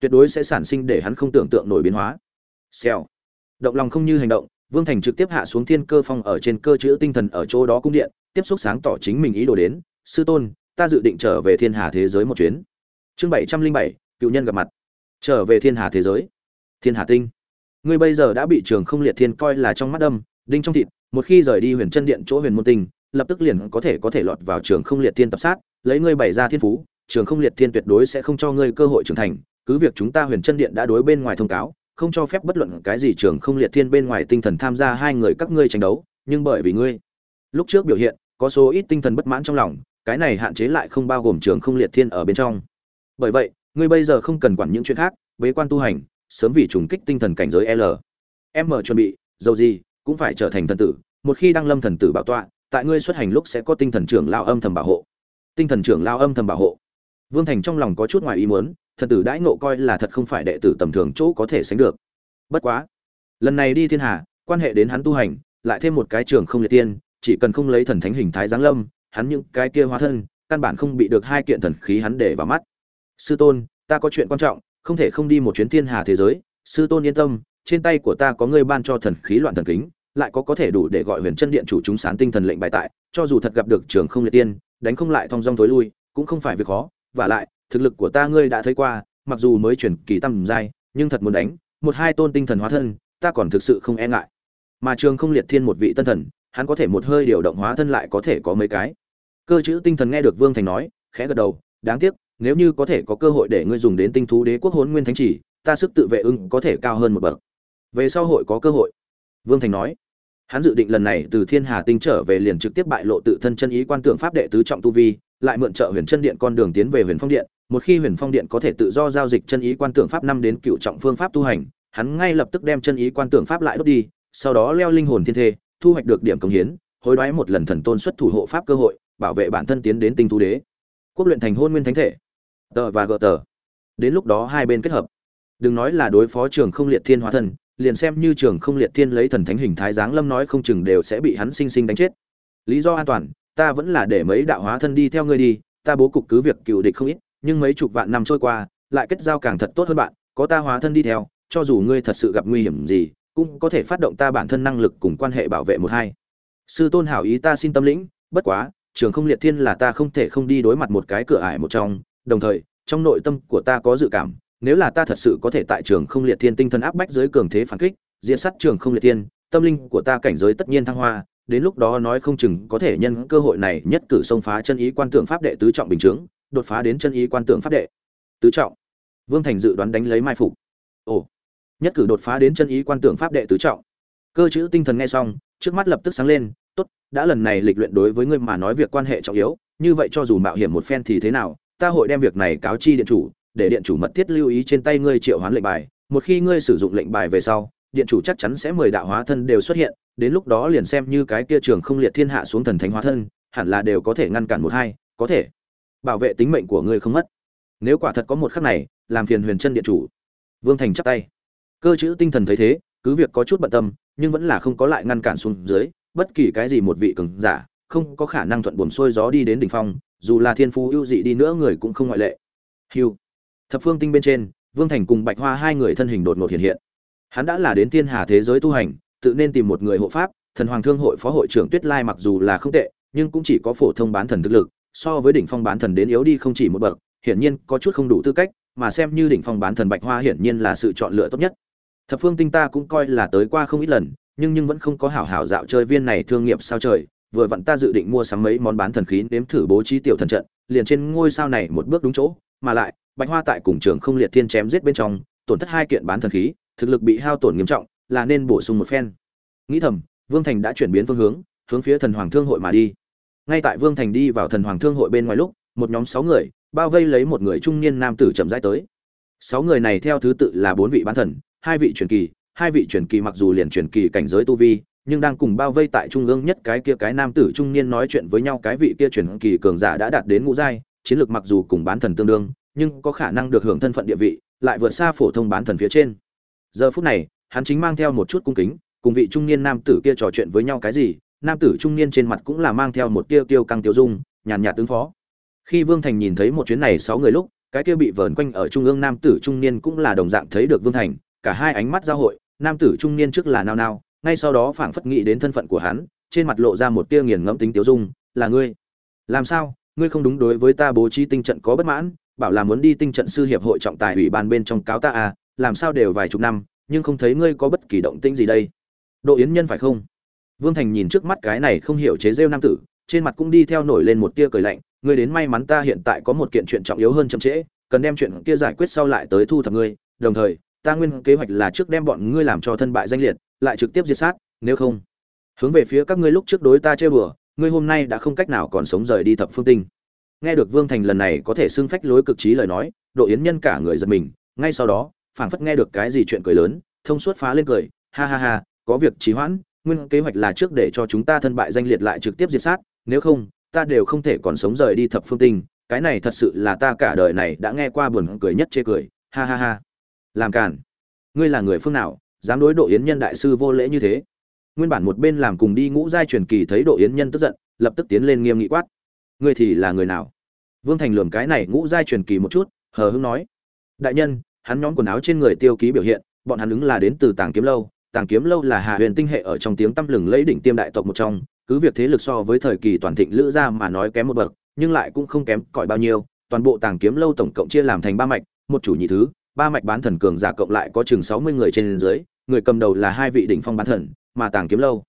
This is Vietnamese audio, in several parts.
tuyệt đối sẽ sản sinh để hắn không tưởng tượng nổi biến hóa. Xèo. Động lòng không như hành động, vương thành trực tiếp hạ xuống thiên cơ phong ở trên cơ chữ tinh thần ở chỗ đó cung điện, tiếp xúc sáng tỏ chính mình ý đồ đến. Sư tôn, ta dự định trở về thiên hà thế giới một chuyến. Chương bảy trăm linh bảy, cựu nhân gặp mặt. Trở về thiên hà thế giới. Thiên hà tinh. Ngươi bây giờ đã bị trường không liệt thiên coi là trong mắt đâm, đinh trong thịt, một khi rời đi huyền chân điện chỗ huyền môn tinh, lập tức liền có thể có thể lọt vào trường không liệt thiên tập sát, lấy ngươi bày ra thiên phú, trường không liệt thiên tuyệt đối sẽ không cho ngươi cơ hội trưởng thành cứ việc chúng ta huyền chân điện đã đối bên ngoài thông cáo, không cho phép bất luận cái gì trường không liệt thiên bên ngoài tinh thần tham gia hai người các ngươi tranh đấu, nhưng bởi vì ngươi, lúc trước biểu hiện, có số ít tinh thần bất mãn trong lòng, cái này hạn chế lại không bao gồm trường không liệt thiên ở bên trong. Bởi vậy, ngươi bây giờ không cần quản những chuyện khác, bế quan tu hành, sớm vì trùng kích tinh thần cảnh giới l. Em mở chuẩn bị, dầu gì, cũng phải trở thành thần tử, một khi đăng lâm thần tử bảo tọa, tại ngươi xuất hành lúc sẽ có tinh thần trưởng lao âm thầm bảo hộ. Tinh thần trưởng lao âm thầm bảo hộ. Vương thành trong lòng có chút ngoài ý muốn thần tử đãi ngộ coi là thật không phải đệ tử tầm thường chỗ có thể sánh được. Bất quá, lần này đi thiên hà, quan hệ đến hắn tu hành, lại thêm một cái trường không liệt tiên, chỉ cần không lấy thần thánh hình thái giáng lâm, hắn những cái kia hóa thân, căn bản không bị được hai kiện thần khí hắn để vào mắt. Sư tôn, ta có chuyện quan trọng, không thể không đi một chuyến thiên hà thế giới. Sư tôn yên tâm, trên tay của ta có ngươi ban cho thần khí loạn thần kính, lại có có thể đủ để gọi huyền chân điện chủ chúng sán tinh thần lệnh bài tại, cho dù thật gặp được trường không liệt tiên, đánh không lại thong dong tối lui, cũng không phải việc khó. Và lại thực lực của ta ngươi đã thấy qua, mặc dù mới chuyển kỳ tam giai, nhưng thật muốn đánh, một hai tôn tinh thần hóa thân, ta còn thực sự không e ngại. Mà trường không liệt thiên một vị tân thần, hắn có thể một hơi điều động hóa thân lại có thể có mấy cái. Cơ chữ tinh thần nghe được vương thành nói, khẽ gật đầu, đáng tiếc, nếu như có thể có cơ hội để ngươi dùng đến tinh thú đế quốc hồn nguyên thánh chỉ, ta sức tự vệ ưng có thể cao hơn một bậc. Về sau hội có cơ hội, vương thành nói. Hắn dự định lần này từ thiên hà tinh trở về liền trực tiếp bại lộ tự thân chân ý quan tưởng pháp đệ tứ trọng tu vi lại mượn trợ huyền chân điện con đường tiến về huyền phong điện, một khi huyền phong điện có thể tự do giao dịch chân ý quan tưởng pháp năm đến cựu trọng phương pháp tu hành, hắn ngay lập tức đem chân ý quan tưởng pháp lại đốt đi, sau đó leo linh hồn thiên thê, thu hoạch được điểm công hiến, hối đoái một lần thần tôn xuất thủ hộ pháp cơ hội, bảo vệ bản thân tiến đến tinh thú đế. Quốc luyện thành hôn nguyên thánh thể. Tờ và gờ tờ đến lúc đó hai bên kết hợp. Đừng nói là đối phó trường không liệt thiên hóa thần, liền xem như trường không liệt thiên lấy thần thánh hình thái giáng lâm nói không chừng đều sẽ bị hắn sinh sinh đánh chết. Lý do an toàn ta vẫn là để mấy đạo hóa thân đi theo ngươi đi, ta bố cục cứ việc cựu địch không ít, nhưng mấy chục vạn năm trôi qua, lại kết giao càng thật tốt hơn bạn, có ta hóa thân đi theo, cho dù ngươi thật sự gặp nguy hiểm gì, cũng có thể phát động ta bản thân năng lực cùng quan hệ bảo vệ một hai. Sư tôn hảo ý ta xin tâm lĩnh, bất quá, trường không liệt thiên là ta không thể không đi đối mặt một cái cửa ải một trong, đồng thời, trong nội tâm của ta có dự cảm, nếu là ta thật sự có thể tại trường không liệt thiên tinh thần áp bách dưới cường thế phản kích diện sát trường không liệt thiên, tâm linh của ta cảnh giới tất nhiên thăng hoa đến lúc đó nói không chừng có thể nhân cơ hội này nhất cử xông phá chân ý quan tưởng pháp đệ tứ trọng bình chứng, đột phá đến chân ý quan tưởng pháp đệ tứ trọng. Vương thành dự đoán đánh lấy mai phục. Ồ nhất cử đột phá đến chân ý quan tưởng pháp đệ tứ trọng. Cơ chữ tinh thần nghe xong trước mắt lập tức sáng lên tốt đã lần này lịch luyện đối với ngươi mà nói việc quan hệ trọng yếu như vậy cho dù mạo hiểm một phen thì thế nào ta hội đem việc này cáo chi điện chủ để điện chủ mật thiết lưu ý trên tay ngươi triệu hoán lệnh bài một khi ngươi sử dụng lệnh bài về sau điện chủ chắc chắn sẽ mời đạo hóa thân đều xuất hiện, đến lúc đó liền xem như cái kia trường không liệt thiên hạ xuống thần thánh hóa thân, hẳn là đều có thể ngăn cản một hai, có thể. Bảo vệ tính mệnh của ngươi không mất. Nếu quả thật có một khắc này, làm phiền huyền chân điện chủ. Vương thành chắp tay. Cơ chữ tinh thần thấy thế, cứ việc có chút bận tâm, nhưng vẫn là không có lại ngăn cản xuống dưới, bất kỳ cái gì một vị cường giả, không có khả năng thuận buồm xuôi gió đi đến đỉnh phong, dù là thiên phú ưu dị đi nữa người cũng không ngoại lệ. Hiu thập phương tinh bên trên, vương thành cùng bạch hoa hai người thân hình đột ngột hiện hiện hắn đã là đến thiên hà thế giới tu hành, tự nên tìm một người hộ pháp, thần hoàng thương hội phó hội trưởng tuyết lai mặc dù là không tệ, nhưng cũng chỉ có phổ thông bán thần thực lực, so với đỉnh phong bán thần đến yếu đi không chỉ một bậc, hiển nhiên có chút không đủ tư cách, mà xem như đỉnh phong bán thần bạch hoa hiển nhiên là sự chọn lựa tốt nhất. Thập phương tinh ta cũng coi là tới qua không ít lần, nhưng nhưng vẫn không có hảo hảo dạo chơi viên này thương nghiệp sao trời, vừa vặn ta dự định mua sắm mấy món bán thần khí nếm thử bố trí tiểu thần trận, liền trên ngôi sao này một bước đúng chỗ, mà lại, bạch hoa tại cùng trường không liệt thiên chém giết bên trong, tổn thất hai kiện bán thần khí thực lực bị hao tổn nghiêm trọng, là nên bổ sung một phen. Nghĩ thầm, vương thành đã chuyển biến phương hướng hướng phía thần hoàng thương hội mà đi. Ngay tại vương thành đi vào thần hoàng thương hội bên ngoài lúc, một nhóm sáu người, bao vây lấy một người trung niên nam tử chậm rãi tới. Sáu người này theo thứ tự là bốn vị bán thần, hai vị truyền kỳ, hai vị truyền kỳ mặc dù liền truyền kỳ cảnh giới tu vi, nhưng đang cùng bao vây tại trung ương nhất cái kia cái nam tử trung niên nói chuyện với nhau cái vị kia truyền kỳ cường giả đã đạt đến ngũ giai, chiến lược mặc dù cùng bán thần tương đương, nhưng có khả năng được hưởng thân phận địa vị, lại vượt xa phổ thông bán thần phía trên giờ phút này, hắn chính mang theo một chút cung kính, cùng vị trung niên nam tử kia trò chuyện với nhau cái gì, nam tử trung niên trên mặt cũng là mang theo một tia tiêu căng tiêu dung, nhàn nhạt tướng phó. Khi vương thành nhìn thấy một chuyến này sáu người lúc, cái kia bị vờn quanh ở trung ương nam tử trung niên cũng là đồng dạng thấy được vương thành, cả hai ánh mắt giao hội, nam tử trung niên trước là nao nao, ngay sau đó phảng phất nghĩ đến thân phận của hắn, trên mặt lộ ra một tia nghiền ngẫm tính tiêu dung, là ngươi. Làm sao? Ngươi không đúng đối với ta bố trí tinh trận có bất mãn, bảo là muốn đi tinh trận sư hiệp hội trọng tài ủy ban bên trong cáo ta à làm sao đều vài chục năm, nhưng không thấy ngươi có bất kỳ động tĩnh gì đây. Độ yến nhân phải không? Vương thành nhìn trước mắt cái này không hiểu chế rêu nam tử, trên mặt cũng đi theo nổi lên một tia cười lạnh, ngươi đến may mắn ta hiện tại có một kiện chuyện trọng yếu hơn chậm trễ, cần đem chuyện kia giải quyết sau lại tới thu thập ngươi. Đồng thời, ta nguyên kế hoạch là trước đem bọn ngươi làm cho thân bại danh liệt, lại trực tiếp diệt sát, nếu không. Hướng về phía các ngươi lúc trước đối ta chơi bừa ngươi hôm nay đã không cách nào còn sống rời đi thập phương tinh. Nghe được vương thành lần này có thể xưng phách lối cực trí lời nói, độ yến nhân cả người giật mình, ngay sau đó phảng phất nghe được cái gì chuyện cười lớn, thông suốt phá lên cười, ha ha ha, có việc trì hoãn, nguyên kế hoạch là trước để cho chúng ta thân bại danh liệt lại trực tiếp diệt sát, nếu không, ta đều không thể còn sống rời đi thập phương tinh, cái này thật sự là ta cả đời này đã nghe qua buồn cười nhất chê cười, ha ha ha. Làm cản ngươi là người phương nào, dám đối độ yến nhân đại sư vô lễ như thế? Nguyên bản một bên làm cùng đi ngũ giai truyền kỳ thấy độ yến nhân tức giận, lập tức tiến lên nghiêm nghị quát. Ngươi thì là người nào? Vương thành lườm cái này ngũ giai truyền kỳ một chút, hờ hững nói. Đại nhân hắn nhóm quần áo trên người tiêu ký biểu hiện, bọn hắn ứng là đến từ tàng kiếm lâu, tàng kiếm lâu là hà huyền tinh hệ ở trong tiếng tăm lừng lấy đỉnh tiêm đại tộc một trong, cứ việc thế lực so với thời kỳ toàn thịnh lữ gia mà nói kém một bậc, nhưng lại cũng không kém cỏi bao nhiêu, toàn bộ tàng kiếm lâu tổng cộng chia làm thành ba mạch, một chủ nhị thứ, ba mạch bán thần cường giả cộng lại có chừng sáu mươi người trên dưới, người cầm đầu là hai vị đỉnh phong bán thần, mà tàng kiếm lâu.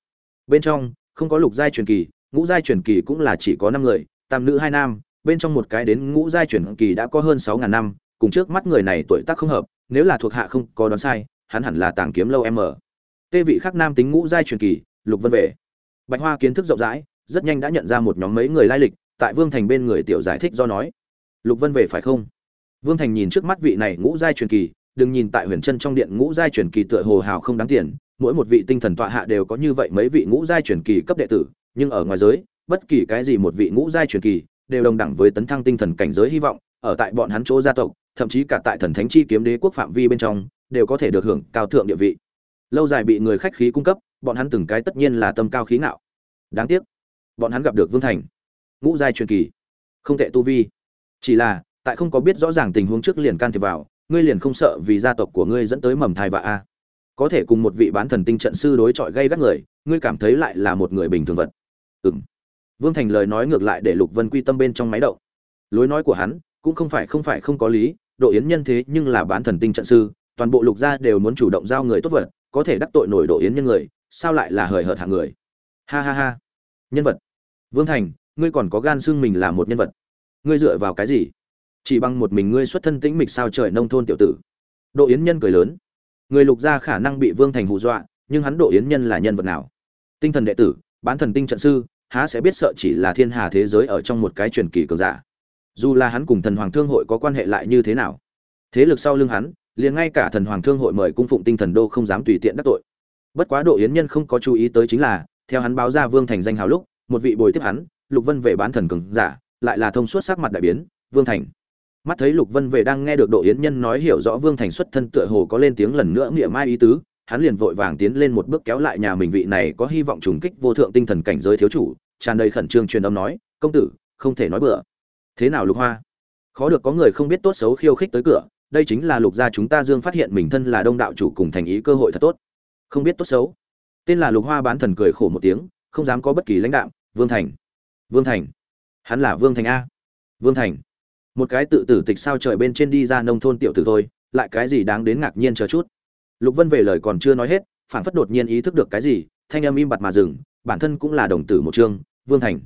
Bên trong, không có lục giai truyền kỳ, ngũ giai truyền kỳ cũng là chỉ có năm người, tam nữ hai nam, bên trong một cái đến ngũ giai truyền kỳ đã có hơn sáu ngàn năm cùng trước mắt người này tuổi tác không hợp, nếu là thuộc hạ không có đoán sai, hắn hẳn là tàng kiếm lâu m tê vị khắc nam tính ngũ giai truyền kỳ, lục vân về. Bạch hoa kiến thức rộng rãi, rất nhanh đã nhận ra một nhóm mấy người lai lịch, tại vương thành bên người tiểu giải thích do nói. Lục vân về phải không? Vương thành nhìn trước mắt vị này ngũ giai truyền kỳ, đừng nhìn tại huyền chân trong điện ngũ giai truyền kỳ tựa hồ hào không đáng tiền, mỗi một vị tinh thần tọa hạ đều có như vậy mấy vị ngũ giai truyền kỳ cấp đệ tử, nhưng ở ngoài giới, bất kỳ cái gì một vị ngũ giai truyền kỳ đều đồng đẳng với tấn thăng tinh thần cảnh giới hy vọng, ở tại bọn hắn chỗ gia tộc thậm chí cả tại thần thánh chi kiếm đế quốc phạm vi bên trong, đều có thể được hưởng cao thượng địa vị. Lâu dài bị người khách khí cung cấp, bọn hắn từng cái tất nhiên là tâm cao khí ngạo. Đáng tiếc, bọn hắn gặp được vương thành. Ngũ giai truyền kỳ. Không tệ tu vi. Chỉ là, tại không có biết rõ ràng tình huống trước liền can thiệp vào, ngươi liền không sợ vì gia tộc của ngươi dẫn tới mầm thai vạ a. Có thể cùng một vị bán thần tinh trận sư đối chọi gây gắt người, ngươi cảm thấy lại là một người bình thường vật. Ừng vương thành lời nói ngược lại để lục vân quy tâm bên trong máy đậu lối nói của hắn cũng không phải không phải không có lý, độ yến nhân thế nhưng là bán thần tinh trận sư, toàn bộ lục gia đều muốn chủ động giao người tốt vật, có thể đắc tội nổi độ yến nhân người, sao lại là hời hợt hạng người? Ha ha ha. Nhân vật. Vương thành, ngươi còn có gan xưng mình là một nhân vật. Ngươi dựa vào cái gì? Chỉ bằng một mình ngươi xuất thân tĩnh mịch sao trời nông thôn tiểu tử. Độ yến nhân cười lớn. Người lục gia khả năng bị vương thành hù dọa, nhưng hắn độ yến nhân là nhân vật nào? Tinh thần đệ tử, bán thần tinh trận sư, há sẽ biết sợ chỉ là thiên hà thế giới ở trong một cái truyền kỳ cường giả dù là hắn cùng thần hoàng thương hội có quan hệ lại như thế nào. Thế lực sau lưng hắn, liền ngay cả thần hoàng thương hội mời cung phụng tinh thần đô không dám tùy tiện đắc tội. Bất quá độ yến nhân không có chú ý tới chính là, theo hắn báo ra vương thành danh hào lúc, một vị bồi tiếp hắn, lục vân về bán thần cường giả, lại là thông suốt sắc mặt đại biến, vương thành. Mắt thấy lục vân về đang nghe được độ yến nhân nói hiểu rõ vương thành xuất thân tựa hồ có lên tiếng lần nữa nghĩa mai ý tứ, hắn liền vội vàng tiến lên một bước kéo lại nhà mình vị này có hy vọng trùng kích vô thượng tinh thần cảnh giới thiếu chủ, tràn đầy khẩn trương truyền âm nói, công tử, không thể nói bừa thế nào lục hoa? Khó được có người không biết tốt xấu khiêu khích tới cửa, đây chính là lục gia chúng ta dương phát hiện mình thân là đông đạo chủ cùng thành ý cơ hội thật tốt. Không biết tốt xấu. Tên là lục hoa bán thần cười khổ một tiếng, không dám có bất kỳ lãnh đạo vương thành. Vương thành. Hắn là vương thành a. Vương thành. Một cái tự tử tịch sao trời bên trên đi ra nông thôn tiểu tử thôi, lại cái gì đáng đến ngạc nhiên chờ chút. Lục vân về lời còn chưa nói hết phản phất đột nhiên ý thức được cái gì, thanh âm im bặt mà dừng, bản thân cũng là đồng tử một chương, vương thành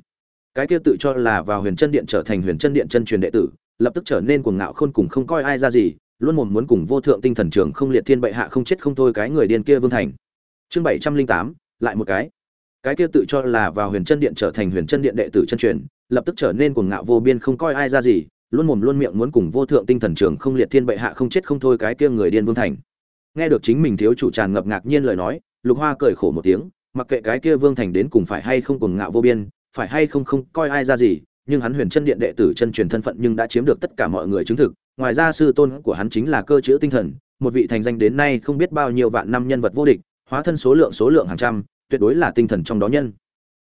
cái kia tự cho là vào huyền chân điện trở thành huyền chân điện chân truyền đệ tử, lập tức trở nên cuồng ngạo khôn cùng không coi ai ra gì, luôn mồm muốn cùng vô thượng tinh thần trường không liệt thiên bệ hạ không chết không thôi cái người điên kia vương thành. Chương bảy trăm linh tám, lại một cái. Cái kia tự cho là vào huyền chân điện trở thành huyền chân điện đệ tử chân truyền, lập tức trở nên cuồng ngạo vô biên không coi ai ra gì, luôn mồm luôn miệng muốn cùng vô thượng tinh thần trường không liệt thiên bệ hạ không chết không thôi cái kia người điên vương thành. Nghe được chính mình thiếu chủ tràn ngập ngạc nhiên lời nói, lục hoa cười khổ một tiếng, mặc kệ cái kia vương thành đến cùng phải hay không cuồng ngạo vô biên phải hay không không coi ai ra gì, nhưng hắn huyền chân điện đệ tử chân truyền thân phận nhưng đã chiếm được tất cả mọi người chứng thực. Ngoài ra sư tôn của hắn chính là cơ chữ tinh thần, một vị thành danh đến nay không biết bao nhiêu vạn năm nhân vật vô địch, hóa thân số lượng số lượng hàng trăm, tuyệt đối là tinh thần trong đó nhân.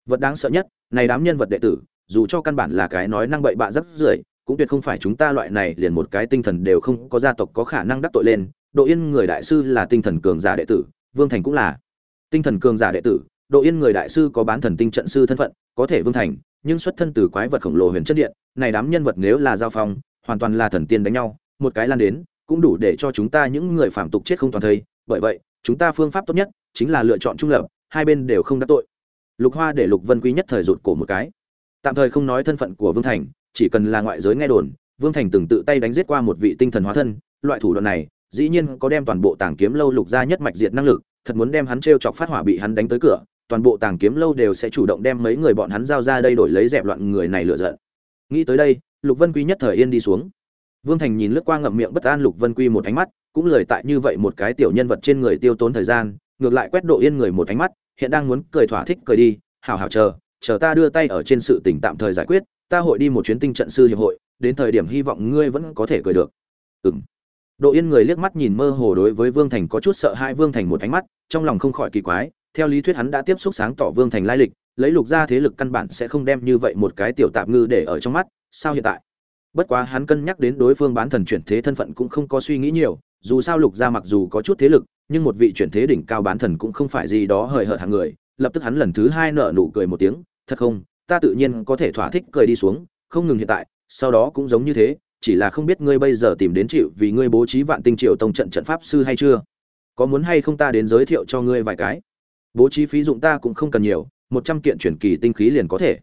Vật đáng sợ nhất, này đám nhân vật đệ tử, dù cho căn bản là cái nói năng bậy bạ rất rưởi, cũng tuyệt không phải chúng ta loại này liền một cái tinh thần đều không có gia tộc có khả năng đắc tội lên. Độ yên người đại sư là tinh thần cường giả đệ tử, vương thành cũng là tinh thần cường giả đệ tử độ yên người đại sư có bán thần tinh trận sư thân phận, có thể vương thành, nhưng xuất thân từ quái vật khổng lồ huyền chất điện, này đám nhân vật nếu là giao phong, hoàn toàn là thần tiên đánh nhau, một cái lan đến, cũng đủ để cho chúng ta những người phạm tục chết không toàn thây. Bởi vậy, chúng ta phương pháp tốt nhất chính là lựa chọn trung lập, hai bên đều không đắc tội. Lục hoa để lục vân quý nhất thời rụt cổ một cái. Tạm thời không nói thân phận của vương thành, chỉ cần là ngoại giới nghe đồn, vương thành từng tự tay đánh giết qua một vị tinh thần hóa thân. Loại thủ đoạn này, dĩ nhiên có đem toàn bộ tàng kiếm lâu lục ra nhất mạch diệt năng lực, thật muốn đem hắn t r e o chọc phát hỏa bị hắn đánh tới cửa toàn bộ tàng kiếm lâu đều sẽ chủ động đem mấy người bọn hắn giao ra đây đổi lấy dẹp loạn người này lựa giận. Nghĩ tới đây, lục vân quy nhất thời yên đi xuống. Vương thành nhìn lướt qua ngậm miệng bất an lục vân quy một ánh mắt, cũng lời tại như vậy một cái tiểu nhân vật trên người tiêu tốn thời gian, ngược lại quét độ yên người một ánh mắt, hiện đang muốn cười thỏa thích cười đi, hảo hảo chờ chờ ta đưa tay ở trên sự tình tạm thời giải quyết, ta hội đi một chuyến tinh trận sư hiệp hội, đến thời điểm hy vọng ngươi vẫn có thể cười được. Ừng độ yên người liếc mắt nhìn mơ hồ đối với vương thành có chút sợ hãi vương thành một ánh mắt, trong lòng không khỏi kỳ quái theo lý thuyết hắn đã tiếp xúc sáng tỏ vương thành lai lịch, lấy lục ra thế lực căn bản sẽ không đem như vậy một cái tiểu tạp ngư để ở trong mắt, sao hiện tại? Bất quá hắn cân nhắc đến đối phương bán thần chuyển thế thân phận cũng không có suy nghĩ nhiều, dù sao lục gia mặc dù có chút thế lực, nhưng một vị chuyển thế đỉnh cao bán thần cũng không phải gì đó hời hợt hàng người, lập tức hắn lần thứ hai nở nụ cười một tiếng, thật không, ta tự nhiên có thể thỏa thích cười đi xuống, không ngừng hiện tại, sau đó cũng giống như thế, chỉ là không biết ngươi bây giờ tìm đến chịu vì ngươi bố trí vạn tinh triệu tông trận trận pháp sư hay chưa? Có muốn hay không ta đến giới thiệu cho ngươi vài cái? Bố trí phí dụng ta cũng không cần nhiều, một trăm kiện truyền kỳ tinh khí liền có thể.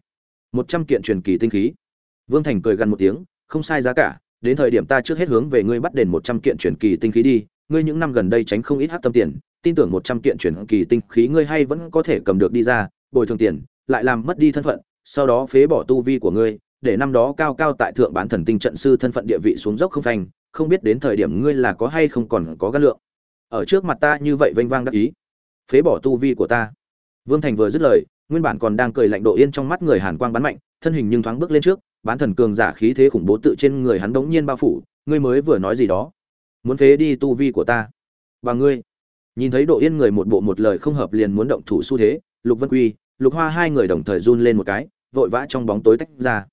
Một trăm kiện truyền kỳ tinh khí. Vương thành cười gần một tiếng, không sai giá cả, đến thời điểm ta trước hết hướng về ngươi bắt đền một trăm kiện truyền kỳ tinh khí đi, ngươi những năm gần đây tránh không ít hát tâm tiền, tin tưởng một trăm kiện truyền kỳ tinh khí ngươi hay vẫn có thể cầm được đi ra, bồi thường tiền, lại làm mất đi thân phận, sau đó phế bỏ tu vi của ngươi, để năm đó cao cao tại thượng bán thần tinh trận sư thân phận địa vị xuống dốc không phanh, không biết đến thời điểm ngươi là có hay không còn có gắn lượng. Ở trước mặt ta như vậy vênh vang đắc ý phế bỏ tu vi của ta. Vương thành vừa dứt lời, nguyên bản còn đang cười lạnh độ yên trong mắt người hàn quang bắn mạnh, thân hình nhưng thoáng bước lên trước, bán thần cường giả khí thế khủng bố tự trên người hắn đống nhiên bao phủ, ngươi mới vừa nói gì đó. Muốn phế đi tu vi của ta. Và ngươi. Nhìn thấy độ yên người một bộ một lời không hợp liền muốn động thủ xu thế, lục vân quy, lục hoa hai người đồng thời run lên một cái, vội vã trong bóng tối tách ra.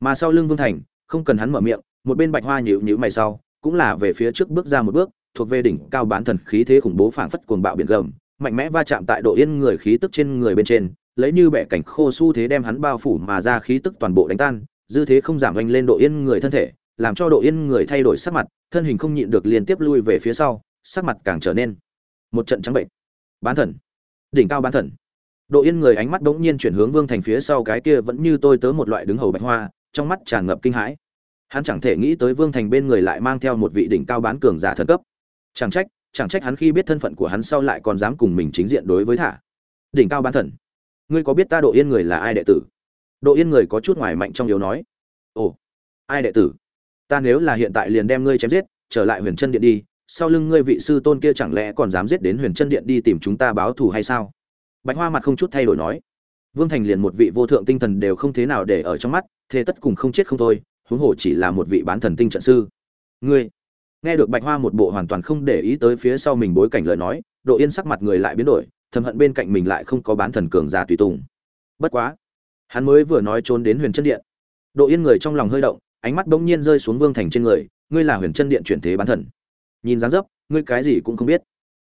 Mà sau lưng vương thành, không cần hắn mở miệng, một bên bạch hoa nhịu nhịu mày sau, cũng là về phía trước bước ra một bước, thuộc về đỉnh cao bán thần khí thế khủng bố phảng phất cuồng bạo biển gầm mạnh mẽ va chạm tại độ yên người khí tức trên người bên trên, lấy như bẻ cảnh khô su thế đem hắn bao phủ mà ra khí tức toàn bộ đánh tan, dư thế không giảm oanh lên độ yên người thân thể, làm cho độ yên người thay đổi sắc mặt, thân hình không nhịn được liên tiếp lui về phía sau, sắc mặt càng trở nên một trận trắng bệnh. Bán thần. Đỉnh cao bán thần. Độ yên người ánh mắt bỗng nhiên chuyển hướng vương thành phía sau cái kia vẫn như tôi tớ một loại đứng hầu bạch hoa, trong mắt tràn ngập kinh hãi. Hắn chẳng thể nghĩ tới vương thành bên người lại mang theo một vị đỉnh cao bán cường giả thần cấp. Chẳng trách chẳng trách hắn khi biết thân phận của hắn sau lại còn dám cùng mình chính diện đối với thả. Đỉnh cao bán thần. Ngươi có biết ta độ yên người là ai đệ tử? Độ yên người có chút ngoài mạnh trong yếu nói. Ồ, ai đệ tử? Ta nếu là hiện tại liền đem ngươi chém giết, trở lại huyền chân điện đi, sau lưng ngươi vị sư tôn kia chẳng lẽ còn dám giết đến huyền chân điện đi tìm chúng ta báo thù hay sao? Bạch hoa mặt không chút thay đổi nói. Vương thành liền một vị vô thượng tinh thần đều không thế nào để ở trong mắt thế tất cùng không chết không thôi, huống hồ chỉ là một vị bán thần tinh trận sư. Ngươi nghe được bạch hoa một bộ hoàn toàn không để ý tới phía sau mình bối cảnh lời nói, độ yên sắc mặt người lại biến đổi, thầm hận bên cạnh mình lại không có bán thần cường giả tùy tùng. Bất quá, hắn mới vừa nói trốn đến huyền chân điện. Độ yên người trong lòng hơi động, ánh mắt bỗng nhiên rơi xuống vương thành trên người, ngươi là huyền chân điện chuyển thế bán thần. Nhìn dáng dấp, ngươi cái gì cũng không biết.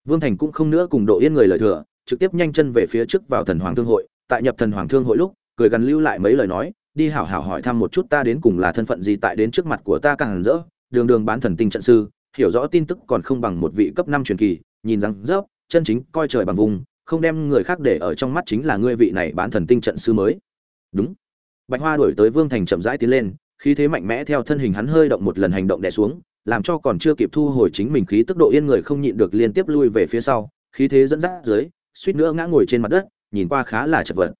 Vương thành cũng không nữa cùng độ yên người lời thừa, trực tiếp nhanh chân về phía trước vào thần hoàng thương hội. Tại nhập thần hoàng thương hội lúc, cười gần lưu lại mấy lời nói, đi hảo hảo hỏi thăm một chút ta đến cùng là thân phận gì tại đến trước mặt của ta càng rỡ đường đường bán thần tinh trận sư, hiểu rõ tin tức còn không bằng một vị cấp năm truyền kỳ, nhìn rằng rớp, chân chính coi trời bằng vùng, không đem người khác để ở trong mắt chính là ngươi vị này bán thần tinh trận sư mới. Đúng. Bạch hoa đuổi tới vương thành chậm rãi tiến lên, khí thế mạnh mẽ theo thân hình hắn hơi động một lần hành động đè xuống, làm cho còn chưa kịp thu hồi chính mình khí tức độ yên người không nhịn được liên tiếp lui về phía sau, khí thế dẫn dắt dưới, suýt nữa ngã ngồi trên mặt đất, nhìn qua khá là chật vật.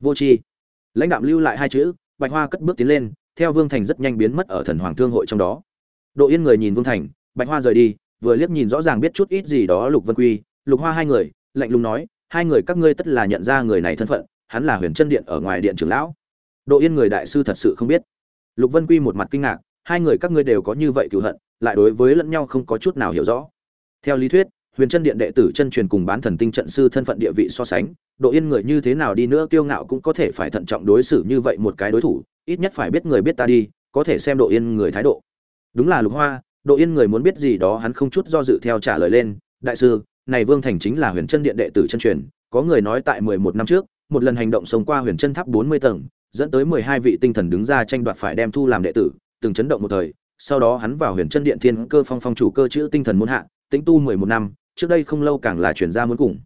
Vô tri. Lãnh đạo lưu lại hai chữ, bạch hoa cất bước tiến lên, theo vương thành rất nhanh biến mất ở thần hoàng thương hội trong đó độ yên người nhìn vương thành, bạch hoa rời đi, vừa liếc nhìn rõ ràng biết chút ít gì đó lục vân quy, lục hoa hai người, lạnh lùng nói, hai người các ngươi tất là nhận ra người này thân phận, hắn là huyền chân điện ở ngoài điện trưởng lão. Độ yên người đại sư thật sự không biết. Lục vân quy một mặt kinh ngạc, hai người các ngươi đều có như vậy cừu hận, lại đối với lẫn nhau không có chút nào hiểu rõ. Theo lý thuyết, huyền chân điện đệ tử chân truyền cùng bán thần tinh trận sư thân phận địa vị so sánh, độ yên người như thế nào đi nữa kiêu ngạo cũng có thể phải thận trọng đối xử như vậy một cái đối thủ, ít nhất phải biết người biết ta đi, có thể xem độ yên người thái độ đúng là lục hoa, độ yên người muốn biết gì đó hắn không chút do dự theo trả lời lên. Đại sư, này vương thành chính là huyền chân điện đệ tử chân truyền, có người nói tại mười một năm trước, một lần hành động sống qua huyền chân tháp bốn mươi tầng, dẫn tới mười hai vị tinh thần đứng ra tranh đoạt phải đem thu làm đệ tử, từng chấn động một thời. Sau đó hắn vào huyền chân điện thiên cơ phong phong chủ cơ chữ tinh thần muốn hạ, tĩnh tu mười một năm, trước đây không lâu càng là chuyển ra muốn cùng.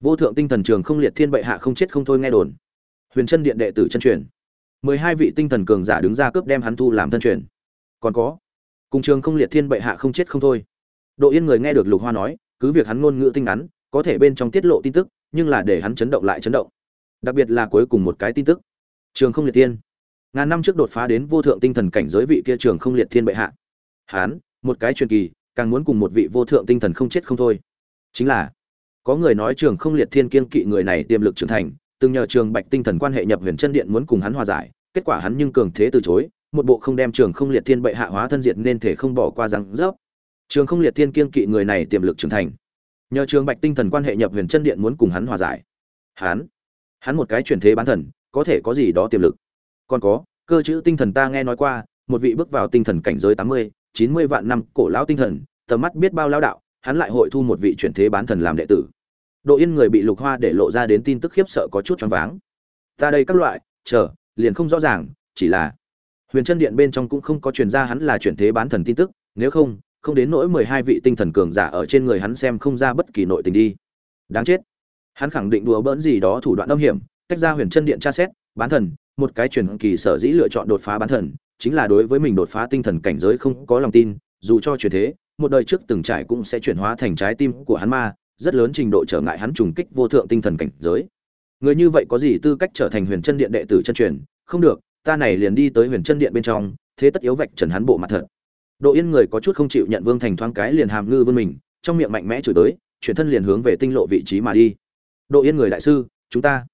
Vô thượng tinh thần trường không liệt thiên bệ hạ không chết không thôi nghe đồn. Huyền chân điện đệ tử chân truyền. mười hai vị tinh thần cường giả đứng ra cướp đem hắn thu làm thân truyền. Còn có cùng trường không liệt thiên bệ hạ không chết không thôi. Độ yên người nghe được lục hoa nói, cứ việc hắn ngôn ngữ tinh ngắn, có thể bên trong tiết lộ tin tức, nhưng là để hắn chấn động lại chấn động. Đặc biệt là cuối cùng một cái tin tức. Trường không liệt thiên. Ngàn năm trước đột phá đến vô thượng tinh thần cảnh giới vị kia trường không liệt thiên bệ hạ. Hắn một cái truyền kỳ, càng muốn cùng một vị vô thượng tinh thần không chết không thôi. Chính là, có người nói trường không liệt thiên kiên kỵ người này tiềm lực trưởng thành, từng nhờ trường bạch tinh thần quan hệ nhập huyền chân điện muốn cùng hắn hòa giải, kết quả hắn nhưng cường thế từ chối một bộ không đem trường không liệt thiên bệ hạ hóa thân diệt nên thể không bỏ qua răng rớp. Trường không liệt thiên kiên kỵ người này tiềm lực trưởng thành. Nhờ trường bạch tinh thần quan hệ nhập huyền chân điện muốn cùng hắn hòa giải. Hắn hắn một cái chuyển thế bán thần, có thể có gì đó tiềm lực? Còn có, cơ chữ tinh thần ta nghe nói qua, một vị bước vào tinh thần cảnh giới tám mươi, chín mươi vạn năm cổ lão tinh thần, tầm mắt biết bao lao đạo, hắn lại hội thu một vị chuyển thế bán thần làm đệ tử. Độ yên người bị lục hoa để lộ ra đến tin tức khiếp sợ có chút choáng váng. Ta đây các loại, chờ, liền không rõ ràng, chỉ là huyền chân điện bên trong cũng không có truyền ra hắn là chuyển thế bán thần tin tức, nếu không không đến nỗi mười hai vị tinh thần cường giả ở trên người hắn xem không ra bất kỳ nội tình đi. Đáng chết. Hắn khẳng định đùa bỡn gì đó thủ đoạn âm hiểm, tách ra huyền chân điện tra xét, bán thần, một cái truyền kỳ sở dĩ lựa chọn đột phá bán thần, chính là đối với mình đột phá tinh thần cảnh giới không có lòng tin, dù cho chuyển thế, một đời trước từng trải cũng sẽ chuyển hóa thành trái tim của hắn ma, rất lớn trình độ trở ngại hắn trùng kích vô thượng tinh thần cảnh giới. Người như vậy có gì tư cách trở thành huyền chân điện đệ tử chân truyền? Không được ta này liền đi tới huyền chân điện bên trong, thế tất yếu vạch trần hắn bộ mặt thật. Độ yên người có chút không chịu nhận vương thành thoáng cái liền hàm ngư vươn mình, trong miệng mạnh mẽ chửi tới, chuyển thân liền hướng về tinh lộ vị trí mà đi. Độ yên người đại sư, chúng ta.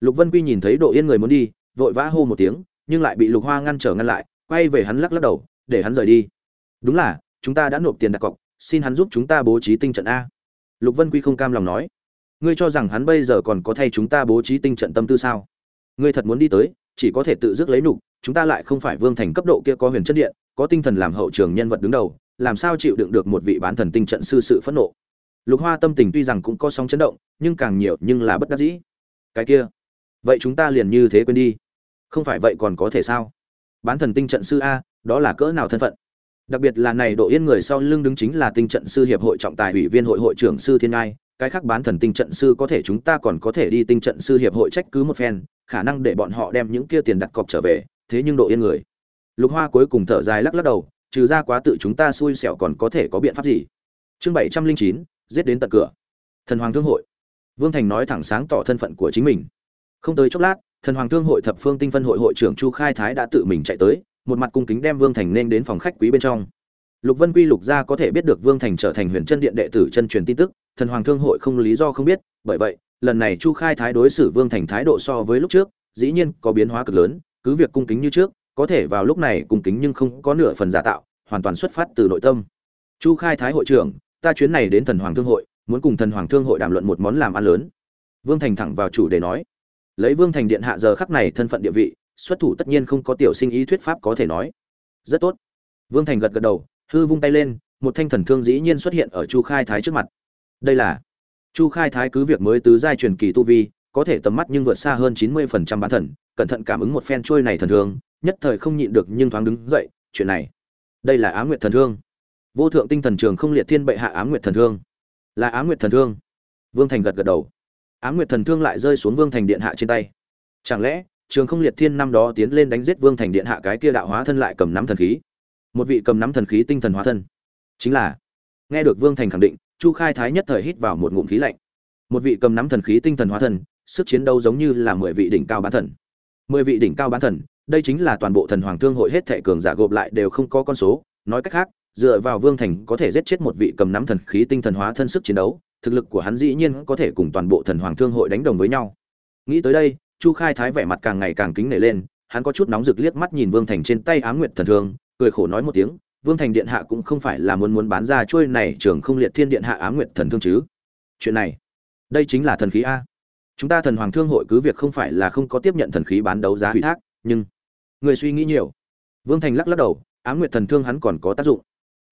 Lục vân quy nhìn thấy độ yên người muốn đi, vội vã hô một tiếng, nhưng lại bị lục hoa ngăn trở ngăn lại, quay về hắn lắc lắc đầu, để hắn rời đi. Đúng là, chúng ta đã nộp tiền đặt cọc, xin hắn giúp chúng ta bố trí tinh trận a. Lục vân quy không cam lòng nói. Ngươi cho rằng hắn bây giờ còn có thay chúng ta bố trí tinh trận tâm tư sao? Ngươi thật muốn đi tới chỉ có thể tự dứt lấy nục, chúng ta lại không phải vương thành cấp độ kia có huyền chất điện, có tinh thần làm hậu trường nhân vật đứng đầu, làm sao chịu đựng được một vị bán thần tinh trận sư sự phẫn nộ? Lục hoa tâm tình tuy rằng cũng có sóng chấn động, nhưng càng nhiều nhưng là bất đắc dĩ. Cái kia, vậy chúng ta liền như thế quên đi. Không phải vậy còn có thể sao? Bán thần tinh trận sư a, đó là cỡ nào thân phận? Đặc biệt là này độ yên người sau lưng đứng chính là tinh trận sư hiệp hội trọng tài ủy viên hội hội trưởng sư thiên ngai cái khác bán thần tinh trận sư có thể chúng ta còn có thể đi tinh trận sư hiệp hội trách cứ một phen, khả năng để bọn họ đem những kia tiền đặt cọc trở về, thế nhưng độ yên người. Lục hoa cuối cùng thở dài lắc lắc đầu, trừ ra quá tự chúng ta xui xẻo còn có thể có biện pháp gì? Chương bảy trăm linh chín, giết đến tận cửa. Thần hoàng thương hội. Vương thành nói thẳng sáng tỏ thân phận của chính mình. Không tới chốc lát, thần hoàng thương hội thập phương tinh phân hội hội trưởng chu khai thái đã tự mình chạy tới, một mặt cung kính đem vương thành nên đến phòng khách quý bên trong. Lục vân quy lục gia có thể biết được vương thành trở thành huyền chân điện đệ tử chân truyền tin tức thần hoàng thương hội không lý do không biết, bởi vậy, lần này chu khai thái đối xử vương thành thái độ so với lúc trước, dĩ nhiên có biến hóa cực lớn, cứ việc cung kính như trước, có thể vào lúc này cung kính nhưng không có nửa phần giả tạo, hoàn toàn xuất phát từ nội tâm. Chu khai thái hội trưởng, ta chuyến này đến thần hoàng thương hội, muốn cùng thần hoàng thương hội đàm luận một món làm ăn lớn. Vương thành thẳng vào chủ đề nói. Lấy vương thành điện hạ giờ khắc này thân phận địa vị, xuất thủ tất nhiên không có tiểu sinh ý thuyết pháp có thể nói. Rất tốt. Vương thành gật gật đầu, hư vung tay lên, một thanh thần thương dĩ nhiên xuất hiện ở chu khai thái trước mặt đây là chu khai thái cứ việc mới tứ giai truyền kỳ tu vi, có thể tầm mắt nhưng vượt xa hơn chín mươi phần trăm bán thần, cẩn thận cảm ứng một phen trôi này thần thương, nhất thời không nhịn được nhưng thoáng đứng dậy, chuyện này, đây là á nguyệt thần thương. Vô thượng tinh thần trường không liệt thiên bệ hạ á nguyệt thần thương. Là á nguyệt thần thương. Vương thành gật gật đầu. Á nguyệt thần thương lại rơi xuống vương thành điện hạ trên tay. Chẳng lẽ, trường không liệt thiên năm đó tiến lên đánh giết vương thành điện hạ cái kia đạo hóa thân lại cầm nắm thần khí? Một vị cầm nắm thần khí tinh thần hóa thân. Chính là, nghe được vương thành khẳng định chu khai thái nhất thời hít vào một ngụm khí lạnh. Một vị cầm nắm thần khí tinh thần hóa thân sức chiến đấu giống như là mười vị đỉnh cao bán thần. Mười vị đỉnh cao bán thần, đây chính là toàn bộ thần hoàng thương hội hết thệ cường giả gộp lại đều không có con số. Nói cách khác, dựa vào vương thành có thể giết chết một vị cầm nắm thần khí tinh thần hóa thân sức chiến đấu, thực lực của hắn dĩ nhiên có thể cùng toàn bộ thần hoàng thương hội đánh đồng với nhau. Nghĩ tới đây, chu khai thái vẻ mặt càng ngày càng kính nể lên, hắn có chút nóng rực liếc mắt nhìn vương thành trên tay ám nguyệt thần thương, cười khổ nói một tiếng vương thành điện hạ cũng không phải là muốn muốn bán ra trôi này, trường không liệt thiên điện hạ ám nguyệt thần thương chứ. Chuyện này, đây chính là thần khí a. Chúng ta thần hoàng thương hội cứ việc không phải là không có tiếp nhận thần khí bán đấu giá ủy thác, nhưng người suy nghĩ nhiều. Vương thành lắc lắc đầu, ám nguyệt thần thương hắn còn có tác dụng.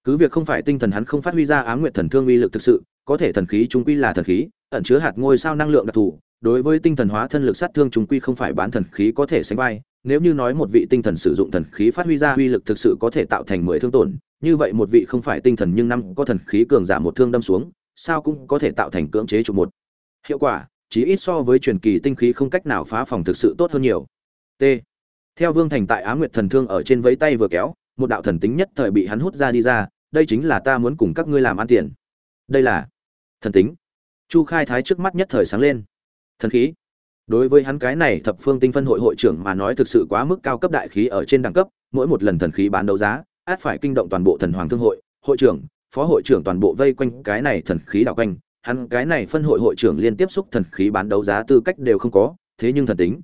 Cứ việc không phải tinh thần hắn không phát huy ra ám nguyệt thần thương uy lực thực sự, có thể thần khí chúng quy là thần khí, ẩn chứa hạt ngôi sao năng lượng đặc thù. Đối với tinh thần hóa thân lực sát thương chúng quy không phải bán thần khí có thể sánh vai nếu như nói một vị tinh thần sử dụng thần khí phát huy ra uy lực thực sự có thể tạo thành mười thương tổn, như vậy một vị không phải tinh thần nhưng năm có thần khí cường giả một thương đâm xuống, sao cũng có thể tạo thành cưỡng chế chụp một. Hiệu quả chỉ ít so với truyền kỳ tinh khí không cách nào phá phòng thực sự tốt hơn nhiều. T. Theo vương thành tại á nguyệt thần thương ở trên vẫy tay vừa kéo, một đạo thần tính nhất thời bị hắn hút ra đi ra, đây chính là ta muốn cùng các ngươi làm ăn tiền. Đây là thần tính. Chu khai thái trước mắt nhất thời sáng lên. Thần khí đối với hắn cái này thập phương tinh phân hội hội trưởng mà nói thực sự quá mức cao cấp đại khí ở trên đẳng cấp, mỗi một lần thần khí bán đấu giá, át phải kinh động toàn bộ thần hoàng thương hội hội trưởng, phó hội trưởng toàn bộ vây quanh cái này thần khí đảo quanh. Hắn cái này phân hội hội trưởng liên tiếp xúc thần khí bán đấu giá tư cách đều không có, thế nhưng thần tính.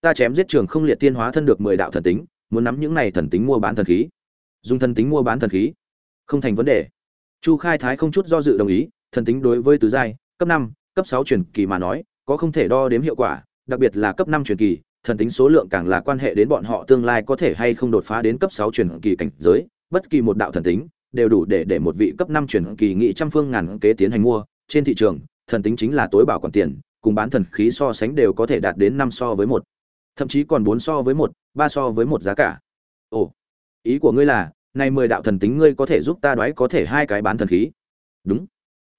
Ta chém giết trường không liệt tiên hóa thân được mười đạo thần tính, muốn nắm những này thần tính mua bán thần khí. Dùng thần tính mua bán thần khí. Không thành vấn đề. Chu khai thái không chút do dự đồng ý, thần tính đối với tứ giai, cấp năm, cấp sáu truyền kỳ mà nói có không thể đo đếm hiệu quả, đặc biệt là cấp năm truyền kỳ, thần tính số lượng càng là quan hệ đến bọn họ tương lai có thể hay không đột phá đến cấp sáu truyền kỳ cảnh giới, bất kỳ một đạo thần tính, đều đủ để để một vị cấp năm truyền kỳ nghị trăm phương ngàn kế tiến hành mua. Trên thị trường, thần tính chính là tối bảo quản tiền, cùng bán thần khí so sánh đều có thể đạt đến năm so với một, thậm chí còn bốn so với một, ba so với một giá cả. Ồ, ý của ngươi là nay mười đạo thần tính ngươi có thể giúp ta đoái có thể hai cái bán thần khí? Đúng,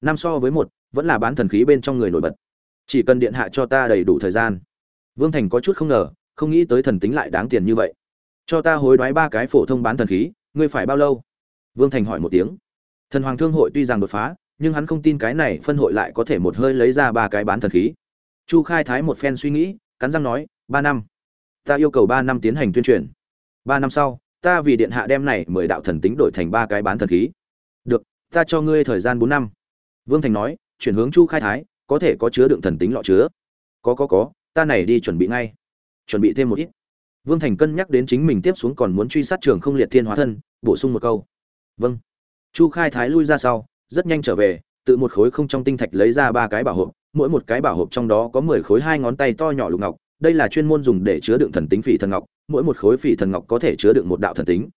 năm so với một, vẫn là bán thần khí bên trong người nổi bật chỉ cần điện hạ cho ta đầy đủ thời gian. Vương thành có chút không ngờ, không nghĩ tới thần tính lại đáng tiền như vậy. Cho ta hối đoái ba cái phổ thông bán thần khí, ngươi phải bao lâu? Vương thành hỏi một tiếng. Thần hoàng thương hội tuy rằng đột phá, nhưng hắn không tin cái này phân hội lại có thể một hơi lấy ra ba cái bán thần khí. Chu khai thái một phen suy nghĩ, cắn răng nói, ba năm. Ta yêu cầu ba năm tiến hành tuyên truyền. Ba năm sau, ta vì điện hạ đem này mười đạo thần tính đổi thành ba cái bán thần khí. Được, ta cho ngươi thời gian bốn năm. Vương thành nói, chuyển hướng chu khai thái có thể có chứa đựng thần tính lọ chứa. Có có có, ta này đi chuẩn bị ngay. Chuẩn bị thêm một ít. Vương thành cân nhắc đến chính mình tiếp xuống còn muốn truy sát trường không liệt thiên hóa thân, bổ sung một câu. Vâng. Chu khai thái lui ra sau, rất nhanh trở về, tự một khối không trong tinh thạch lấy ra ba cái bảo hộp, mỗi một cái bảo hộp trong đó có mười khối hai ngón tay to nhỏ lục ngọc, đây là chuyên môn dùng để chứa đựng thần tính phỉ thần ngọc, mỗi một khối phỉ thần ngọc có thể chứa đựng một đạo thần tính.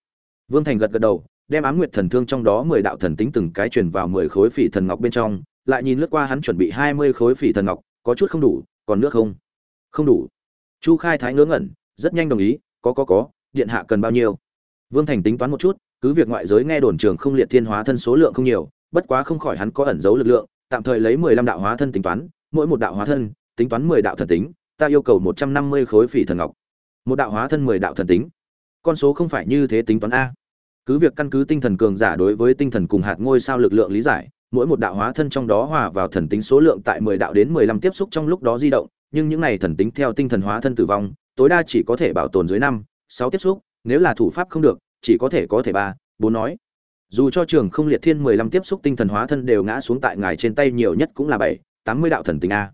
Vương thành gật gật đầu, đem ám nguyệt thần thương trong đó mười đạo thần tính từng cái truyền vào mười khối phỉ thần ngọc bên trong lại nhìn lướt qua hắn chuẩn bị hai mươi khối phỉ thần ngọc, có chút không đủ, còn nước không? Không đủ. Chu khai thái ngớ ngẩn, rất nhanh đồng ý, có có có, điện hạ cần bao nhiêu? Vương thành tính toán một chút, cứ việc ngoại giới nghe đồn trường không liệt thiên hóa thân số lượng không nhiều, bất quá không khỏi hắn có ẩn giấu lực lượng, tạm thời lấy mười lăm đạo hóa thân tính toán, mỗi một đạo hóa thân, tính toán mười đạo thần tính, ta yêu cầu một trăm năm mươi khối phỉ thần ngọc. Một đạo hóa thân mười đạo thần tính. Con số không phải như thế tính toán a. Cứ việc căn cứ tinh thần cường giả đối với tinh thần cùng hạt ngôi sao lực lượng lý giải mỗi một đạo hóa thân trong đó hòa vào thần tính số lượng tại mười đạo đến mười lăm tiếp xúc trong lúc đó di động, nhưng những này thần tính theo tinh thần hóa thân tử vong, tối đa chỉ có thể bảo tồn dưới năm, sáu tiếp xúc, nếu là thủ pháp không được, chỉ có thể có thể ba, bốn nói. Dù cho trường không liệt thiên mười lăm tiếp xúc tinh thần hóa thân đều ngã xuống tại ngài trên tay nhiều nhất cũng là bảy, tám mươi đạo thần tính a.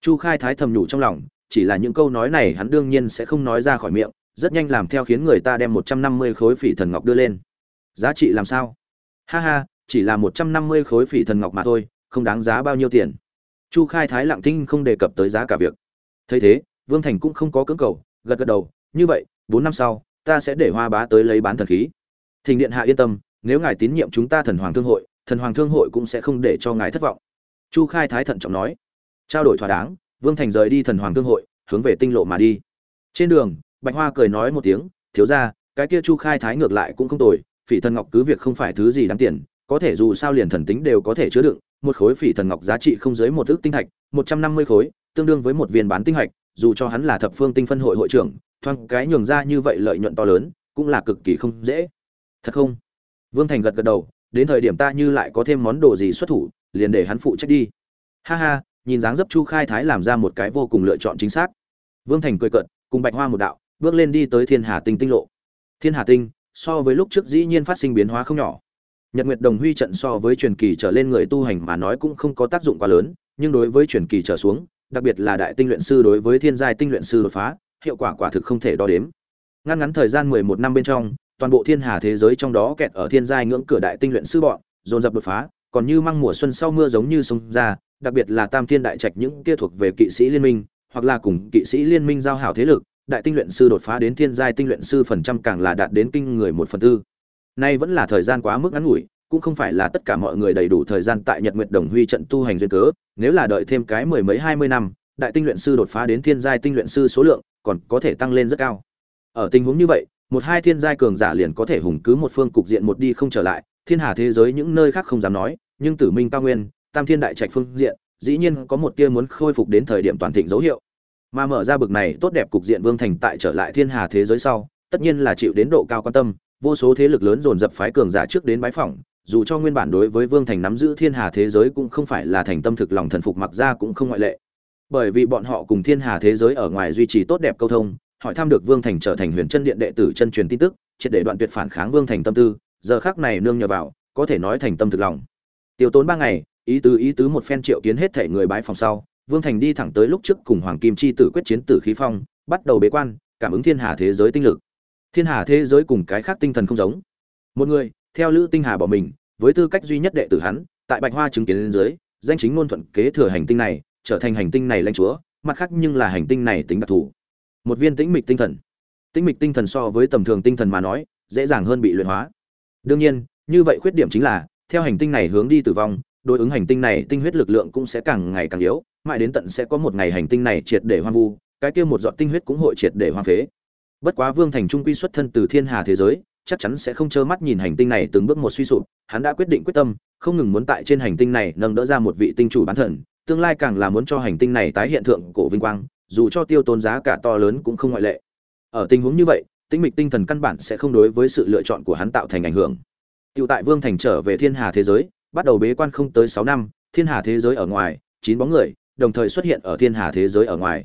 Chu khai thái thầm nhủ trong lòng, chỉ là những câu nói này hắn đương nhiên sẽ không nói ra khỏi miệng, rất nhanh làm theo khiến người ta đem một trăm năm mươi khối phỉ thần ngọc đưa lên. Giá trị làm sao? Ha ha chỉ là một trăm năm mươi khối phỉ thần ngọc mà thôi, không đáng giá bao nhiêu tiền. Chu khai thái lặng thinh không đề cập tới giá cả việc. Thấy thế, vương thành cũng không có cưỡng cầu, gật gật đầu, như vậy, bốn năm sau, ta sẽ để hoa bá tới lấy bán thần khí. Thình điện hạ yên tâm, nếu ngài tín nhiệm chúng ta thần hoàng thương hội, thần hoàng thương hội cũng sẽ không để cho ngài thất vọng. Chu khai thái thận trọng nói. Trao đổi thỏa đáng, vương thành rời đi thần hoàng thương hội, hướng về tinh lộ mà đi. Trên đường, bạch hoa cười nói một tiếng, thiếu ra cái kia chu khai thái ngược lại cũng không tồi, phỉ thần ngọc cứ việc không phải thứ gì đáng tiền có thể dù sao liền thần tính đều có thể chứa đựng, một khối phỉ thần ngọc giá trị không dưới một ước tinh thạch, một trăm năm mươi khối, tương đương với một viên bán tinh hạch, dù cho hắn là thập phương tinh phân hội hội trưởng, thoáng cái nhường ra như vậy lợi nhuận to lớn, cũng là cực kỳ không dễ. Thật không? Vương thành gật gật đầu, đến thời điểm ta như lại có thêm món đồ gì xuất thủ, liền để hắn phụ trách đi. Ha ha, nhìn dáng dấp chu khai thái làm ra một cái vô cùng lựa chọn chính xác. Vương thành cười cợt, cùng bạch hoa một đạo, bước lên đi tới thiên hà tinh tinh lộ. Thiên hà tinh, so với lúc trước dĩ nhiên phát sinh biến hóa không nhỏ nhật nguyệt đồng huy trận so với truyền kỳ trở lên người tu hành mà nói cũng không có tác dụng quá lớn, nhưng đối với truyền kỳ trở xuống, đặc biệt là đại tinh luyện sư đối với thiên giai tinh luyện sư đột phá, hiệu quả quả thực không thể đo đếm. Ngắn ngắn thời gian mười một năm bên trong, toàn bộ thiên hà thế giới trong đó kẹt ở thiên giai ngưỡng cửa đại tinh luyện sư bọn, dồn dập đột phá, còn như măng mùa xuân sau mưa giống như sông ra, đặc biệt là tam thiên đại trạch những kia thuộc về kỵ sĩ liên minh, hoặc là cùng kỵ sĩ liên minh giao hảo thế lực, đại tinh luyện sư đột phá đến thiên giai tinh luyện sư phần trăm càng là đạt đến kinh người một phần tư nay vẫn là thời gian quá mức ngắn ngủi, cũng không phải là tất cả mọi người đầy đủ thời gian tại nhật nguyệt đồng huy trận tu hành duyên cớ, nếu là đợi thêm cái mười mấy hai mươi năm, đại tinh luyện sư đột phá đến thiên giai tinh luyện sư số lượng còn có thể tăng lên rất cao. Ở tình huống như vậy, một hai thiên giai cường giả liền có thể hùng cứ một phương cục diện một đi không trở lại, thiên hà thế giới những nơi khác không dám nói, nhưng tử minh cao nguyên, tam thiên đại trạch phương diện, dĩ nhiên có một tia muốn khôi phục đến thời điểm toàn thịnh dấu hiệu. Mà mở ra bực này tốt đẹp cục diện vương thành tại trở lại thiên hà thế giới sau, tất nhiên là chịu đến độ cao quan tâm vô số thế lực lớn dồn dập phái cường giả trước đến bái phỏng, dù cho nguyên bản đối với vương thành nắm giữ thiên hà thế giới cũng không phải là thành tâm thực lòng thần phục mặc ra cũng không ngoại lệ. Bởi vì bọn họ cùng thiên hà thế giới ở ngoài duy trì tốt đẹp câu thông, hỏi thăm được vương thành trở thành huyền chân điện đệ tử chân truyền tin tức, triệt để đoạn tuyệt phản kháng vương thành tâm tư, giờ khác này nương nhờ vào, có thể nói thành tâm thực lòng. Tiêu tốn ba ngày, ý tứ ý tứ một phen triệu kiến hết thể người bái phòng sau, vương thành đi thẳng tới lúc trước cùng hoàng kim chi tử quyết chiến tử khí phong, bắt đầu bế quan, cảm ứng thiên hà thế giới tinh lực thiên hà thế giới cùng cái khác tinh thần không giống. Một người, theo lữ tinh hà bỏ mình, với tư cách duy nhất đệ tử hắn, tại bạch hoa chứng kiến lên dưới, danh chính ngôn thuận kế thừa hành tinh này, trở thành hành tinh này lãnh chúa, mặt khác nhưng là hành tinh này tính đặc thù. Một viên tĩnh mịch tinh thần. Tĩnh mịch tinh thần so với tầm thường tinh thần mà nói, dễ dàng hơn bị luyện hóa. Đương nhiên, như vậy khuyết điểm chính là, theo hành tinh này hướng đi tử vong, đối ứng hành tinh này tinh huyết lực lượng cũng sẽ càng ngày càng yếu, mãi đến tận sẽ có một ngày hành tinh này triệt để hoang vu, cái kia một giọt tinh huyết cũng hội triệt để hoang phế bất quá vương thành trung quy xuất thân từ thiên hà thế giới chắc chắn sẽ không trơ mắt nhìn hành tinh này từng bước một suy sụp. Hắn đã quyết định quyết tâm không ngừng muốn tại trên hành tinh này nâng đỡ ra một vị tinh chủ bán thần tương lai càng là muốn cho hành tinh này tái hiện thượng cổ vinh quang dù cho tiêu tốn giá cả to lớn cũng không ngoại lệ. Ở tình huống như vậy tinh mịch tinh thần căn bản sẽ không đối với sự lựa chọn của hắn tạo thành ảnh hưởng. Tiêu tại Vương Thành trở về Thiên Hà thế giới, bắt đầu bế quan không tới 6 năm, Thiên Hà thế giới ở ngoài, chín bóng người, đồng thời xuất hiện ở Thiên Hà thế giới ở ngoài.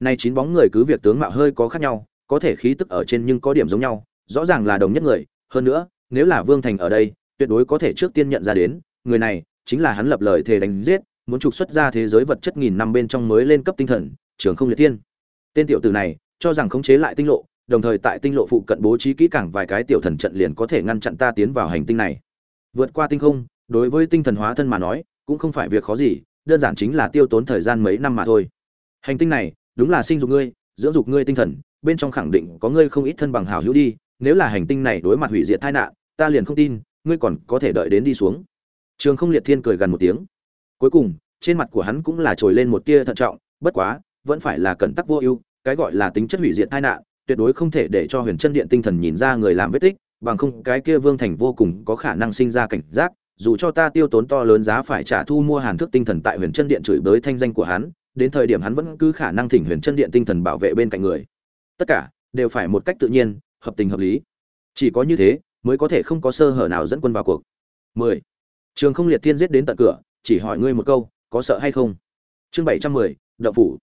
Nay chín bóng người cứ việc tướng mạo hơi có khác nhau, có thể khí tức ở trên nhưng có điểm giống nhau, rõ ràng là đồng nhất người, hơn nữa, nếu là Vương Thành ở đây, tuyệt đối có thể trước tiên nhận ra đến, người này chính là hắn lập lời thề đánh giết, muốn trục xuất ra thế giới vật chất nghìn năm bên trong mới lên cấp tinh thần, trường không liệt tiên Tên tiểu tử này, cho rằng khống chế lại tinh lộ, đồng thời tại tinh lộ phụ cận bố trí kỹ càng vài cái tiểu thần trận liền có thể ngăn chặn ta tiến vào hành tinh này. Vượt qua tinh không, đối với tinh thần hóa thân mà nói, cũng không phải việc khó gì, đơn giản chính là tiêu tốn thời gian mấy năm mà thôi. Hành tinh này, đúng là sinh dục ngươi, dưỡng dục ngươi tinh thần, bên trong khẳng định có ngươi không ít thân bằng hảo hữu đi, nếu là hành tinh này đối mặt hủy diệt tai nạn, ta liền không tin, ngươi còn có thể đợi đến đi xuống. Trường Không Liệt Thiên cười gần một tiếng. Cuối cùng, trên mặt của hắn cũng là trồi lên một tia thận trọng, bất quá, vẫn phải là cẩn tắc vô ưu, cái gọi là tính chất hủy diệt tai nạn, tuyệt đối không thể để cho huyền chân điện tinh thần nhìn ra người làm vết tích bằng không cái kia vương thành vô cùng có khả năng sinh ra cảnh giác dù cho ta tiêu tốn to lớn giá phải trả thu mua hàn thức tinh thần tại huyền chân điện chửi bới thanh danh của hắn đến thời điểm hắn vẫn cứ khả năng thỉnh huyền chân điện tinh thần bảo vệ bên cạnh người tất cả đều phải một cách tự nhiên hợp tình hợp lý. Chỉ có như thế mới có thể không có sơ hở nào dẫn quân vào cuộc. 10. trường không liệt thiên giết đến tận cửa chỉ hỏi ngươi một câu có sợ hay không? Chương 710, đậu phủ.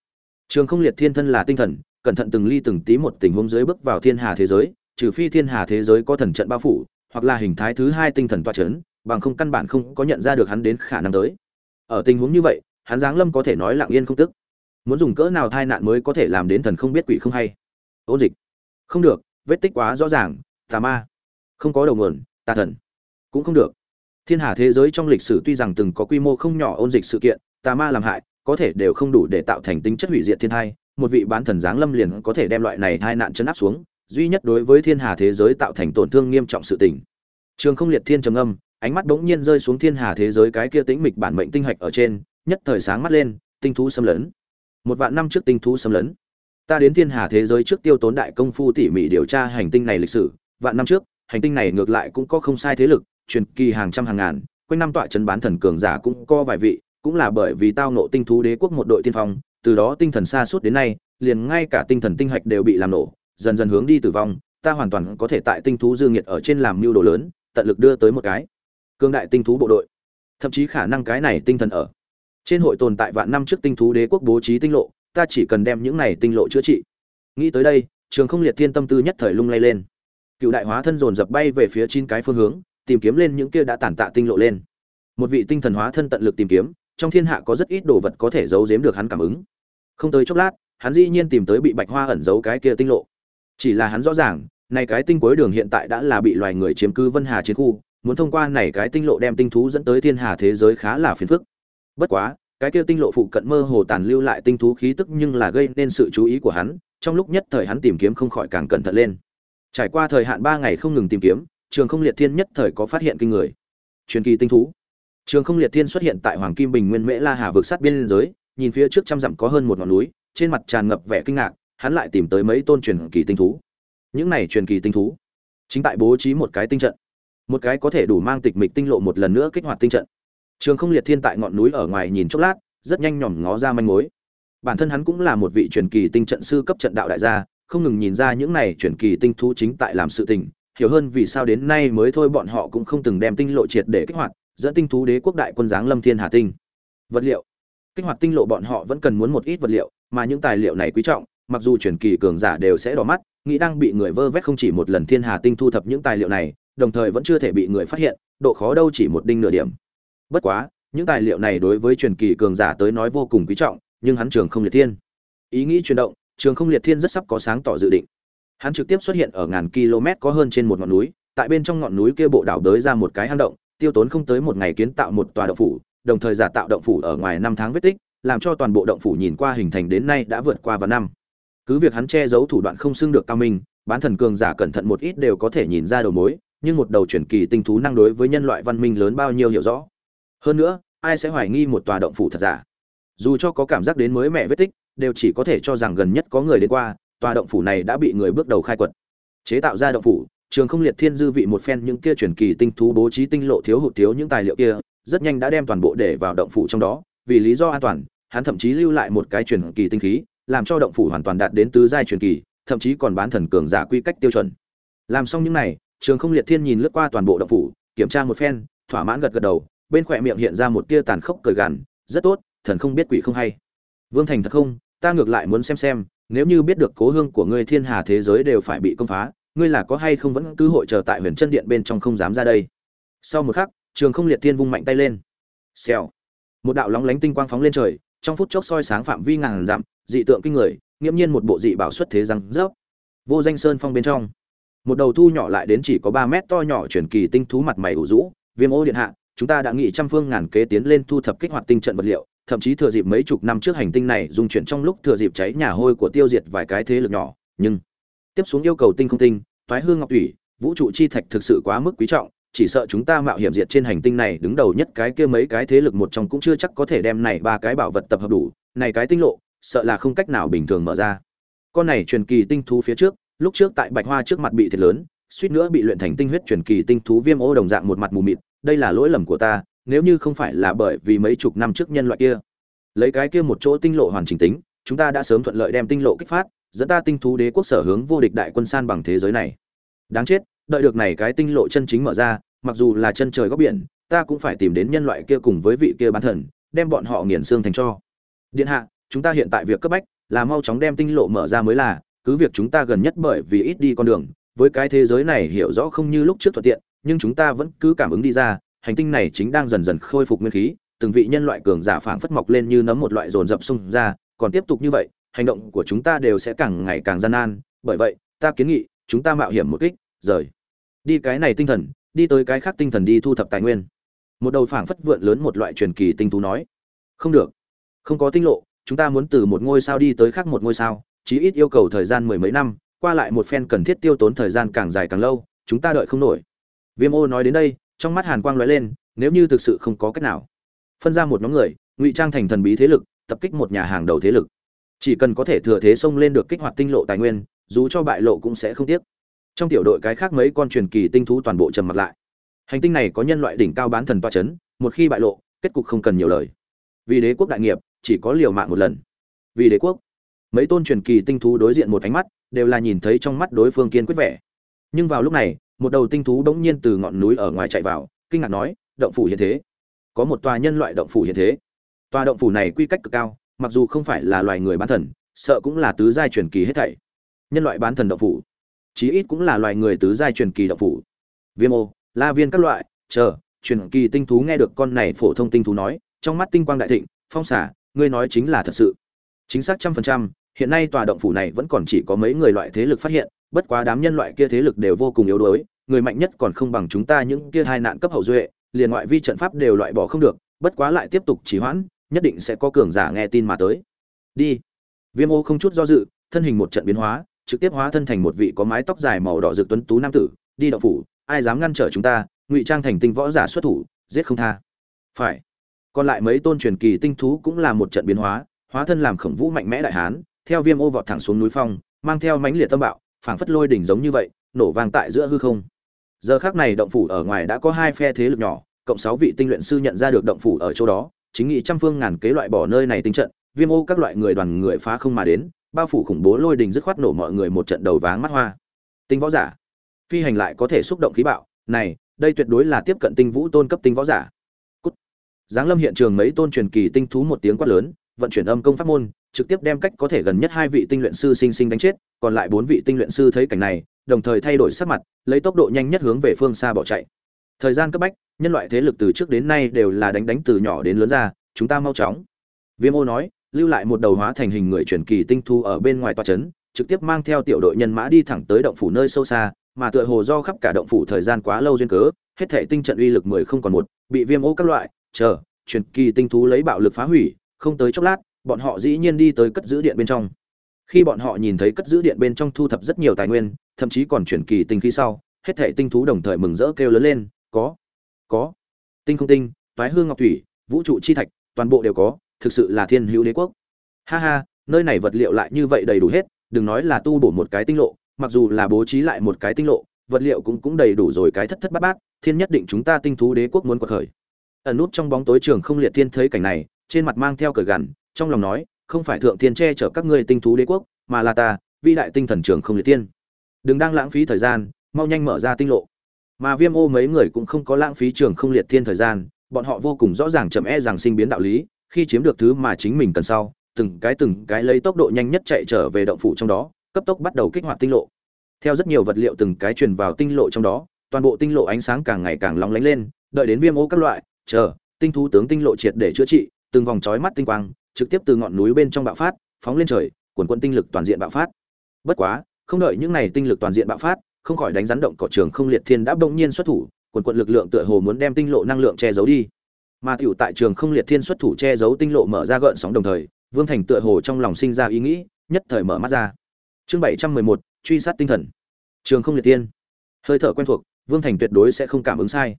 Trường không liệt thiên thân là tinh thần cẩn thận từng ly từng tí một tình huống dưới bước vào thiên hà thế giới trừ phi thiên hà thế giới có thần trận bao phủ hoặc là hình thái thứ hai tinh thần toa chấn bằng không căn bản không có nhận ra được hắn đến khả năng tới. Ở tình huống như vậy hắn giáng lâm có thể nói lặng yên không tức. Muốn dùng cỡ nào thai nạn mới có thể làm đến thần không biết quỷ không hay? Ôn dịch không được vết tích quá rõ ràng tà ma không có đầu nguồn tà thần cũng không được thiên hà thế giới trong lịch sử tuy rằng từng có quy mô không nhỏ ôn dịch sự kiện tà ma làm hại có thể đều không đủ để tạo thành tính chất hủy diệt thiên thai một vị bán thần giáng lâm liền có thể đem loại này tai nạn chấn áp xuống, duy nhất đối với thiên hà thế giới tạo thành tổn thương nghiêm trọng sự tình. Trường Không Liệt Thiên trầm âm, ánh mắt bỗng nhiên rơi xuống thiên hà thế giới cái kia tĩnh mịch bản mệnh tinh hạch ở trên, nhất thời sáng mắt lên, tinh thú xâm lấn. Một vạn năm trước tinh thú xâm lấn. Ta đến thiên hà thế giới trước tiêu tốn đại công phu tỉ mỉ điều tra hành tinh này lịch sử, vạn năm trước, hành tinh này ngược lại cũng có không sai thế lực, truyền kỳ hàng trăm hàng ngàn, quanh năm tọa trấn bán thần cường giả cũng có vài vị, cũng là bởi vì tao nộ tinh thú đế quốc một đội tiên phong, từ đó tinh thần xa suốt đến nay liền ngay cả tinh thần tinh hạch đều bị làm nổ dần dần hướng đi tử vong ta hoàn toàn có thể tại tinh thú dương nhiệt ở trên làm mưu đồ lớn tận lực đưa tới một cái cương đại tinh thú bộ đội. Thậm chí khả năng cái này tinh thần ở trên hội tồn tại vạn năm trước tinh thú đế quốc bố trí tinh lộ ta chỉ cần đem những này tinh lộ chữa trị. Nghĩ tới đây, trường không liệt thiên tâm tư nhất thời lung lay lên. Cựu đại hóa thân dồn dập bay về phía chín cái phương hướng, tìm kiếm lên những kia đã tản tạ tinh lộ lên. Một vị tinh thần hóa thân tận lực tìm kiếm, trong thiên hạ có rất ít đồ vật có thể giấu giếm được hắn cảm ứng. Không tới chốc lát, hắn dĩ nhiên tìm tới bị bạch hoa ẩn giấu cái kia tinh lộ. Chỉ là hắn rõ ràng, này cái tinh cuối đường hiện tại đã là bị loài người chiếm cư vân hà chiến khu, muốn thông qua này cái tinh lộ đem tinh thú dẫn tới thiên hà thế giới khá là phiền phức. Bất quá cái kia tinh lộ phụ cận mơ hồ tàn lưu lại tinh thú khí tức nhưng là gây nên sự chú ý của hắn, trong lúc nhất thời hắn tìm kiếm không khỏi càng cẩn thận lên. Trải qua thời hạn ba ngày không ngừng tìm kiếm, trường không liệt thiên nhất thời có phát hiện kinh người. Truyền kỳ tinh thú. Trường không liệt thiên xuất hiện tại hoàng kim bình nguyên mễ la hà vực sát biên giới, nhìn phía trước trăm dặm có hơn một ngọn núi, trên mặt tràn ngập vẻ kinh ngạc, hắn lại tìm tới mấy tôn truyền kỳ tinh thú. Những này truyền kỳ tinh thú, chính tại bố trí một cái tinh trận. Một cái có thể đủ mang tịch mịch tinh lộ một lần nữa kích hoạt tinh trận trường không liệt thiên tại ngọn núi ở ngoài nhìn chốc lát, rất nhanh nhòm ngó ra manh mối. Bản thân hắn cũng là một vị truyền kỳ tinh trận sư cấp trận đạo đại gia, không ngừng nhìn ra những này truyền kỳ tinh thú chính tại làm sự tình, hiểu hơn vì sao đến nay mới thôi bọn họ cũng không từng đem tinh lộ triệt để kích hoạt, dẫn tinh thú đế quốc đại quân giáng lâm thiên hà tinh. Vật liệu. Kích hoạt tinh lộ bọn họ vẫn cần muốn một ít vật liệu, mà những tài liệu này quý trọng, mặc dù truyền kỳ cường giả đều sẽ đỏ mắt, nghĩ đang bị người vơ vét không chỉ một lần thiên hà tinh thu thập những tài liệu này, đồng thời vẫn chưa thể bị người phát hiện, độ khó đâu chỉ một đinh nửa điểm bất quá, những tài liệu này đối với truyền kỳ cường giả tới nói vô cùng quý trọng, nhưng hắn trường không liệt thiên. Ý nghĩ chuyển động, trường không liệt thiên rất sắp có sáng tỏ dự định. Hắn trực tiếp xuất hiện ở ngàn km có hơn trên một ngọn núi, tại bên trong ngọn núi kia bộ đảo đới ra một cái hang động, tiêu tốn không tới một ngày kiến tạo một tòa động phủ, đồng thời giả tạo động phủ ở ngoài năm tháng vết tích, làm cho toàn bộ động phủ nhìn qua hình thành đến nay đã vượt qua vài năm. Cứ việc hắn che giấu thủ đoạn không xưng được cao minh, bán thần cường giả cẩn thận một ít đều có thể nhìn ra đầu mối, nhưng một đầu chuyển kỳ tinh thú năng đối với nhân loại văn minh lớn bao nhiêu hiểu rõ hơn nữa, ai sẽ hoài nghi một tòa động phủ thật giả? Dù cho có cảm giác đến mới mẹ vết tích, đều chỉ có thể cho rằng gần nhất có người đến qua, tòa động phủ này đã bị người bước đầu khai quật. Chế tạo ra động phủ, trường không liệt thiên dư vị một phen những kia truyền kỳ tinh thú bố trí tinh lộ thiếu hụt thiếu những tài liệu kia, rất nhanh đã đem toàn bộ để vào động phủ trong đó, vì lý do an toàn, hắn thậm chí lưu lại một cái truyền kỳ tinh khí, làm cho động phủ hoàn toàn đạt đến tứ giai truyền kỳ, thậm chí còn bán thần cường giả quy cách tiêu chuẩn. Làm xong những này, trường không liệt thiên nhìn lướt qua toàn bộ động phủ, kiểm tra một phen, thỏa mãn gật gật đầu bên khỏe miệng hiện ra một tia tàn khốc cười gằn, rất tốt, thần không biết quỷ không hay. Vương thành thật không? Ta ngược lại muốn xem xem, nếu như biết được cố hương của ngươi thiên hà thế giới đều phải bị công phá, ngươi là có hay không vẫn cứ hội chờ tại huyền chân điện bên trong không dám ra đây? Sau một khắc, trường không liệt thiên vung mạnh tay lên. Xèo. Một đạo lóng lánh tinh quang phóng lên trời, trong phút chốc soi sáng phạm vi ngàn dặm, dị tượng kinh người, nghiễm nhiên một bộ dị bảo xuất thế răng rớp. Vô danh sơn phong bên trong. Một đầu thu nhỏ lại đến chỉ có ba mét to nhỏ chuyển kỳ tinh thú mặt mày ủ rũ, viêm ô điện hạ chúng ta đã nghị trăm phương ngàn kế tiến lên thu thập kích hoạt tinh trận vật liệu, thậm chí thừa dịp mấy chục năm trước hành tinh này dùng chuyển trong lúc thừa dịp cháy nhà hôi của tiêu diệt vài cái thế lực nhỏ, nhưng tiếp xuống yêu cầu tinh không tinh thoái hương ngọc thủy, vũ trụ chi thạch thực sự quá mức quý trọng, chỉ sợ chúng ta mạo hiểm diệt trên hành tinh này đứng đầu nhất cái kia mấy cái thế lực một trong cũng chưa chắc có thể đem này ba cái bảo vật tập hợp đủ, này cái tinh lộ, sợ là không cách nào bình thường mở ra. Con này truyền kỳ tinh thú phía trước, lúc trước tại bạch hoa trước mặt bị thiệt lớn, suýt nữa bị luyện thành tinh huyết truyền kỳ tinh thú viêm ô đồng dạng một mặt mù mịt đây là lỗi lầm của ta, nếu như không phải là bởi vì mấy chục năm trước nhân loại kia. Lấy cái kia một chỗ tinh lộ hoàn chỉnh tính, chúng ta đã sớm thuận lợi đem tinh lộ kích phát, dẫn ta tinh thú đế quốc sở hướng vô địch đại quân san bằng thế giới này. Đáng chết, đợi được này cái tinh lộ chân chính mở ra, mặc dù là chân trời góc biển, ta cũng phải tìm đến nhân loại kia cùng với vị kia bán thần, đem bọn họ nghiền xương thành cho. Điện hạ, chúng ta hiện tại việc cấp bách, là mau chóng đem tinh lộ mở ra mới là, cứ việc chúng ta gần nhất bởi vì ít đi con đường, với cái thế giới này hiểu rõ không như lúc trước thuận tiện nhưng chúng ta vẫn cứ cảm ứng đi ra, hành tinh này chính đang dần dần khôi phục nguyên khí, từng vị nhân loại cường giả phảng phất mọc lên như nấm một loại dồn dập xung ra, còn tiếp tục như vậy, hành động của chúng ta đều sẽ càng ngày càng gian nan, bởi vậy, ta kiến nghị, chúng ta mạo hiểm một kích, rời. Đi cái này tinh thần, đi tới cái khác tinh thần đi thu thập tài nguyên. Một đầu phảng phất vượn lớn một loại truyền kỳ tinh tú nói. Không được. Không có tinh lộ, chúng ta muốn từ một ngôi sao đi tới khác một ngôi sao, chí ít yêu cầu thời gian mười mấy năm, qua lại một phen cần thiết tiêu tốn thời gian càng dài càng lâu, chúng ta đợi không nổi viêm ô nói đến đây, trong mắt hàn quang lóe lên, nếu như thực sự không có cách nào. Phân ra một nhóm người, ngụy trang thành thần bí thế lực, tập kích một nhà hàng đầu thế lực. Chỉ cần có thể thừa thế xông lên được kích hoạt tinh lộ tài nguyên, dù cho bại lộ cũng sẽ không tiếc. Trong tiểu đội cái khác mấy con truyền kỳ tinh thú toàn bộ trầm mặt lại. Hành tinh này có nhân loại đỉnh cao bán thần toa c h ấ n một khi bại lộ, kết cục không cần nhiều lời. Vì đế quốc đại nghiệp, chỉ có liều mạng một lần. Vì đế quốc, mấy tôn truyền kỳ tinh thú đối diện một ánh mắt, đều là nhìn thấy trong mắt đối phương kiên quyết vẻ. Nhưng vào lúc này một đầu tinh thú bỗng nhiên từ ngọn núi ở ngoài chạy vào, kinh ngạc nói, động phủ hiện thế, có một tòa nhân loại động phủ hiện thế. Tòa động phủ này quy cách cực cao, mặc dù không phải là loài người bán thần, sợ cũng là tứ giai truyền kỳ hết thảy. Nhân loại bán thần động phủ, chí ít cũng là loài người tứ giai truyền kỳ động phủ. Viêm ô, la viên các loại, chờ, truyền kỳ tinh thú nghe được con này phổ thông tinh thú nói, trong mắt tinh quang đại thịnh, phong xả ngươi nói chính là thật sự. Chính xác trăm phần trăm, hiện nay tòa động phủ này vẫn còn chỉ có mấy người loại thế lực phát hiện bất quá đám nhân loại kia thế lực đều vô cùng yếu đuối, người mạnh nhất còn không bằng chúng ta những kia hai nạn cấp hậu duệ, liền ngoại vi trận pháp đều loại bỏ không được, bất quá lại tiếp tục trì hoãn, nhất định sẽ có cường giả nghe tin mà tới. Đi. Viêm ô không chút do dự, thân hình một trận biến hóa, trực tiếp hóa thân thành một vị có mái tóc dài màu đỏ rực tuấn tú nam tử, đi đậu phủ, ai dám ngăn trở chúng ta, ngụy trang thành tinh võ giả xuất thủ, giết không tha. Phải. Còn lại mấy tôn truyền kỳ tinh thú cũng là một trận biến hóa hóa thân làm khổng vũ mạnh mẽ đại hán, theo viêm ô vọt thẳng xuống núi phong, mang theo mãnh liệt tâm bạo phảng phất lôi đỉnh giống như vậy, nổ vang tại giữa hư không. Giờ khắc này động phủ ở ngoài đã có hai phe thế lực nhỏ, cộng sáu vị tinh luyện sư nhận ra được động phủ ở chỗ đó, chính nghị trăm phương ngàn kế loại bỏ nơi này tinh trận, viêm ô các loại người đoàn người phá không mà đến, bao phủ khủng bố lôi đình dứt khoát nổ mọi người một trận đầu váng mắt hoa. Tinh võ giả. Phi hành lại có thể xúc động khí bạo, này, đây tuyệt đối là tiếp cận tinh vũ tôn cấp tinh võ giả. Cút. giáng lâm hiện trường mấy tôn truyền kỳ tinh thú một tiếng quát lớn, vận chuyển âm công pháp môn, trực tiếp đem cách có thể gần nhất hai vị tinh luyện sư sinh sinh đánh chết còn lại bốn vị tinh luyện sư thấy cảnh này, đồng thời thay đổi sắc mặt, lấy tốc độ nhanh nhất hướng về phương xa bỏ chạy. Thời gian cấp bách, nhân loại thế lực từ trước đến nay đều là đánh đánh từ nhỏ đến lớn ra, chúng ta mau chóng. Viêm ô nói, lưu lại một đầu hóa thành hình người truyền kỳ tinh thu ở bên ngoài tòa trấn trực tiếp mang theo tiểu đội nhân mã đi thẳng tới động phủ nơi sâu xa, mà tựa hồ do khắp cả động phủ thời gian quá lâu duyên cớ, hết thể tinh trận uy lực mười không còn một, bị viêm ô các loại, chờ, truyền kỳ tinh thú lấy bạo lực phá hủy, không tới chốc lát, bọn họ dĩ nhiên đi tới cất giữ điện bên trong khi bọn họ nhìn thấy cất giữ điện bên trong thu thập rất nhiều tài nguyên, thậm chí còn chuyển kỳ tinh khí sau, hết thể tinh thú đồng thời mừng rỡ kêu lớn lên, có có, tinh không tinh, toái hương ngọc thủy, vũ trụ chi thạch, toàn bộ đều có, thực sự là thiên hữu đế quốc. Ha ha, nơi này vật liệu lại như vậy đầy đủ hết, đừng nói là tu bổ một cái tinh lộ, mặc dù là bố trí lại một cái tinh lộ, vật liệu cũng cũng đầy đủ rồi, cái thất thất bát bát, thiên nhất định chúng ta tinh thú đế quốc muốn quật khởi. Ẩn nút trong bóng tối trường không liệt thiên thấy cảnh này, trên mặt mang theo cờ gằn, trong lòng nói không phải thượng thiên che chở các ngươi tinh thú đế quốc, mà là ta vi đại tinh thần trường không liệt tiên. Đừng đang lãng phí thời gian, mau nhanh mở ra tinh lộ. Mà viêm ô mấy người cũng không có lãng phí trường không liệt thiên thời gian, bọn họ vô cùng rõ ràng chậm e rằng sinh biến đạo lý, khi chiếm được thứ mà chính mình cần sau, từng cái từng cái lấy tốc độ nhanh nhất chạy trở về động phủ trong đó, cấp tốc bắt đầu kích hoạt tinh lộ. Theo rất nhiều vật liệu từng cái truyền vào tinh lộ trong đó, toàn bộ tinh lộ ánh sáng càng ngày càng lóng lánh lên, đợi đến viêm ô các loại, chờ, tinh thú tướng tinh lộ triệt để chữa trị, từng vòng chói mắt tinh quang trực tiếp từ ngọn núi bên trong bạo phát, phóng lên trời, cuồn cuộn tinh lực toàn diện bạo phát. Bất quá, không đợi những này tinh lực toàn diện bạo phát, không khỏi đánh rắn động cỏ trường không liệt thiên đã bỗng nhiên xuất thủ, cuồn cuộn lực lượng tựa hồ muốn đem tinh lộ năng lượng che giấu đi. Mà tiểu tại trường không liệt thiên xuất thủ che giấu tinh lộ mở ra gợn sóng đồng thời, vương thành tựa hồ trong lòng sinh ra ý nghĩ, nhất thời mở mắt ra. Chương bảy trăm mười một, truy sát tinh thần. Trường không liệt thiên. Hơi thở quen thuộc, vương thành tuyệt đối sẽ không cảm ứng sai.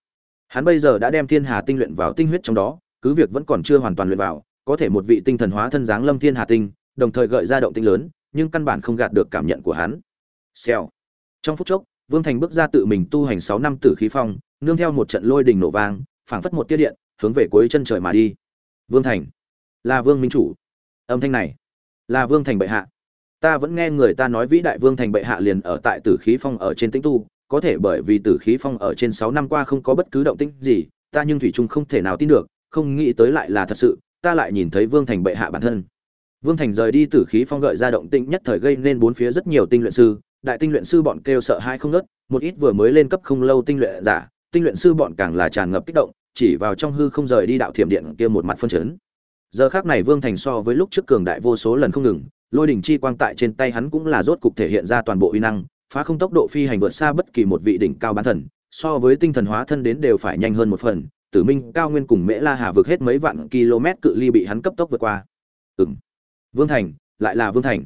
Hắn bây giờ đã đem thiên hà tinh luyện vào tinh huyết trong đó, cứ việc vẫn còn chưa hoàn toàn luyện vào có thể một vị tinh thần hóa thân dáng lâm thiên hà tinh, đồng thời gợi ra động tinh lớn, nhưng căn bản không gạt được cảm nhận của hắn. Xèo. Trong phút chốc, vương thành bước ra tự mình tu hành sáu năm tử khí phong, nương theo một trận lôi đình nổ vang, phảng phất một tiết điện, hướng về cuối chân trời mà đi. Vương thành. Là vương minh chủ. Âm thanh này. Là vương thành bệ hạ. Ta vẫn nghe người ta nói vĩ đại vương thành bệ hạ liền ở tại tử khí phong ở trên tĩnh tu, có thể bởi vì tử khí phong ở trên sáu năm qua không có bất cứ động tĩnh gì, ta nhưng thủy trung không thể nào tin được, không nghĩ tới lại là thật sự ta lại nhìn thấy vương thành bệ hạ bản thân. Vương thành rời đi tử khí phong gợi ra động tĩnh nhất thời gây nên bốn phía rất nhiều tinh luyện sư, đại tinh luyện sư bọn kêu sợ hai không nớt một ít vừa mới lên cấp không lâu tinh luyện giả, tinh luyện sư bọn càng là tràn ngập kích động, chỉ vào trong hư không rời đi đạo thiểm điện kia một mặt phân chấn. Giờ khác này vương thành so với lúc trước cường đại vô số lần không ngừng, lôi đỉnh chi quang tại trên tay hắn cũng là rốt cục thể hiện ra toàn bộ uy năng, phá không tốc độ phi hành vượt xa bất kỳ một vị đỉnh cao bán thần, so với tinh thần hóa thân đến đều phải nhanh hơn một phần tử minh, cao nguyên cùng mễ la hà vượt hết mấy vạn km cự ly bị hắn cấp tốc vượt qua. Ừm. vương thành, lại là vương thành.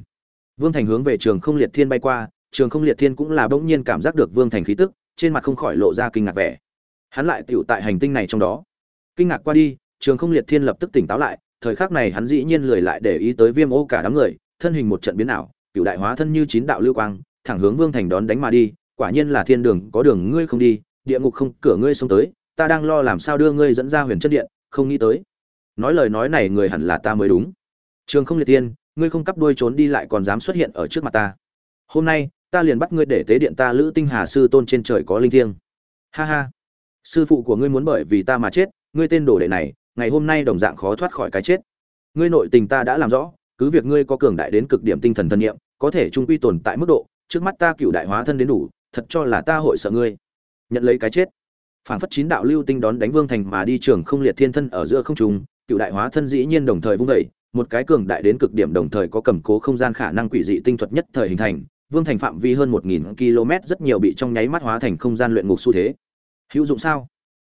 Vương thành hướng về trường không liệt thiên bay qua, trường không liệt thiên cũng là bỗng nhiên cảm giác được vương thành khí tức, trên mặt không khỏi lộ ra kinh ngạc vẻ. Hắn lại tiểu tại hành tinh này trong đó. Kinh ngạc qua đi, trường không liệt thiên lập tức tỉnh táo lại, thời khắc này hắn dĩ nhiên lười lại để ý tới viêm ô cả đám người, thân hình một trận biến ảo cửu đại hóa thân như chín đạo lưu quang, thẳng hướng vương thành đón đánh mà đi, quả nhiên là thiên đường, có đường ngươi không đi, địa ngục không, cửa ngươi xông tới ta đang lo làm sao đưa ngươi dẫn ra huyền chân điện, không nghĩ tới. Nói lời nói này người hẳn là ta mới đúng. Trường không liệt thiên ngươi không cắp đuôi trốn đi lại còn dám xuất hiện ở trước mặt ta. Hôm nay, ta liền bắt ngươi để tế điện ta lữ tinh hà sư tôn trên trời có linh thiêng. Ha ha. Sư phụ của ngươi muốn bởi vì ta mà chết, ngươi tên đồ đệ này, ngày hôm nay đồng dạng khó thoát khỏi cái chết. Ngươi nội tình ta đã làm rõ, cứ việc ngươi có cường đại đến cực điểm tinh thần thân nhiệm có thể trung quy tồn tại mức độ, trước mắt ta cựu đại hóa thân đến đủ, thật cho là ta hội sợ ngươi. Nhận lấy cái chết phản phất chín đạo lưu tinh đón đánh vương thành mà đi trường không liệt thiên thân ở giữa không trung, cựu đại hóa thân dĩ nhiên đồng thời vung vẩy một cái cường đại đến cực điểm đồng thời có cầm cố không gian khả năng quỷ dị tinh thuật nhất thời hình thành, vương thành phạm vi hơn một nghìn km rất nhiều bị trong nháy mắt hóa thành không gian luyện ngục xu thế. Hữu dụng sao?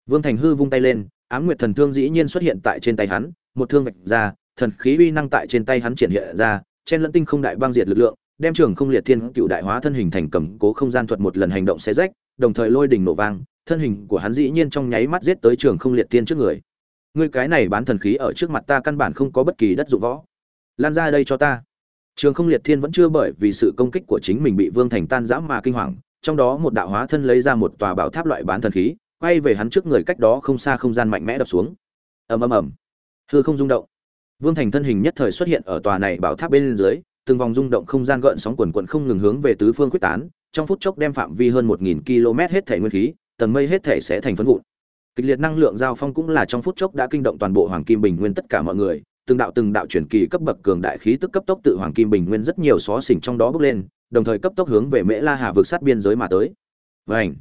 Vương thành hư vung tay lên, ám nguyệt thần thương dĩ nhiên xuất hiện tại trên tay hắn, một thương vạch ra, thần khí uy năng tại trên tay hắn triển hiện ra, chen lẫn tinh không đại băng diệt lực lượng, đem trường không liệt thiên cựu đại hóa thân hình thành cầm cố không gian thuật một lần hành động xé rách, đồng thời lôi đỉnh nổ vang thân hình của hắn dĩ nhiên trong nháy mắt giết tới trường không liệt thiên trước người. Ngươi cái này bán thần khí ở trước mặt ta căn bản không có bất kỳ đất dụng võ. Lan ra đây cho ta. Trường không liệt thiên vẫn chưa bởi vì sự công kích của chính mình bị vương thành tan giã mà kinh hoàng, trong đó một đạo hóa thân lấy ra một tòa bảo tháp loại bán thần khí, quay về hắn trước người cách đó không xa không gian mạnh mẽ đập xuống. Ầm ầm ầm. Hư không rung động. Vương thành thân hình nhất thời xuất hiện ở tòa này bảo tháp bên dưới, từng vòng rung động không gian gợn sóng quần quận không ngừng hướng về tứ phương quyết tán, trong phút chốc đem phạm vi hơn một nghìn km hết thể nguyên khí tầng mây hết thể sẽ thành phấn vụn. Kịch liệt năng lượng giao phong cũng là trong phút chốc đã kinh động toàn bộ hoàng kim bình nguyên tất cả mọi người. Từng đạo từng đạo chuyển kỳ cấp bậc cường đại khí tức cấp tốc tự hoàng kim bình nguyên rất nhiều xó xỉnh trong đó bước lên, đồng thời cấp tốc hướng về mễ la hà vượt sát biên giới mà tới. Vảnh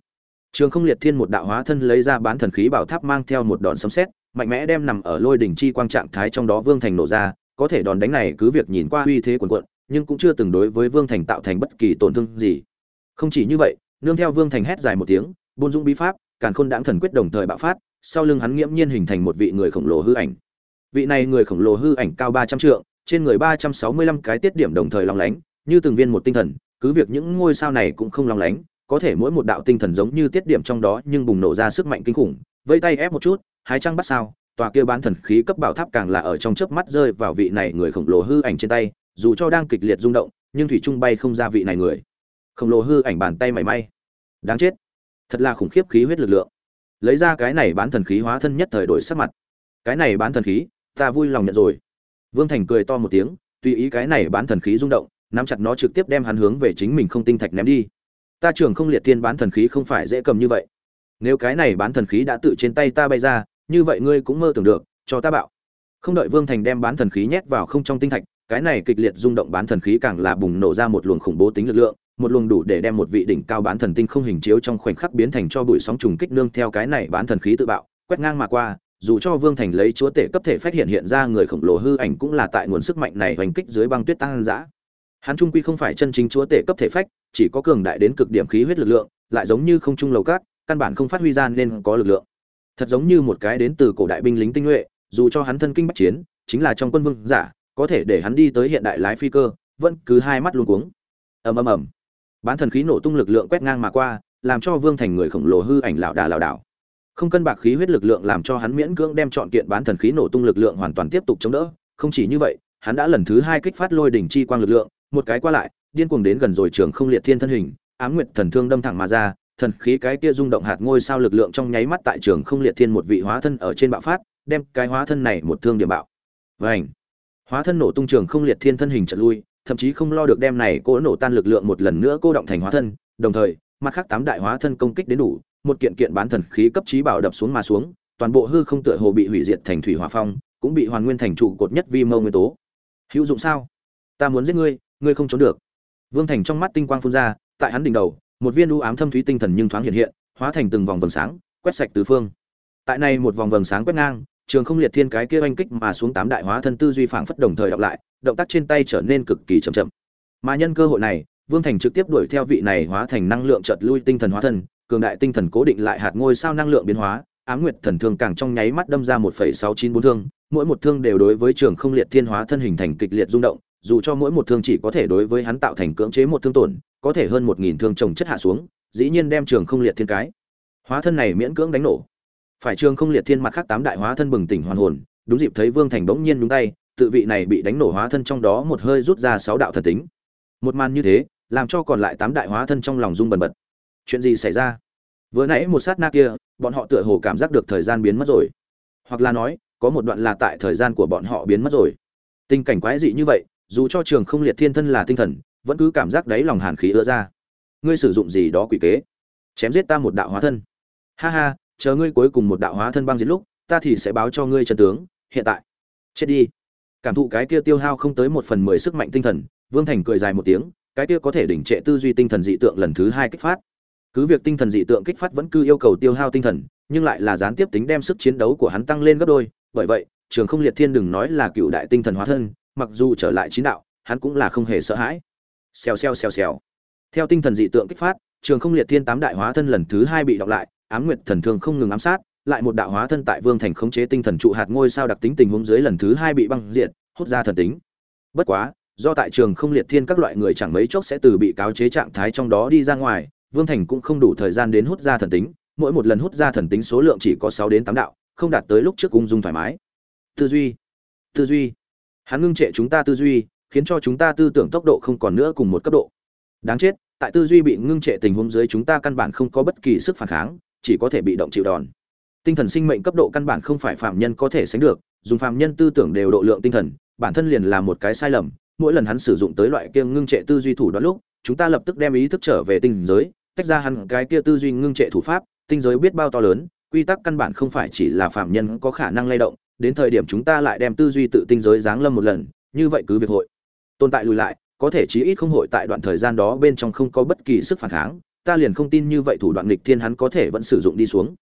trường không liệt thiên một đạo hóa thân lấy ra bán thần khí bảo tháp mang theo một đòn sấm sét, mạnh mẽ đem nằm ở lôi đỉnh chi quang trạng thái trong đó vương thành nổ ra. Có thể đòn đánh này cứ việc nhìn qua uy thế quần quận nhưng cũng chưa từng đối với vương thành tạo thành bất kỳ tổn thương gì. Không chỉ như vậy, nương theo vương thành hét dài một tiếng buôn dũng bí pháp, càn khôn đãng thần quyết đồng thời bạo phát, sau lưng hắn nghiễm nhiên hình thành một vị người khổng lồ hư ảnh. Vị này người khổng lồ hư ảnh cao ba trăm trượng, trên người ba trăm sáu mươi lăm cái tiết điểm đồng thời long lánh, như từng viên một tinh thần, cứ việc những ngôi sao này cũng không long lánh, có thể mỗi một đạo tinh thần giống như tiết điểm trong đó nhưng bùng nổ ra sức mạnh kinh khủng, vây tay ép một chút, hai trăng bắt sao, tòa kia bán thần khí cấp bảo tháp càng là ở trong chớp mắt rơi vào vị này người khổng lồ hư ảnh trên tay, dù cho đang kịch liệt rung động, nhưng thủy trung bay không ra vị này người. Khổng lồ hư ảnh bàn tay mảy may. Đáng chết thật là khủng khiếp khí huyết lực lượng. Lấy ra cái này bán thần khí hóa thân nhất thời đổi sắc mặt. Cái này bán thần khí, ta vui lòng nhận rồi. Vương thành cười to một tiếng, tùy ý cái này bán thần khí rung động, nắm chặt nó trực tiếp đem hắn hướng về chính mình không tinh thạch ném đi. Ta trưởng không liệt tiên bán thần khí không phải dễ cầm như vậy. Nếu cái này bán thần khí đã tự trên tay ta bay ra, như vậy ngươi cũng mơ tưởng được, cho ta bạo. Không đợi vương thành đem bán thần khí nhét vào không trong tinh thạch, cái này kịch liệt rung động bán thần khí càng là bùng nổ ra một luồng khủng bố tính lực lượng một luồng đủ để đem một vị đỉnh cao bán thần tinh không hình chiếu trong khoảnh khắc biến thành cho bụi sóng trùng kích nương theo cái này bán thần khí tự bạo, quét ngang mà qua, dù cho vương thành lấy chúa tể cấp thể phát hiện hiện ra người khổng lồ hư ảnh cũng là tại nguồn sức mạnh này hoành kích dưới băng tuyết tăng dã. Hắn trung quy không phải chân chính chúa tể cấp thể phách, chỉ có cường đại đến cực điểm khí huyết lực lượng, lại giống như không trung lầu cát, căn bản không phát huy ra nên có lực lượng. Thật giống như một cái đến từ cổ đại binh lính tinh nhuệ, dù cho hắn thân kinh bách chiến, chính là trong quân vương giả, có thể để hắn đi tới hiện đại lái phi cơ, vẫn cứ hai mắt luôn cuống. Ầm ầm ầm bán thần khí nổ tung lực lượng quét ngang mà qua, làm cho vương thành người khổng lồ hư ảnh lảo đà lảo đảo. Không cân bạc khí huyết lực lượng làm cho hắn miễn cưỡng đem chọn kiện bán thần khí nổ tung lực lượng hoàn toàn tiếp tục chống đỡ. Không chỉ như vậy, hắn đã lần thứ hai kích phát lôi đỉnh chi quang lực lượng, một cái qua lại, điên cuồng đến gần rồi trường không liệt thiên thân hình, ám nguyệt thần thương đâm thẳng mà ra, thần khí cái kia rung động hạt ngôi sao lực lượng trong nháy mắt tại trường không liệt thiên một vị hóa thân ở trên bạo phát, đem cái hóa thân này một thương điểm bạo. Vảnh hóa thân nổ tung trường không liệt thiên thân hình trận lui thậm chí không lo được đem này cỗ nổ tan lực lượng một lần nữa cô động thành hóa thân, đồng thời, mặt khác tám đại hóa thân công kích đến đủ, một kiện kiện bán thần khí cấp trí bảo đập xuống mà xuống, toàn bộ hư không tựa hồ bị hủy diệt thành thủy hỏa phong, cũng bị hoàn nguyên thành trụ cột nhất vi mâu nguyên tố. Hữu dụng sao? Ta muốn giết ngươi ngươi không trốn được. Vương thành trong mắt tinh quang phun ra, tại hắn đỉnh đầu, một viên u ám thâm thúy tinh thần nhưng thoáng hiện hiện, hóa thành từng vòng vầng sáng, quét sạch tứ phương. Tại này một vòng vầng sáng quét ngang, trường không liệt thiên cái kia oanh kích mà xuống tám đại hóa thân tư duy phảng phất đồng thời đọc lại động tác trên tay trở nên cực kỳ chậm chậm. Mà nhân cơ hội này, vương thành trực tiếp đuổi theo vị này hóa thành năng lượng chợt lui tinh thần hóa thân, cường đại tinh thần cố định lại hạt ngôi sao năng lượng biến hóa, ám nguyệt thần thương càng trong nháy mắt đâm ra một phẩy sáu chín bốn thương, mỗi một thương đều đối với trường không liệt thiên hóa thân hình thành kịch liệt rung động, dù cho mỗi một thương chỉ có thể đối với hắn tạo thành cưỡng chế một thương tổn, có thể hơn một nghìn thương trồng chất hạ xuống, dĩ nhiên đem trường không liệt thiên cái. Hóa thân này miễn cưỡng đánh nổ. Phải trường không liệt thiên mặt khác tám đại hóa thân bừng tỉnh hoàn hồn, đúng dịp thấy vương thành bỗng nhiên đúng tay tự vị này bị đánh nổ hóa thân trong đó một hơi rút ra sáu đạo thần tính. Một màn như thế, làm cho còn lại tám đại hóa thân trong lòng rung bần bật. Chuyện gì xảy ra? Vừa nãy một sát na kia, bọn họ tựa hồ cảm giác được thời gian biến mất rồi. Hoặc là nói, có một đoạn là tại thời gian của bọn họ biến mất rồi. Tình cảnh quái dị như vậy, dù cho trường không liệt thiên thân là tinh thần, vẫn cứ cảm giác đáy lòng hàn khí ứa ra. Ngươi sử dụng gì đó quỷ kế? Chém giết ta một đạo hóa thân. Ha ha, chờ ngươi cuối cùng một đạo hóa thân băng diệt lúc, ta thì sẽ báo cho ngươi chân tướng, hiện tại. Chết đi cảm thụ cái kia tiêu hao không tới một phần mười sức mạnh tinh thần, vương thành cười dài một tiếng, cái kia có thể đỉnh trệ tư duy tinh thần dị tượng lần thứ hai kích phát. Cứ việc tinh thần dị tượng kích phát vẫn cứ yêu cầu tiêu hao tinh thần, nhưng lại là gián tiếp tính đem sức chiến đấu của hắn tăng lên gấp đôi, bởi vậy, trường không liệt thiên đừng nói là cựu đại tinh thần hóa thân, mặc dù trở lại chín đạo, hắn cũng là không hề sợ hãi. Xèo xèo xèo xèo. Theo tinh thần dị tượng kích phát, trường không liệt thiên tám đại hóa thân lần thứ hai bị đọc lại, ám nguyệt thần thương không ngừng ám sát lại một đạo hóa thân tại vương thành khống chế tinh thần trụ hạt ngôi sao đặc tính tình huống dưới lần thứ hai bị băng diệt, hút ra thần tính. Bất quá, do tại trường không liệt thiên các loại người chẳng mấy chốc sẽ từ bị cáo chế trạng thái trong đó đi ra ngoài, vương thành cũng không đủ thời gian đến hút ra thần tính, mỗi một lần hút ra thần tính số lượng chỉ có sáu đến tám đạo, không đạt tới lúc trước ung dung thoải mái. Tư duy tư duy. Hắn ngưng trệ chúng ta tư duy, khiến cho chúng ta tư tưởng tốc độ không còn nữa cùng một cấp độ. Đáng chết, tại tư duy bị ngưng trệ tình huống dưới chúng ta căn bản không có bất kỳ sức phản kháng, chỉ có thể bị động chịu đòn tinh thần sinh mệnh cấp độ căn bản không phải phạm nhân có thể sánh được, dùng phạm nhân tư tưởng đều độ lượng tinh thần, bản thân liền là một cái sai lầm. Mỗi lần hắn sử dụng tới loại kia ngưng trệ tư duy thủ đoạn lúc, chúng ta lập tức đem ý thức trở về tinh giới, tách ra hẳn cái kia tư duy ngưng trệ thủ pháp, tinh giới biết bao to lớn, quy tắc căn bản không phải chỉ là phạm nhân có khả năng lay động, đến thời điểm chúng ta lại đem tư duy tự tinh giới giáng lâm một lần, như vậy cứ việc hội tồn tại lùi lại, có thể chí ít không hội tại đoạn thời gian đó bên trong không có bất kỳ sức phản kháng, ta liền không tin như vậy thủ đoạn nghịch thiên hắn có thể vẫn sử dụng đi xuống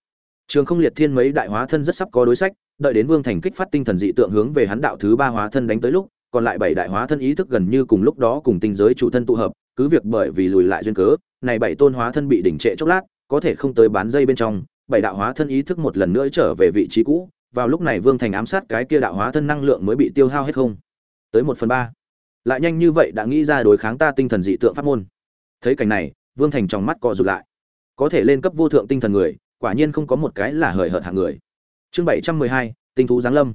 trường không liệt thiên mấy đại hóa thân rất sắp có đối sách, đợi đến vương thành kích phát tinh thần dị tượng hướng về hắn đạo thứ ba hóa thân đánh tới lúc, còn lại bảy đại hóa thân ý thức gần như cùng lúc đó cùng tinh giới chủ thân tụ hợp, cứ việc bởi vì lùi lại duyên cớ, này bảy tôn hóa thân bị đỉnh trệ chốc lát, có thể không tới bán dây bên trong, bảy đạo hóa thân ý thức một lần nữa trở về vị trí cũ, vào lúc này vương thành ám sát cái kia đạo hóa thân năng lượng mới bị tiêu hao hết không? Tới một phần ba. Lại nhanh như vậy đã nghĩ ra đối kháng ta tinh thần dị tượng pháp môn. Thấy cảnh này, vương thành trong mắt co rụt lại. Có thể lên cấp vô thượng tinh thần người quả nhiên không có một cái là hời hợt hạng người. Chương bảy trăm mười hai, tinh thú giáng lâm.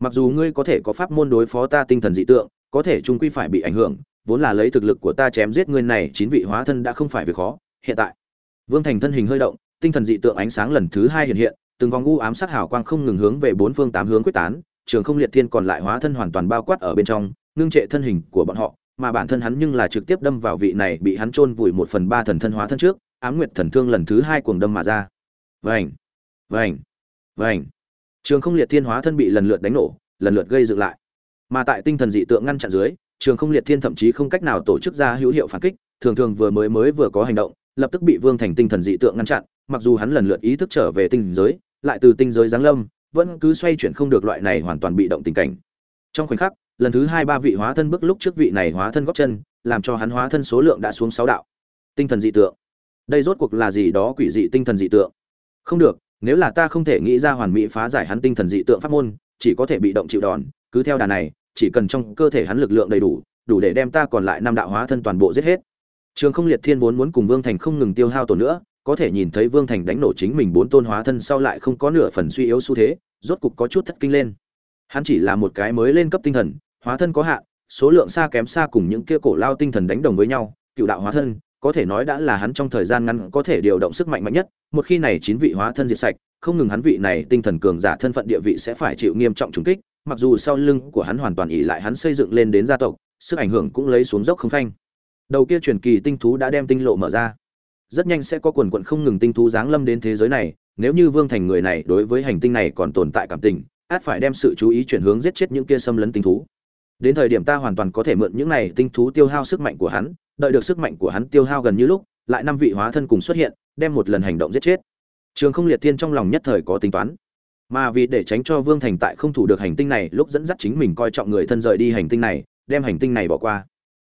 Mặc dù ngươi có thể có pháp môn đối phó ta tinh thần dị tượng, có thể trung quy phải bị ảnh hưởng, vốn là lấy thực lực của ta chém giết ngươi này chín vị hóa thân đã không phải việc khó, hiện tại. Vương thành thân hình hơi động, tinh thần dị tượng ánh sáng lần thứ hai hiện hiện, từng vòng u ám sát hào quang không ngừng hướng về bốn phương tám hướng quyết tán, trường không liệt thiên còn lại hóa thân hoàn toàn bao quát ở bên trong, ngưng trệ thân hình của bọn họ, mà bản thân hắn nhưng là trực tiếp đâm vào vị này bị hắn chôn vùi một phần ba thần thân hóa thân trước, ám nguyệt thần thương lần thứ hai cuồng đâm mà ra vành vành vành. Trường không liệt thiên hóa thân bị lần lượt đánh nổ, lần lượt gây dựng lại. Mà tại tinh thần dị tượng ngăn chặn dưới, trường không liệt thiên thậm chí không cách nào tổ chức ra hữu hiệu phản kích, thường thường vừa mới mới vừa có hành động, lập tức bị vương thành tinh thần dị tượng ngăn chặn, mặc dù hắn lần lượt ý thức trở về tinh giới, lại từ tinh giới giáng lâm, vẫn cứ xoay chuyển không được loại này hoàn toàn bị động tình cảnh. Trong khoảnh khắc, lần thứ hai ba vị hóa thân bước lúc trước vị này hóa thân góp chân, làm cho hắn hóa thân số lượng đã xuống sáu đạo. Tinh thần dị tượng. Đây rốt cuộc là gì đó quỷ dị tinh thần dị tượng? Không được, nếu là ta không thể nghĩ ra hoàn mỹ phá giải hắn tinh thần dị tượng pháp môn, chỉ có thể bị động chịu đòn, cứ theo đà này, chỉ cần trong cơ thể hắn lực lượng đầy đủ đủ để đem ta còn lại năm đạo hóa thân toàn bộ giết hết. Trường không liệt thiên vốn muốn cùng vương thành không ngừng tiêu hao tổn nữa, có thể nhìn thấy vương thành đánh nổ chính mình bốn tôn hóa thân sau lại không có nửa phần suy yếu xu thế, rốt cục có chút thất kinh lên. Hắn chỉ là một cái mới lên cấp tinh thần, hóa thân có hạn, số lượng xa kém xa cùng những kia cổ lao tinh thần đánh đồng với nhau, cựu đạo hóa thân có thể nói đã là hắn trong thời gian ngắn có thể điều động sức mạnh mạnh nhất, một khi này chín vị hóa thân diệt sạch, không ngừng hắn vị này tinh thần cường giả thân phận địa vị sẽ phải chịu nghiêm trọng trùng kích, mặc dù sau lưng của hắn hoàn toàn ỉ lại hắn xây dựng lên đến gia tộc, sức ảnh hưởng cũng lấy xuống dốc không phanh. Đầu kia truyền kỳ tinh thú đã đem tinh lộ mở ra. Rất nhanh sẽ có quần quần không ngừng tinh thú giáng lâm đến thế giới này, nếu như vương thành người này đối với hành tinh này còn tồn tại cảm tình, át phải đem sự chú ý chuyển hướng giết chết những kia xâm lấn tinh thú đến thời điểm ta hoàn toàn có thể mượn những này tinh thú tiêu hao sức mạnh của hắn, đợi được sức mạnh của hắn tiêu hao gần như lúc, lại năm vị hóa thân cùng xuất hiện, đem một lần hành động giết chết. Trường không liệt thiên trong lòng nhất thời có tính toán. Mà vì để tránh cho vương thành tại không thủ được hành tinh này, lúc dẫn dắt chính mình coi trọng người thân rời đi hành tinh này, đem hành tinh này bỏ qua.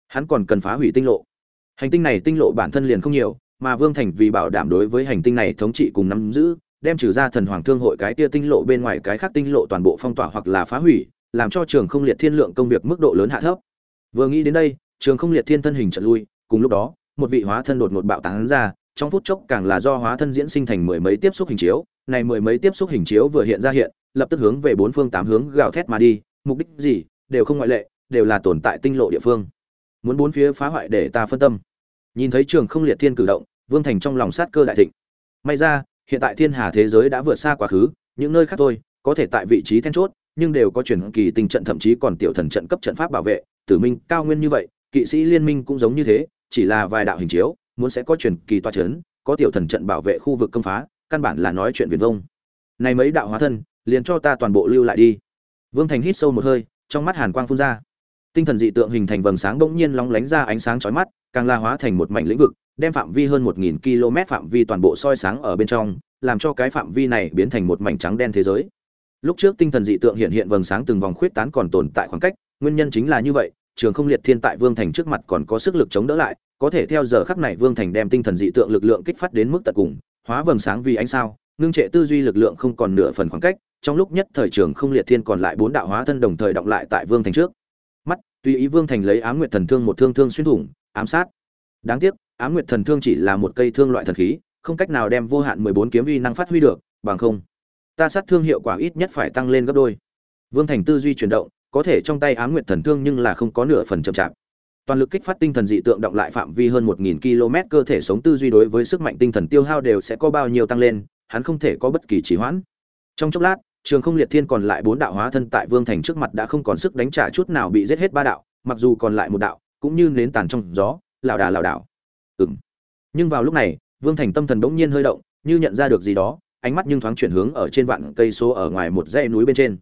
Hắn còn cần phá hủy tinh lộ. Hành tinh này tinh lộ bản thân liền không nhiều, mà vương thành vì bảo đảm đối với hành tinh này thống trị cùng nắm giữ, đem trừ ra thần hoàng thương hội cái kia tinh lộ bên ngoài cái khác tinh lộ toàn bộ phong tỏa hoặc là phá hủy làm cho trường không liệt thiên lượng công việc mức độ lớn hạ thấp. Vừa nghĩ đến đây, trường không liệt thiên thân hình trận lui, cùng lúc đó, một vị hóa thân đột ngột bạo tán ra, trong phút chốc càng là do hóa thân diễn sinh thành mười mấy tiếp xúc hình chiếu, này mười mấy tiếp xúc hình chiếu vừa hiện ra hiện, lập tức hướng về bốn phương tám hướng gào thét mà đi, mục đích gì, đều không ngoại lệ, đều là tồn tại tinh lộ địa phương. Muốn bốn phía phá hoại để ta phân tâm. Nhìn thấy trường không liệt thiên cử động, vương thành trong lòng sát cơ đại thịnh. May ra, hiện tại thiên hà thế giới đã vượt xa quá khứ, những nơi khác thôi, có thể tại vị trí then chốt nhưng đều có truyền kỳ tình trận, thậm chí còn tiểu thần trận cấp trận pháp bảo vệ. Tử minh cao nguyên như vậy, kỵ sĩ liên minh cũng giống như thế, chỉ là vài đạo hình chiếu, muốn sẽ có truyền kỳ toa chấn, có tiểu thần trận bảo vệ khu vực công phá, căn bản là nói chuyện viền vông. Này mấy đạo hóa thân, liền cho ta toàn bộ lưu lại đi. Vương thành hít sâu một hơi, trong mắt hàn quang phun ra. Tinh thần dị tượng hình thành vầng sáng bỗng nhiên lóng lánh ra ánh sáng chói mắt, càng la hóa thành một mảnh lĩnh vực, đem phạm vi hơn một nghìn km phạm vi toàn bộ soi sáng ở bên trong, làm cho cái phạm vi này biến thành một mảnh trắng đen thế giới lúc trước tinh thần dị tượng hiện hiện vầng sáng từng vòng khuyết tán còn tồn tại khoảng cách, nguyên nhân chính là như vậy, trường không liệt thiên tại vương thành trước mặt còn có sức lực chống đỡ lại, có thể theo giờ khắc này vương thành đem tinh thần dị tượng lực lượng kích phát đến mức tận cùng, hóa vầng sáng vì ánh sao, ngưng trệ tư duy lực lượng không còn nửa phần khoảng cách, trong lúc nhất thời trường không liệt thiên còn lại bốn đạo hóa thân đồng thời động lại tại vương thành trước. Mắt, tùy ý vương thành lấy ám nguyệt thần thương một thương thương xuyên thủng, ám sát. Đáng tiếc, ám nguyệt thần thương chỉ là một cây thương loại thần khí, không cách nào đem vô hạn mười bốn kiếm uy năng phát huy được, bằng không ta sát thương hiệu quả ít nhất phải tăng lên gấp đôi. Vương thành tư duy chuyển động, có thể trong tay ám nguyệt thần thương nhưng là không có nửa phần chậm chạp. Toàn lực kích phát tinh thần dị tượng động lại phạm vi hơn một nghìn km, cơ thể sống tư duy đối với sức mạnh tinh thần tiêu hao đều sẽ có bao nhiêu tăng lên, hắn không thể có bất kỳ trì hoãn. Trong chốc lát, trường không liệt thiên còn lại bốn đạo hóa thân tại vương thành trước mặt đã không còn sức đánh trả chút nào bị giết hết ba đạo, mặc dù còn lại một đạo, cũng như nến tàn trong gió, lảo đà lảo đảo. Ừm. nhưng vào lúc này, vương thành tâm thần bỗng nhiên hơi động, như nhận ra được gì đó ánh mắt nhưng thoáng chuyển hướng ở trên vạn cây số ở ngoài một dãy núi bên trên.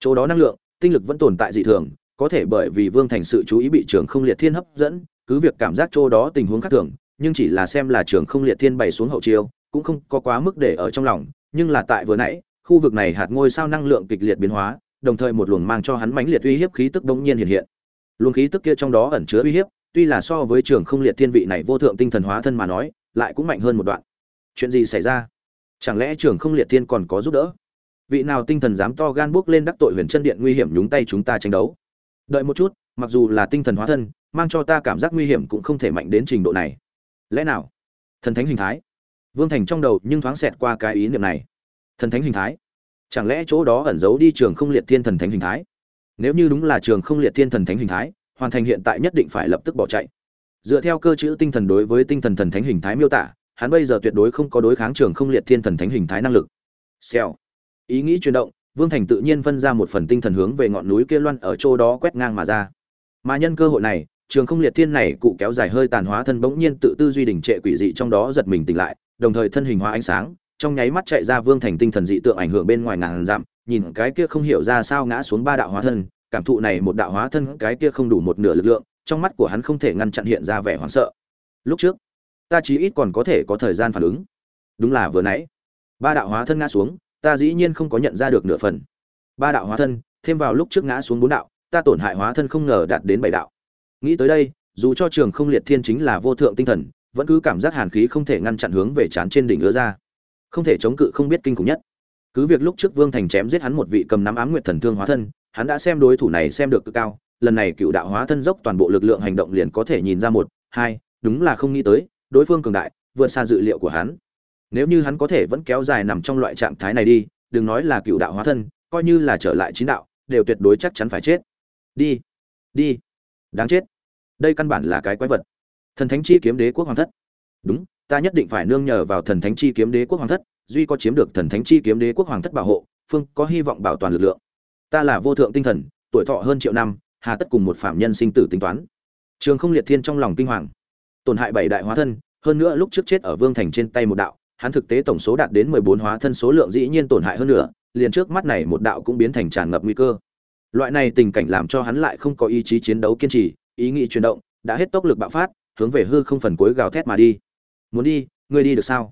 Chỗ đó năng lượng, tinh lực vẫn tồn tại dị thường, có thể bởi vì vương thành sự chú ý bị trường không liệt thiên hấp dẫn, cứ việc cảm giác chỗ đó tình huống khác thường, nhưng chỉ là xem là trường không liệt thiên bày xuống hậu chiêu, cũng không có quá mức để ở trong lòng, nhưng là tại vừa nãy, khu vực này hạt ngôi sao năng lượng kịch liệt biến hóa, đồng thời một luồng mang cho hắn mãnh liệt uy hiếp khí tức bỗng nhiên hiện hiện. Luồng khí tức kia trong đó ẩn chứa uy hiếp, tuy là so với trường không liệt thiên vị này vô thượng tinh thần hóa thân mà nói, lại cũng mạnh hơn một đoạn. Chuyện gì xảy ra? Chẳng lẽ trường không liệt thiên còn có giúp đỡ? Vị nào tinh thần dám to gan bước lên đắc tội huyền chân điện nguy hiểm nhúng tay chúng ta tranh đấu? Đợi một chút, mặc dù là tinh thần hóa thân, mang cho ta cảm giác nguy hiểm cũng không thể mạnh đến trình độ này. Lẽ nào? Thần thánh hình thái. Vương thành trong đầu nhưng thoáng xẹt qua cái ý niệm này. Thần thánh hình thái. Chẳng lẽ chỗ đó ẩn giấu đi trường không liệt thiên thần thánh hình thái? Nếu như đúng là trường không liệt thiên thần thánh hình thái, hoàn thành hiện tại nhất định phải lập tức bỏ chạy. Dựa theo cơ chữ tinh thần đối với tinh thần thần thánh hình thái miêu tả hắn bây giờ tuyệt đối không có đối kháng trường không liệt thiên thần thánh hình thái năng lực. Xèo. Ý nghĩ chuyển động, vương thành tự nhiên phân ra một phần tinh thần hướng về ngọn núi kia loan ở chỗ đó quét ngang mà ra. Mà nhân cơ hội này, trường không liệt thiên này cụ kéo dài hơi tàn hóa thân bỗng nhiên tự tư duy đỉnh trệ quỷ dị trong đó giật mình tỉnh lại, đồng thời thân hình hóa ánh sáng, trong nháy mắt chạy ra vương thành tinh thần dị tượng ảnh hưởng bên ngoài ngàn dặm, nhìn cái kia không hiểu ra sao ngã xuống ba đạo hóa thân, cảm thụ này một đạo hóa thân cái kia không đủ một nửa lực lượng, trong mắt của hắn không thể ngăn chặn hiện ra vẻ hoảng sợ. Lúc trước ta chí ít còn có thể có thời gian phản ứng. Đúng là vừa nãy. Ba đạo hóa thân ngã xuống, ta dĩ nhiên không có nhận ra được nửa phần. Ba đạo hóa thân, thêm vào lúc trước ngã xuống bốn đạo, ta tổn hại hóa thân không ngờ đạt đến bảy đạo. Nghĩ tới đây, dù cho trường không liệt thiên chính là vô thượng tinh thần, vẫn cứ cảm giác hàn khí không thể ngăn chặn hướng về chán trên đỉnh ứa ra. Không thể chống cự không biết kinh khủng nhất. Cứ việc lúc trước vương thành chém giết hắn một vị cầm nắm ám nguyệt thần thương hóa thân, hắn đã xem đối thủ này xem được cực cao, lần này cựu đạo hóa thân dốc toàn bộ lực lượng hành động liền có thể nhìn ra một, hai, đúng là không nghĩ tới đối phương cường đại, vượt xa dự liệu của hắn. Nếu như hắn có thể vẫn kéo dài nằm trong loại trạng thái này đi, đừng nói là cựu đạo hóa thân, coi như là trở lại chín đạo, đều tuyệt đối chắc chắn phải chết. Đi đi. Đáng chết. Đây căn bản là cái quái vật. Thần thánh chi kiếm đế quốc hoàng thất. Đúng, ta nhất định phải nương nhờ vào thần thánh chi kiếm đế quốc hoàng thất, duy có chiếm được thần thánh chi kiếm đế quốc hoàng thất bảo hộ, phương có hy vọng bảo toàn lực lượng. Ta là vô thượng tinh thần, tuổi thọ hơn triệu năm, hà tất cùng một phạm nhân sinh tử tính toán. Trường không liệt thiên trong lòng kinh hoàng tổn hại bảy đại hóa thân, hơn nữa lúc trước chết ở vương thành trên tay một đạo, hắn thực tế tổng số đạt đến mười bốn hóa thân số lượng dĩ nhiên tổn hại hơn nữa, liền trước mắt này một đạo cũng biến thành tràn ngập nguy cơ. Loại này tình cảnh làm cho hắn lại không có ý chí chiến đấu kiên trì, ý nghĩ chuyển động, đã hết tốc lực bạo phát, hướng về hư không phần cuối gào thét mà đi. Muốn đi, ngươi đi được sao?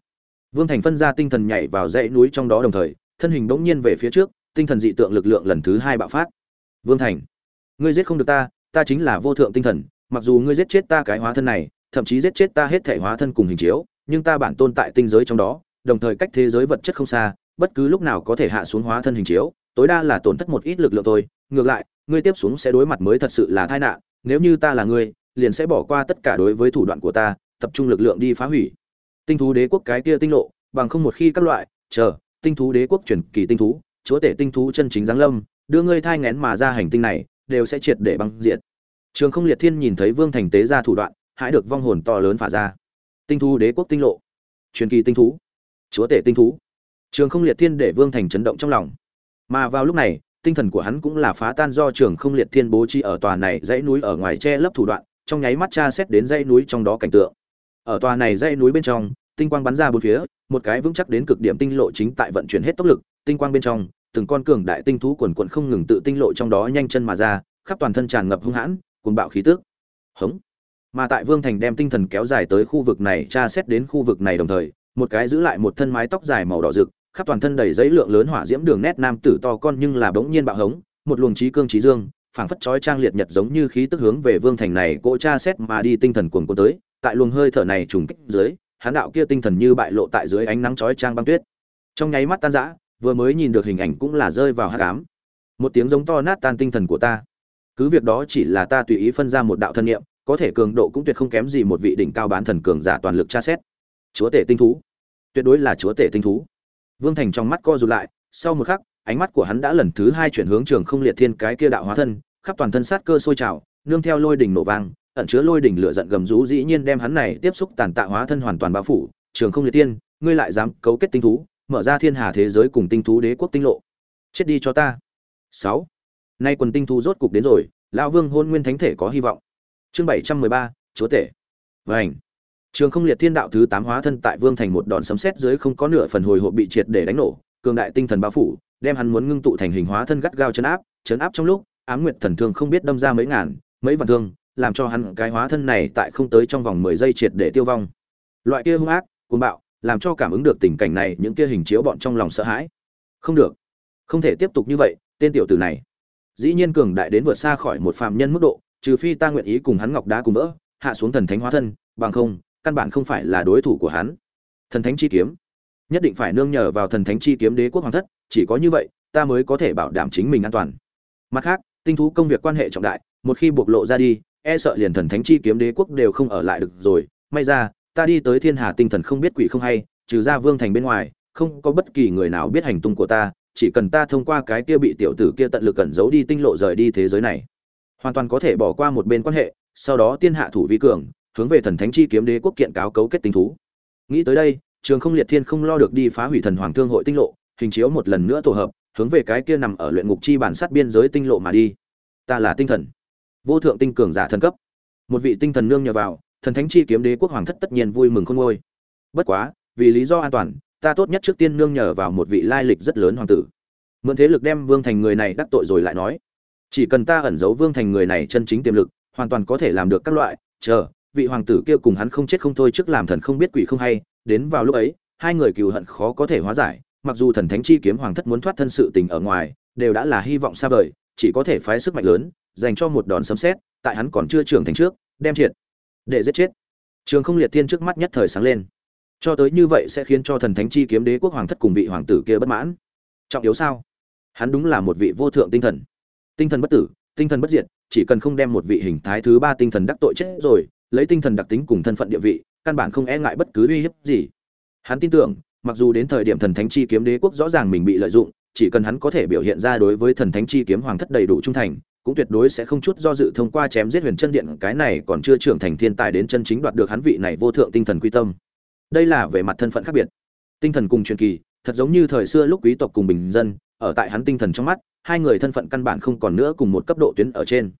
Vương thành phân ra tinh thần nhảy vào dãy núi trong đó đồng thời, thân hình bỗng nhiên về phía trước, tinh thần dị tượng lực lượng lần thứ hai bạo phát. Vương thành, ngươi giết không được ta ta chính là vô thượng tinh thần, mặc dù ngươi giết chết ta cái hóa thân này thậm chí giết chết ta hết thể hóa thân cùng hình chiếu, nhưng ta bản tôn tại tinh giới trong đó, đồng thời cách thế giới vật chất không xa, bất cứ lúc nào có thể hạ xuống hóa thân hình chiếu, tối đa là tổn thất một ít lực lượng thôi. Ngược lại, ngươi tiếp xuống sẽ đối mặt mới thật sự là tai nạn, nếu như ta là ngươi, liền sẽ bỏ qua tất cả đối với thủ đoạn của ta, tập trung lực lượng đi phá hủy. Tinh thú đế quốc cái kia tinh lộ, bằng không một khi các loại, chờ, tinh thú đế quốc chuyển kỳ tinh thú, chúa tể tinh thú chân chính giáng lâm, đưa ngươi thai ngén mà ra hành tinh này, đều sẽ triệt để băng diệt. Trường không liệt thiên nhìn thấy vương thành tế ra thủ đoạn hãy được vong hồn to lớn phả ra. Tinh thú đế quốc tinh lộ. Truyền kỳ tinh thú. Chúa tể tinh thú. Trường không liệt thiên để vương thành chấn động trong lòng. Mà vào lúc này, tinh thần của hắn cũng là phá tan do trường không liệt thiên bố trí ở tòa này dãy núi ở ngoài che lấp thủ đoạn, trong nháy mắt tra xét đến dãy núi trong đó cảnh tượng. Ở tòa này dãy núi bên trong, tinh quang bắn ra bốn phía, một cái vững chắc đến cực điểm tinh lộ chính tại vận chuyển hết tốc lực, tinh quang bên trong, từng con cường đại tinh thú quần quận không ngừng tự tinh lộ trong đó nhanh chân mà ra, khắp toàn thân tràn ngập hung hãn, cuồng bạo khí tước hống mà tại vương thành đem tinh thần kéo dài tới khu vực này tra xét đến khu vực này đồng thời, một cái giữ lại một thân mái tóc dài màu đỏ rực, khắp toàn thân đầy giấy lượng lớn hỏa diễm đường nét nam tử to con nhưng là bỗng nhiên bạo hống, một luồng trí cương trí dương, phảng phất chói trang liệt nhật giống như khí tức hướng về vương thành này cỗ tra xét mà đi tinh thần cuồng cuồng tới, tại luồng hơi thở này trùng kích dưới hán đạo kia tinh thần như bại lộ tại dưới ánh nắng chói trang băng tuyết trong nháy mắt tan rã, vừa mới nhìn được hình ảnh cũng là rơi vào hát cám một tiếng giống to nát tan tinh thần của ta cứ việc đó chỉ là ta tùy ý phân ra một đạo thân niệm có thể cường độ cũng tuyệt không kém gì một vị đỉnh cao bán thần cường giả toàn lực tra xét. Chúa tể tinh thú. Tuyệt đối là chúa tể tinh thú. Vương thành trong mắt co rụt lại, sau một khắc, ánh mắt của hắn đã lần thứ hai chuyển hướng trường không liệt thiên cái kia đạo hóa thân, khắp toàn thân sát cơ sôi trào, nương theo lôi đỉnh nổ vang, ẩn chứa lôi đỉnh lửa giận gầm rú dĩ nhiên đem hắn này tiếp xúc tàn tạ hóa thân hoàn toàn bao phủ. Trường không liệt tiên ngươi lại dám cấu kết tinh thú, mở ra thiên hà thế giới cùng tinh thú đế quốc tinh lộ. Chết đi cho ta. Sáu. Nay quần tinh thú rốt cục đến rồi, lão vương hôn nguyên thánh thể có hy vọng chương bảy trăm mười ba, chúa tể. Vảnh trường không liệt thiên đạo thứ tám hóa thân tại vương thành một đòn sấm sét dưới không có nửa phần hồi hộp bị triệt để đánh nổ, cường đại tinh thần bao phủ, đem hắn muốn ngưng tụ thành hình hóa thân gắt gao chấn áp chấn áp trong lúc, ám nguyệt thần thương không biết đâm ra mấy ngàn, mấy vạn thương, làm cho hắn cái hóa thân này tại không tới trong vòng mười giây triệt để tiêu vong. Loại kia hung ác, cuồng bạo, làm cho cảm ứng được tình cảnh này, những kia hình chiếu bọn trong lòng sợ hãi. Không được. Không thể tiếp tục như vậy, tên tiểu tử này. Dĩ nhiên cường đại đến vượt xa khỏi một phạm nhân mức độ trừ phi ta nguyện ý cùng hắn ngọc đá cùng vỡ, hạ xuống thần thánh hóa thân, bằng không, căn bản không phải là đối thủ của hắn. Thần thánh chi kiếm. Nhất định phải nương nhờ vào thần thánh chi kiếm đế quốc hoàng thất, chỉ có như vậy, ta mới có thể bảo đảm chính mình an toàn. Mặt khác, tinh thú công việc quan hệ trọng đại, một khi bộc lộ ra đi e sợ liền thần thánh chi kiếm đế quốc đều không ở lại được rồi. May ra, ta đi tới thiên hà tinh thần không biết quỷ không hay, trừ ra vương thành bên ngoài, không có bất kỳ người nào biết hành tung của ta, chỉ cần ta thông qua cái kia bị tiểu tử kia tận lực cẩn giấu đi tinh lộ rời đi thế giới này hoàn toàn có thể bỏ qua một bên quan hệ, sau đó tiên hạ thủ vi cường, hướng về thần thánh chi kiếm đế quốc kiện cáo cấu kết tình thú. Nghĩ tới đây, trường không liệt thiên không lo được đi phá hủy thần hoàng thương hội tinh lộ, hình chiếu một lần nữa tổ hợp, hướng về cái kia nằm ở luyện ngục chi bản sát biên giới tinh lộ mà đi. Ta là tinh thần. Vô thượng tinh cường giả thần cấp. Một vị tinh thần nương nhờ vào, thần thánh chi kiếm đế quốc hoàng thất tất nhiên vui mừng khôn ngôi bất quá, vì lý do an toàn, ta tốt nhất trước tiên nương nhờ vào một vị lai lịch rất lớn hoàng tử. Mượn thế lực đem vương thành người này đắc tội rồi lại nói chỉ cần ta ẩn giấu vương thành người này chân chính tiềm lực, hoàn toàn có thể làm được các loại. Chờ, vị hoàng tử kia cùng hắn không chết không thôi trước làm thần không biết quỷ không hay. Đến vào lúc ấy, hai người cừu hận khó có thể hóa giải. Mặc dù thần thánh chi kiếm hoàng thất muốn thoát thân sự tình ở ngoài, đều đã là hy vọng xa vời, chỉ có thể phái sức mạnh lớn, dành cho một đòn sấm xét tại hắn còn chưa trưởng thành trước, đem triệt, để giết chết. Trường không liệt thiên trước mắt nhất thời sáng lên. Cho tới như vậy sẽ khiến cho thần thánh chi kiếm đế quốc hoàng thất cùng vị hoàng tử kia bất mãn. Trọng yếu sao? Hắn đúng là một vị vô thượng tinh thần tinh thần bất tử, tinh thần bất diệt, chỉ cần không đem một vị hình thái thứ ba tinh thần đắc tội chết rồi, lấy tinh thần đặc tính cùng thân phận địa vị, căn bản không e ngại bất cứ uy hiếp gì. Hắn tin tưởng, mặc dù đến thời điểm thần thánh chi kiếm đế quốc rõ ràng mình bị lợi dụng, chỉ cần hắn có thể biểu hiện ra đối với thần thánh chi kiếm hoàng thất đầy đủ trung thành, cũng tuyệt đối sẽ không chút do dự thông qua chém giết huyền chân điện, cái này còn chưa trưởng thành thiên tài đến chân chính đoạt được hắn vị này vô thượng tinh thần quy tâm. Đây là về mặt thân phận khác biệt. Tinh thần cùng truyền kỳ, thật giống như thời xưa lúc quý tộc cùng bình dân, ở tại hắn tinh thần trong mắt hai người thân phận căn bản không còn nữa cùng một cấp độ tuyến ở trên.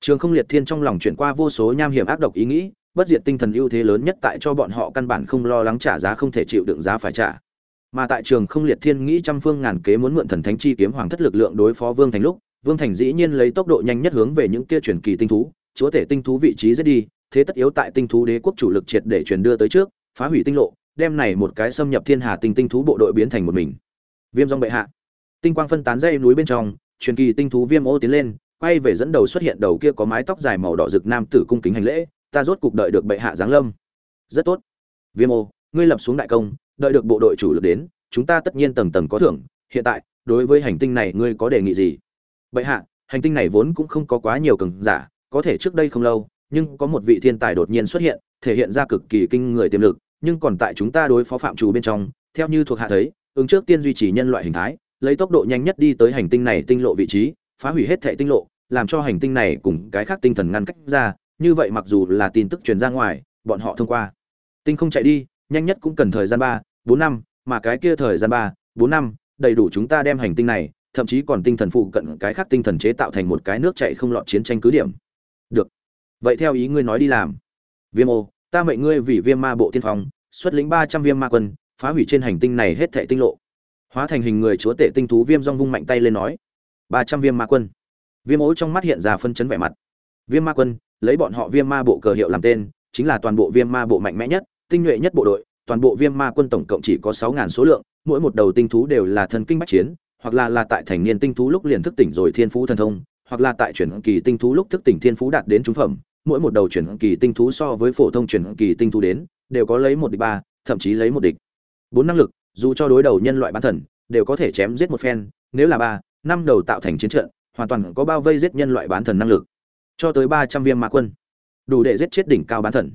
Trường không liệt thiên trong lòng chuyển qua vô số nham hiểm ác độc ý nghĩ, bất diệt tinh thần ưu thế lớn nhất tại cho bọn họ căn bản không lo lắng trả giá không thể chịu đựng giá phải trả. Mà tại trường không liệt thiên nghĩ trăm phương ngàn kế muốn mượn thần thánh chi kiếm hoàng thất lực lượng đối phó vương thành lúc, vương thành dĩ nhiên lấy tốc độ nhanh nhất hướng về những kia truyền kỳ tinh thú, chúa tể tinh thú vị trí dễ đi, thế tất yếu tại tinh thú đế quốc chủ lực triệt để truyền đưa tới trước, phá hủy tinh lộ, đem này một cái xâm nhập thiên hà tinh tinh thú bộ đội biến thành một mình. Viêm dòng bệ hạ tinh quang phân tán dây núi bên trong, truyền kỳ tinh thú viêm ô tiến lên, quay về dẫn đầu xuất hiện đầu kia có mái tóc dài màu đỏ rực nam tử cung kính hành lễ, ta rốt cục đợi được bệ hạ giáng lâm. Rất tốt. Viêm ô, ngươi lập xuống đại công, đợi được bộ đội chủ lực đến, chúng ta tất nhiên tầng tầng có thưởng, hiện tại, đối với hành tinh này ngươi có đề nghị gì? Bệ hạ, hành tinh này vốn cũng không có quá nhiều cường giả, có thể trước đây không lâu, nhưng có một vị thiên tài đột nhiên xuất hiện, thể hiện ra cực kỳ kinh người tiềm lực, nhưng còn tại chúng ta đối phó phạm trù bên trong, theo như thuộc hạ thấy, ứng trước tiên duy trì nhân loại hình thái lấy tốc độ nhanh nhất đi tới hành tinh này tinh lộ vị trí, phá hủy hết thệ tinh lộ, làm cho hành tinh này cùng cái khác tinh thần ngăn cách ra, như vậy mặc dù là tin tức truyền ra ngoài, bọn họ thông qua. Tinh không chạy đi, nhanh nhất cũng cần thời gian ba, bốn năm, mà cái kia thời gian ba, bốn năm, đầy đủ chúng ta đem hành tinh này, thậm chí còn tinh thần phụ cận cái khác tinh thần chế tạo thành một cái nước chạy không lọt chiến tranh cứ điểm. Được. Vậy theo ý ngươi nói đi làm. Viêm ô, ta mệnh ngươi vì viêm ma bộ tiên phong, xuất lĩnh ba trăm viêm ma quân, phá hủy trên hành tinh này hết thệ tinh lộ hóa thành hình người chúa tể tinh thú viêm rong vung mạnh tay lên nói, ba trăm viêm ma quân. Viêm ố trong mắt hiện ra phân chấn vẻ mặt. Viêm ma quân, lấy bọn họ viêm ma bộ cờ hiệu làm tên, chính là toàn bộ viêm ma bộ mạnh mẽ nhất, tinh nhuệ nhất bộ đội, toàn bộ viêm ma quân tổng cộng chỉ có sáu ngàn số lượng, mỗi một đầu tinh thú đều là thần kinh bách chiến, hoặc là là tại thành niên tinh thú lúc liền thức tỉnh rồi thiên phú thần thông, hoặc là tại chuyển kỳ tinh thú lúc thức tỉnh thiên phú đạt đến trung phẩm, mỗi một đầu chuyển kỳ tinh thú so với phổ thông chuyển kỳ tinh thú đến, đều có lấy một địch ba, thậm chí lấy một địch. Bốn năng lực dù cho đối đầu nhân loại bán thần, đều có thể chém giết một phen, nếu là ba, năm đầu tạo thành chiến trận, hoàn toàn có bao vây giết nhân loại bán thần năng lực. Cho tới ba trăm viêm ma quân, đủ để giết chết đỉnh cao bán thần.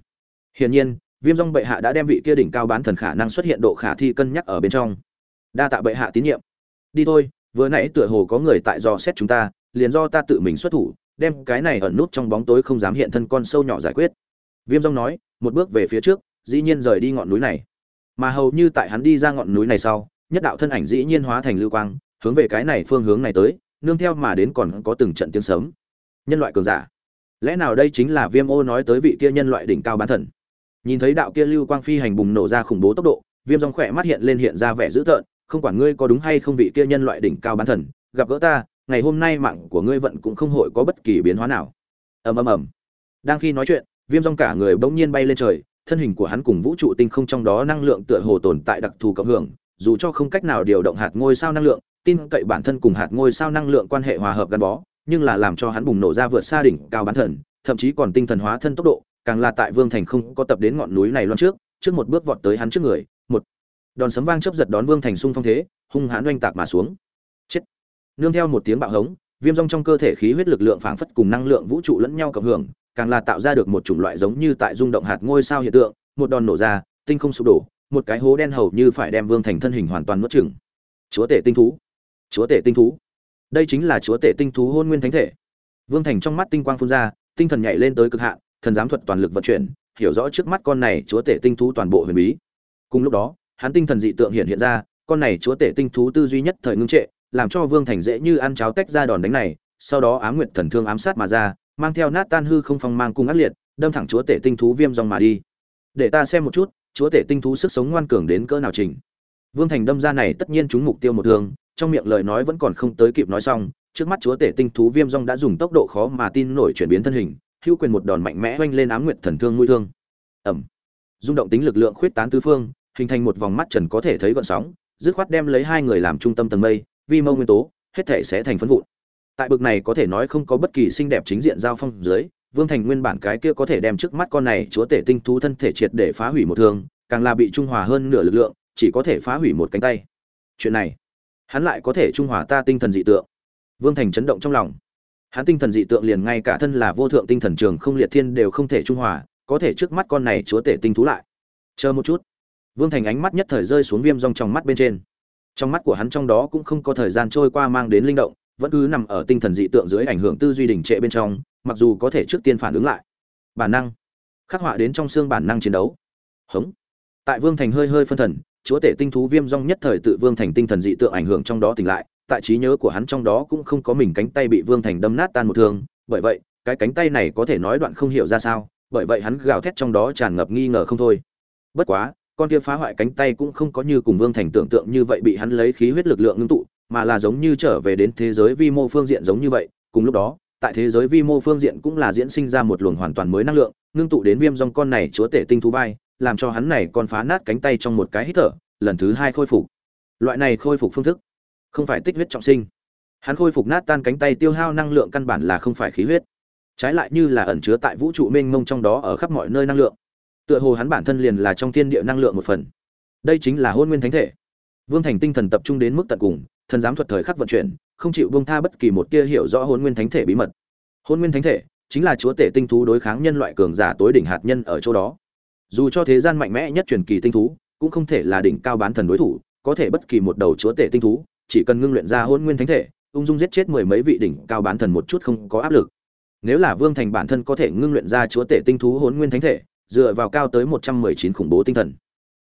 Hiển nhiên, viêm rong bệ hạ đã đem vị kia đỉnh cao bán thần khả năng xuất hiện độ khả thi cân nhắc ở bên trong. Đa tạ bệ hạ tín nhiệm. Đi thôi, vừa nãy tựa hồ có người tại dò xét chúng ta, liền do ta tự mình xuất thủ, đem cái này ẩn nút trong bóng tối không dám hiện thân con sâu nhỏ giải quyết. Viêm rong nói, một bước về phía trước, dĩ nhiên rời đi ngọn núi này mà hầu như tại hắn đi ra ngọn núi này sau, nhất đạo thân ảnh dĩ nhiên hóa thành lưu quang, hướng về cái này phương hướng này tới, nương theo mà đến còn có từng trận tiếng sớm nhân loại cường giả. Lẽ nào đây chính là viêm ô nói tới vị kia nhân loại đỉnh cao bán thần? Nhìn thấy đạo kia lưu quang phi hành bùng nổ ra khủng bố tốc độ, viêm dòng khỏe mắt hiện lên hiện ra vẻ dữ tợn, không quản ngươi có đúng hay không vị kia nhân loại đỉnh cao bán thần, gặp gỡ ta, ngày hôm nay mạng của ngươi vận cũng không hội có bất kỳ biến hóa nào. Ầm ầm ầm. Đang khi nói chuyện, viêm dòng cả người bỗng nhiên bay lên trời thân hình của hắn cùng vũ trụ tinh không trong đó năng lượng tựa hồ tồn tại đặc thù cộng hưởng, dù cho không cách nào điều động hạt ngôi sao năng lượng, tin cậy bản thân cùng hạt ngôi sao năng lượng quan hệ hòa hợp gắn bó, nhưng là làm cho hắn bùng nổ ra vượt xa đỉnh, cao bán thần, thậm chí còn tinh thần hóa thân tốc độ, càng là tại vương thành không có tập đến ngọn núi này loan trước trước một bước vọt tới hắn trước người, một đòn sấm vang chớp giật đón vương thành xung phong thế, hung hãn oanh tạc mà xuống. Chết. Nương theo một tiếng bạo hống, viêm rong trong cơ thể khí huyết lực lượng phảng phất cùng năng lượng vũ trụ lẫn nhau cộng hưởng càng là tạo ra được một chủng loại giống như tại rung động hạt ngôi sao hiện tượng, một đòn nổ ra, tinh không sụp đổ, một cái hố đen hầu như phải đem vương thành thân hình hoàn toàn nuốt chửng. Chúa tể tinh thú. Chúa tể tinh thú. Đây chính là chúa tể tinh thú hôn nguyên thánh thể. Vương thành trong mắt tinh quang phun ra, tinh thần nhảy lên tới cực hạn, thần giám thuật toàn lực vận chuyển, hiểu rõ trước mắt con này chúa tể tinh thú toàn bộ huyền bí. Cùng lúc đó, hắn tinh thần dị tượng hiện hiện ra, con này chúa tể tinh thú tư duy nhất thời ngưng trệ, làm cho vương thành dễ như ăn cháo tách ra đòn đánh này, sau đó ám nguyệt thần thương ám sát mà ra mang theo nát tan hư không phong mang cung ác liệt, đâm thẳng chúa tể tinh thú viêm dòng mà đi. Để ta xem một chút, chúa tể tinh thú sức sống ngoan cường đến cỡ nào trình. Vương thành đâm ra này tất nhiên chúng mục tiêu một thương trong miệng lời nói vẫn còn không tới kịp nói xong, trước mắt chúa tể tinh thú viêm rong đã dùng tốc độ khó mà tin nổi chuyển biến thân hình, hữu quyền một đòn mạnh mẽ oanh lên ám nguyệt thần thương mũi thương. Ẩm rung động tính lực lượng khuyết tán tứ phương, hình thành một vòng mắt trần có thể thấy gọn sóng, dứt khoát đem lấy hai người làm trung tâm tầng mây, vi mâu nguyên tố, hết thể sẽ thành phân vụn tại bực này có thể nói không có bất kỳ xinh đẹp chính diện giao phong dưới, vương thành nguyên bản cái kia có thể đem trước mắt con này chúa tể tinh thú thân thể triệt để phá hủy một thương, càng là bị trung hòa hơn nửa lực lượng, chỉ có thể phá hủy một cánh tay. Chuyện này, hắn lại có thể trung hòa ta tinh thần dị tượng. Vương thành chấn động trong lòng. Hắn tinh thần dị tượng liền ngay cả thân là vô thượng tinh thần trường không liệt thiên đều không thể trung hòa, có thể trước mắt con này chúa tể tinh thú lại. Chờ một chút. Vương thành ánh mắt nhất thời rơi xuống viêm rong trong mắt bên trên. Trong mắt của hắn trong đó cũng không có thời gian trôi qua mang đến linh động vẫn cứ nằm ở tinh thần dị tượng dưới ảnh hưởng tư duy đình trệ bên trong, mặc dù có thể trước tiên phản ứng lại. Bản năng. Khắc họa đến trong xương bản năng chiến đấu. Hống. Tại vương thành hơi hơi phân thần, chúa tể tinh thú viêm rong nhất thời tự vương thành tinh thần dị tượng ảnh hưởng trong đó tỉnh lại, tại trí nhớ của hắn trong đó cũng không có mình cánh tay bị vương thành đâm nát tan một thương, bởi vậy, cái cánh tay này có thể nói đoạn không hiểu ra sao, bởi vậy hắn gào thét trong đó tràn ngập nghi ngờ không thôi. Bất quá, con kia phá hoại cánh tay cũng không có như cùng vương thành tưởng tượng như vậy bị hắn lấy khí huyết lực lượng ngưng tụ mà là giống như trở về đến thế giới vi mô phương diện giống như vậy. Cùng lúc đó, tại thế giới vi mô phương diện cũng là diễn sinh ra một luồng hoàn toàn mới năng lượng, ngưng tụ đến viêm dòng con này chúa tể tinh thú vai, làm cho hắn này còn phá nát cánh tay trong một cái hít thở, lần thứ hai khôi phục. Loại này khôi phục phương thức không phải tích huyết trọng sinh. Hắn khôi phục nát tan cánh tay tiêu hao năng lượng căn bản là không phải khí huyết. Trái lại như là ẩn chứa tại vũ trụ mênh mông trong đó ở khắp mọi nơi năng lượng. Tựa hồ hắn bản thân liền là trong thiên địa năng lượng một phần. Đây chính là hôn nguyên thánh thể. Vương thành tinh thần tập trung đến mức tận cùng thần giám thuật thời khắc vận chuyển, không chịu buông tha bất kỳ một tia hiểu rõ Hồn nguyên thánh thể bí mật. Hồn nguyên thánh thể chính là chúa tể tinh thú đối kháng nhân loại cường giả tối đỉnh hạt nhân ở chỗ đó. Dù cho thế gian mạnh mẽ nhất truyền kỳ tinh thú, cũng không thể là đỉnh cao bán thần đối thủ, có thể bất kỳ một đầu chúa tể tinh thú, chỉ cần ngưng luyện ra Hồn nguyên thánh thể, ung dung giết chết mười mấy vị đỉnh cao bán thần một chút không có áp lực. Nếu là vương thành bản thân có thể ngưng luyện ra chúa tể tinh thú Hồn nguyên thánh thể, dựa vào cao tới một trăm mười chín khủng bố tinh thần.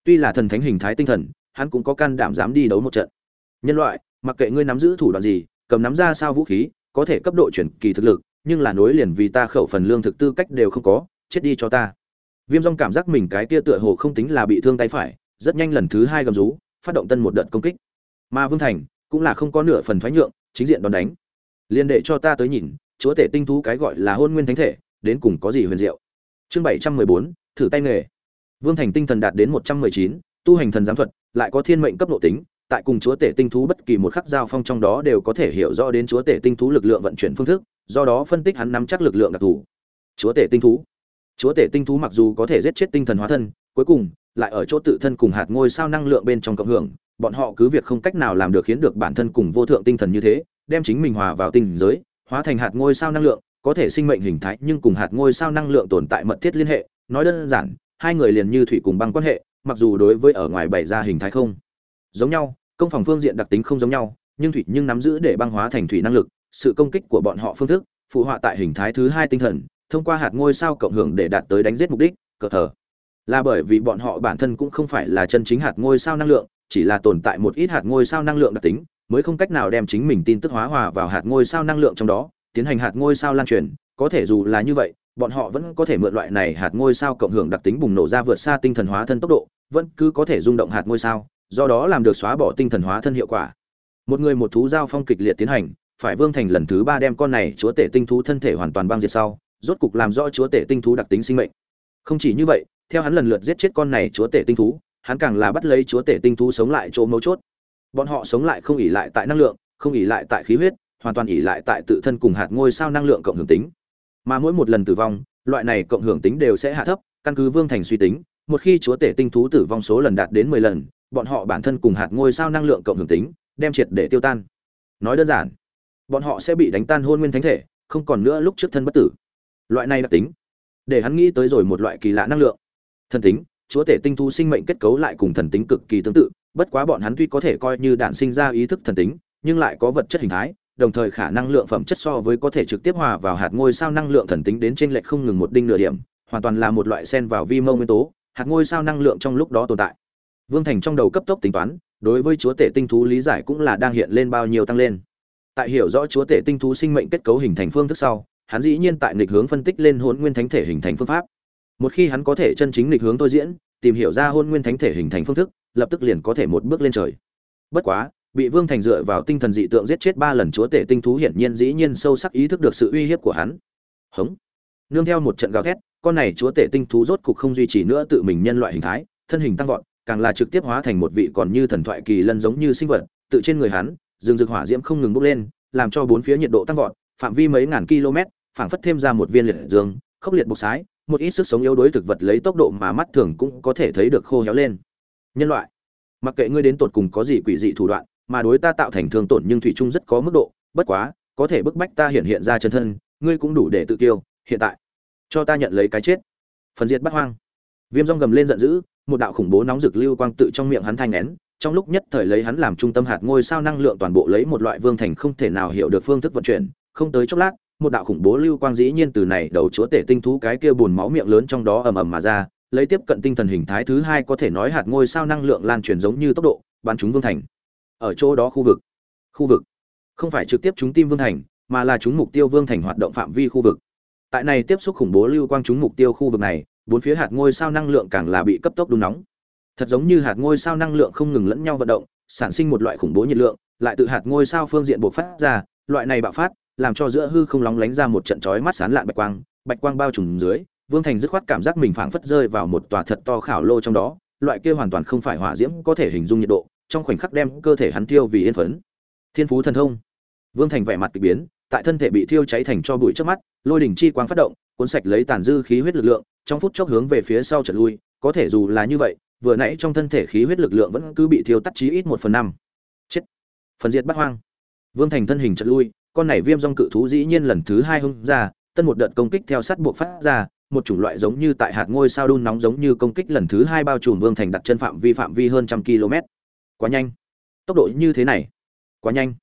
Tuy là thần thánh hình thái tinh thần, hắn cũng có can đảm dám đi đấu một trận. Nhân loại mặc kệ ngươi nắm giữ thủ đoạn gì, cầm nắm ra sao vũ khí, có thể cấp độ chuyển kỳ thực lực, nhưng là nối liền vì ta khẩu phần lương thực tư cách đều không có, chết đi cho ta. Viêm rong cảm giác mình cái tia tựa hồ không tính là bị thương tay phải, rất nhanh lần thứ hai gầm rú, phát động tân một đợt công kích. Mà vương thành cũng là không có nửa phần thoái nhượng, chính diện đòn đánh. Liên đệ cho ta tới nhìn, chúa tể tinh thú cái gọi là hôn nguyên thánh thể, đến cùng có gì huyền diệu. Chương bảy trăm mười bốn, thử tay nghề. Vương thành tinh thần đạt đến một trăm mười chín, tu hành thần giám thuật, lại có thiên mệnh cấp độ tính tại cùng chúa tể tinh thú bất kỳ một khắc giao phong trong đó đều có thể hiểu rõ đến chúa tể tinh thú lực lượng vận chuyển phương thức, do đó phân tích hắn nắm chắc lực lượng đặc thù. Chúa tể tinh thú. Chúa tể tinh thú mặc dù có thể giết chết tinh thần hóa thân, cuối cùng lại ở chỗ tự thân cùng hạt ngôi sao năng lượng bên trong cộng hưởng, bọn họ cứ việc không cách nào làm được khiến được bản thân cùng vô thượng tinh thần như thế, đem chính mình hòa vào tinh giới, hóa thành hạt ngôi sao năng lượng, có thể sinh mệnh hình thái nhưng cùng hạt ngôi sao năng lượng tồn tại mật thiết liên hệ, nói đơn giản, hai người liền như thủy cùng băng quan hệ, mặc dù đối với ở ngoài bày ra hình thái không giống nhau công phòng phương diện đặc tính không giống nhau, nhưng thủy nhưng nắm giữ để băng hóa thành thủy năng lực, sự công kích của bọn họ phương thức, phụ họa tại hình thái thứ hai tinh thần, thông qua hạt ngôi sao cộng hưởng để đạt tới đánh giết mục đích, cờ thờ. Là bởi vì bọn họ bản thân cũng không phải là chân chính hạt ngôi sao năng lượng, chỉ là tồn tại một ít hạt ngôi sao năng lượng đặc tính, mới không cách nào đem chính mình tin tức hóa hòa vào hạt ngôi sao năng lượng trong đó, tiến hành hạt ngôi sao lan truyền, có thể dù là như vậy, bọn họ vẫn có thể mượn loại này hạt ngôi sao cộng hưởng đặc tính bùng nổ ra vượt xa tinh thần hóa thân tốc độ, vẫn cứ có thể rung động hạt ngôi sao do đó làm được xóa bỏ tinh thần hóa thân hiệu quả. Một người một thú giao phong kịch liệt tiến hành, phải vương thành lần thứ ba đem con này chúa tể tinh thú thân thể hoàn toàn băng diệt sau, rốt cục làm rõ chúa tể tinh thú đặc tính sinh mệnh. Không chỉ như vậy, theo hắn lần lượt giết chết con này chúa tể tinh thú, hắn càng là bắt lấy chúa tể tinh thú sống lại chỗ mấu chốt. Bọn họ sống lại không ỉ lại tại năng lượng, không ỉ lại tại khí huyết, hoàn toàn ỉ lại tại tự thân cùng hạt ngôi sao năng lượng cộng hưởng tính. Mà mỗi một lần tử vong, loại này cộng hưởng tính đều sẽ hạ thấp, căn cứ vương thành suy tính, một khi chúa tể tinh thú tử vong số lần đạt đến mười lần bọn họ bản thân cùng hạt ngôi sao năng lượng cộng hưởng tính, đem triệt để tiêu tan. Nói đơn giản, bọn họ sẽ bị đánh tan hôn nguyên thánh thể, không còn nữa lúc trước thân bất tử. Loại này đặc tính, để hắn nghĩ tới rồi một loại kỳ lạ năng lượng. Thần tính, chúa tể tinh thu sinh mệnh kết cấu lại cùng thần tính cực kỳ tương tự, bất quá bọn hắn tuy có thể coi như đạn sinh ra ý thức thần tính, nhưng lại có vật chất hình thái, đồng thời khả năng lượng phẩm chất so với có thể trực tiếp hòa vào hạt ngôi sao năng lượng thần tính đến trên lệch không ngừng một đinh nửa điểm, hoàn toàn là một loại sen vào vi mô nguyên tố, hạt ngôi sao năng lượng trong lúc đó tồn tại vương thành trong đầu cấp tốc tính toán, đối với chúa tể tinh thú lý giải cũng là đang hiện lên bao nhiêu tăng lên. Tại hiểu rõ chúa tể tinh thú sinh mệnh kết cấu hình thành phương thức sau, hắn dĩ nhiên tại nghịch hướng phân tích lên hồn nguyên thánh thể hình thành phương pháp. Một khi hắn có thể chân chính nghịch hướng tôi diễn, tìm hiểu ra hồn nguyên thánh thể hình thành phương thức, lập tức liền có thể một bước lên trời. Bất quá, bị vương thành dựa vào tinh thần dị tượng giết chết ba lần chúa tể tinh thú hiển nhiên dĩ nhiên sâu sắc ý thức được sự uy hiếp của hắn. Hững. nương theo một trận gào thét, con này chúa tể tinh thú rốt cục không duy trì nữa tự mình nhân loại hình thái, thân hình tăng vọt càng là trực tiếp hóa thành một vị còn như thần thoại kỳ lân giống như sinh vật, tự trên người hắn, rừng rực hỏa diễm không ngừng bốc lên, làm cho bốn phía nhiệt độ tăng vọt, phạm vi mấy ngàn km, phảng phất thêm ra một viên liệt dương, khốc liệt bộc sái, một ít sức sống yếu đuối thực vật lấy tốc độ mà mắt thường cũng có thể thấy được khô héo lên. Nhân loại, mặc kệ ngươi đến tột cùng có gì quỷ dị thủ đoạn, mà đối ta tạo thành thương tổn nhưng thủy chung rất có mức độ, bất quá, có thể bức bách ta hiện hiện ra chân thân, ngươi cũng đủ để tự tiêu hiện tại, cho ta nhận lấy cái chết. Phần diệt bắt hoang viêm dung gầm lên giận dữ, một đạo khủng bố nóng rực lưu quang tự trong miệng hắn thanh nén, trong lúc nhất thời lấy hắn làm trung tâm hạt ngôi sao năng lượng toàn bộ lấy một loại vương thành không thể nào hiểu được phương thức vận chuyển. Không tới chốc lát, một đạo khủng bố lưu quang dĩ nhiên từ này đầu chúa tể tinh thú cái kia buồn máu miệng lớn trong đó ầm ầm mà ra, lấy tiếp cận tinh thần hình thái thứ hai có thể nói hạt ngôi sao năng lượng lan truyền giống như tốc độ, bắn chúng vương thành. Ở chỗ đó khu vực khu vực, không phải trực tiếp chúng tim vương thành, mà là chúng mục tiêu vương thành hoạt động phạm vi khu vực. Tại này tiếp xúc khủng bố lưu quang chúng mục tiêu khu vực này bốn phía hạt ngôi sao năng lượng càng là bị cấp tốc đun nóng. Thật giống như hạt ngôi sao năng lượng không ngừng lẫn nhau vận động, sản sinh một loại khủng bố nhiệt lượng, lại từ hạt ngôi sao phương diện buộc phát ra, loại này bạo phát, làm cho giữa hư không lóng lánh ra một trận chói mắt sán lạn bạch quang bạch quang bao trùm dưới, vương thành dứt khoát cảm giác mình phảng phất rơi vào một tòa thật to khảo lô trong đó, loại kia hoàn toàn không phải hỏa diễm có thể hình dung nhiệt độ, trong khoảnh khắc đem cơ thể hắn tiêu vì yên phấn. Thiên phú thần thông. Vương thành vẻ mặt kỳ biến, tại thân thể bị thiêu cháy thành cho bụi trước mắt, lôi đỉnh chi quang phát động, cuốn sạch lấy tàn dư khí huyết lực lượng trong phút chốc hướng về phía sau trở lui, có thể dù là như vậy, vừa nãy trong thân thể khí huyết lực lượng vẫn cứ bị thiêu tắt chí ít một phần năm. Chết. Phần diệt bắt hoang. Vương thành thân hình chật lui, con này viêm rong cự thú dĩ nhiên lần thứ hai hung ra, tân một đợt công kích theo sát buộc phát ra, một chủng loại giống như tại hạt ngôi sao đun nóng giống như công kích lần thứ hai bao trùm vương thành đặt chân phạm vi phạm vi hơn trăm km. Quá nhanh. Tốc độ như thế này. Quá nhanh.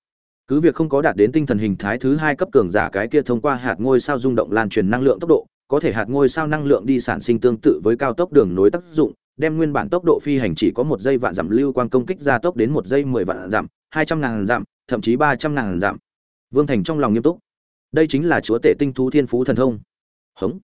Cứ việc không có đạt đến tinh thần hình thái thứ hai cấp cường giả cái kia thông qua hạt ngôi sao rung động lan truyền năng lượng tốc độ có thể hạt ngôi sao năng lượng đi sản sinh tương tự với cao tốc đường nối tác dụng, đem nguyên bản tốc độ phi hành chỉ có một giây vạn dặm lưu quang công kích gia tốc đến một giây mười vạn dặm, hai trăm ngàn dặm, thậm chí ba trăm ngàn dặm. Vương thành trong lòng nghiêm túc. Đây chính là chúa tể tinh thú thiên phú thần thông. Hống.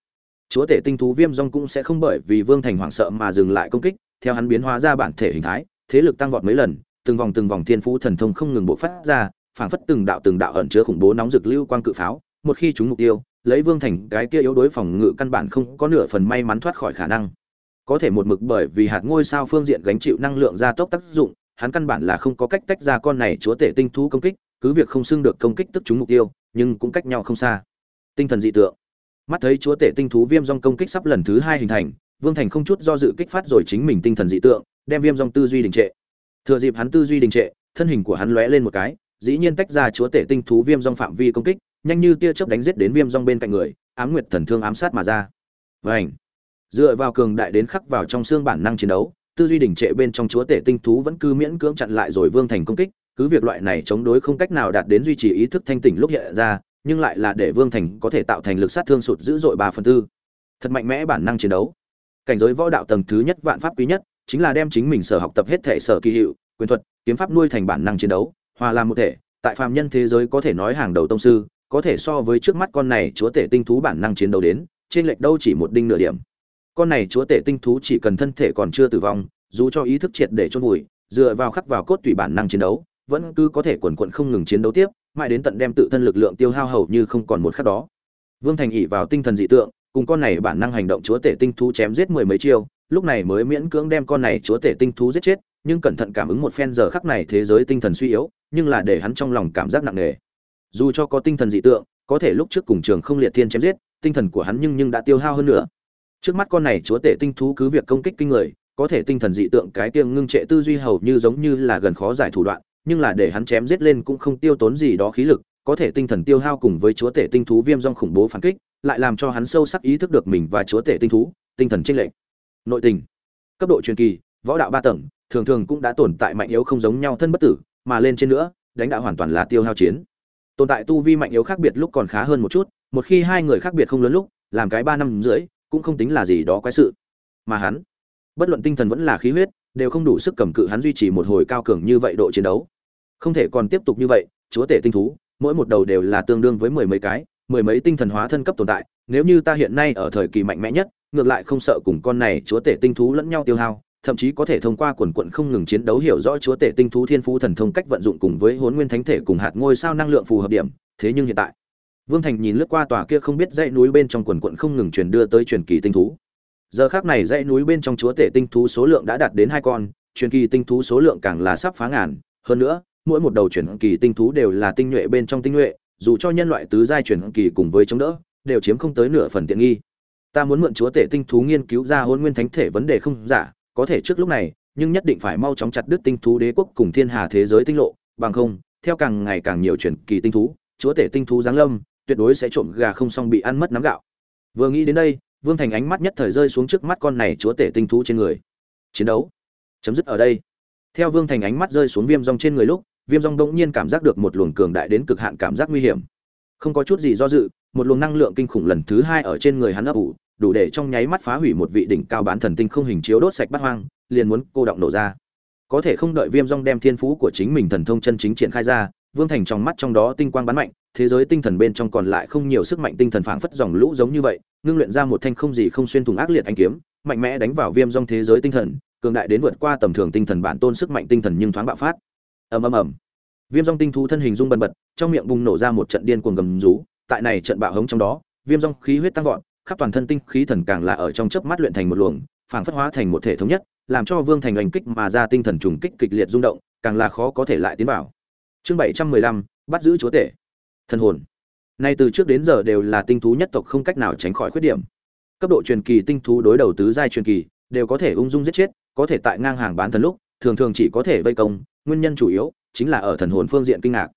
Chúa tể tinh thú viêm dung cũng sẽ không bởi vì vương thành hoảng sợ mà dừng lại công kích, theo hắn biến hóa ra bản thể hình thái, thế lực tăng vọt mấy lần, từng vòng từng vòng thiên phú thần thông không ngừng bộc phát ra, phảng phất từng đạo từng đạo ẩn chứa khủng bố nóng rực lưu quang cự pháo, một khi chúng mục tiêu lấy vương thành cái kia yếu đối phòng ngự căn bản không có nửa phần may mắn thoát khỏi khả năng. Có thể một mực bởi vì hạt ngôi sao phương diện gánh chịu năng lượng gia tốc tác dụng, hắn căn bản là không có cách tách ra con này chúa tể tinh thú công kích, cứ việc không xưng được công kích tức chúng mục tiêu, nhưng cũng cách nhau không xa. Tinh thần dị tượng. Mắt thấy chúa tể tinh thú viêm dòng công kích sắp lần thứ hai hình thành, vương thành không chút do dự kích phát rồi chính mình tinh thần dị tượng, đem viêm dòng tư duy đình trệ. Thừa dịp hắn tư duy đình trệ, thân hình của hắn lóe lên một cái, dĩ nhiên tách ra chúa tể tinh thú viêm dòng phạm vi công kích nhanh như tia chớp đánh giết đến viêm dong bên cạnh người, ám nguyệt thần thương ám sát mà ra. Vảnh dựa vào cường đại đến khắc vào trong xương bản năng chiến đấu, tư duy đỉnh trệ bên trong chúa tể tinh thú vẫn cứ miễn cưỡng chặn lại rồi vương thành công kích, cứ việc loại này chống đối không cách nào đạt đến duy trì ý thức thanh tỉnh lúc hiện ra, nhưng lại là để vương thành có thể tạo thành lực sát thương sụt dữ dội ba phần tư. Thật mạnh mẽ bản năng chiến đấu. Cảnh giới võ đạo tầng thứ nhất, vạn pháp quý nhất, chính là đem chính mình sở học tập hết thể sở kỳ hiệu, quyền thuật, kiếm pháp nuôi thành bản năng chiến đấu, hòa làm một thể, tại phàm nhân thế giới có thể nói hàng đầu tông sư có thể so với trước mắt con này chúa tể tinh thú bản năng chiến đấu đến, trên lệch đâu chỉ một đinh nửa điểm. Con này chúa tể tinh thú chỉ cần thân thể còn chưa tử vong, dù cho ý thức triệt để chôn vùi, dựa vào khắc vào cốt tủy bản năng chiến đấu, vẫn cứ có thể quần quận không ngừng chiến đấu tiếp, mãi đến tận đem tự thân lực lượng tiêu hao hầu như không còn một khắc đó. Vương thành ỉ vào tinh thần dị tượng, cùng con này bản năng hành động chúa tể tinh thú chém giết mười mấy chiêu, lúc này mới miễn cưỡng đem con này chúa tể tinh thú giết chết, nhưng cẩn thận cảm ứng một phen giờ khắc này thế giới tinh thần suy yếu, nhưng là để hắn trong lòng cảm giác nặng nề dù cho có tinh thần dị tượng, có thể lúc trước cùng trường không liệt thiên chém giết, tinh thần của hắn nhưng nhưng đã tiêu hao hơn nữa. Trước mắt con này chúa tể tinh thú cứ việc công kích kinh người, có thể tinh thần dị tượng cái kiêng ngưng trệ tư duy hầu như giống như là gần khó giải thủ đoạn, nhưng là để hắn chém giết lên cũng không tiêu tốn gì đó khí lực, có thể tinh thần tiêu hao cùng với chúa tể tinh thú viêm rong khủng bố phản kích, lại làm cho hắn sâu sắc ý thức được mình và chúa tể tinh thú, tinh thần trinh lệnh nội tình. Cấp độ truyền kỳ, võ đạo ba tầng, thường thường cũng đã tồn tại mạnh yếu không giống nhau thân bất tử, mà lên trên nữa, đánh đã hoàn toàn là tiêu hao chiến tồn tại tu vi mạnh yếu khác biệt lúc còn khá hơn một chút, một khi hai người khác biệt không lớn lúc, làm cái ba năm rưỡi, cũng không tính là gì đó quái sự. Mà hắn, bất luận tinh thần vẫn là khí huyết, đều không đủ sức cầm cự hắn duy trì một hồi cao cường như vậy độ chiến đấu. Không thể còn tiếp tục như vậy, chúa tể tinh thú, mỗi một đầu đều là tương đương với mười mấy cái, mười mấy tinh thần hóa thân cấp tồn tại. Nếu như ta hiện nay ở thời kỳ mạnh mẽ nhất, ngược lại không sợ cùng con này chúa tể tinh thú lẫn nhau tiêu hao thậm chí có thể thông qua quần quận không ngừng chiến đấu hiểu rõ chúa tể tinh thú thiên phú thần thông cách vận dụng cùng với hốn nguyên thánh thể cùng hạt ngôi sao năng lượng phù hợp điểm, thế nhưng hiện tại, vương thành nhìn lướt qua tòa kia không biết dãy núi bên trong quần quận không ngừng truyền đưa tới truyền kỳ tinh thú. Giờ khác này dãy núi bên trong chúa tể tinh thú số lượng đã đạt đến hai con, truyền kỳ tinh thú số lượng càng là sắp phá ngàn. Hơn nữa, mỗi một đầu truyền kỳ tinh thú đều là tinh nhuệ bên trong tinh nhuệ, dù cho nhân loại tứ giai truyền kỳ cùng với chống đỡ, đều chiếm không tới nửa phần tiện nghi. Ta muốn mượn chúa tể tinh thú nghiên cứu ra hôn nguyên thánh thể vấn đề không giả có thể trước lúc này, nhưng nhất định phải mau chóng chặt đứt tinh thú đế quốc cùng thiên hà thế giới tinh lộ, bằng không, theo càng ngày càng nhiều truyền kỳ tinh thú, chúa tể tinh thú giáng lâm, tuyệt đối sẽ trộm gà không xong bị ăn mất nắm gạo. Vừa nghĩ đến đây, vương thành ánh mắt nhất thời rơi xuống trước mắt con này chúa tể tinh thú trên người. Chiến đấu chấm dứt ở đây. Theo vương thành ánh mắt rơi xuống viêm rong trên người lúc, viêm rong bỗng nhiên cảm giác được một luồng cường đại đến cực hạn cảm giác nguy hiểm. Không có chút gì do dự, một luồng năng lượng kinh khủng lần thứ hai ở trên người hắn ấp ủ đủ để trong nháy mắt phá hủy một vị đỉnh cao bán thần tinh không hình chiếu đốt sạch bát hoang, liền muốn cô động nổ ra. Có thể không đợi viêm rong đem thiên phú của chính mình thần thông chân chính triển khai ra, vương thành trong mắt trong đó tinh quang bắn mạnh, thế giới tinh thần bên trong còn lại không nhiều sức mạnh tinh thần phảng phất dòng lũ giống như vậy, ngưng luyện ra một thanh không gì không xuyên thủng ác liệt anh kiếm, mạnh mẽ đánh vào viêm rong thế giới tinh thần, cường đại đến vượt qua tầm thường tinh thần bản tôn sức mạnh tinh thần nhưng thoáng bạo phát. Ầm ầm ầm. Viêm rong tinh thú thân hình rung bần bật, trong miệng bùng nổ ra một trận điên cuồng gầm rú, tại này trận bạo hống trong đó, viêm rong khí huyết tăng vọt khắp toàn thân tinh khí thần càng là ở trong chớp mắt luyện thành một luồng, phảng phất hóa thành một thể thống nhất, làm cho vương thành hành kích mà ra tinh thần trùng kích kịch liệt rung động, càng là khó có thể lại tiến vào. Chương bảy trăm mười lăm, bắt giữ chúa tể. Thần hồn. Nay từ trước đến giờ đều là tinh thú nhất tộc không cách nào tránh khỏi khuyết điểm. Cấp độ truyền kỳ tinh thú đối đầu tứ giai truyền kỳ, đều có thể ung dung giết chết, có thể tại ngang hàng bán thần lúc, thường thường chỉ có thể vây công, nguyên nhân chủ yếu chính là ở thần hồn phương diện kinh ngạc.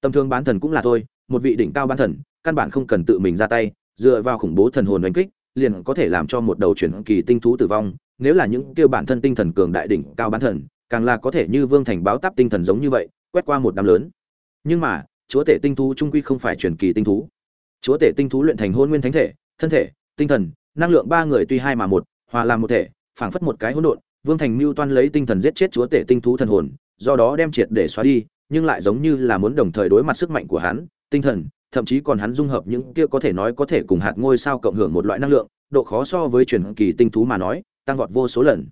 Tầm thường bán thần cũng là thôi, một vị đỉnh cao bán thần, căn bản không cần tự mình ra tay dựa vào khủng bố thần hồn đánh kích, liền có thể làm cho một đầu chuyển kỳ tinh thú tử vong. Nếu là những kêu bản thân tinh thần cường đại đỉnh cao bán thần, càng là có thể như vương thành báo táp tinh thần giống như vậy, quét qua một đám lớn. Nhưng mà, chúa tể tinh thú trung quy không phải chuyển kỳ tinh thú. Chúa tể tinh thú luyện thành hôn nguyên thánh thể, thân thể, tinh thần, năng lượng ba người tuy hai mà một, hòa làm một thể, phảng phất một cái hỗn độn, vương thành mưu toan lấy tinh thần giết chết chúa tể tinh thú thần hồn, do đó đem triệt để xóa đi, nhưng lại giống như là muốn đồng thời đối mặt sức mạnh của hắn, tinh thần thậm chí còn hắn dung hợp những kia có thể nói có thể cùng hạt ngôi sao cộng hưởng một loại năng lượng, độ khó so với truyền kỳ tinh thú mà nói, tăng vọt vô số lần.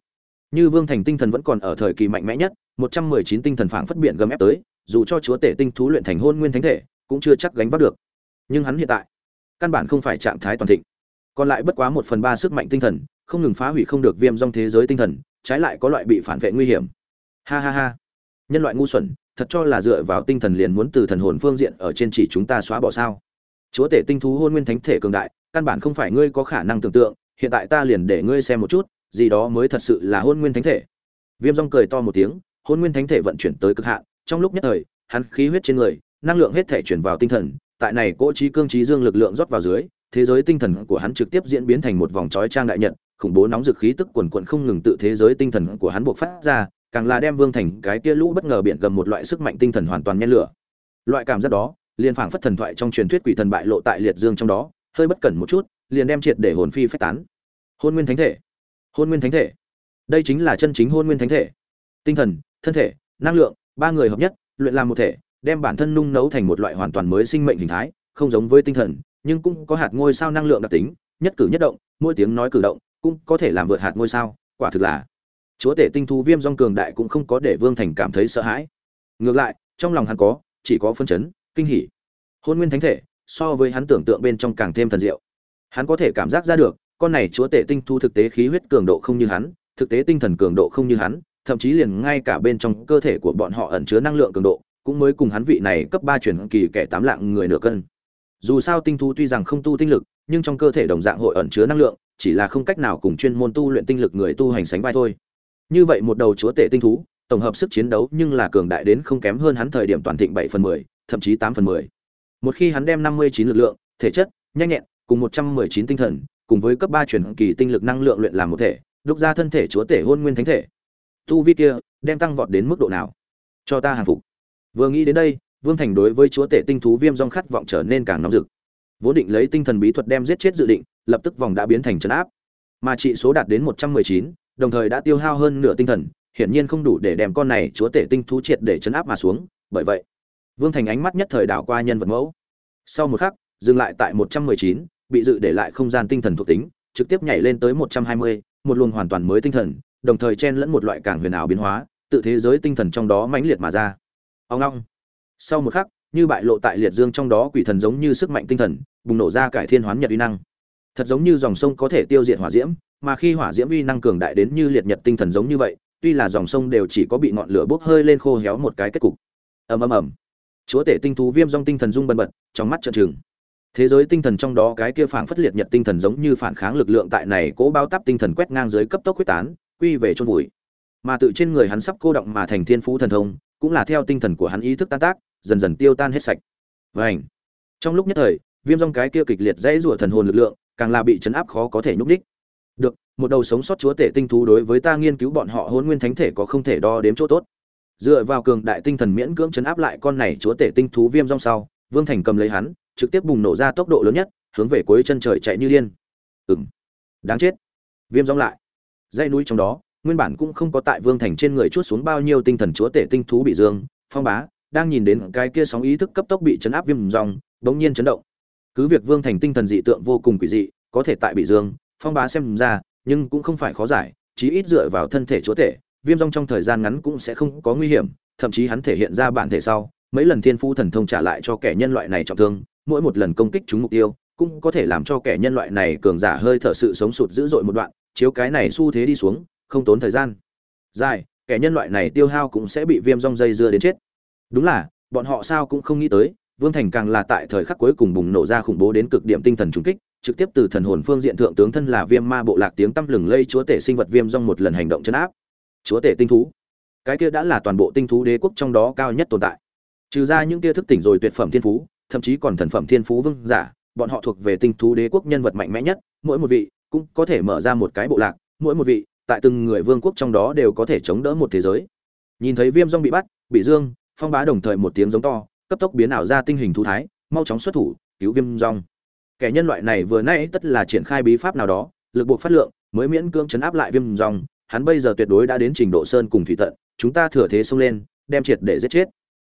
Như vương thành tinh thần vẫn còn ở thời kỳ mạnh mẽ nhất, một trăm mười chín tinh thần phảng phất biển gầm ép tới, dù cho chúa tể tinh thú luyện thành hôn nguyên thánh thể, cũng chưa chắc gánh vác được. Nhưng hắn hiện tại, căn bản không phải trạng thái toàn thịnh. Còn lại bất quá một phần ba sức mạnh tinh thần, không ngừng phá hủy không được viêm trong thế giới tinh thần, trái lại có loại bị phản vệ nguy hiểm. Ha ha ha. Nhân loại ngu xuẩn thật cho là dựa vào tinh thần liền muốn từ thần hồn phương diện ở trên chỉ chúng ta xóa bỏ sao. Chúa tể tinh thú hôn nguyên thánh thể cường đại, căn bản không phải ngươi có khả năng tưởng tượng, hiện tại ta liền để ngươi xem một chút, gì đó mới thật sự là hôn nguyên thánh thể. Viêm rong cười to một tiếng, hôn nguyên thánh thể vận chuyển tới cực hạn, trong lúc nhất thời, hắn khí huyết trên người, năng lượng hết thể chuyển vào tinh thần, tại này cỗ trí cương trí dương lực lượng rót vào dưới, thế giới tinh thần của hắn trực tiếp diễn biến thành một vòng trói trang đại nhật, khủng bố nóng dực khí tức quần quận không ngừng tự thế giới tinh thần của hắn buộc phát ra càng là đem vương thành cái kia lũ bất ngờ biển gầm một loại sức mạnh tinh thần hoàn toàn nhen lửa. Loại cảm giác đó, liền phảng phất thần thoại trong truyền thuyết quỷ thần bại lộ tại liệt dương trong đó, hơi bất cẩn một chút, liền đem triệt để hồn phi phách tán. Hôn nguyên thánh thể. Hôn nguyên thánh thể. Đây chính là chân chính hôn nguyên thánh thể. Tinh thần, thân thể, năng lượng, ba người hợp nhất, luyện làm một thể, đem bản thân nung nấu thành một loại hoàn toàn mới sinh mệnh hình thái, không giống với tinh thần, nhưng cũng có hạt ngôi sao năng lượng đặc tính, nhất cử nhất động, mỗi tiếng nói cử động, cũng có thể làm vượt hạt ngôi sao, quả thực là chúa tể tinh thú viêm dong cường đại cũng không có để vương thành cảm thấy sợ hãi. Ngược lại, trong lòng hắn có, chỉ có phân chấn, kinh hỉ. Hôn nguyên thánh thể, so với hắn tưởng tượng bên trong càng thêm thần diệu. Hắn có thể cảm giác ra được, con này chúa tể tinh thu thực tế khí huyết cường độ không như hắn, thực tế tinh thần cường độ không như hắn, thậm chí liền ngay cả bên trong cơ thể của bọn họ ẩn chứa năng lượng cường độ, cũng mới cùng hắn vị này cấp ba chuyển kỳ kẻ tám lạng người nửa cân. Dù sao tinh thu tuy rằng không tu tinh lực, nhưng trong cơ thể đồng dạng hội ẩn chứa năng lượng, chỉ là không cách nào cùng chuyên môn tu luyện tinh lực người tu hành sánh vai thôi như vậy một đầu chúa tể tinh thú, tổng hợp sức chiến đấu nhưng là cường đại đến không kém hơn hắn thời điểm toàn thịnh bảy phần mười, thậm chí tám phần mười. Một khi hắn đem năm mươi chín lực lượng, thể chất, nhanh nhẹn, cùng một trăm mười chín tinh thần, cùng với cấp ba chuyển kỳ tinh lực năng lượng luyện làm một thể, đúc ra thân thể chúa tể hôn nguyên thánh thể. Tu vi kia, đem tăng vọt đến mức độ nào? Cho ta hàng phục. Vừa nghĩ đến đây, vương thành đối với chúa tể tinh thú viêm rong khát vọng trở nên càng nóng rực. Vốn định lấy tinh thần bí thuật đem giết chết dự định, lập tức vòng đã biến thành trấn áp. Mà trị số đạt đến một trăm mười chín đồng thời đã tiêu hao hơn nửa tinh thần, hiển nhiên không đủ để đem con này chúa tể tinh thú triệt để chấn áp mà xuống, bởi vậy, vương thành ánh mắt nhất thời đảo qua nhân vật mẫu. Sau một khắc, dừng lại tại một trăm mười chín, bị dự để lại không gian tinh thần thuộc tính, trực tiếp nhảy lên tới một trăm hai mươi, một luồng hoàn toàn mới tinh thần, đồng thời chen lẫn một loại càng huyền ảo biến hóa, tự thế giới tinh thần trong đó mãnh liệt mà ra. Ông long. Sau một khắc, như bại lộ tại liệt dương trong đó quỷ thần giống như sức mạnh tinh thần, bùng nổ ra cải thiên hoán nhật uy năng. Thật giống như dòng sông có thể tiêu diệt hỏa diễm mà khi hỏa diễm uy năng cường đại đến như liệt nhật tinh thần giống như vậy, tuy là dòng sông đều chỉ có bị ngọn lửa bốc hơi lên khô héo một cái kết cục. Ầm ầm ầm. Chúa tể tinh thú viêm dòng tinh thần rung bần bật, trong mắt trợn trừng. Thế giới tinh thần trong đó cái kia phảng phất liệt nhật tinh thần giống như phản kháng lực lượng tại này cố bao táp tinh thần quét ngang dưới cấp tốc quyết tán, quy về chôn vùi. Mà tự trên người hắn sắp cô động mà thành thiên phú thần thông, cũng là theo tinh thần của hắn ý thức tan tác, dần dần tiêu tan hết sạch. Vành. trong lúc nhất thời, viêm dòng cái kia kịch liệt dãy rủa thần hồn lực lượng, càng là bị chấn áp khó có thể nhúc đích một đầu sống sót chúa tể tinh thú đối với ta nghiên cứu bọn họ hôn nguyên thánh thể có không thể đo đếm chỗ tốt. Dựa vào cường đại tinh thần miễn cưỡng chấn áp lại con này chúa tể tinh thú viêm rong sau, vương thành cầm lấy hắn, trực tiếp bùng nổ ra tốc độ lớn nhất, hướng về cuối chân trời chạy như điên. Ừng đáng chết. Viêm rong lại. Dây núi trong đó, nguyên bản cũng không có tại vương thành trên người chuốt xuống bao nhiêu tinh thần chúa tể tinh thú bị dương, phong bá, đang nhìn đến cái kia sóng ý thức cấp tốc bị chấn áp viêm rong, bỗng nhiên chấn động. Cứ việc vương thành tinh thần dị tượng vô cùng quỷ dị, có thể tại bị dương, phong bá xem ra nhưng cũng không phải khó giải, chí ít dựa vào thân thể chúa tể, viêm rong trong thời gian ngắn cũng sẽ không có nguy hiểm, thậm chí hắn thể hiện ra bản thể sau, mấy lần thiên phu thần thông trả lại cho kẻ nhân loại này trọng thương, mỗi một lần công kích trúng mục tiêu, cũng có thể làm cho kẻ nhân loại này cường giả hơi thở sự sống sụt dữ dội một đoạn, chiếu cái này xu thế đi xuống, không tốn thời gian. Dài kẻ nhân loại này tiêu hao cũng sẽ bị viêm rong dây dưa đến chết. Đúng là, bọn họ sao cũng không nghĩ tới, vương thành càng là tại thời khắc cuối cùng bùng nổ ra khủng bố đến cực điểm tinh thần trùng kích trực tiếp từ thần hồn phương diện thượng tướng thân là viêm ma bộ lạc tiếng tăm lừng lây chúa tể sinh vật viêm rong một lần hành động chấn áp. Chúa tể tinh thú. Cái kia đã là toàn bộ tinh thú đế quốc trong đó cao nhất tồn tại. Trừ ra những kia thức tỉnh rồi tuyệt phẩm thiên phú, thậm chí còn thần phẩm thiên phú vương giả, bọn họ thuộc về tinh thú đế quốc nhân vật mạnh mẽ nhất, mỗi một vị cũng có thể mở ra một cái bộ lạc, mỗi một vị, tại từng người vương quốc trong đó đều có thể chống đỡ một thế giới. Nhìn thấy viêm rong bị bắt, bị dương, phong bá đồng thời một tiếng giống to, cấp tốc biến ảo ra tinh hình thú thái, mau chóng xuất thủ, cứu viêm rong kẻ nhân loại này vừa nãy tất là triển khai bí pháp nào đó, lực buộc phát lượng, mới miễn cưỡng chấn áp lại viêm dòng, hắn bây giờ tuyệt đối đã đến trình độ sơn cùng thủy tận, chúng ta thừa thế xông lên, đem triệt để giết chết.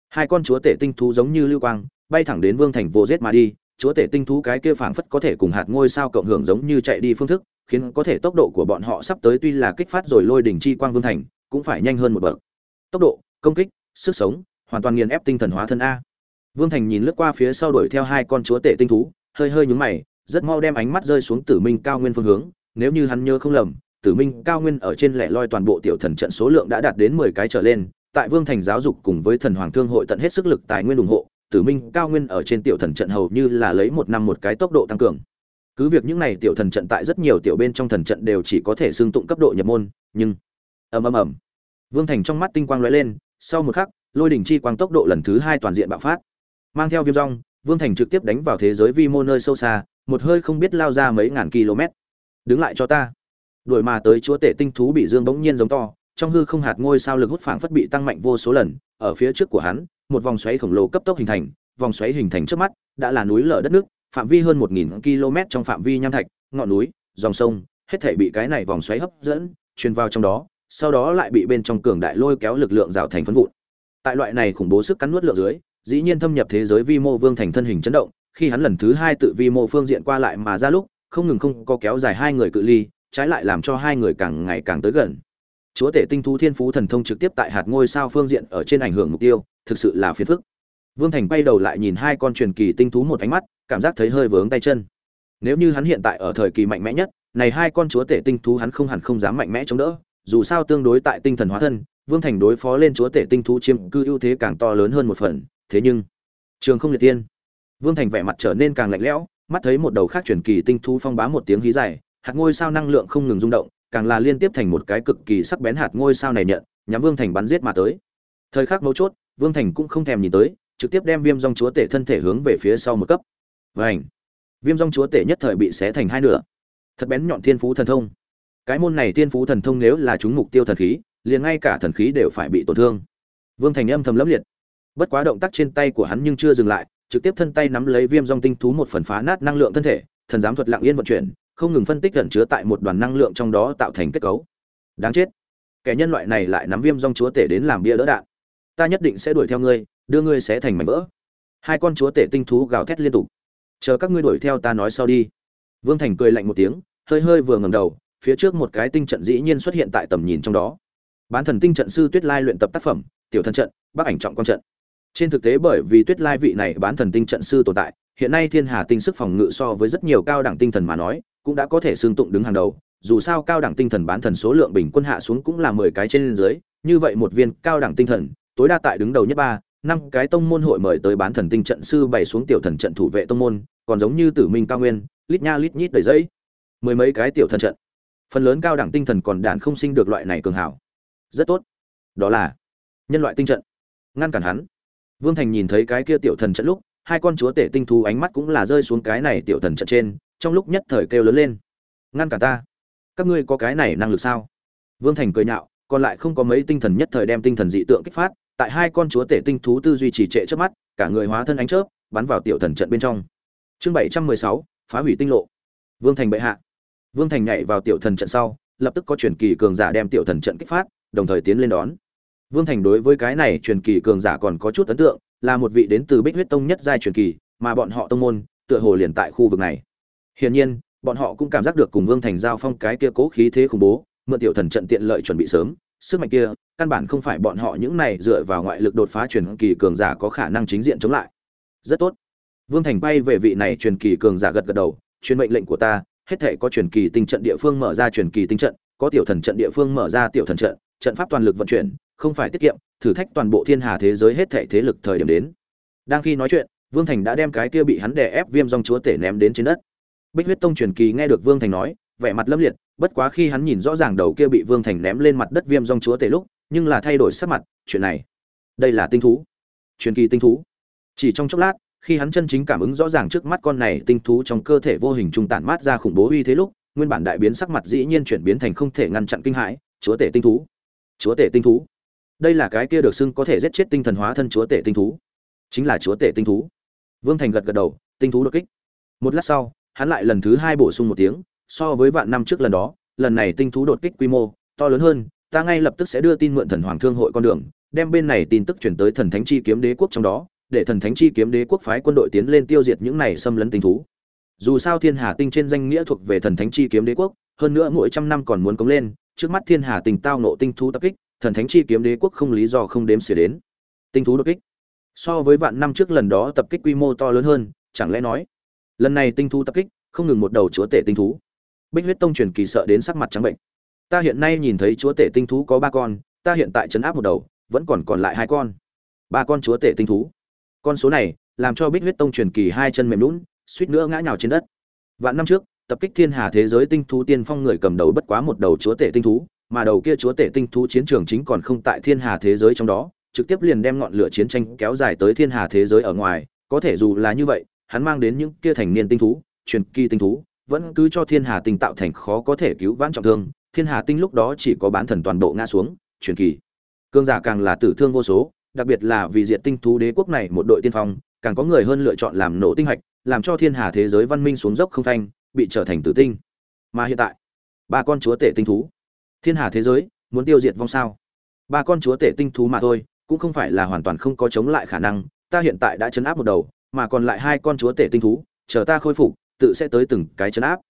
Hai con chúa tể tinh thú giống như lưu quang, bay thẳng đến vương thành vô giết mà đi, chúa tể tinh thú cái kia phảng phất có thể cùng hạt ngôi sao cộng hưởng giống như chạy đi phương thức, khiến có thể tốc độ của bọn họ sắp tới tuy là kích phát rồi lôi đỉnh chi quang vương thành, cũng phải nhanh hơn một bậc. Tốc độ, công kích, sức sống, hoàn toàn nghiền ép tinh thần hóa thân a. Vương thành nhìn lướt qua phía sau đuổi theo hai con chúa tể tinh thú hơi hơi nhúng mày, rất mau đem ánh mắt rơi xuống tử minh cao nguyên phương hướng, nếu như hắn nhớ không lầm, tử minh cao nguyên ở trên lẻ loi toàn bộ tiểu thần trận số lượng đã đạt đến mười cái trở lên, tại vương thành giáo dục cùng với thần hoàng thương hội tận hết sức lực tài nguyên ủng hộ, tử minh cao nguyên ở trên tiểu thần trận hầu như là lấy một năm một cái tốc độ tăng cường. Cứ việc những này tiểu thần trận tại rất nhiều tiểu bên trong thần trận đều chỉ có thể xương tụng cấp độ nhập môn, nhưng ầm ầm ầm, vương thành trong mắt tinh quang lóe lên, sau một khắc, lôi đỉnh chi quang tốc độ lần thứ hai toàn diện bạo phát, mang theo viêm rong vương thành trực tiếp đánh vào thế giới vi mô nơi sâu xa, một hơi không biết lao ra mấy ngàn km. Đứng lại cho ta. Đuổi mà tới chúa tể tinh thú bị dương bỗng nhiên giống to, trong hư không hạt ngôi sao lực hút phảng phất bị tăng mạnh vô số lần, ở phía trước của hắn, một vòng xoáy khổng lồ cấp tốc hình thành, vòng xoáy hình thành trước mắt, đã là núi lở đất nước, phạm vi hơn một nghìn km trong phạm vi nham thạch, ngọn núi, dòng sông, hết thảy bị cái này vòng xoáy hấp dẫn, truyền vào trong đó, sau đó lại bị bên trong cường đại lôi kéo lực lượng rào thành phân vụn. Tại loại này khủng bố sức cắn nuốt lượng dưới dĩ nhiên thâm nhập thế giới vi mô vương thành thân hình chấn động, khi hắn lần thứ hai tự vi mô phương diện qua lại mà ra lúc, không ngừng không có kéo dài hai người cự ly, trái lại làm cho hai người càng ngày càng tới gần. Chúa tể tinh thú thiên phú thần thông trực tiếp tại hạt ngôi sao phương diện ở trên ảnh hưởng mục tiêu, thực sự là phiền phức. Vương thành bay đầu lại nhìn hai con truyền kỳ tinh thú một ánh mắt, cảm giác thấy hơi vướng tay chân. Nếu như hắn hiện tại ở thời kỳ mạnh mẽ nhất, này hai con chúa tể tinh thú hắn không hẳn không dám mạnh mẽ chống đỡ, dù sao tương đối tại tinh thần hóa thân, vương thành đối phó lên chúa tể tinh thú chiếm cư ưu thế càng to lớn hơn một phần thế nhưng, trường không liệt tiên. Vương thành vẻ mặt trở nên càng lạnh lẽo, mắt thấy một đầu khác truyền kỳ tinh thú phong bá một tiếng hí dài, hạt ngôi sao năng lượng không ngừng rung động, càng là liên tiếp thành một cái cực kỳ sắc bén hạt ngôi sao này nhận, nhắm vương thành bắn giết mà tới. Thời khắc mấu chốt, vương thành cũng không thèm nhìn tới, trực tiếp đem viêm dòng chúa tể thân thể hướng về phía sau một cấp. Vảnh viêm dòng chúa tể nhất thời bị xé thành hai nửa. Thật bén nhọn thiên phú thần thông. Cái môn này thiên phú thần thông nếu là chúng mục tiêu thần khí, liền ngay cả thần khí đều phải bị tổn thương. Vương thành âm thầm lấp liệt bất quá động tác trên tay của hắn nhưng chưa dừng lại, trực tiếp thân tay nắm lấy viêm dòng tinh thú một phần phá nát năng lượng thân thể, thần giám thuật lặng yên vận chuyển, không ngừng phân tích gần chứa tại một đoàn năng lượng trong đó tạo thành kết cấu. Đáng chết. Kẻ nhân loại này lại nắm viêm dòng chúa tể đến làm bia đỡ đạn. Ta nhất định sẽ đuổi theo ngươi, đưa ngươi sẽ thành mảnh vỡ. Hai con chúa tể tinh thú gào thét liên tục. Chờ các ngươi đuổi theo ta nói sau đi. Vương thành cười lạnh một tiếng, hơi hơi vừa ngầm đầu, phía trước một cái tinh trận dĩ nhiên xuất hiện tại tầm nhìn trong đó. Bán thần tinh trận sư tuyết lai luyện tập tác phẩm, tiểu thần trận, bác ảnh trọng quan trận trên thực tế bởi vì tuyết lai vị này bán thần tinh trận sư tồn tại, hiện nay thiên hà tinh sức phòng ngự so với rất nhiều cao đẳng tinh thần mà nói, cũng đã có thể xương tụng đứng hàng đầu. Dù sao cao đẳng tinh thần bán thần số lượng bình quân hạ xuống cũng là mười cái trên dưới, như vậy một viên cao đẳng tinh thần, tối đa tại đứng đầu nhất ba, năm cái tông môn hội mời tới bán thần tinh trận sư bày xuống tiểu thần trận thủ vệ tông môn, còn giống như tử minh cao nguyên, lít nha lít nhít đầy giấy mười mấy cái tiểu thần trận. Phần lớn cao đẳng tinh thần còn đạn không sinh được loại này cường hảo. Rất tốt. Đó là nhân loại tinh trận. Ngăn cản hắn vương thành nhìn thấy cái kia tiểu thần trận lúc, hai con chúa tể tinh thú ánh mắt cũng là rơi xuống cái này tiểu thần trận trên, trong lúc nhất thời kêu lớn lên. Ngăn cả ta. Các ngươi có cái này năng lực sao? Vương thành cười nhạo, còn lại không có mấy tinh thần nhất thời đem tinh thần dị tượng kích phát, tại hai con chúa tể tinh thú tư duy trì trệ trước mắt, cả người hóa thân ánh chớp, bắn vào tiểu thần trận bên trong. Chương bảy trăm mười sáu, phá hủy tinh lộ. Vương thành bệ hạ. Vương thành nhảy vào tiểu thần trận sau, lập tức có truyền kỳ cường giả đem tiểu thần trận kích phát, đồng thời tiến lên đón vương thành đối với cái này truyền kỳ cường giả còn có chút ấn tượng, là một vị đến từ bích huyết tông nhất giai truyền kỳ, mà bọn họ tông môn, tựa hồ liền tại khu vực này. Hiển nhiên, bọn họ cũng cảm giác được cùng vương thành giao phong cái kia cố khí thế khủng bố, mượn tiểu thần trận tiện lợi chuẩn bị sớm, sức mạnh kia, căn bản không phải bọn họ những này dựa vào ngoại lực đột phá truyền kỳ cường giả có khả năng chính diện chống lại. Rất tốt. Vương thành bay về vị này truyền kỳ cường giả gật gật đầu, truyền mệnh lệnh của ta, hết thể có truyền kỳ tinh trận địa phương mở ra truyền kỳ tinh trận, có tiểu thần trận địa phương mở ra tiểu thần trận trận pháp toàn lực vận chuyển không phải tiết kiệm, thử thách toàn bộ thiên hà thế giới hết thảy thế lực thời điểm đến. Đang khi nói chuyện, vương thành đã đem cái kia bị hắn đè ép viêm dòng chúa tể ném đến trên đất. Bích huyết tông truyền kỳ nghe được vương thành nói, vẻ mặt lâm liệt, bất quá khi hắn nhìn rõ ràng đầu kia bị vương thành ném lên mặt đất viêm dòng chúa tể lúc, nhưng là thay đổi sắc mặt, chuyện này, đây là tinh thú, truyền kỳ tinh thú. Chỉ trong chốc lát, khi hắn chân chính cảm ứng rõ ràng trước mắt con này tinh thú trong cơ thể vô hình trung tản mát ra khủng bố uy thế lúc, nguyên bản đại biến sắc mặt dĩ nhiên chuyển biến thành không thể ngăn chặn kinh hãi, chúa tể tinh thú, chúa tể tinh thú đây là cái kia được xưng có thể giết chết tinh thần hóa thân chúa tể tinh thú. Chính là chúa tể tinh thú. Vương thành gật gật đầu, tinh thú đột kích. Một lát sau, hắn lại lần thứ hai bổ sung một tiếng, so với vạn năm trước lần đó, lần này tinh thú đột kích quy mô, to lớn hơn, ta ngay lập tức sẽ đưa tin mượn thần hoàng thương hội con đường, đem bên này tin tức chuyển tới thần thánh chi kiếm đế quốc trong đó, để thần thánh chi kiếm đế quốc phái quân đội tiến lên tiêu diệt những này xâm lấn tinh thú. Dù sao thiên hà tinh trên danh nghĩa thuộc về thần thánh chi kiếm đế quốc, hơn nữa mỗi trăm năm còn muốn cống lên, trước mắt thiên hà tinh tao nộ tinh thú tập kích thần thánh chi kiếm đế quốc không lý do không đếm xỉa đến. Tinh thú đột kích. So với vạn năm trước lần đó tập kích quy mô to lớn hơn, chẳng lẽ nói, lần này tinh thú tập kích không ngừng một đầu chúa tể tinh thú. Bích huyết tông truyền kỳ sợ đến sắc mặt trắng bệnh. Ta hiện nay nhìn thấy chúa tể tinh thú có ba con, ta hiện tại chấn áp một đầu, vẫn còn còn lại hai con. Ba con chúa tể tinh thú. Con số này làm cho bích huyết tông truyền kỳ hai chân mềm lún suýt nữa ngã nhào trên đất. Vạn năm trước, tập kích thiên hà thế giới tinh thú tiên phong người cầm đầu bất quá một đầu chúa tể tinh thú mà đầu kia chúa tể tinh thú chiến trường chính còn không tại thiên hà thế giới trong đó, trực tiếp liền đem ngọn lửa chiến tranh kéo dài tới thiên hà thế giới ở ngoài, có thể dù là như vậy, hắn mang đến những kia thành niên tinh thú, truyền kỳ tinh thú, vẫn cứ cho thiên hà tinh tạo thành khó có thể cứu vãn trọng thương, thiên hà tinh lúc đó chỉ có bán thần toàn bộ ngã xuống, truyền kỳ. Cương giả càng là tử thương vô số, đặc biệt là vì diệt tinh thú đế quốc này một đội tiên phong, càng có người hơn lựa chọn làm nổ tinh hạch, làm cho thiên hà thế giới văn minh xuống dốc không thanh bị trở thành tử tinh. Mà hiện tại, ba con chúa tể tinh thú thiên hà thế giới, muốn tiêu diệt vong sao? Ba con chúa tể tinh thú mà thôi, cũng không phải là hoàn toàn không có chống lại khả năng, ta hiện tại đã chấn áp một đầu, mà còn lại hai con chúa tể tinh thú, chờ ta khôi phục, tự sẽ tới từng cái chấn áp.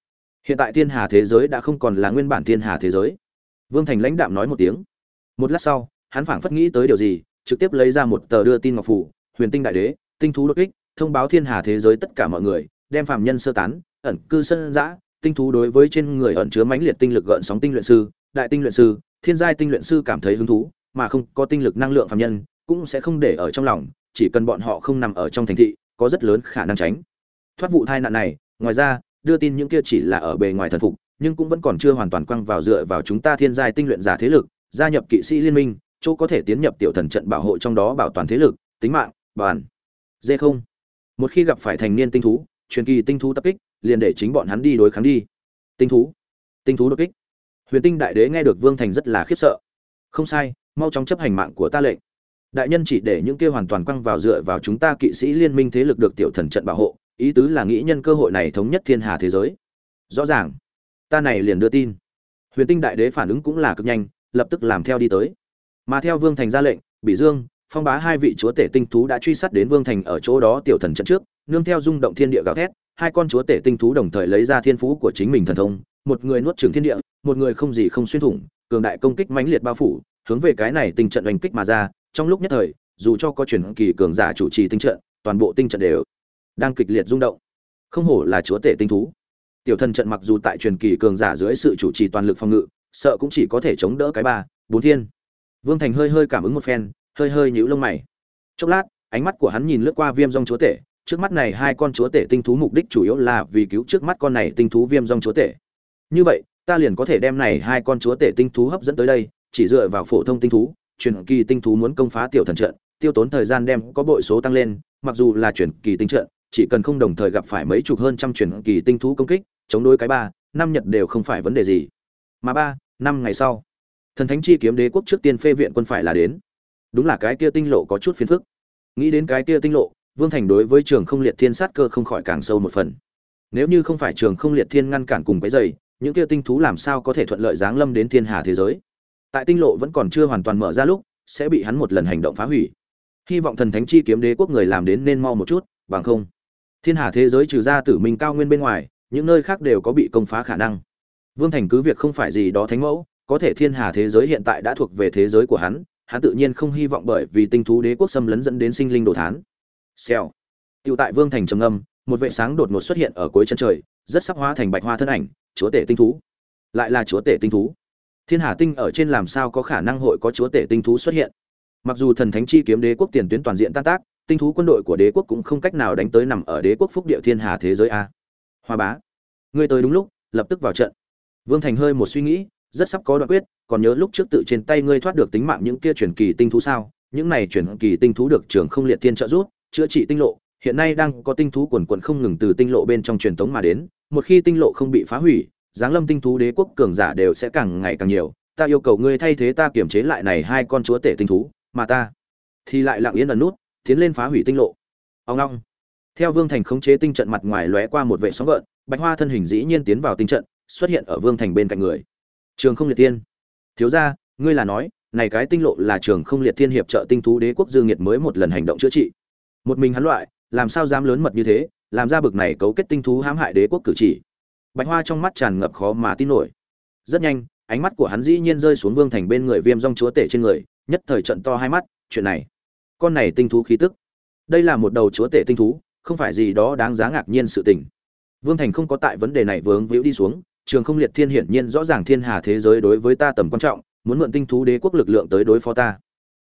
Hiện tại thiên hà thế giới đã không còn là nguyên bản thiên hà thế giới. Vương thành lãnh đạm nói một tiếng. Một lát sau, hắn phảng phất nghĩ tới điều gì, trực tiếp lấy ra một tờ đưa tin ngọc phủ, huyền tinh đại đế, tinh thú đột kích, thông báo thiên hà thế giới tất cả mọi người, đem phạm nhân sơ tán, ẩn cư sân giã tinh thú đối với trên người ẩn chứa mãnh liệt tinh lực gợn sóng tinh luyện sư đại tinh luyện sư, thiên giai tinh luyện sư cảm thấy hứng thú, mà không có tinh lực năng lượng phạm nhân, cũng sẽ không để ở trong lòng, chỉ cần bọn họ không nằm ở trong thành thị, có rất lớn khả năng tránh. Thoát vụ tai nạn này, ngoài ra, đưa tin những kia chỉ là ở bề ngoài thần phục, nhưng cũng vẫn còn chưa hoàn toàn quăng vào dựa vào chúng ta thiên giai tinh luyện giả thế lực, gia nhập kỵ sĩ liên minh, chỗ có thể tiến nhập tiểu thần trận bảo hộ trong đó bảo toàn thế lực, tính mạng, bàn. Dê không. Một khi gặp phải thành niên tinh thú, truyền kỳ tinh thú tập kích, liền để chính bọn hắn đi đối kháng đi. Tinh thú. Tinh thú đột kích huyền tinh đại đế nghe được vương thành rất là khiếp sợ. Không sai, mau chóng chấp hành mạng của ta lệnh. Đại nhân chỉ để những kia hoàn toàn quăng vào dựa vào chúng ta kỵ sĩ liên minh thế lực được tiểu thần trận bảo hộ, ý tứ là nghĩ nhân cơ hội này thống nhất thiên hà thế giới. Rõ ràng, ta này liền đưa tin. Huyền tinh đại đế phản ứng cũng là cực nhanh, lập tức làm theo đi tới. Mà theo vương thành ra lệnh bị dương, phong bá hai vị chúa tể tinh thú đã truy sát đến vương thành ở chỗ đó tiểu thần trận trước, nương theo rung động thiên địa gào thét, hai con chúa tể tinh thú đồng thời lấy ra thiên phú của chính mình thần thông một người nuốt trường thiên địa, một người không gì không xuyên thủng, cường đại công kích mãnh liệt bao phủ, hướng về cái này tinh trận oanh kích mà ra, trong lúc nhất thời, dù cho có truyền kỳ cường giả chủ trì tinh trận, toàn bộ tinh trận đều đang kịch liệt rung động. Không hổ là chúa tể tinh thú. Tiểu thần trận mặc dù tại truyền kỳ cường giả dưới sự chủ trì toàn lực phòng ngự, sợ cũng chỉ có thể chống đỡ cái ba, bốn thiên. Vương thành hơi hơi cảm ứng một phen, hơi hơi nhíu lông mày. Chốc lát, ánh mắt của hắn nhìn lướt qua viêm rong chúa tể. Trước mắt này hai con chúa tể tinh thú mục đích chủ yếu là vì cứu trước mắt con này tinh thú viêm rong chúa tể như vậy, ta liền có thể đem này hai con chúa tể tinh thú hấp dẫn tới đây, chỉ dựa vào phổ thông tinh thú, truyền kỳ tinh thú muốn công phá tiểu thần trận, tiêu tốn thời gian đem có bội số tăng lên, mặc dù là truyền kỳ tinh trận, chỉ cần không đồng thời gặp phải mấy chục hơn trăm truyền kỳ tinh thú công kích, chống đối cái ba, năm nhật đều không phải vấn đề gì. Mà ba, năm ngày sau, thần thánh chi kiếm đế quốc trước tiên phê viện quân phải là đến. Đúng là cái kia tinh lộ có chút phiền phức. Nghĩ đến cái kia tinh lộ, vương thành đối với trường không liệt thiên sát cơ không khỏi càng sâu một phần. Nếu như không phải trường không liệt thiên ngăn cản cùng cái dày những kia tinh thú làm sao có thể thuận lợi giáng lâm đến thiên hà thế giới? Tại tinh lộ vẫn còn chưa hoàn toàn mở ra lúc, sẽ bị hắn một lần hành động phá hủy. Hy vọng thần thánh chi kiếm đế quốc người làm đến nên mau một chút, bằng không, thiên hà thế giới trừ ra tử minh cao nguyên bên ngoài, những nơi khác đều có bị công phá khả năng. Vương thành cứ việc không phải gì đó thánh mẫu, có thể thiên hà thế giới hiện tại đã thuộc về thế giới của hắn hắn tự nhiên không hy vọng bởi vì tinh thú đế quốc xâm lấn dẫn đến sinh linh đồ thán. Xèo. Tựu tại vương thành trầm âm một vệ sáng đột ngột xuất hiện ở cuối chân trời, rất sắc hóa thành bạch hoa thân ảnh chúa tể tinh thú. Lại là chúa tể tinh thú. Thiên hà tinh ở trên làm sao có khả năng hội có chúa tể tinh thú xuất hiện? Mặc dù thần thánh chi kiếm đế quốc tiền tuyến toàn diện tan tác, tinh thú quân đội của đế quốc cũng không cách nào đánh tới nằm ở đế quốc phúc địa thiên hà thế giới a. Hoa bá, ngươi tới đúng lúc, lập tức vào trận. Vương thành hơi một suy nghĩ, rất sắp có đoạn quyết, còn nhớ lúc trước tự trên tay ngươi thoát được tính mạng những kia truyền kỳ tinh thú sao? Những này truyền kỳ tinh thú được trường không liệt thiên trợ giúp, chữa trị tinh lộ, hiện nay đang có tinh thú quần quần không ngừng từ tinh lộ bên trong truyền tống mà đến một khi tinh lộ không bị phá hủy, giáng lâm tinh thú đế quốc cường giả đều sẽ càng ngày càng nhiều. Ta yêu cầu ngươi thay thế ta kiểm chế lại này hai con chúa tể tinh thú, mà ta thì lại lặng yên ẩn nút, tiến lên phá hủy tinh lộ. Ông long theo vương thành khống chế tinh trận mặt ngoài lóe qua một vệ sóng gợn, bạch hoa thân hình dĩ nhiên tiến vào tinh trận, xuất hiện ở vương thành bên cạnh người. Trường không liệt tiên thiếu ra ngươi là nói, này cái tinh lộ là trường không liệt thiên hiệp trợ tinh thú đế quốc dương nhiệt mới một lần hành động chữa trị. Một mình hắn loại, làm sao dám lớn mật như thế? Làm ra bực này cấu kết tinh thú hãm hại đế quốc cử chỉ. Bạch hoa trong mắt tràn ngập khó mà tin nổi. Rất nhanh, ánh mắt của hắn dĩ nhiên rơi xuống vương thành bên người viêm rong chúa tể trên người, nhất thời trận to hai mắt, chuyện này. Con này tinh thú khí tức. Đây là một đầu chúa tể tinh thú, không phải gì đó đáng giá ngạc nhiên sự tình. Vương thành không có tại vấn đề này vướng víu đi xuống, trường không liệt thiên hiển nhiên rõ ràng thiên hà thế giới đối với ta tầm quan trọng, muốn mượn tinh thú đế quốc lực lượng tới đối phó ta.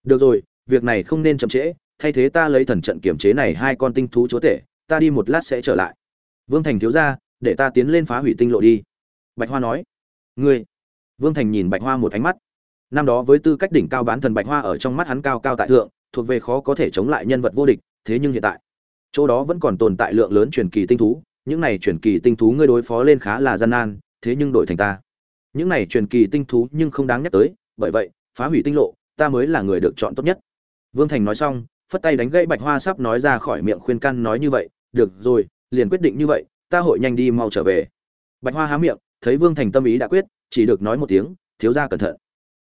Được rồi, việc này không nên chậm trễ, thay thế ta lấy thần trận kiểm chế này hai con tinh thú chúa tể ta đi một lát sẽ trở lại. Vương thành thiếu ra, để ta tiến lên phá hủy tinh lộ đi. Bạch hoa nói. Ngươi. Vương thành nhìn bạch hoa một ánh mắt. Năm đó với tư cách đỉnh cao bán thần bạch hoa ở trong mắt hắn cao cao tại thượng, thuộc về khó có thể chống lại nhân vật vô địch, thế nhưng hiện tại, chỗ đó vẫn còn tồn tại lượng lớn truyền kỳ tinh thú, những này truyền kỳ tinh thú ngươi đối phó lên khá là gian nan, thế nhưng đổi thành ta. Những này truyền kỳ tinh thú nhưng không đáng nhắc tới, bởi vậy, phá hủy tinh lộ, ta mới là người được chọn tốt nhất. Vương thành nói xong, phất tay đánh gãy bạch hoa sắp nói ra khỏi miệng khuyên can nói như vậy được rồi, liền quyết định như vậy, ta hội nhanh đi mau trở về. Bạch hoa há miệng, thấy vương thành tâm ý đã quyết, chỉ được nói một tiếng, thiếu ra cẩn thận.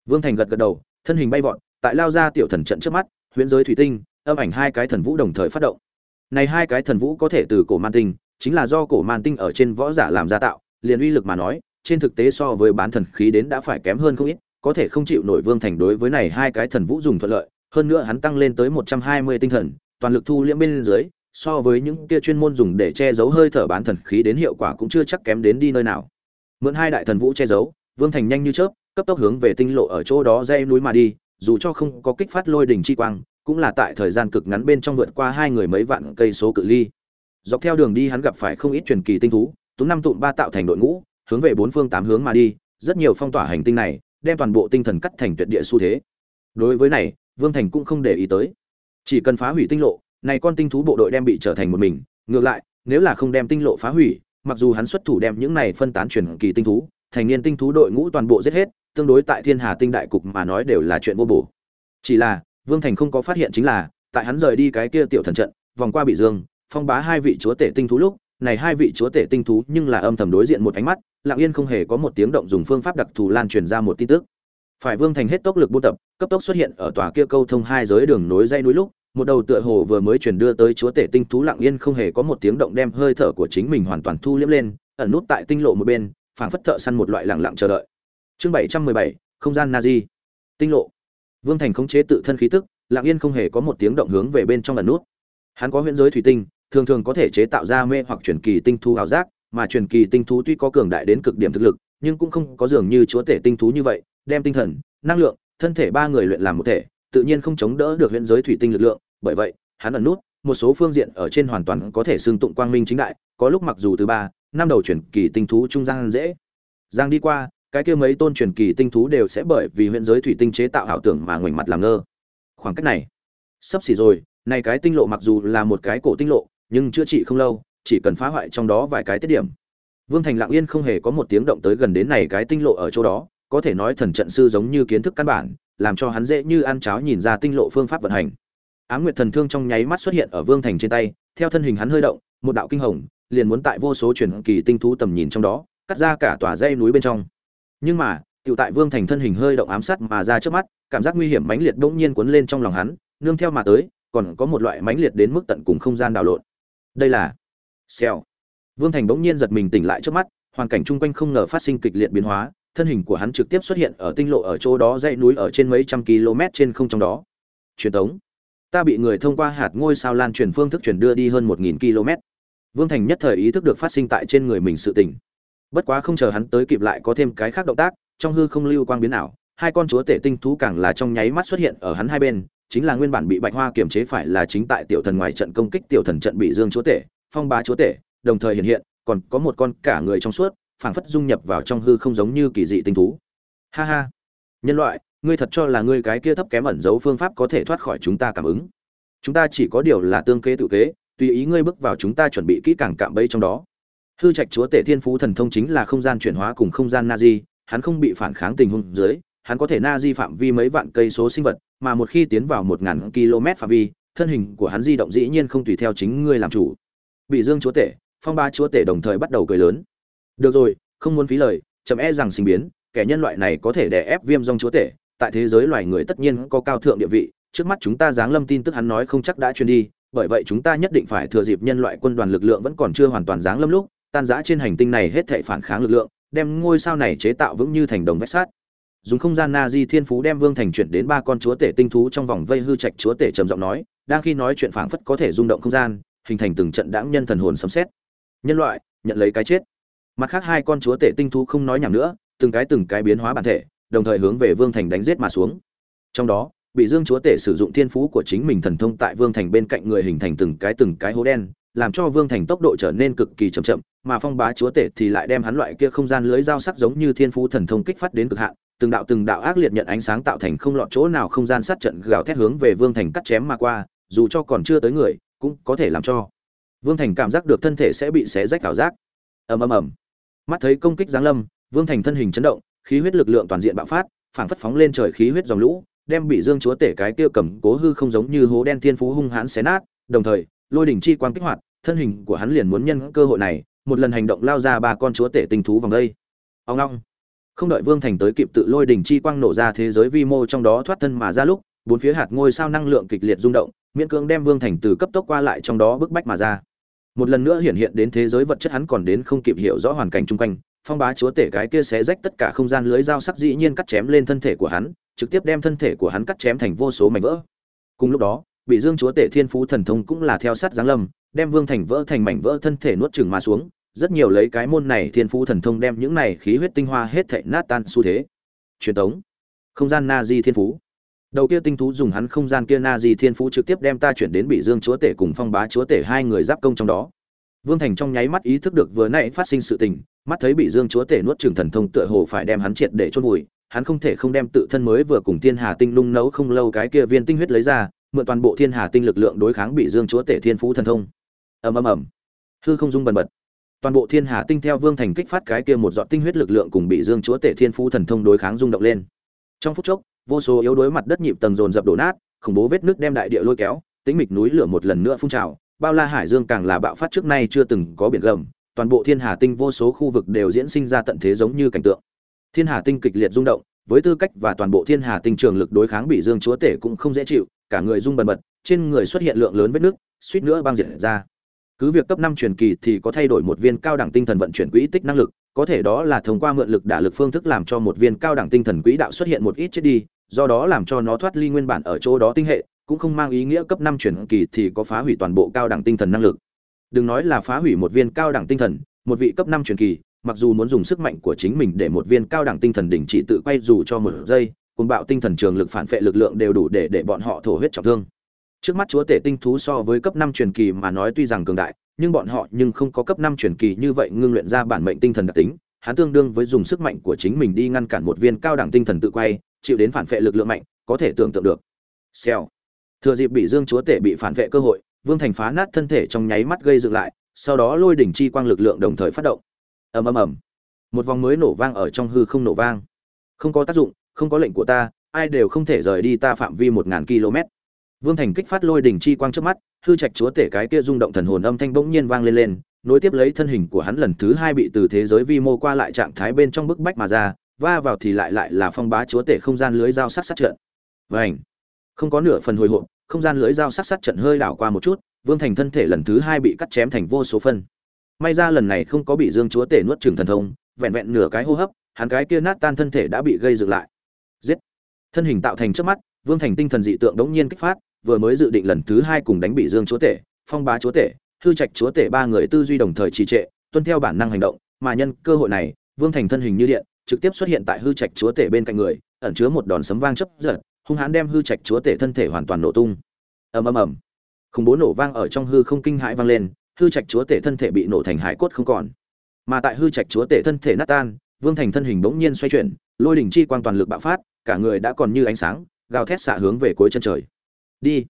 Vương thành gật gật đầu, thân hình bay vọt, tại lao ra tiểu thần trận trước mắt, huyễn giới thủy tinh, âm ảnh hai cái thần vũ đồng thời phát động. Này hai cái thần vũ có thể từ cổ man tinh, chính là do cổ man tinh ở trên võ giả làm ra tạo, liền uy lực mà nói, trên thực tế so với bán thần khí đến đã phải kém hơn không ít, có thể không chịu nổi vương thành đối với này hai cái thần vũ dùng thuận lợi, hơn nữa hắn tăng lên tới một trăm hai mươi tinh thần, toàn lực thu liễm bên dưới so với những kia chuyên môn dùng để che giấu hơi thở bán thần khí đến hiệu quả cũng chưa chắc kém đến đi nơi nào. Mượn hai đại thần vũ che giấu, vương thành nhanh như chớp, cấp tốc hướng về tinh lộ ở chỗ đó dây núi mà đi, dù cho không có kích phát lôi đỉnh chi quang, cũng là tại thời gian cực ngắn bên trong vượt qua hai người mấy vạn cây số cự ly. Dọc theo đường đi hắn gặp phải không ít truyền kỳ tinh thú, tú năm tụm ba tạo thành đội ngũ, hướng về bốn phương tám hướng mà đi, rất nhiều phong tỏa hành tinh này, đem toàn bộ tinh thần cắt thành tuyệt địa xu thế. Đối với này, vương thành cũng không để ý tới. Chỉ cần phá hủy tinh lộ này con tinh thú bộ đội đem bị trở thành một mình, ngược lại, nếu là không đem tinh lộ phá hủy, mặc dù hắn xuất thủ đem những này phân tán truyền kỳ tinh thú, thành niên tinh thú đội ngũ toàn bộ giết hết, tương đối tại thiên hà tinh đại cục mà nói đều là chuyện vô bổ. Chỉ là, vương thành không có phát hiện chính là, tại hắn rời đi cái kia tiểu thần trận, vòng qua bị dương, phong bá hai vị chúa tể tinh thú lúc, này hai vị chúa tể tinh thú nhưng là âm thầm đối diện một ánh mắt, lặng yên không hề có một tiếng động dùng phương pháp đặc thù lan truyền ra một tin tức. Phải vương thành hết tốc lực buôn tập, cấp tốc xuất hiện ở tòa kia câu thông hai giới đường nối dây núi lúc một đầu tựa hồ vừa mới truyền đưa tới chúa tể tinh thú lặng yên không hề có một tiếng động đem hơi thở của chính mình hoàn toàn thu liễm lên, ẩn nút tại tinh lộ một bên, phảng phất thợ săn một loại lặng lặng chờ đợi. Chương bảy trăm mười bảy, không gian na di tinh lộ. Vương thành khống chế tự thân khí tức, lặng yên không hề có một tiếng động hướng về bên trong ẩn nút. Hắn có huyễn giới thủy tinh, thường thường có thể chế tạo ra mê hoặc truyền kỳ tinh thú ảo giác, mà truyền kỳ tinh thú tuy có cường đại đến cực điểm thực lực, nhưng cũng không có dường như chúa tể tinh thú như vậy, đem tinh thần, năng lượng, thân thể ba người luyện làm một thể tự nhiên không chống đỡ được huyễn giới thủy tinh lực lượng, bởi vậy, hắn ẩn nút, một số phương diện ở trên hoàn toàn có thể xương tụng quang minh chính đại, có lúc mặc dù từ ba, năm đầu truyền kỳ tinh thú trung gian dễ. Giang đi qua, cái kia mấy tôn truyền kỳ tinh thú đều sẽ bởi vì huyễn giới thủy tinh chế tạo ảo tưởng mà ngoảnh mặt làm ngơ. Khoảng cách này, sắp xỉ rồi, này cái tinh lộ mặc dù là một cái cổ tinh lộ, nhưng chữa trị không lâu, chỉ cần phá hoại trong đó vài cái tiết điểm. Vương thành lặng yên không hề có một tiếng động tới gần đến này cái tinh lộ ở chỗ đó, có thể nói thần trận sư giống như kiến thức căn bản làm cho hắn dễ như ăn cháo nhìn ra tinh lộ phương pháp vận hành. Ám nguyệt thần thương trong nháy mắt xuất hiện ở vương thành trên tay, theo thân hình hắn hơi động, một đạo kinh hồng, liền muốn tại vô số truyền kỳ tinh thú tầm nhìn trong đó, cắt ra cả tòa dây núi bên trong. Nhưng mà, tiểu tại vương thành thân hình hơi động ám sát mà ra trước mắt, cảm giác nguy hiểm mãnh liệt bỗng nhiên cuốn lên trong lòng hắn, nương theo mà tới, còn có một loại mãnh liệt đến mức tận cùng không gian đảo lộn. Đây là xèo. Vương thành bỗng nhiên giật mình tỉnh lại trước mắt, hoàn cảnh chung quanh không ngờ phát sinh kịch liệt biến hóa thân hình của hắn trực tiếp xuất hiện ở tinh lộ ở chỗ đó, dãy núi ở trên mấy trăm km trên không trong đó. Truyền tống. Ta bị người thông qua hạt ngôi sao lan truyền phương thức truyền đưa đi hơn một nghìn km. Vương thành nhất thời ý thức được phát sinh tại trên người mình sự tỉnh bất quá không chờ hắn tới kịp lại có thêm cái khác động tác, trong hư không lưu quang biến ảo, hai con chúa tể tinh thú càng là trong nháy mắt xuất hiện ở hắn hai bên, chính là nguyên bản bị bạch hoa kiềm chế phải là chính tại tiểu thần ngoài trận công kích tiểu thần trận bị dương chúa tể, phong bá chúa tể, đồng thời hiện hiện, còn có một con cả người trong suốt phảng phất dung nhập vào trong hư không giống như kỳ dị tinh thú. Ha ha. Nhân loại, ngươi thật cho là ngươi cái kia thấp kém ẩn giấu phương pháp có thể thoát khỏi chúng ta cảm ứng. Chúng ta chỉ có điều là tương kế tự kế, tùy ý ngươi bước vào chúng ta chuẩn bị kỹ càng cạm bẫy trong đó. Hư trạch chúa tể thiên phú thần thông chính là không gian chuyển hóa cùng không gian na di, hắn không bị phản kháng tình huống dưới, hắn có thể na di phạm vi mấy vạn cây số sinh vật, mà một khi tiến vào một ngàn km phạm vi, thân hình của hắn di động dĩ nhiên không tùy theo chính ngươi làm chủ. Bị dương chúa tể, phong ba chúa tể đồng thời bắt đầu cười lớn được rồi, không muốn phí lời, chậm e rằng sinh biến, kẻ nhân loại này có thể đè ép viêm dòng chúa tể. Tại thế giới loài người tất nhiên có cao thượng địa vị, trước mắt chúng ta giáng lâm tin tức hắn nói không chắc đã truyền đi, bởi vậy chúng ta nhất định phải thừa dịp nhân loại quân đoàn lực lượng vẫn còn chưa hoàn toàn giáng lâm lúc, tan rã trên hành tinh này hết thảy phản kháng lực lượng, đem ngôi sao này chế tạo vững như thành đồng vách sắt. Dùng không gian na di thiên phú đem vương thành chuyển đến ba con chúa tể tinh thú trong vòng vây hư trạch chúa tể trầm giọng nói, đang khi nói chuyện phảng phất có thể rung động không gian, hình thành từng trận đáng nhân thần hồn sấm xét nhân loại, nhận lấy cái chết mặt khác hai con chúa tể tinh thú không nói nhảm nữa, từng cái từng cái biến hóa bản thể, đồng thời hướng về vương thành đánh giết mà xuống. Trong đó, bị dương chúa tể sử dụng thiên phú của chính mình thần thông tại vương thành bên cạnh người hình thành từng cái từng cái hố đen, làm cho vương thành tốc độ trở nên cực kỳ chậm chậm, mà phong bá chúa tể thì lại đem hắn loại kia không gian lưới dao sắc giống như thiên phú thần thông kích phát đến cực hạn, từng đạo từng đạo ác liệt nhận ánh sáng tạo thành không lọt chỗ nào không gian sát trận gào thét hướng về vương thành cắt chém mà qua, dù cho còn chưa tới người, cũng có thể làm cho. Vương thành cảm giác được thân thể sẽ bị xé rách ảo giác. Ầm ầm ầm mắt thấy công kích giáng lâm, vương thành thân hình chấn động, khí huyết lực lượng toàn diện bạo phát, phảng phất phóng lên trời khí huyết dòng lũ, đem bị dương chúa tể cái kia cầm cố hư không giống như hố đen thiên phú hung hãn xé nát, đồng thời, lôi đỉnh chi quang kích hoạt, thân hình của hắn liền muốn nhân cơ hội này, một lần hành động lao ra ba con chúa tể tinh thú vòng đây. Ông long không đợi vương thành tới kịp tự lôi đỉnh chi quang nổ ra thế giới vi mô trong đó thoát thân mà ra lúc, bốn phía hạt ngôi sao năng lượng kịch liệt rung động, miễn cưỡng đem vương thành từ cấp tốc qua lại trong đó bức bách mà ra một lần nữa hiện hiện đến thế giới vật chất hắn còn đến không kịp hiểu rõ hoàn cảnh chung quanh phong bá chúa tể cái kia xé rách tất cả không gian lưới dao sắc dĩ nhiên cắt chém lên thân thể của hắn trực tiếp đem thân thể của hắn cắt chém thành vô số mảnh vỡ. Cùng lúc đó bị dương chúa tể thiên phú thần thông cũng là theo sát giáng lâm đem vương thành vỡ thành mảnh vỡ thân thể nuốt chừng mà xuống rất nhiều lấy cái môn này thiên phú thần thông đem những này khí huyết tinh hoa hết thảy nát tan xu thế. Truyền thống, không gian na di thiên phú đầu kia tinh thú dùng hắn không gian kia na di thiên phú trực tiếp đem ta chuyển đến bị dương chúa tể cùng phong bá chúa tể hai người giáp công trong đó. Vương thành trong nháy mắt ý thức được vừa nãy phát sinh sự tình, mắt thấy bị dương chúa tể nuốt trừng thần thông tựa hồ phải đem hắn triệt để chôn vùi, hắn không thể không đem tự thân mới vừa cùng thiên hà tinh lung nấu không lâu cái kia viên tinh huyết lấy ra, mượn toàn bộ thiên hà tinh lực lượng đối kháng bị dương chúa tể thiên phú thần thông. Ầm ầm ầm. Hư không dung bần bật. Toàn bộ thiên hà tinh theo vương thành kích phát cái kia một dọn tinh huyết lực lượng cùng bị dương chúa tể thiên phú thần thông đối kháng rung động lên. Trong phút chốc vô số yếu đối mặt đất nhịp tầng dồn dập đổ nát, khủng bố vết nước đem đại địa lôi kéo tính mịch núi lửa một lần nữa phun trào, bao la hải dương càng là bạo phát trước nay chưa từng có biển gầm, toàn bộ thiên hà tinh vô số khu vực đều diễn sinh ra tận thế giống như cảnh tượng. Thiên hà tinh kịch liệt rung động, với tư cách và toàn bộ thiên hà tinh trường lực đối kháng bị dương chúa tể cũng không dễ chịu, cả người rung bần bật, trên người xuất hiện lượng lớn vết nước, suýt nữa băng diệt ra. Cứ việc cấp năm truyền kỳ thì có thay đổi một viên cao đẳng tinh thần vận chuyển quỹ tích năng lực, có thể đó là thông qua mượn lực đả lực phương thức làm cho một viên cao đẳng tinh thần quỹ đạo xuất hiện một ít chết đi do đó làm cho nó thoát ly nguyên bản ở chỗ đó tinh hệ, cũng không mang ý nghĩa cấp năm chuyển kỳ thì có phá hủy toàn bộ cao đẳng tinh thần năng lực. Đừng nói là phá hủy một viên cao đẳng tinh thần, một vị cấp năm chuyển kỳ, mặc dù muốn dùng sức mạnh của chính mình để một viên cao đẳng tinh thần đỉnh chỉ tự quay dù cho một giây cùng bạo tinh thần trường lực phản phệ lực lượng đều đủ để để bọn họ thổ huyết trọng thương. Trước mắt chúa tể tinh thú so với cấp năm truyền kỳ mà nói tuy rằng cường đại, nhưng bọn họ nhưng không có cấp năm truyền kỳ như vậy ngưng luyện ra bản mệnh tinh thần đặc tính, hắn tương đương với dùng sức mạnh của chính mình đi ngăn cản một viên cao đẳng tinh thần tự quay chịu đến phản vệ lực lượng mạnh, có thể tưởng tượng được. Xèo. Thừa dịp bị dương chúa tể bị phản vệ cơ hội, vương thành phá nát thân thể trong nháy mắt gây dựng lại, sau đó lôi đỉnh chi quang lực lượng đồng thời phát động. Ầm ầm ầm. Một vòng mới nổ vang ở trong hư không nổ vang. Không có tác dụng, không có lệnh của ta, ai đều không thể rời đi ta phạm vi một ngàn km. Vương thành kích phát lôi đỉnh chi quang trước mắt, hư trạch chúa tể cái kia rung động thần hồn âm thanh bỗng nhiên vang lên lên, nối tiếp lấy thân hình của hắn lần thứ hai bị từ thế giới vi mô qua lại trạng thái bên trong bức bách mà ra va vào thì lại lại là phong bá chúa tể không gian lưới dao sát sát trận. Vảnh không có nửa phần hồi hộp, không gian lưới dao sát sát trận hơi đảo qua một chút, vương thành thân thể lần thứ hai bị cắt chém thành vô số phân. May ra lần này không có bị dương chúa tể nuốt trừng thần thông, vẹn vẹn nửa cái hô hấp, hắn cái kia nát tan thân thể đã bị gây dựng lại. Giết. Thân hình tạo thành trước mắt, vương thành tinh thần dị tượng đống nhiên kích phát, vừa mới dự định lần thứ hai cùng đánh bị dương chúa tể, phong bá chúa tể, hư trạch chúa tể ba người tư duy đồng thời trì trệ, tuân theo bản năng hành động, mà nhân cơ hội này, vương thành thân hình như điện trực tiếp xuất hiện tại hư trạch chúa tể bên cạnh người, ẩn chứa một đòn sấm vang chấp giật, hung hãn đem hư trạch chúa tể thân thể hoàn toàn nổ tung. Ầm ầm ầm. Khủng bố nổ vang ở trong hư không kinh hãi vang lên, hư trạch chúa tể thân thể bị nổ thành hải cốt không còn. Mà tại hư trạch chúa tể thân thể nát tan, vương thành thân hình bỗng nhiên xoay chuyển, lôi đỉnh chi quang toàn lực bạo phát, cả người đã còn như ánh sáng, gào thét xạ hướng về cuối chân trời. Đi.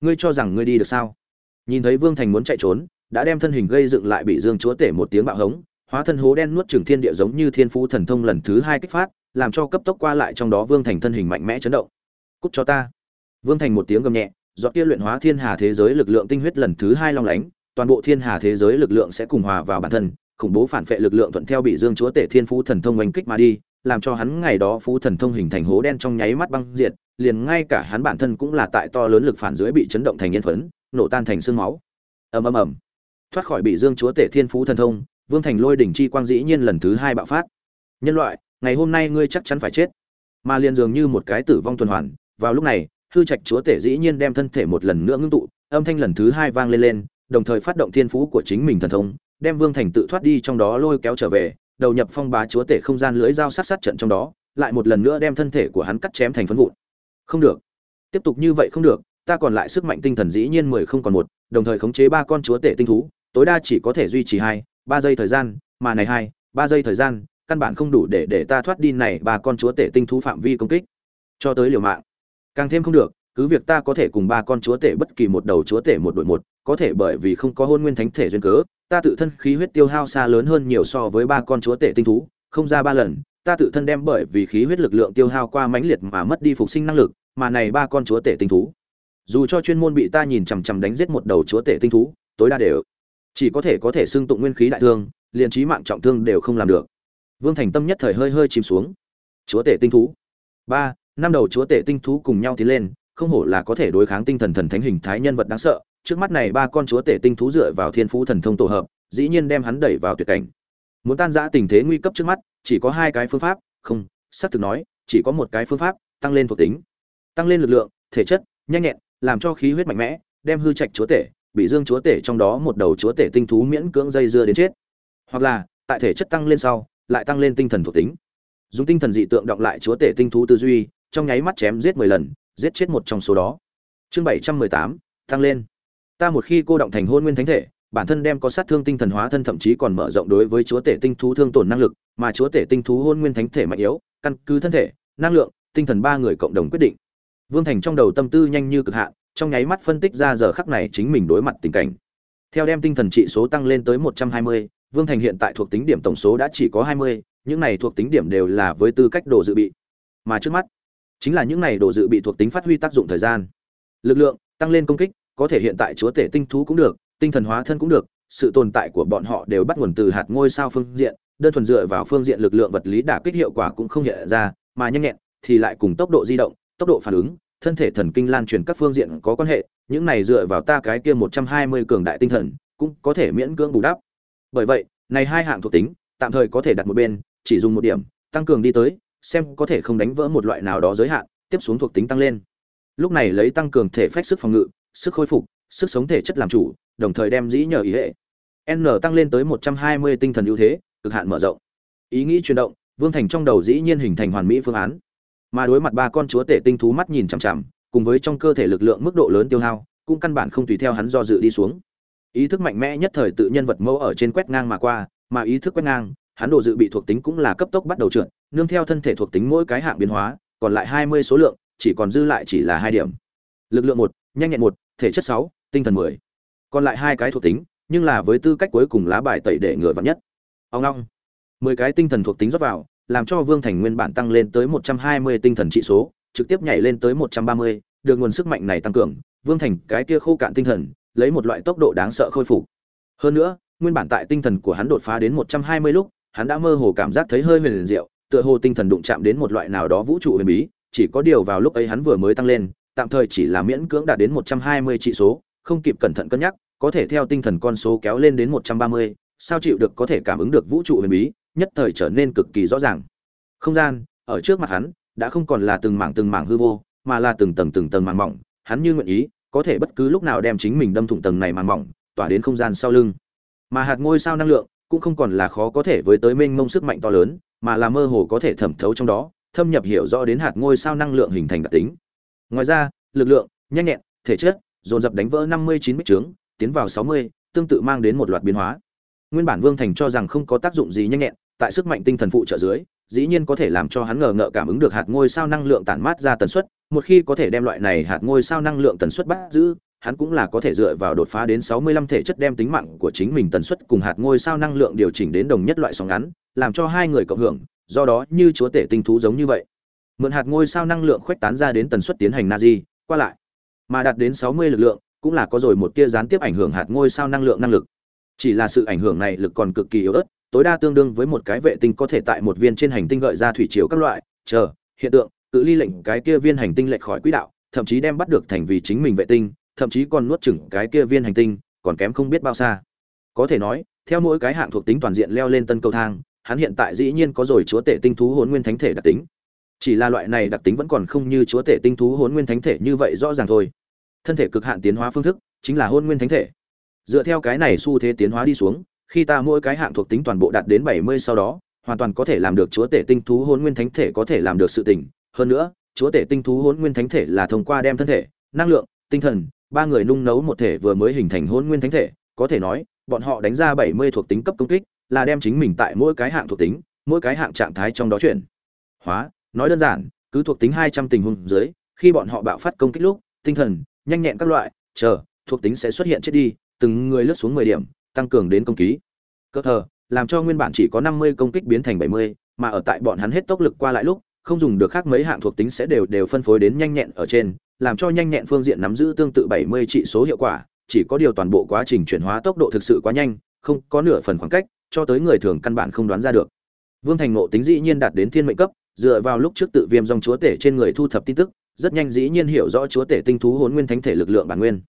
Ngươi cho rằng ngươi đi được sao? Nhìn thấy vương thành muốn chạy trốn, đã đem thân hình gây dựng lại bị dương chúa tể một tiếng bạo hống hóa thân hố đen nuốt trường thiên địa giống như thiên phú thần thông lần thứ hai kích phát, làm cho cấp tốc qua lại trong đó vương thành thân hình mạnh mẽ chấn động. Cút cho ta. Vương thành một tiếng gầm nhẹ do kia luyện hóa thiên hà thế giới lực lượng tinh huyết lần thứ hai long lánh, toàn bộ thiên hà thế giới lực lượng sẽ cùng hòa vào bản thân, khủng bố phản vệ lực lượng thuận theo bị dương chúa tể thiên phú thần thông oanh kích mà đi, làm cho hắn ngày đó phú thần thông hình thành hố đen trong nháy mắt băng diệt, liền ngay cả hắn bản thân cũng là tại to lớn lực phản dưới bị chấn động thành yên phấn, nổ tan thành xương máu. Ầm ầm ầm. Thoát khỏi bị dương chúa tể thiên phú thần thông vương thành lôi đỉnh chi quang dĩ nhiên lần thứ hai bạo phát. Nhân loại, ngày hôm nay ngươi chắc chắn phải chết. Mà liền dường như một cái tử vong tuần hoàn. Vào lúc này, hư trạch chúa tể dĩ nhiên đem thân thể một lần nữa ngưng tụ, âm thanh lần thứ hai vang lên lên, đồng thời phát động thiên phú của chính mình thần thông, đem vương thành tự thoát đi trong đó lôi kéo trở về, đầu nhập phong bá chúa tể không gian lưới dao sát sát trận trong đó, lại một lần nữa đem thân thể của hắn cắt chém thành phân vụn. Không được. Tiếp tục như vậy không được, ta còn lại sức mạnh tinh thần dĩ nhiên mười không còn một, đồng thời khống chế ba con chúa tể tinh thú, tối đa chỉ có thể duy trì hai ba giây thời gian, mà này hai, ba giây thời gian, căn bản không đủ để để ta thoát đi này ba con chúa tể tinh thú phạm vi công kích. Cho tới liều mạng. Càng thêm không được, cứ việc ta có thể cùng ba con chúa tể bất kỳ một đầu chúa tể một đội một, có thể bởi vì không có hôn nguyên thánh thể duyên cớ, ta tự thân khí huyết tiêu hao xa lớn hơn nhiều so với ba con chúa tể tinh thú, không ra ba lần, ta tự thân đem bởi vì khí huyết lực lượng tiêu hao qua mãnh liệt mà mất đi phục sinh năng lực, mà này ba con chúa tể tinh thú. Dù cho chuyên môn bị ta nhìn chằm chằm đánh giết một đầu chúa tể tinh thú, tối đa đều chỉ có thể có thể xưng tụng nguyên khí đại thương, liền trí mạng trọng thương đều không làm được. Vương thành tâm nhất thời hơi hơi chìm xuống. Chúa tể tinh thú. Ba, năm đầu chúa tể tinh thú cùng nhau tiến lên, không hổ là có thể đối kháng tinh thần thần thánh hình thái nhân vật đáng sợ. Trước mắt này ba con chúa tể tinh thú dựa vào thiên phú thần thông tổ hợp, dĩ nhiên đem hắn đẩy vào tuyệt cảnh. Muốn tan giã tình thế nguy cấp trước mắt, chỉ có hai cái phương pháp, không, xác thực nói, chỉ có một cái phương pháp, tăng lên thuộc tính. Tăng lên lực lượng, thể chất, nhanh nhẹn, làm cho khí huyết mạnh mẽ, đem hư trạch chúa tể bị dương chúa tể trong đó một đầu chúa tể tinh thú miễn cưỡng dây dưa đến chết. Hoặc là, tại thể chất tăng lên sau, lại tăng lên tinh thần thuộc tính. Dùng tinh thần dị tượng động lại chúa tể tinh thú tư duy, trong nháy mắt chém giết mười lần, giết chết một trong số đó. Chương bảy trăm mười tám, tăng lên. Ta một khi cô động thành hôn nguyên thánh thể, bản thân đem có sát thương tinh thần hóa thân thậm chí còn mở rộng đối với chúa tể tinh thú thương tổn năng lực, mà chúa tể tinh thú hôn nguyên thánh thể mạnh yếu, căn cứ thân thể, năng lượng, tinh thần ba người cộng đồng quyết định. Vương thành trong đầu tâm tư nhanh như cực hạn trong nháy mắt phân tích ra giờ khắc này chính mình đối mặt tình cảnh. Theo đem tinh thần trị số tăng lên tới một trăm hai mươi, vương thành hiện tại thuộc tính điểm tổng số đã chỉ có hai mươi, những này thuộc tính điểm đều là với tư cách đồ dự bị. Mà trước mắt, chính là những này đồ dự bị thuộc tính phát huy tác dụng thời gian. Lực lượng tăng lên công kích, có thể hiện tại chúa tể tinh thú cũng được, tinh thần hóa thân cũng được, sự tồn tại của bọn họ đều bắt nguồn từ hạt ngôi sao phương diện, đơn thuần dựa vào phương diện lực lượng vật lý đả kích hiệu quả cũng không hiện ra, mà nhanh nhẹn thì lại cùng tốc độ di động, tốc độ phản ứng thân thể thần kinh lan truyền các phương diện có quan hệ, những này dựa vào ta cái kia một trăm hai mươi cường đại tinh thần, cũng có thể miễn cưỡng bù đắp. Bởi vậy, này hai hạng thuộc tính, tạm thời có thể đặt một bên, chỉ dùng một điểm, tăng cường đi tới, xem có thể không đánh vỡ một loại nào đó giới hạn, tiếp xuống thuộc tính tăng lên. Lúc này lấy tăng cường thể phách sức phòng ngự, sức khôi phục, sức sống thể chất làm chủ, đồng thời đem dĩ nhờ ý hệ. N tăng lên tới một trăm hai mươi tinh thần ưu thế, cực hạn mở rộng. Ý nghĩ chuyển động, vương thành trong đầu dĩ nhiên hình thành hoàn mỹ phương án mà đối mặt ba con chúa tể tinh thú mắt nhìn chằm chằm, cùng với trong cơ thể lực lượng mức độ lớn tiêu hao, cũng căn bản không tùy theo hắn do dự đi xuống. Ý thức mạnh mẽ nhất thời tự nhân vật mẫu ở trên quét ngang mà qua, mà ý thức quét ngang, hắn độ dự bị thuộc tính cũng là cấp tốc bắt đầu trượt, nương theo thân thể thuộc tính mỗi cái hạng biến hóa, còn lại hai mươi số lượng, chỉ còn dư lại chỉ là hai điểm. Lực lượng một, nhanh nhẹn một, thể chất sáu, tinh thần mười. Còn lại hai cái thuộc tính, nhưng là với tư cách cuối cùng lá bài tẩy để ngựa vặn nhất. Ông long. Mười cái tinh thần thuộc tính rót vào làm cho vương thành nguyên bản tăng lên tới một trăm hai mươi tinh thần trị số, trực tiếp nhảy lên tới một trăm ba mươi, được nguồn sức mạnh này tăng cường, vương thành cái kia khô cạn tinh thần, lấy một loại tốc độ đáng sợ khôi phục. Hơn nữa, nguyên bản tại tinh thần của hắn đột phá đến một trăm hai mươi lúc, hắn đã mơ hồ cảm giác thấy hơi huyền diệu, tựa hồ tinh thần đụng chạm đến một loại nào đó vũ trụ huyền bí, chỉ có điều vào lúc ấy hắn vừa mới tăng lên, tạm thời chỉ là miễn cưỡng đạt đến một trăm hai mươi trị số, không kịp cẩn thận cân nhắc, có thể theo tinh thần con số kéo lên đến một trăm ba mươi, sao chịu được có thể cảm ứng được vũ trụ huyền bí nhất thời trở nên cực kỳ rõ ràng. Không gian, ở trước mặt hắn, đã không còn là từng mảng từng mảng hư vô, mà là từng tầng từng tầng màng mỏng. Hắn như nguyện ý, có thể bất cứ lúc nào đem chính mình đâm thủng tầng này màng mỏng, tỏa đến không gian sau lưng. Mà hạt ngôi sao năng lượng, cũng không còn là khó có thể với tới mênh mông sức mạnh to lớn, mà là mơ hồ có thể thẩm thấu trong đó, thâm nhập hiểu rõ đến hạt ngôi sao năng lượng hình thành đặc tính. Ngoài ra, lực lượng, nhanh nhẹn, thể chất, dồn dập đánh vỡ năm mươi chín bích trướng, tiến vào sáu mươi, tương tự mang đến một loạt biến hóa. Nguyên bản vương thành cho rằng không có tác dụng gì nhanh nhẹn tại sức mạnh tinh thần phụ trợ dưới dĩ nhiên có thể làm cho hắn ngờ ngợ cảm ứng được hạt ngôi sao năng lượng tản mát ra tần suất một khi có thể đem loại này hạt ngôi sao năng lượng tần suất bắt giữ hắn cũng là có thể dựa vào đột phá đến 65 thể chất đem tính mạng của chính mình tần suất cùng hạt ngôi sao năng lượng điều chỉnh đến đồng nhất loại sóng ngắn, làm cho hai người cộng hưởng, do đó như chúa tể tinh thú giống như vậy. Mượn hạt ngôi sao năng lượng khuếch tán ra đến tần suất tiến hành nazi, qua lại, mà đạt đến 60 lực lượng, cũng là có rồi một tia gián tiếp ảnh hưởng hạt ngôi sao năng lượng năng lực. Chỉ là sự ảnh hưởng này lực còn cực kỳ yếu ớt, tối đa tương đương với một cái vệ tinh có thể tại một viên trên hành tinh gợi ra thủy chiều các loại, chờ, hiện tượng, cự ly lệnh cái kia viên hành tinh lệch khỏi quỹ đạo, thậm chí đem bắt được thành vì chính mình vệ tinh, thậm chí còn nuốt chửng cái kia viên hành tinh, còn kém không biết bao xa. Có thể nói, theo mỗi cái hạng thuộc tính toàn diện leo lên tân cầu thang, hắn hiện tại dĩ nhiên có rồi chúa tể tinh thú hồn nguyên thánh thể đặc tính. Chỉ là loại này đặc tính vẫn còn không như chúa tể tinh thú hồn nguyên thánh thể như vậy rõ ràng thôi. Thân thể cực hạn tiến hóa phương thức chính là hồn nguyên thánh thể. Dựa theo cái này xu thế tiến hóa đi xuống, khi ta mỗi cái hạng thuộc tính toàn bộ đạt đến 70 sau đó, hoàn toàn có thể làm được chúa tể tinh thú hồn nguyên thánh thể có thể làm được sự tình, hơn nữa, chúa tể tinh thú hồn nguyên thánh thể là thông qua đem thân thể, năng lượng, tinh thần ba người nung nấu một thể vừa mới hình thành hồn nguyên thánh thể có thể nói bọn họ đánh ra bảy mươi thuộc tính cấp công kích là đem chính mình tại mỗi cái hạng thuộc tính mỗi cái hạng trạng thái trong đó chuyển. Hóa nói đơn giản cứ thuộc tính hai trăm tình huống dưới khi bọn họ bạo phát công kích lúc tinh thần nhanh nhẹn các loại chờ thuộc tính sẽ xuất hiện chết đi từng người lướt xuống mười điểm tăng cường đến công ký. Cơ thờ, làm cho nguyên bản chỉ có năm mươi công kích biến thành bảy mươi, mà ở tại bọn hắn hết tốc lực qua lại lúc, không dùng được khác mấy hạng thuộc tính sẽ đều đều phân phối đến nhanh nhẹn ở trên, làm cho nhanh nhẹn phương diện nắm giữ tương tự bảy mươi trị số hiệu quả, chỉ có điều toàn bộ quá trình chuyển hóa tốc độ thực sự quá nhanh, không có nửa phần khoảng cách, cho tới người thường căn bản không đoán ra được. Vương thành ngộ tính dĩ nhiên đạt đến thiên mệnh cấp, dựa vào lúc trước tự viêm dòng chúa tể trên người thu thập tin tức, rất nhanh dĩ nhiên hiểu rõ chúa tể tinh thú hồn nguyên thánh thể lực lượng bản nguyên.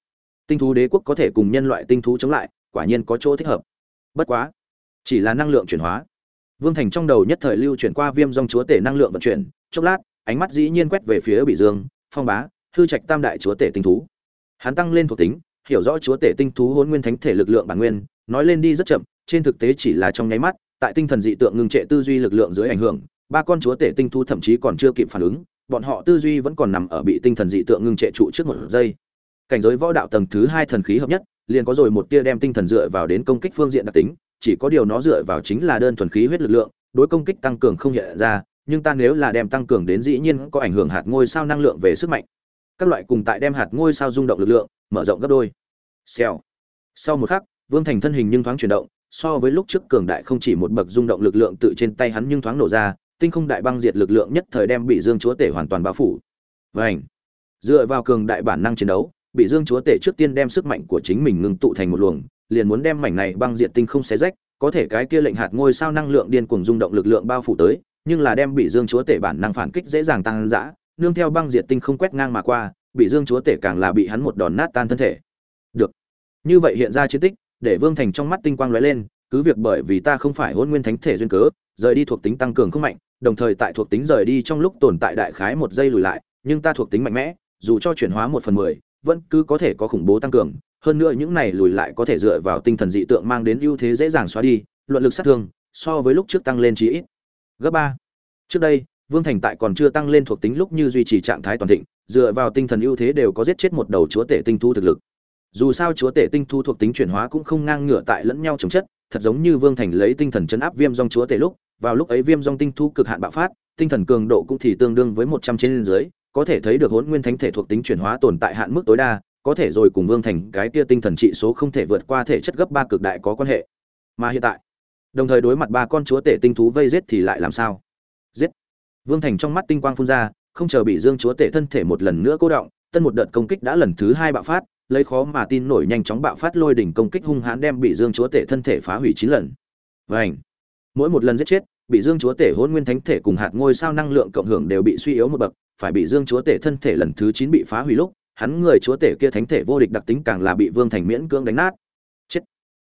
Tinh thú đế quốc có thể cùng nhân loại tinh thú chống lại quả nhiên có chỗ thích hợp. Bất quá, chỉ là năng lượng chuyển hóa. Vương thành trong đầu nhất thời lưu chuyển qua viêm dòng chúa tể năng lượng vận chuyển, chốc lát, ánh mắt dĩ nhiên quét về phía bị dương, phong bá, hư trạch tam đại chúa tể tinh thú. Hắn tăng lên thuộc tính, hiểu rõ chúa tể tinh thú hồn nguyên thánh thể lực lượng bản nguyên, nói lên đi rất chậm, trên thực tế chỉ là trong nháy mắt, tại tinh thần dị tượng ngưng trệ tư duy lực lượng dưới ảnh hưởng, ba con chúa tể tinh thú thậm chí còn chưa kịp phản ứng, bọn họ tư duy vẫn còn nằm ở bị tinh thần dị tượng ngưng trệ trụ trước một giây. Cảnh giới võ đạo tầng thứ hai thần khí hợp nhất liền có rồi một tia đem tinh thần dựa vào đến công kích phương diện đặc tính, chỉ có điều nó dựa vào chính là đơn thuần khí huyết lực lượng, đối công kích tăng cường không hiện ra, nhưng ta nếu là đem tăng cường đến dĩ nhiên có ảnh hưởng hạt ngôi sao năng lượng về sức mạnh. Các loại cùng tại đem hạt ngôi sao rung động lực lượng, mở rộng gấp đôi. Xèo. Sau một khắc, vương thành thân hình nhưng thoáng chuyển động, so với lúc trước cường đại không chỉ một bậc rung động lực lượng tự trên tay hắn nhưng thoáng nổ ra, tinh không đại băng diệt lực lượng nhất thời đem bị dương chúa tể hoàn toàn bao phủ. Vảnh dựa vào cường đại bản năng chiến đấu bị dương chúa tể trước tiên đem sức mạnh của chính mình ngưng tụ thành một luồng, liền muốn đem mảnh này băng diệt tinh không xé rách, có thể cái kia lệnh hạt ngôi sao năng lượng điên cuồng rung động lực lượng bao phủ tới, nhưng là đem bị dương chúa tể bản năng phản kích dễ dàng tăng dã, nương theo băng diệt tinh không quét ngang mà qua, bị dương chúa tể càng là bị hắn một đòn nát tan thân thể. Được. Như vậy hiện ra chiến tích, để vương thành trong mắt tinh quang lóe lên, cứ việc bởi vì ta không phải hôn nguyên thánh thể duyên cớ, rời đi thuộc tính tăng cường không mạnh, đồng thời tại thuộc tính rời đi trong lúc tồn tại đại khái một giây lùi lại, nhưng ta thuộc tính mạnh mẽ, dù cho chuyển hóa một phần mười vẫn cứ có thể có khủng bố tăng cường, hơn nữa những này lùi lại có thể dựa vào tinh thần dị tượng mang đến ưu thế dễ dàng xóa đi, luận lực sát thương, so với lúc trước tăng lên chí ít. Gấp ba. Trước đây, vương thành tại còn chưa tăng lên thuộc tính lúc như duy trì trạng thái toàn thịnh, dựa vào tinh thần ưu thế đều có giết chết một đầu chúa tể tinh thu thực lực. Dù sao chúa tể tinh thu thuộc tính chuyển hóa cũng không ngang ngửa tại lẫn nhau chống chất, thật giống như vương thành lấy tinh thần chấn áp viêm dòng chúa tể lúc, vào lúc ấy viêm dòng tinh thu cực hạn bạo phát, tinh thần cường độ cũng thì tương đương với một trăm trên dưới có thể thấy được hỗn nguyên thánh thể thuộc tính chuyển hóa tồn tại hạn mức tối đa, có thể rồi cùng vương thành cái kia tinh thần trị số không thể vượt qua thể chất gấp ba cực đại có quan hệ. Mà hiện tại, đồng thời đối mặt ba con chúa tể tinh thú vây giết thì lại làm sao? Giết! Vương thành trong mắt tinh quang phun ra, không chờ bị dương chúa tể thân thể một lần nữa cố động, tân một đợt công kích đã lần thứ hai bạo phát, lấy khó mà tin nổi nhanh chóng bạo phát lôi đỉnh công kích hung hãn đem bị dương chúa tể thân thể phá hủy chín lần. Vảnh mỗi một lần giết chết, bị dương chúa tể hôn nguyên thánh thể cùng hạt ngôi sao năng lượng cộng hưởng đều bị suy yếu một bậc phải bị dương chúa tể thân thể lần thứ chín bị phá hủy lúc, hắn người chúa tể kia thánh thể vô địch đặc tính càng là bị vương thành miễn cưỡng đánh nát. Chết.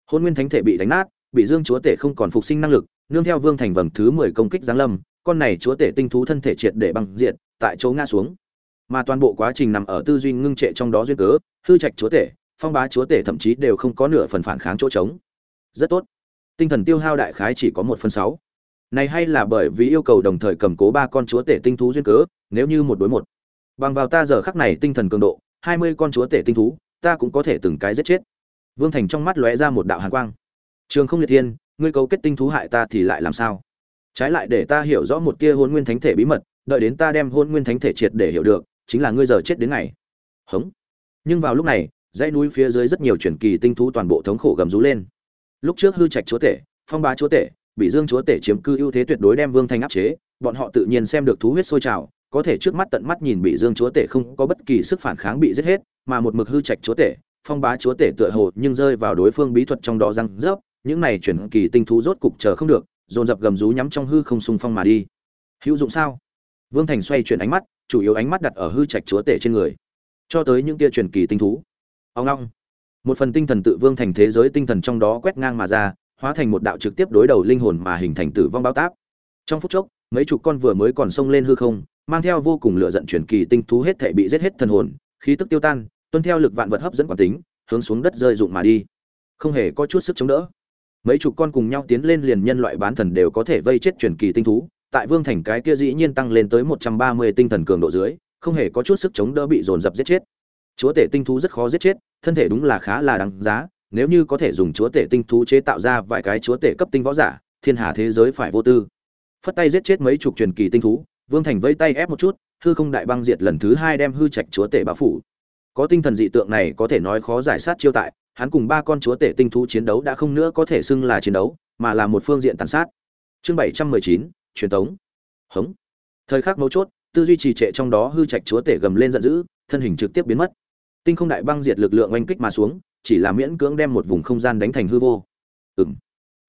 Hôn nguyên thánh thể bị đánh nát, bị dương chúa tể không còn phục sinh năng lực, nương theo vương thành vầng thứ mười công kích giáng lâm, con này chúa tể tinh thú thân thể triệt để bằng diện tại chỗ ngã xuống. Mà toàn bộ quá trình nằm ở tư duy ngưng trệ trong đó duyên cớ, hư trạch chúa tể, phong bá chúa tể thậm chí đều không có nửa phần phản kháng chỗ trống. Rất tốt. Tinh thần tiêu hao đại khái chỉ có một phần sáu. Này hay là bởi vì yêu cầu đồng thời cầm cố ba con chúa tể tinh thú duyên cớ nếu như một đối một. Bằng vào ta giờ khắc này tinh thần cường độ, hai mươi con chúa tể tinh thú, ta cũng có thể từng cái giết chết. Vương thành trong mắt lóe ra một đạo hàn quang. Trường không liệt thiên, ngươi cấu kết tinh thú hại ta thì lại làm sao? Trái lại để ta hiểu rõ một tia hôn nguyên thánh thể bí mật, đợi đến ta đem hôn nguyên thánh thể triệt để hiểu được, chính là ngươi giờ chết đến ngày. Hống. Nhưng vào lúc này, dãy núi phía dưới rất nhiều truyền kỳ tinh thú toàn bộ thống khổ gầm rú lên. Lúc trước hư trạch chúa tể, phong bá chúa tể, bị dương chúa tể chiếm cư ưu thế tuyệt đối đem vương thanh áp chế, bọn họ tự nhiên xem được thú huyết sôi trào có thể trước mắt tận mắt nhìn bị dương chúa tể không có bất kỳ sức phản kháng bị giết hết, mà một mực hư trạch chúa tể, phong bá chúa tể tựa hồ nhưng rơi vào đối phương bí thuật trong đó răng rớp, những này chuyển kỳ tinh thú rốt cục chờ không được, dồn dập gầm rú nhắm trong hư không xung phong mà đi. Hữu dụng sao? Vương thành xoay chuyển ánh mắt, chủ yếu ánh mắt đặt ở hư trạch chúa tể trên người. Cho tới những kia truyền kỳ tinh thú. Ông long một phần tinh thần tự vương thành thế giới tinh thần trong đó quét ngang mà ra, hóa thành một đạo trực tiếp đối đầu linh hồn mà hình thành tử vong bao táp. Trong phút chốc, mấy chục con vừa mới còn xông lên hư không mang theo vô cùng lửa giận truyền kỳ tinh thú hết thể bị giết hết thần hồn, khí tức tiêu tan, tuân theo lực vạn vật hấp dẫn quán tính, hướng xuống đất rơi rụng mà đi. Không hề có chút sức chống đỡ. Mấy chục con cùng nhau tiến lên liền nhân loại bán thần đều có thể vây chết truyền kỳ tinh thú, tại vương thành cái kia dĩ nhiên tăng lên tới một trăm ba mươi tinh thần cường độ dưới, không hề có chút sức chống đỡ bị dồn dập giết chết. Chúa tể tinh thú rất khó giết chết, thân thể đúng là khá là đáng giá, nếu như có thể dùng chúa tể tinh thú chế tạo ra vài cái chúa tể cấp tinh võ giả, thiên hà thế giới phải vô tư. Phất tay giết chết mấy chục truyền kỳ tinh thú vương thành vây tay ép một chút, hư không đại băng diệt lần thứ hai đem hư trạch chúa tể bao phủ. Có tinh thần dị tượng này có thể nói khó giải sát chiêu tại, hắn cùng ba con chúa tể tinh thú chiến đấu đã không nữa có thể xưng là chiến đấu, mà là một phương diện tàn sát. Chương bảy trăm mười chín, truyền tống. Hống. Thời khắc mấu chốt, tư duy trì trệ trong đó hư trạch chúa tể gầm lên giận dữ, thân hình trực tiếp biến mất. Tinh không đại băng diệt lực lượng oanh kích mà xuống, chỉ là miễn cưỡng đem một vùng không gian đánh thành hư vô. Ừng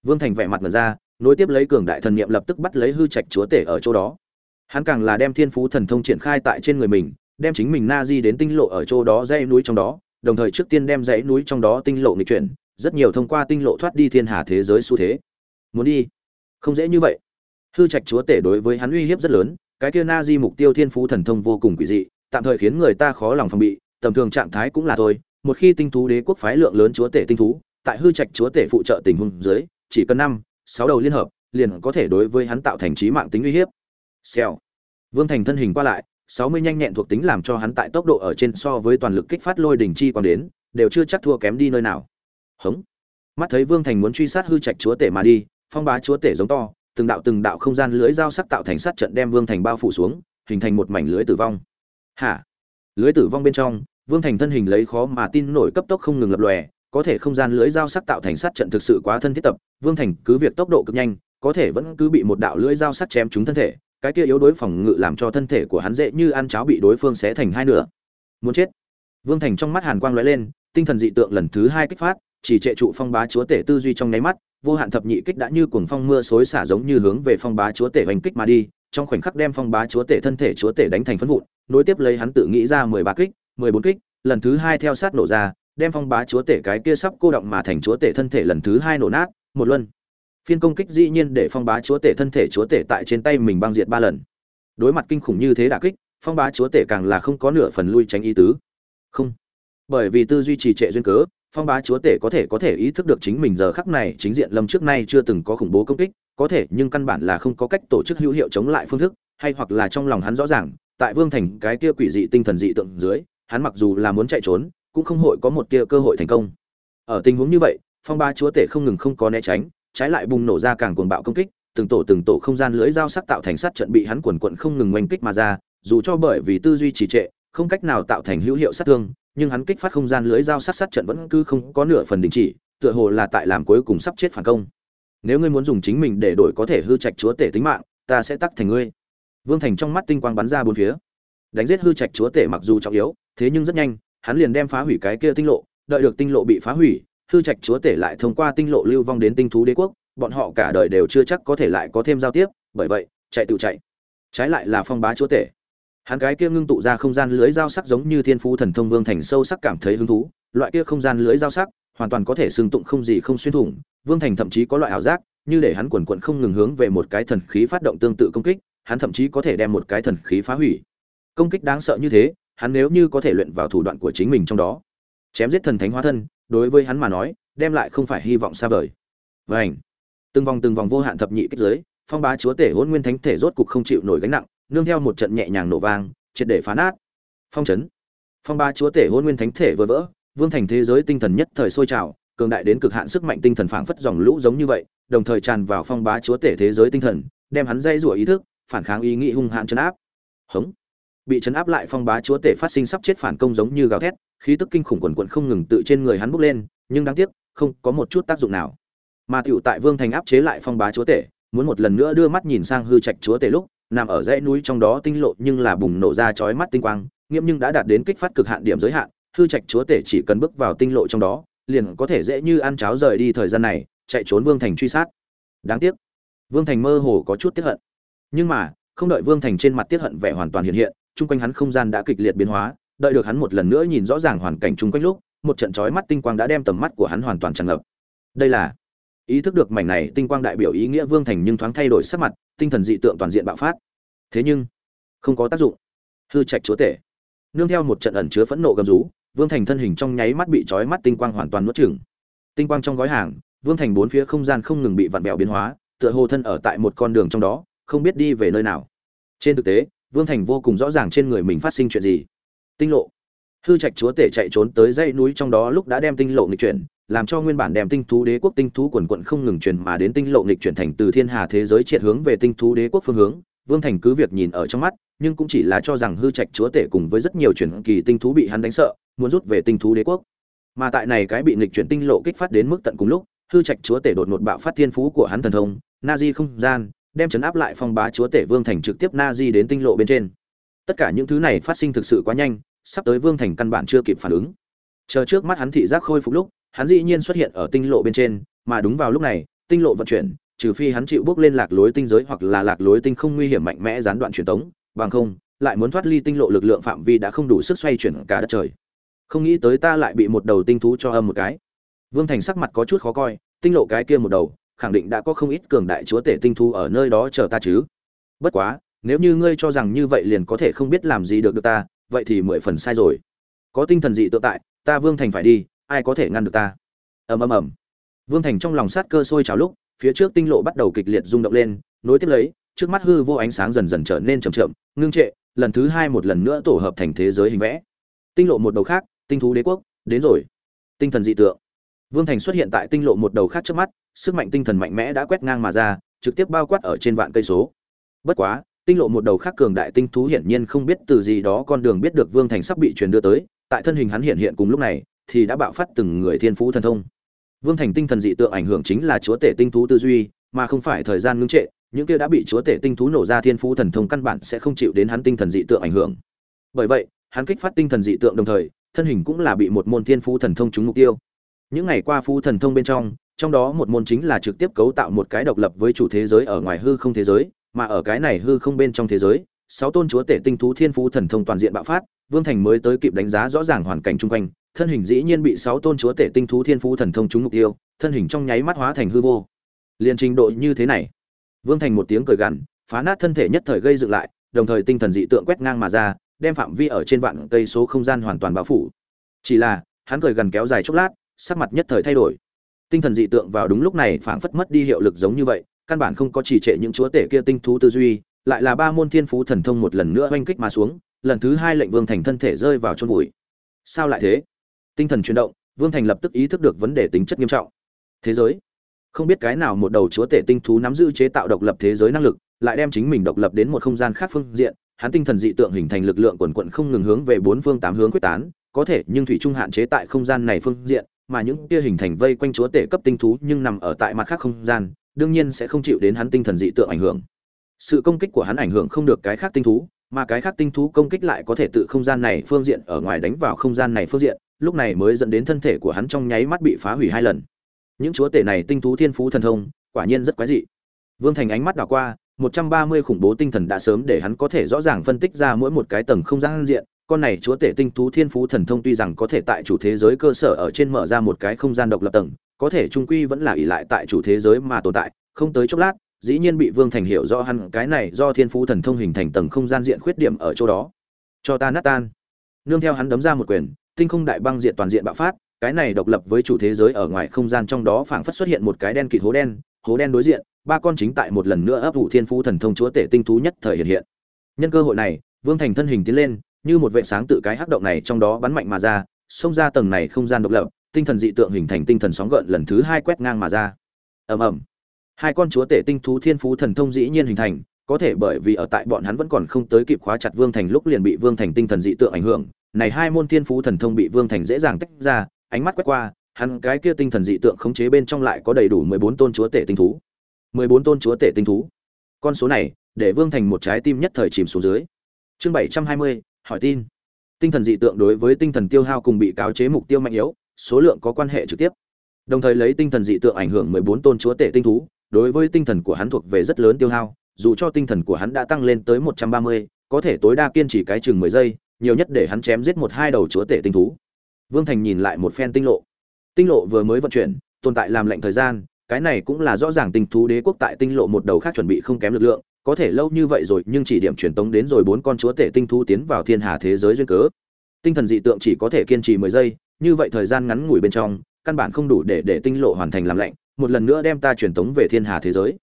vương thành vẻ mặt mật ra, nối tiếp lấy cường đại thần niệm lập tức bắt lấy hư trạch chúa tể ở chỗ đó hắn càng là đem thiên phú thần thông triển khai tại trên người mình, đem chính mình na di đến tinh lộ ở chỗ đó dãy núi trong đó, đồng thời trước tiên đem dãy núi trong đó tinh lộ nghịch chuyển, rất nhiều thông qua tinh lộ thoát đi thiên hà thế giới xu thế. Muốn đi? Không dễ như vậy. Hư trạch chúa tể đối với hắn uy hiếp rất lớn, cái kia na di mục tiêu thiên phú thần thông vô cùng quỷ dị, tạm thời khiến người ta khó lòng phòng bị, tầm thường trạng thái cũng là thôi. Một khi tinh thú đế quốc phái lượng lớn chúa tể tinh thú, tại hư trạch chúa tể phụ trợ tình huống dưới, chỉ cần năm, sáu đầu liên hợp, liền có thể đối với hắn tạo thành trí mạng tính uy hiếp xèo. Vương thành thân hình qua lại, sáu mươi nhanh nhẹn thuộc tính làm cho hắn tại tốc độ ở trên so với toàn lực kích phát lôi đỉnh chi còn đến, đều chưa chắc thua kém đi nơi nào. Hững. mắt thấy vương thành muốn truy sát hư trạch chúa tể mà đi, phong bá chúa tể giống to, từng đạo từng đạo không gian lưới dao sắc tạo thành sát trận đem vương thành bao phủ xuống, hình thành một mảnh lưới tử vong. Hả? Lưới tử vong bên trong, vương thành thân hình lấy khó mà tin nổi cấp tốc không ngừng lập lòe, có thể không gian lưới dao sắc tạo thành sát trận thực sự quá thân thiết tập, vương thành cứ việc tốc độ cực nhanh, có thể vẫn cứ bị một đạo lưới dao sắc chém trúng thân thể cái kia yếu đối phòng ngự làm cho thân thể của hắn dễ như ăn cháo bị đối phương xé thành hai nửa. Muốn chết. Vương thành trong mắt hàn quang lóe lên, tinh thần dị tượng lần thứ hai kích phát, chỉ trệ trụ phong bá chúa tể tư duy trong nháy mắt, vô hạn thập nhị kích đã như cuồng phong mưa xối xả giống như hướng về phong bá chúa tể hành kích mà đi, trong khoảnh khắc đem phong bá chúa tể thân thể chúa tể đánh thành phân vụn, nối tiếp lấy hắn tự nghĩ ra mười ba kích, mười bốn kích, lần thứ hai theo sát nổ ra, đem phong bá chúa tể cái kia sắp cô động mà thành chúa tể thân thể lần thứ hai nổ nát, một luân phiên công kích dĩ nhiên để phong bá chúa tể thân thể chúa tể tại trên tay mình băng diệt ba lần. Đối mặt kinh khủng như thế đả kích, phong bá chúa tể càng là không có nửa phần lui tránh ý tứ. Không. Bởi vì tư duy trì trệ duyên cớ, phong bá chúa tể có thể có thể ý thức được chính mình giờ khắc này chính diện lâm trước nay chưa từng có khủng bố công kích, có thể nhưng căn bản là không có cách tổ chức hữu hiệu chống lại phương thức, hay hoặc là trong lòng hắn rõ ràng, tại vương thành cái kia quỷ dị tinh thần dị tượng dưới, hắn mặc dù là muốn chạy trốn, cũng không hội có một tia cơ hội thành công. Ở tình huống như vậy, phong bá chúa tể không ngừng không có né tránh trái lại bùng nổ ra càng cuồng bạo công kích, từng tổ từng tổ không gian lưới dao sắc tạo thành sát trận bị hắn quần quận không ngừng oanh kích mà ra, dù cho bởi vì tư duy trì trệ, không cách nào tạo thành hữu hiệu sát thương, nhưng hắn kích phát không gian lưới dao sát sát trận vẫn cứ không có nửa phần đình chỉ, tựa hồ là tại làm cuối cùng sắp chết phản công. Nếu ngươi muốn dùng chính mình để đổi có thể hư trạch chúa tể tính mạng, ta sẽ tắc thành ngươi. Vương thành trong mắt tinh quang bắn ra bốn phía. Đánh giết hư trạch chúa tể mặc dù trọng yếu, thế nhưng rất nhanh, hắn liền đem phá hủy cái kia tinh lộ, đợi được tinh lộ bị phá hủy hư trạch chúa tể lại thông qua tinh lộ lưu vong đến tinh thú đế quốc, bọn họ cả đời đều chưa chắc có thể lại có thêm giao tiếp, bởi vậy, chạy tự chạy. Trái lại là phong bá chúa tể. Hắn cái kia ngưng tụ ra không gian lưới giao sắc giống như thiên phú thần thông vương thành sâu sắc cảm thấy hứng thú, loại kia không gian lưới giao sắc, hoàn toàn có thể xương tụng không gì không xuyên thủng, vương thành thậm chí có loại ảo giác, như để hắn quần quận không ngừng hướng về một cái thần khí phát động tương tự công kích, hắn thậm chí có thể đem một cái thần khí phá hủy. Công kích đáng sợ như thế, hắn nếu như có thể luyện vào thủ đoạn của chính mình trong đó, chém giết thần thánh hóa thân đối với hắn mà nói, đem lại không phải hy vọng xa vời. Vảnh từng vòng từng vòng vô hạn thập nhị kích giới, phong bá chúa tể hôn nguyên thánh thể rốt cục không chịu nổi gánh nặng, nương theo một trận nhẹ nhàng nổ vang, triệt để phá nát. Phong chấn. Phong bá chúa tể hôn nguyên thánh thể vừa vỡ, vương thành thế giới tinh thần nhất thời sôi trào, cường đại đến cực hạn sức mạnh tinh thần phảng phất dòng lũ giống như vậy, đồng thời tràn vào phong bá chúa tể thế giới tinh thần, đem hắn dây rủa ý thức, phản kháng ý nghĩ hung hãn chấn áp. Hống bị chấn áp lại phong bá chúa tể phát sinh sắp chết phản công giống như gào thét, khí tức kinh khủng quần quận không ngừng tự trên người hắn bốc lên, nhưng đáng tiếc, không có một chút tác dụng nào. Mà tiểu tại vương thành áp chế lại phong bá chúa tể, muốn một lần nữa đưa mắt nhìn sang hư trạch chúa tể lúc, nằm ở dãy núi trong đó tinh lộ nhưng là bùng nổ ra chói mắt tinh quang, nghiễm nhưng đã đạt đến kích phát cực hạn điểm giới hạn, hư trạch chúa tể chỉ cần bước vào tinh lộ trong đó, liền có thể dễ như ăn cháo rời đi thời gian này, chạy trốn vương thành truy sát. Đáng tiếc, vương thành mơ hồ có chút tiếc hận. Nhưng mà, không đợi vương thành trên mặt tiếc hận vẻ hoàn toàn hiện hiện chung quanh hắn không gian đã kịch liệt biến hóa, đợi được hắn một lần nữa nhìn rõ ràng hoàn cảnh chung quanh lúc, một trận chói mắt tinh quang đã đem tầm mắt của hắn hoàn toàn tràn ngập. Đây là ý thức được mảnh này tinh quang đại biểu ý nghĩa vương thành nhưng thoáng thay đổi sắc mặt, tinh thần dị tượng toàn diện bạo phát. Thế nhưng, không có tác dụng. Hư trạch chúa tể. Nương theo một trận ẩn chứa phẫn nộ gầm rú, vương thành thân hình trong nháy mắt bị trói mắt tinh quang hoàn toàn nuốt chửng. Tinh quang trong gói hàng, vương thành bốn phía không gian không ngừng bị vặn vẹo biến hóa, tựa hồ thân ở tại một con đường trong đó, không biết đi về nơi nào. Trên thực tế vương thành vô cùng rõ ràng trên người mình phát sinh chuyện gì. Tinh lộ. Hư trạch chúa tể chạy trốn tới dãy núi trong đó lúc đã đem tinh lộ nghịch chuyển, làm cho nguyên bản đem tinh thú đế quốc tinh thú quần quận không ngừng chuyển mà đến tinh lộ nghịch chuyển thành từ thiên hà thế giới triệt hướng về tinh thú đế quốc phương hướng. Vương thành cứ việc nhìn ở trong mắt, nhưng cũng chỉ là cho rằng hư trạch chúa tể cùng với rất nhiều chuyển kỳ tinh thú bị hắn đánh sợ, muốn rút về tinh thú đế quốc. Mà tại này cái bị nghịch chuyển tinh lộ kích phát đến mức tận cùng lúc, hư trạch chúa tể đột ngột bạo phát thiên phú của hắn thần thông, na di không gian đem chấn áp lại phong bá chúa tể vương thành trực tiếp na di đến tinh lộ bên trên. Tất cả những thứ này phát sinh thực sự quá nhanh, sắp tới vương thành căn bản chưa kịp phản ứng. Chờ trước mắt hắn thị giác khôi phục lúc, hắn dĩ nhiên xuất hiện ở tinh lộ bên trên, mà đúng vào lúc này, tinh lộ vận chuyển, trừ phi hắn chịu bước lên lạc lối tinh giới hoặc là lạc lối tinh không nguy hiểm mạnh mẽ gián đoạn truyền tống, bằng không, lại muốn thoát ly tinh lộ lực lượng phạm vi đã không đủ sức xoay chuyển cả đất trời. Không nghĩ tới ta lại bị một đầu tinh thú cho âm một cái. Vương thành sắc mặt có chút khó coi, tinh lộ cái kia một đầu khẳng định đã có không ít cường đại chúa tể tinh thu ở nơi đó chờ ta chứ. Bất quá, nếu như ngươi cho rằng như vậy liền có thể không biết làm gì được được ta, vậy thì mười phần sai rồi. Có tinh thần dị tự tại, ta vương thành phải đi, ai có thể ngăn được ta? Ầm ầm ầm. Vương thành trong lòng sát cơ sôi trào lúc, phía trước tinh lộ bắt đầu kịch liệt rung động lên, nối tiếp lấy, trước mắt hư vô ánh sáng dần dần trở nên chậm chậm, ngưng trệ, lần thứ hai một lần nữa tổ hợp thành thế giới hình vẽ. Tinh lộ một đầu khác, tinh thú đế quốc, đến rồi. Tinh thần dị tượng. Vương thành xuất hiện tại tinh lộ một đầu khác trước mắt sức mạnh tinh thần mạnh mẽ đã quét ngang mà ra, trực tiếp bao quát ở trên vạn cây số. Bất quá, tinh lộ một đầu khác cường đại tinh thú hiển nhiên không biết từ gì đó con đường biết được vương thành sắp bị truyền đưa tới, tại thân hình hắn hiện hiện cùng lúc này, thì đã bạo phát từng người thiên phú thần thông. Vương thành tinh thần dị tượng ảnh hưởng chính là chúa tể tinh thú tư duy, mà không phải thời gian ngưng trệ, những kia đã bị chúa tể tinh thú nổ ra thiên phú thần thông căn bản sẽ không chịu đến hắn tinh thần dị tượng ảnh hưởng. Bởi vậy, hắn kích phát tinh thần dị tượng đồng thời, thân hình cũng là bị một môn thiên phú thần thông trúng mục tiêu. Những ngày qua phú thần thông bên trong trong đó một môn chính là trực tiếp cấu tạo một cái độc lập với chủ thế giới ở ngoài hư không thế giới, mà ở cái này hư không bên trong thế giới, sáu tôn chúa tể tinh thú thiên phú thần thông toàn diện bạo phát, vương thành mới tới kịp đánh giá rõ ràng hoàn cảnh chung quanh, thân hình dĩ nhiên bị sáu tôn chúa tể tinh thú thiên phú thần thông trúng mục tiêu, thân hình trong nháy mắt hóa thành hư vô. Liền trình độ như thế này, vương thành một tiếng cười gằn, phá nát thân thể nhất thời gây dựng lại, đồng thời tinh thần dị tượng quét ngang mà ra, đem phạm vi ở trên vạn cây số không gian hoàn toàn bao phủ. Chỉ là, hắn cười gần kéo dài chốc lát, sắc mặt nhất thời thay đổi tinh thần dị tượng vào đúng lúc này phảng phất mất đi hiệu lực giống như vậy, căn bản không có chỉ trệ những chúa tể kia tinh thú tư duy, lại là ba môn thiên phú thần thông một lần nữa oanh kích mà xuống, lần thứ hai lệnh vương thành thân thể rơi vào chôn vùi. Sao lại thế? Tinh thần chuyển động, vương thành lập tức ý thức được vấn đề tính chất nghiêm trọng. Thế giới. Không biết cái nào một đầu chúa tể tinh thú nắm giữ chế tạo độc lập thế giới năng lực, lại đem chính mình độc lập đến một không gian khác phương diện, hắn tinh thần dị tượng hình thành lực lượng quần quận không ngừng hướng về bốn phương tám hướng quyết tán, có thể nhưng thủy trung hạn chế tại không gian này phương diện mà những kia hình thành vây quanh chúa tể cấp tinh thú nhưng nằm ở tại mặt khác không gian đương nhiên sẽ không chịu đến hắn tinh thần dị tượng ảnh hưởng. Sự công kích của hắn ảnh hưởng không được cái khác tinh thú mà cái khác tinh thú công kích lại có thể tự không gian này phương diện ở ngoài đánh vào không gian này phương diện lúc này mới dẫn đến thân thể của hắn trong nháy mắt bị phá hủy hai lần. Những chúa tể này tinh thú thiên phú thần thông quả nhiên rất quái dị. Vương thành ánh mắt đảo qua 130 khủng bố tinh thần đã sớm để hắn có thể rõ ràng phân tích ra mỗi một cái tầng không gian diện, con này chúa tể tinh thú thiên phú thần thông tuy rằng có thể tại chủ thế giới cơ sở ở trên mở ra một cái không gian độc lập tầng, có thể trung quy vẫn là ỷ lại tại chủ thế giới mà tồn tại, không tới chốc lát, dĩ nhiên bị Vương Thành hiểu rõ hắn cái này do thiên phú thần thông hình thành tầng không gian diện khuyết điểm ở chỗ đó. Cho ta nát tan. Nương theo hắn đấm ra một quyền, tinh không đại băng diện toàn diện bạo phát, cái này độc lập với chủ thế giới ở ngoài không gian trong đó phảng phất xuất hiện một cái đen kịt hố đen, hố đen đối diện, ba con chính tại một lần nữa ấp ủ thiên phú thần thông chúa tể tinh thú nhất thời hiện hiện. Nhân cơ hội này, Vương Thành thân hình tiến lên, như một vệ sáng tự cái hắc động này trong đó bắn mạnh mà ra, xông ra tầng này không gian độc lập, tinh thần dị tượng hình thành tinh thần sóng gợn lần thứ hai quét ngang mà ra. Ầm ầm. Hai con chúa tể tinh thú thiên phú thần thông dĩ nhiên hình thành, có thể bởi vì ở tại bọn hắn vẫn còn không tới kịp khóa chặt Vương Thành lúc liền bị Vương Thành tinh thần dị tượng ảnh hưởng, này hai môn thiên phú thần thông bị Vương Thành dễ dàng tách ra, ánh mắt quét qua, hắn cái kia tinh thần dị tượng khống chế bên trong lại có đầy đủ 14 tôn chúa tể tinh thú. 14 tôn chúa tể tinh thú. Con số này, để Vương Thành một trái tim nhất thời chìm xuống dưới. Chương 720, hỏi tin. Tinh thần dị tượng đối với tinh thần tiêu hao cùng bị cáo chế mục tiêu mạnh yếu, số lượng có quan hệ trực tiếp. Đồng thời lấy tinh thần dị tượng ảnh hưởng 14 tôn chúa tể tinh thú, đối với tinh thần của hắn thuộc về rất lớn tiêu hao, dù cho tinh thần của hắn đã tăng lên tới 130, có thể tối đa kiên trì cái chừng 10 giây, nhiều nhất để hắn chém giết một hai đầu chúa tể tinh thú. Vương Thành nhìn lại một phen tinh lộ. Tinh lộ vừa mới vận chuyển, tồn tại làm lệnh thời gian, cái này cũng là rõ ràng tinh thú đế quốc tại tinh lộ một đầu khác chuẩn bị không kém lực lượng, có thể lâu như vậy rồi nhưng chỉ điểm truyền tống đến rồi bốn con chúa tể tinh thu tiến vào thiên hà thế giới duyên cớ. Tinh thần dị tượng chỉ có thể kiên trì 10 giây, như vậy thời gian ngắn ngủi bên trong, căn bản không đủ để để tinh lộ hoàn thành làm lạnh một lần nữa đem ta truyền tống về thiên hà thế giới.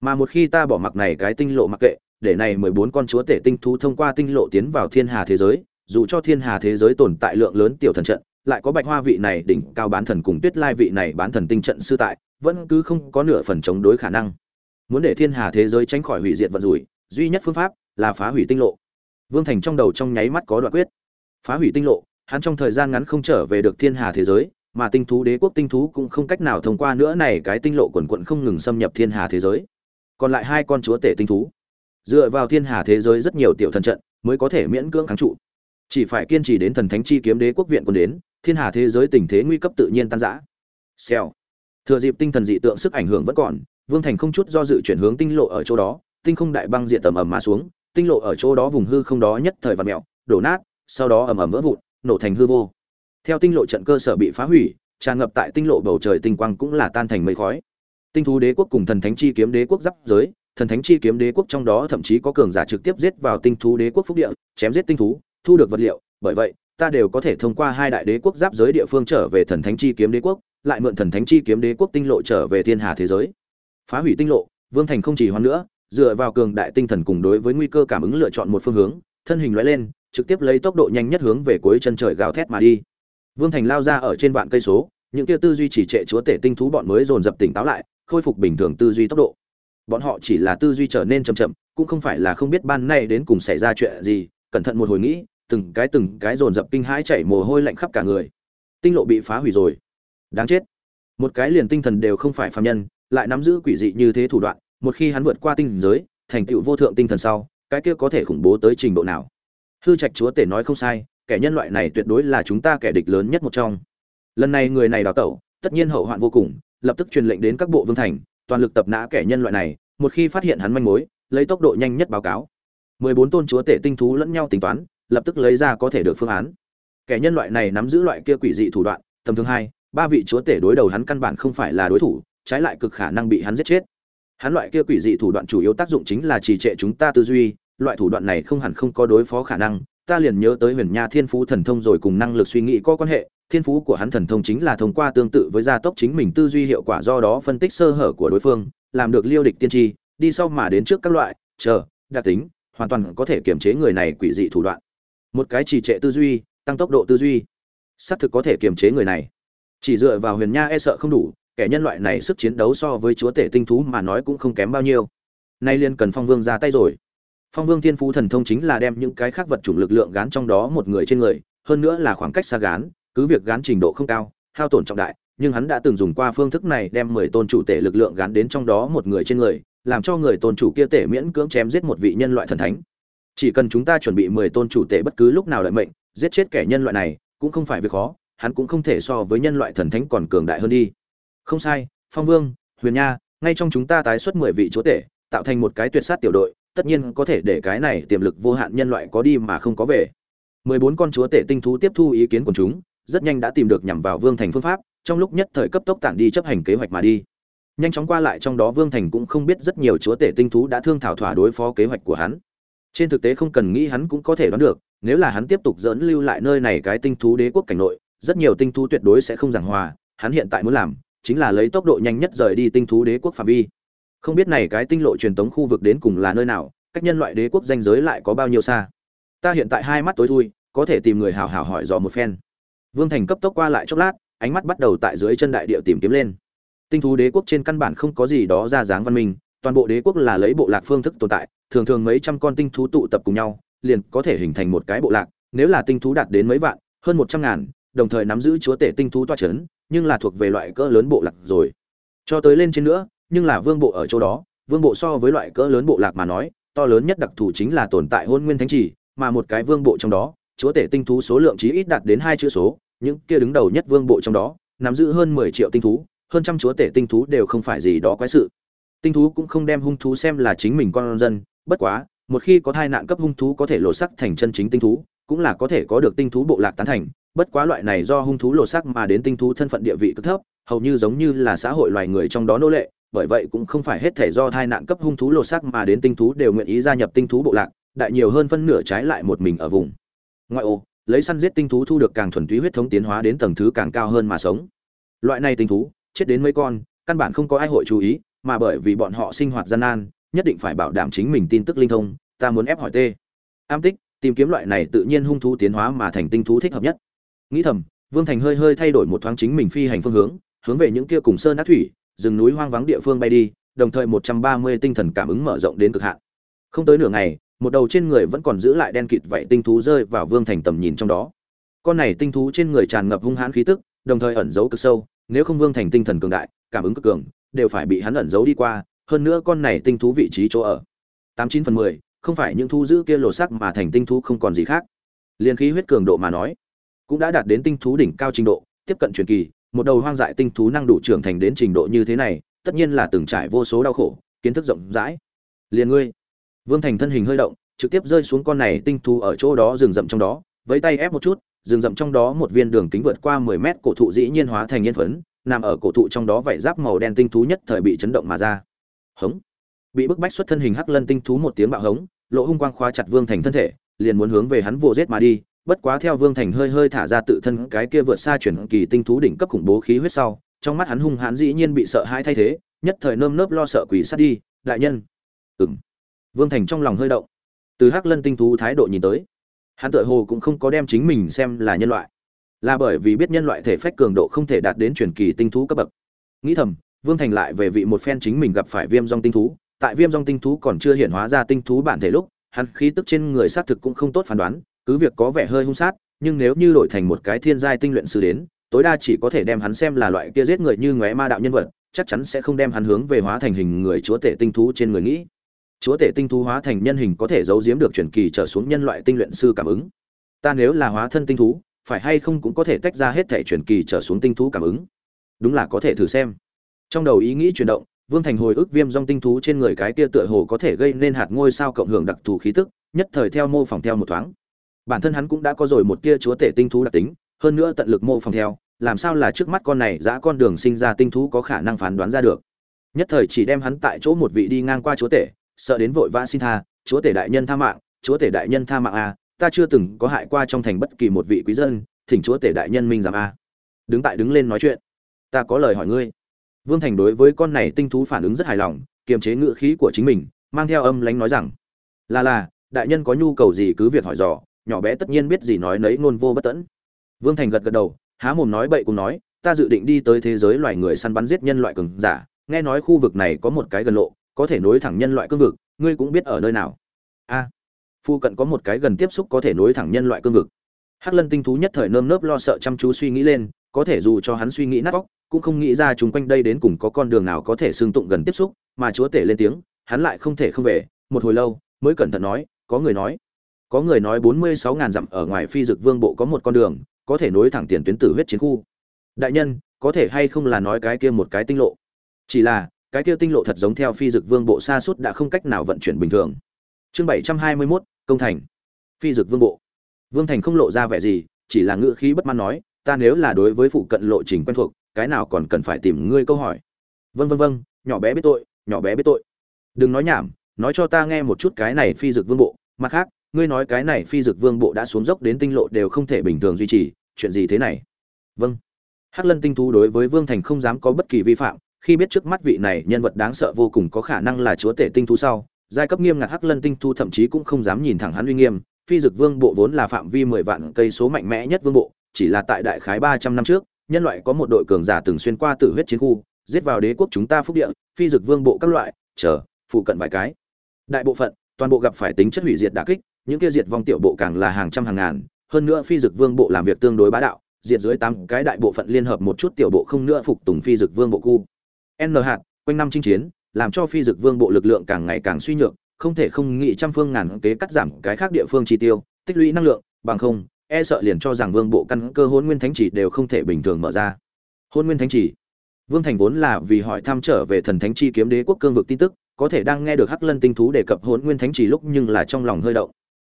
Mà một khi ta bỏ mặc này cái tinh lộ mặc kệ, để này 14 con chúa tể tinh thú thông qua tinh lộ tiến vào thiên hà thế giới, dù cho thiên hà thế giới tồn tại lượng lớn tiểu thần trận lại có bạch hoa vị này đỉnh cao bán thần cùng tuyết lai vị này bán thần tinh trận sư tại vẫn cứ không có nửa phần chống đối khả năng muốn để thiên hà thế giới tránh khỏi hủy diệt vận rủi, duy nhất phương pháp là phá hủy tinh lộ. Vương thành trong đầu trong nháy mắt có đoạn quyết. Phá hủy tinh lộ, hắn trong thời gian ngắn không trở về được thiên hà thế giới, mà tinh thú đế quốc tinh thú cũng không cách nào thông qua nữa này cái tinh lộ quần quận không ngừng xâm nhập thiên hà thế giới. Còn lại hai con chúa tể tinh thú. Dựa vào thiên hà thế giới rất nhiều tiểu thần trận mới có thể miễn cưỡng kháng trụ. Chỉ phải kiên trì đến thần thánh chi kiếm đế quốc viện quân đến, thiên hà thế giới tình thế nguy cấp tự nhiên tan rã. Xèo. Thừa dịp tinh thần dị tượng sức ảnh hưởng vẫn còn vương thành không chút do dự chuyển hướng tinh lộ ở chỗ đó tinh không đại băng diện tầm ầm mà xuống tinh lộ ở chỗ đó vùng hư không đó nhất thời vặn mèo, đổ nát sau đó ầm ầm vỡ vụn nổ thành hư vô. Theo tinh lộ trận cơ sở bị phá hủy tràn ngập tại tinh lộ bầu trời tinh quang cũng là tan thành mây khói. Tinh thú đế quốc cùng thần thánh chi kiếm đế quốc giáp giới thần thánh chi kiếm đế quốc trong đó thậm chí có cường giả trực tiếp giết vào tinh thú đế quốc phúc địa chém giết tinh thú thu được vật liệu. Bởi vậy ta đều có thể thông qua hai đại đế quốc giáp giới địa phương trở về thần thánh chi kiếm đế quốc lại mượn thần thánh chi kiếm đế quốc tinh lộ trở về thiên hà thế giới phá hủy tinh lộ, vương thành không chỉ hoan nữa, dựa vào cường đại tinh thần cùng đối với nguy cơ cảm ứng lựa chọn một phương hướng, thân hình loại lên, trực tiếp lấy tốc độ nhanh nhất hướng về cuối chân trời gào thét mà đi. Vương thành lao ra ở trên vạn cây số, những kia tư duy chỉ trệ chúa tể tinh thú bọn mới dồn dập tỉnh táo lại, khôi phục bình thường tư duy tốc độ. Bọn họ chỉ là tư duy trở nên chậm chậm, cũng không phải là không biết ban nay đến cùng xảy ra chuyện gì, cẩn thận một hồi nghĩ, từng cái từng cái dồn dập kinh hãi chảy mồ hôi lạnh khắp cả người. Tinh lộ bị phá hủy rồi. Đáng chết. Một cái liền tinh thần đều không phải phàm nhân lại nắm giữ quỷ dị như thế thủ đoạn, một khi hắn vượt qua tinh giới, thành tựu vô thượng tinh thần sau, cái kia có thể khủng bố tới trình độ nào? Hư trạch chúa tể nói không sai, kẻ nhân loại này tuyệt đối là chúng ta kẻ địch lớn nhất một trong. Lần này người này đào tẩu, tất nhiên hậu hoạn vô cùng, lập tức truyền lệnh đến các bộ vương thành, toàn lực tập nã kẻ nhân loại này, một khi phát hiện hắn manh mối, lấy tốc độ nhanh nhất báo cáo. Mười bốn tôn chúa tể tinh thú lẫn nhau tính toán, lập tức lấy ra có thể được phương án. Kẻ nhân loại này nắm giữ loại kia quỷ dị thủ đoạn, tầm thường hai, ba vị chúa tể đối đầu hắn căn bản không phải là đối thủ trái lại cực khả năng bị hắn giết chết. Hắn loại kia quỷ dị thủ đoạn chủ yếu tác dụng chính là trì trệ chúng ta tư duy, loại thủ đoạn này không hẳn không có đối phó khả năng, ta liền nhớ tới huyền nha thiên phú thần thông rồi cùng năng lực suy nghĩ có quan hệ, thiên phú của hắn thần thông chính là thông qua tương tự với gia tốc chính mình tư duy hiệu quả do đó phân tích sơ hở của đối phương, làm được liêu địch tiên tri, đi sau mà đến trước các loại, chờ, đặc tính, hoàn toàn có thể kiềm chế người này quỷ dị thủ đoạn. Một cái trì trệ tư duy, tăng tốc độ tư duy. Xác thực có thể kiềm chế người này. Chỉ dựa vào huyền nha e sợ không đủ kẻ nhân loại này sức chiến đấu so với chúa tể tinh thú mà nói cũng không kém bao nhiêu. Nay liên cần phong vương ra tay rồi. Phong vương thiên phú thần thông chính là đem những cái khác vật chủng lực lượng gán trong đó một người trên người, hơn nữa là khoảng cách xa gán, cứ việc gán trình độ không cao, hao tổn trọng đại, nhưng hắn đã từng dùng qua phương thức này đem mười tôn chủ tể lực lượng gán đến trong đó một người trên người, làm cho người tôn chủ kia tể miễn cưỡng chém giết một vị nhân loại thần thánh. Chỉ cần chúng ta chuẩn bị mười tôn chủ tể bất cứ lúc nào đợi mệnh, giết chết kẻ nhân loại này, cũng không phải việc khó, hắn cũng không thể so với nhân loại thần thánh còn cường đại hơn đi không sai, phong vương, huyền nha, ngay trong chúng ta tái xuất mười vị chúa tể, tạo thành một cái tuyệt sát tiểu đội, tất nhiên có thể để cái này tiềm lực vô hạn nhân loại có đi mà không có về. Mười bốn con chúa tể tinh thú tiếp thu ý kiến của chúng, rất nhanh đã tìm được nhằm vào vương thành phương pháp, trong lúc nhất thời cấp tốc tản đi chấp hành kế hoạch mà đi. Nhanh chóng qua lại trong đó vương thành cũng không biết rất nhiều chúa tể tinh thú đã thương thảo thỏa đối phó kế hoạch của hắn. Trên thực tế không cần nghĩ hắn cũng có thể đoán được, nếu là hắn tiếp tục dẫn lưu lại nơi này cái tinh thú đế quốc cảnh nội, rất nhiều tinh thú tuyệt đối sẽ không giảng hòa, hắn hiện tại muốn làm chính là lấy tốc độ nhanh nhất rời đi tinh thú đế quốc phạm vi. Không biết này cái tinh lộ truyền tống khu vực đến cùng là nơi nào, cách nhân loại đế quốc danh giới lại có bao nhiêu xa. Ta hiện tại hai mắt tối thui, có thể tìm người hào hào hỏi dò một phen. Vương thành cấp tốc qua lại chốc lát, ánh mắt bắt đầu tại dưới chân đại địa tìm kiếm lên. Tinh thú đế quốc trên căn bản không có gì đó ra dáng văn minh, toàn bộ đế quốc là lấy bộ lạc phương thức tồn tại, thường thường mấy trăm con tinh thú tụ tập cùng nhau, liền có thể hình thành một cái bộ lạc, nếu là tinh thú đạt đến mấy vạn, hơn một trăm ngàn đồng thời nắm giữ chúa tể tinh thú toa c h ấ n nhưng là thuộc về loại cỡ lớn bộ lạc rồi. Cho tới lên trên nữa, nhưng là vương bộ ở chỗ đó, vương bộ so với loại cỡ lớn bộ lạc mà nói, to lớn nhất đặc thù chính là tồn tại hôn nguyên thánh trì mà một cái vương bộ trong đó, chúa tể tinh thú số lượng chí ít đạt đến hai chữ số, những kia đứng đầu nhất vương bộ trong đó, nắm giữ hơn mười triệu tinh thú, hơn trăm chúa tể tinh thú đều không phải gì đó quái sự. Tinh thú cũng không đem hung thú xem là chính mình con dân, bất quá, một khi có thai nạn cấp hung thú có thể lộ sắc thành chân chính tinh thú, cũng là có thể có được tinh thú bộ lạc tán thành bất quá loại này do hung thú lộ sắc mà đến tinh thú thân phận địa vị cực thấp, hầu như giống như là xã hội loài người trong đó nô lệ, bởi vậy cũng không phải hết thể do thai nạn cấp hung thú lộ sắc mà đến tinh thú đều nguyện ý gia nhập tinh thú bộ lạc, đại nhiều hơn phân nửa trái lại một mình ở vùng. Ngoại ô, lấy săn giết tinh thú thu được càng thuần túy huyết thống tiến hóa đến tầng thứ càng cao hơn mà sống. Loại này tinh thú, chết đến mấy con, căn bản không có ai hội chú ý, mà bởi vì bọn họ sinh hoạt gian nan, nhất định phải bảo đảm chính mình tin tức linh thông, ta muốn ép hỏi t am tích, tìm kiếm loại này tự nhiên hung thú tiến hóa mà thành tinh thú thích hợp nhất nghĩ thầm, vương thành hơi hơi thay đổi một thoáng chính mình phi hành phương hướng hướng về những kia cùng sơn đá thủy, rừng núi hoang vắng địa phương bay đi, đồng thời một trăm ba mươi tinh thần cảm ứng mở rộng đến cực hạn. Không tới nửa ngày, một đầu trên người vẫn còn giữ lại đen kịt vậy tinh thú rơi vào vương thành tầm nhìn trong đó. Con này tinh thú trên người tràn ngập hung hãn khí tức, đồng thời ẩn giấu cực sâu, nếu không vương thành tinh thần cường đại, cảm ứng cực cường, đều phải bị hắn ẩn giấu đi qua, hơn nữa con này tinh thú vị trí chỗ ở. Tám chín phần mười, không phải những thú giữ kia lột sắc mà thành tinh thú không còn gì khác. Liền khí huyết cường độ mà nói cũng đã đạt đến tinh thú đỉnh cao trình độ, tiếp cận truyền kỳ, một đầu hoang dại tinh thú năng đủ trưởng thành đến trình độ như thế này, tất nhiên là từng trải vô số đau khổ, kiến thức rộng rãi. Liền ngươi, vương thành thân hình hơi động, trực tiếp rơi xuống con này tinh thú ở chỗ đó rừng rậm trong đó với tay ép một chút, rừng rậm trong đó một viên đường kính vượt qua mười mét cổ thụ dĩ nhiên hóa thành yên phấn, nằm ở cổ thụ trong đó vảy giáp màu đen tinh thú nhất thời bị chấn động mà ra. Hống. Bị bức bách xuất thân hình hắc lân tinh thú một tiếng bạo hống, lộ hung quang khóa chặt vương thành thân thể, liền muốn hướng về hắn vồ giết mà đi bất quá theo vương thành hơi hơi thả ra tự thân cái kia vượt xa chuyển kỳ tinh thú đỉnh cấp khủng bố khí huyết sau, trong mắt hắn hung hãn dĩ nhiên bị sợ hãi thay thế, nhất thời nơm nớp lo sợ quỷ sát đi, đại nhân. Ừng vương thành trong lòng hơi động. Từ hắc lân tinh thú thái độ nhìn tới, hắn tựa hồ cũng không có đem chính mình xem là nhân loại, là bởi vì biết nhân loại thể phách cường độ không thể đạt đến truyền kỳ tinh thú cấp bậc. Nghĩ thầm, vương thành lại về vị một phen chính mình gặp phải viêm dong tinh thú, tại viêm dong tinh thú còn chưa hiện hóa ra tinh thú bản thể lúc, hắn khí tức trên người xác thực cũng không tốt phán đoán cứ việc có vẻ hơi hung sát, nhưng nếu như đổi thành một cái thiên giai tinh luyện sư đến, tối đa chỉ có thể đem hắn xem là loại kia giết người như ngóe ma đạo nhân vật, chắc chắn sẽ không đem hắn hướng về hóa thành hình người chúa tể tinh thú trên người nghĩ. Chúa tể tinh thú hóa thành nhân hình có thể giấu giếm được truyền kỳ trở xuống nhân loại tinh luyện sư cảm ứng. Ta nếu là hóa thân tinh thú, phải hay không cũng có thể tách ra hết thể truyền kỳ trở xuống tinh thú cảm ứng? Đúng là có thể thử xem. Trong đầu ý nghĩ chuyển động, vương thành hồi ức viêm dong tinh thú trên người cái kia tựa hồ có thể gây nên hạt ngôi sao cộng hưởng đặc thù khí tức, nhất thời theo mô phỏng theo một thoáng bản thân hắn cũng đã có rồi một tia chúa tể tinh thú đặc tính, hơn nữa tận lực mô phỏng theo, làm sao là trước mắt con này giã con đường sinh ra tinh thú có khả năng phán đoán ra được. Nhất thời chỉ đem hắn tại chỗ một vị đi ngang qua chúa tể, sợ đến vội vã xin tha, chúa tể đại nhân tha mạng, chúa tể đại nhân tha mạng a ta chưa từng có hại qua trong thành bất kỳ một vị quý dân, thỉnh chúa tể đại nhân minh giảm a à. đứng tại đứng lên nói chuyện, ta có lời hỏi ngươi. Vương thành đối với con này tinh thú phản ứng rất hài lòng, kiềm chế ngựa khí của chính mình, mang theo âm lánh nói rằng, là là, đại nhân có nhu cầu gì cứ việc hỏi dò nhỏ bé tất nhiên biết gì nói nấy ngôn vô bất tẫn. Vương thành gật gật đầu, há mồm nói bậy cùng nói, ta dự định đi tới thế giới loài người săn bắn giết nhân loại cường giả, nghe nói khu vực này có một cái gần lộ, có thể nối thẳng nhân loại cương vực, ngươi cũng biết ở nơi nào? A, phu cận có một cái gần tiếp xúc có thể nối thẳng nhân loại cương vực. Hắc lân tinh thú nhất thời nơm nớp lo sợ chăm chú suy nghĩ lên, có thể dù cho hắn suy nghĩ nát óc, cũng không nghĩ ra chúng quanh đây đến cùng có con đường nào có thể xương tụng gần tiếp xúc, mà chúa tể lên tiếng, hắn lại không thể không về, một hồi lâu, mới cẩn thận nói, có người nói có người nói bốn mươi sáu ngàn dặm ở ngoài phi dực vương bộ có một con đường có thể nối thẳng tiền tuyến tử huyết chiến khu. Đại nhân có thể hay không là nói cái kia một cái tinh lộ? Chỉ là cái kia tinh lộ thật giống theo phi dực vương bộ xa suốt đã không cách nào vận chuyển bình thường. Chương bảy trăm hai mươi 721, công thành. Phi dực vương bộ. Vương thành không lộ ra vẻ gì chỉ là ngữ khí bất mãn nói ta nếu là đối với phụ cận lộ trình quen thuộc cái nào còn cần phải tìm ngươi câu hỏi? Vân vân vân nhỏ bé biết tội nhỏ bé biết tội. Đừng nói nhảm nói cho ta nghe một chút cái này phi dực vương bộ mặt khác ngươi nói cái này phi dực vương bộ đã xuống dốc đến tinh lộ đều không thể bình thường duy trì, chuyện gì thế này? Vâng. Hắc lân tinh thú đối với vương thành không dám có bất kỳ vi phạm, khi biết trước mắt vị này nhân vật đáng sợ vô cùng có khả năng là chúa tể tinh thú sau, giai cấp nghiêm ngặt hắc lân tinh thú thậm chí cũng không dám nhìn thẳng hắn uy nghiêm, phi dực vương bộ vốn là phạm vi mười vạn cây số mạnh mẽ nhất vương bộ, chỉ là tại đại khái ba trăm năm trước, nhân loại có một đội cường giả từng xuyên qua tử huyết chiến khu, giết vào đế quốc chúng ta phúc địa, phi dực vương bộ các loại, chờ, phụ cận vài cái. Đại bộ phận, toàn bộ gặp phải tính chất hủy diệt đả kích những kia diệt vong tiểu bộ càng là hàng trăm hàng ngàn, hơn nữa phi dực vương bộ làm việc tương đối bá đạo, diệt dưới tám cái đại bộ phận liên hợp một chút tiểu bộ không nữa phục tùng phi dực vương bộ cu. N hạt, quanh năm chinh chiến, làm cho phi dực vương bộ lực lượng càng ngày càng suy nhược, không thể không nghĩ trăm phương ngàn kế cắt giảm cái khác địa phương chi tiêu, tích lũy năng lượng, bằng không e sợ liền cho rằng vương bộ căn cơ hôn nguyên thánh chỉ đều không thể bình thường mở ra. Hôn nguyên thánh chỉ. Vương thành vốn là vì hỏi thăm trở về thần thánh chi kiếm đế quốc cương vực tin tức, có thể đang nghe được hắc lân tinh thú đề cập hôn nguyên thánh chỉ lúc nhưng là trong lòng hơi động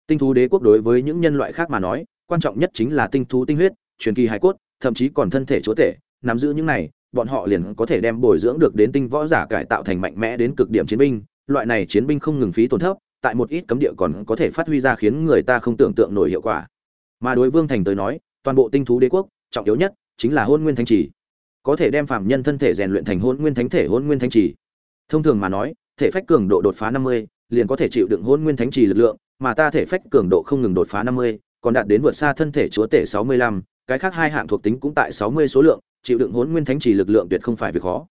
tinh thú đế quốc đối với những nhân loại khác mà nói, quan trọng nhất chính là tinh thú tinh huyết, truyền kỳ hải cốt, thậm chí còn thân thể chúa tể. Nắm giữ những này, bọn họ liền có thể đem bồi dưỡng được đến tinh võ giả cải tạo thành mạnh mẽ đến cực điểm chiến binh. Loại này chiến binh không ngừng phí tổn thấp tại một ít cấm địa còn có thể phát huy ra khiến người ta không tưởng tượng nổi hiệu quả. Mà đối vương thành tới nói, toàn bộ tinh thú đế quốc, trọng yếu nhất chính là hôn nguyên thánh trì có thể đem phạm nhân thân thể rèn luyện thành hôn nguyên thánh thể, hôn nguyên thánh trì thông thường mà nói, thể phách cường độ đột phá năm mươi liền có thể chịu đựng hôn nguyên thánh trì lực lượng mà ta thể phách cường độ không ngừng đột phá 50, còn đạt đến vượt xa thân thể chúa tể 65, cái khác hai hạng thuộc tính cũng tại 60 số lượng, chịu đựng hôn nguyên thánh trì lực lượng tuyệt không phải việc khó.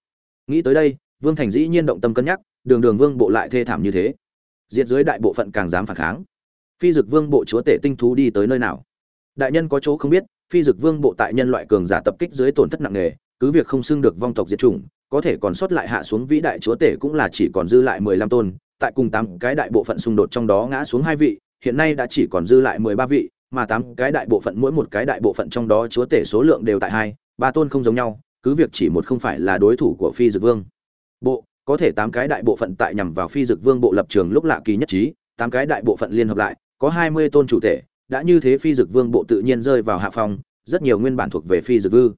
Nghĩ tới đây, Vương Thành dĩ nhiên động tâm cân nhắc, đường đường vương bộ lại thê thảm như thế. Diệt dưới đại bộ phận càng dám phản kháng. Phi Dực Vương bộ chúa tể tinh thú đi tới nơi nào? Đại nhân có chỗ không biết, Phi Dực Vương bộ tại nhân loại cường giả tập kích dưới tổn thất nặng nề, cứ việc không xưng được vong tộc diệt chủng, có thể còn sót lại hạ xuống vĩ đại chúa tể cũng là chỉ còn dư lại 15 tôn, tại cùng tám cái đại bộ phận xung đột trong đó ngã xuống hai vị, hiện nay đã chỉ còn dư lại 13 vị, mà tám cái đại bộ phận mỗi một cái đại bộ phận trong đó chúa tể số lượng đều tại hai, ba tôn không giống nhau, cứ việc chỉ một không phải là đối thủ của Phi Dực Vương. Bộ, có thể tám cái đại bộ phận tại nhằm vào Phi Dực Vương bộ lập trường lúc lạ kỳ nhất trí, tám cái đại bộ phận liên hợp lại, có 20 tôn chủ tể, đã như thế Phi Dực Vương bộ tự nhiên rơi vào hạ phong, rất nhiều nguyên bản thuộc về Phi Dực Vư.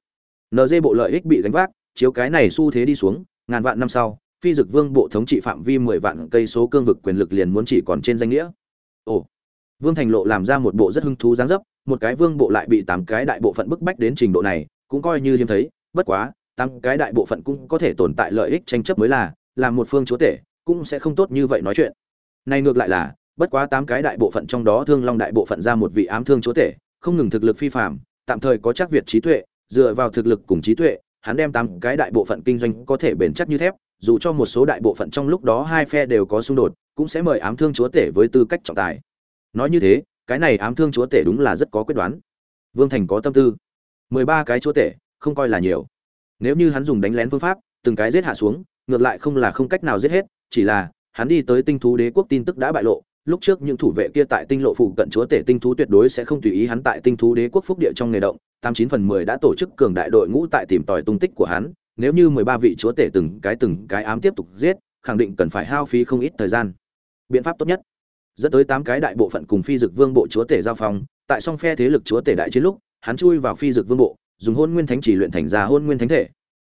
NG bộ lợi ích bị gánh vác, chiếu cái này xu thế đi xuống, ngàn vạn năm sau, Phi Dực Vương bộ thống trị phạm vi 10 vạn cây số cương vực quyền lực liền muốn chỉ còn trên danh nghĩa. Ồ. Vương Thành Lộ làm ra một bộ rất hứng thú dáng dấp, một cái vương bộ lại bị tám cái đại bộ phận bức bách đến trình độ này, cũng coi như hiếm thấy, bất quá, tám cái đại bộ phận cũng có thể tồn tại lợi ích tranh chấp mới là, làm một phương chúa tể, cũng sẽ không tốt như vậy nói chuyện. Này ngược lại là, bất quá tám cái đại bộ phận trong đó Thương Long đại bộ phận ra một vị ám thương chúa tể, không ngừng thực lực phi phàm, tạm thời có chắc việt trí tuệ, dựa vào thực lực cùng trí tuệ, hắn đem tám cái đại bộ phận kinh doanh có thể bền chắc như thép, dù cho một số đại bộ phận trong lúc đó hai phe đều có xung đột, cũng sẽ mời ám thương chúa tể với tư cách trọng tài. Nói như thế, cái này ám thương chúa tể đúng là rất có quyết đoán. Vương Thành có tâm tư. mười ba cái chúa tể, không coi là nhiều. Nếu như hắn dùng đánh lén phương pháp, từng cái giết hạ xuống, ngược lại không là không cách nào giết hết, chỉ là hắn đi tới tinh thú đế quốc tin tức đã bại lộ, lúc trước những thủ vệ kia tại tinh lộ phụ cận chúa tể tinh thú tuyệt đối sẽ không tùy ý hắn tại tinh thú đế quốc phúc địa trong nghề động, tám chín phần mười đã tổ chức cường đại đội ngũ tại tìm tòi tung tích của hắn, nếu như mười ba vị chúa tể từng cái từng cái ám tiếp tục giết, khẳng định cần phải hao phí không ít thời gian. Biện pháp tốt nhất, dẫn tới tám cái đại bộ phận cùng phi dực vương bộ chúa tể giao phong, tại song phe thế lực chúa tể đại chiến lúc, hắn chui vào phi dực vương bộ, dùng hôn nguyên thánh chỉ luyện thành ra hôn nguyên thánh thể.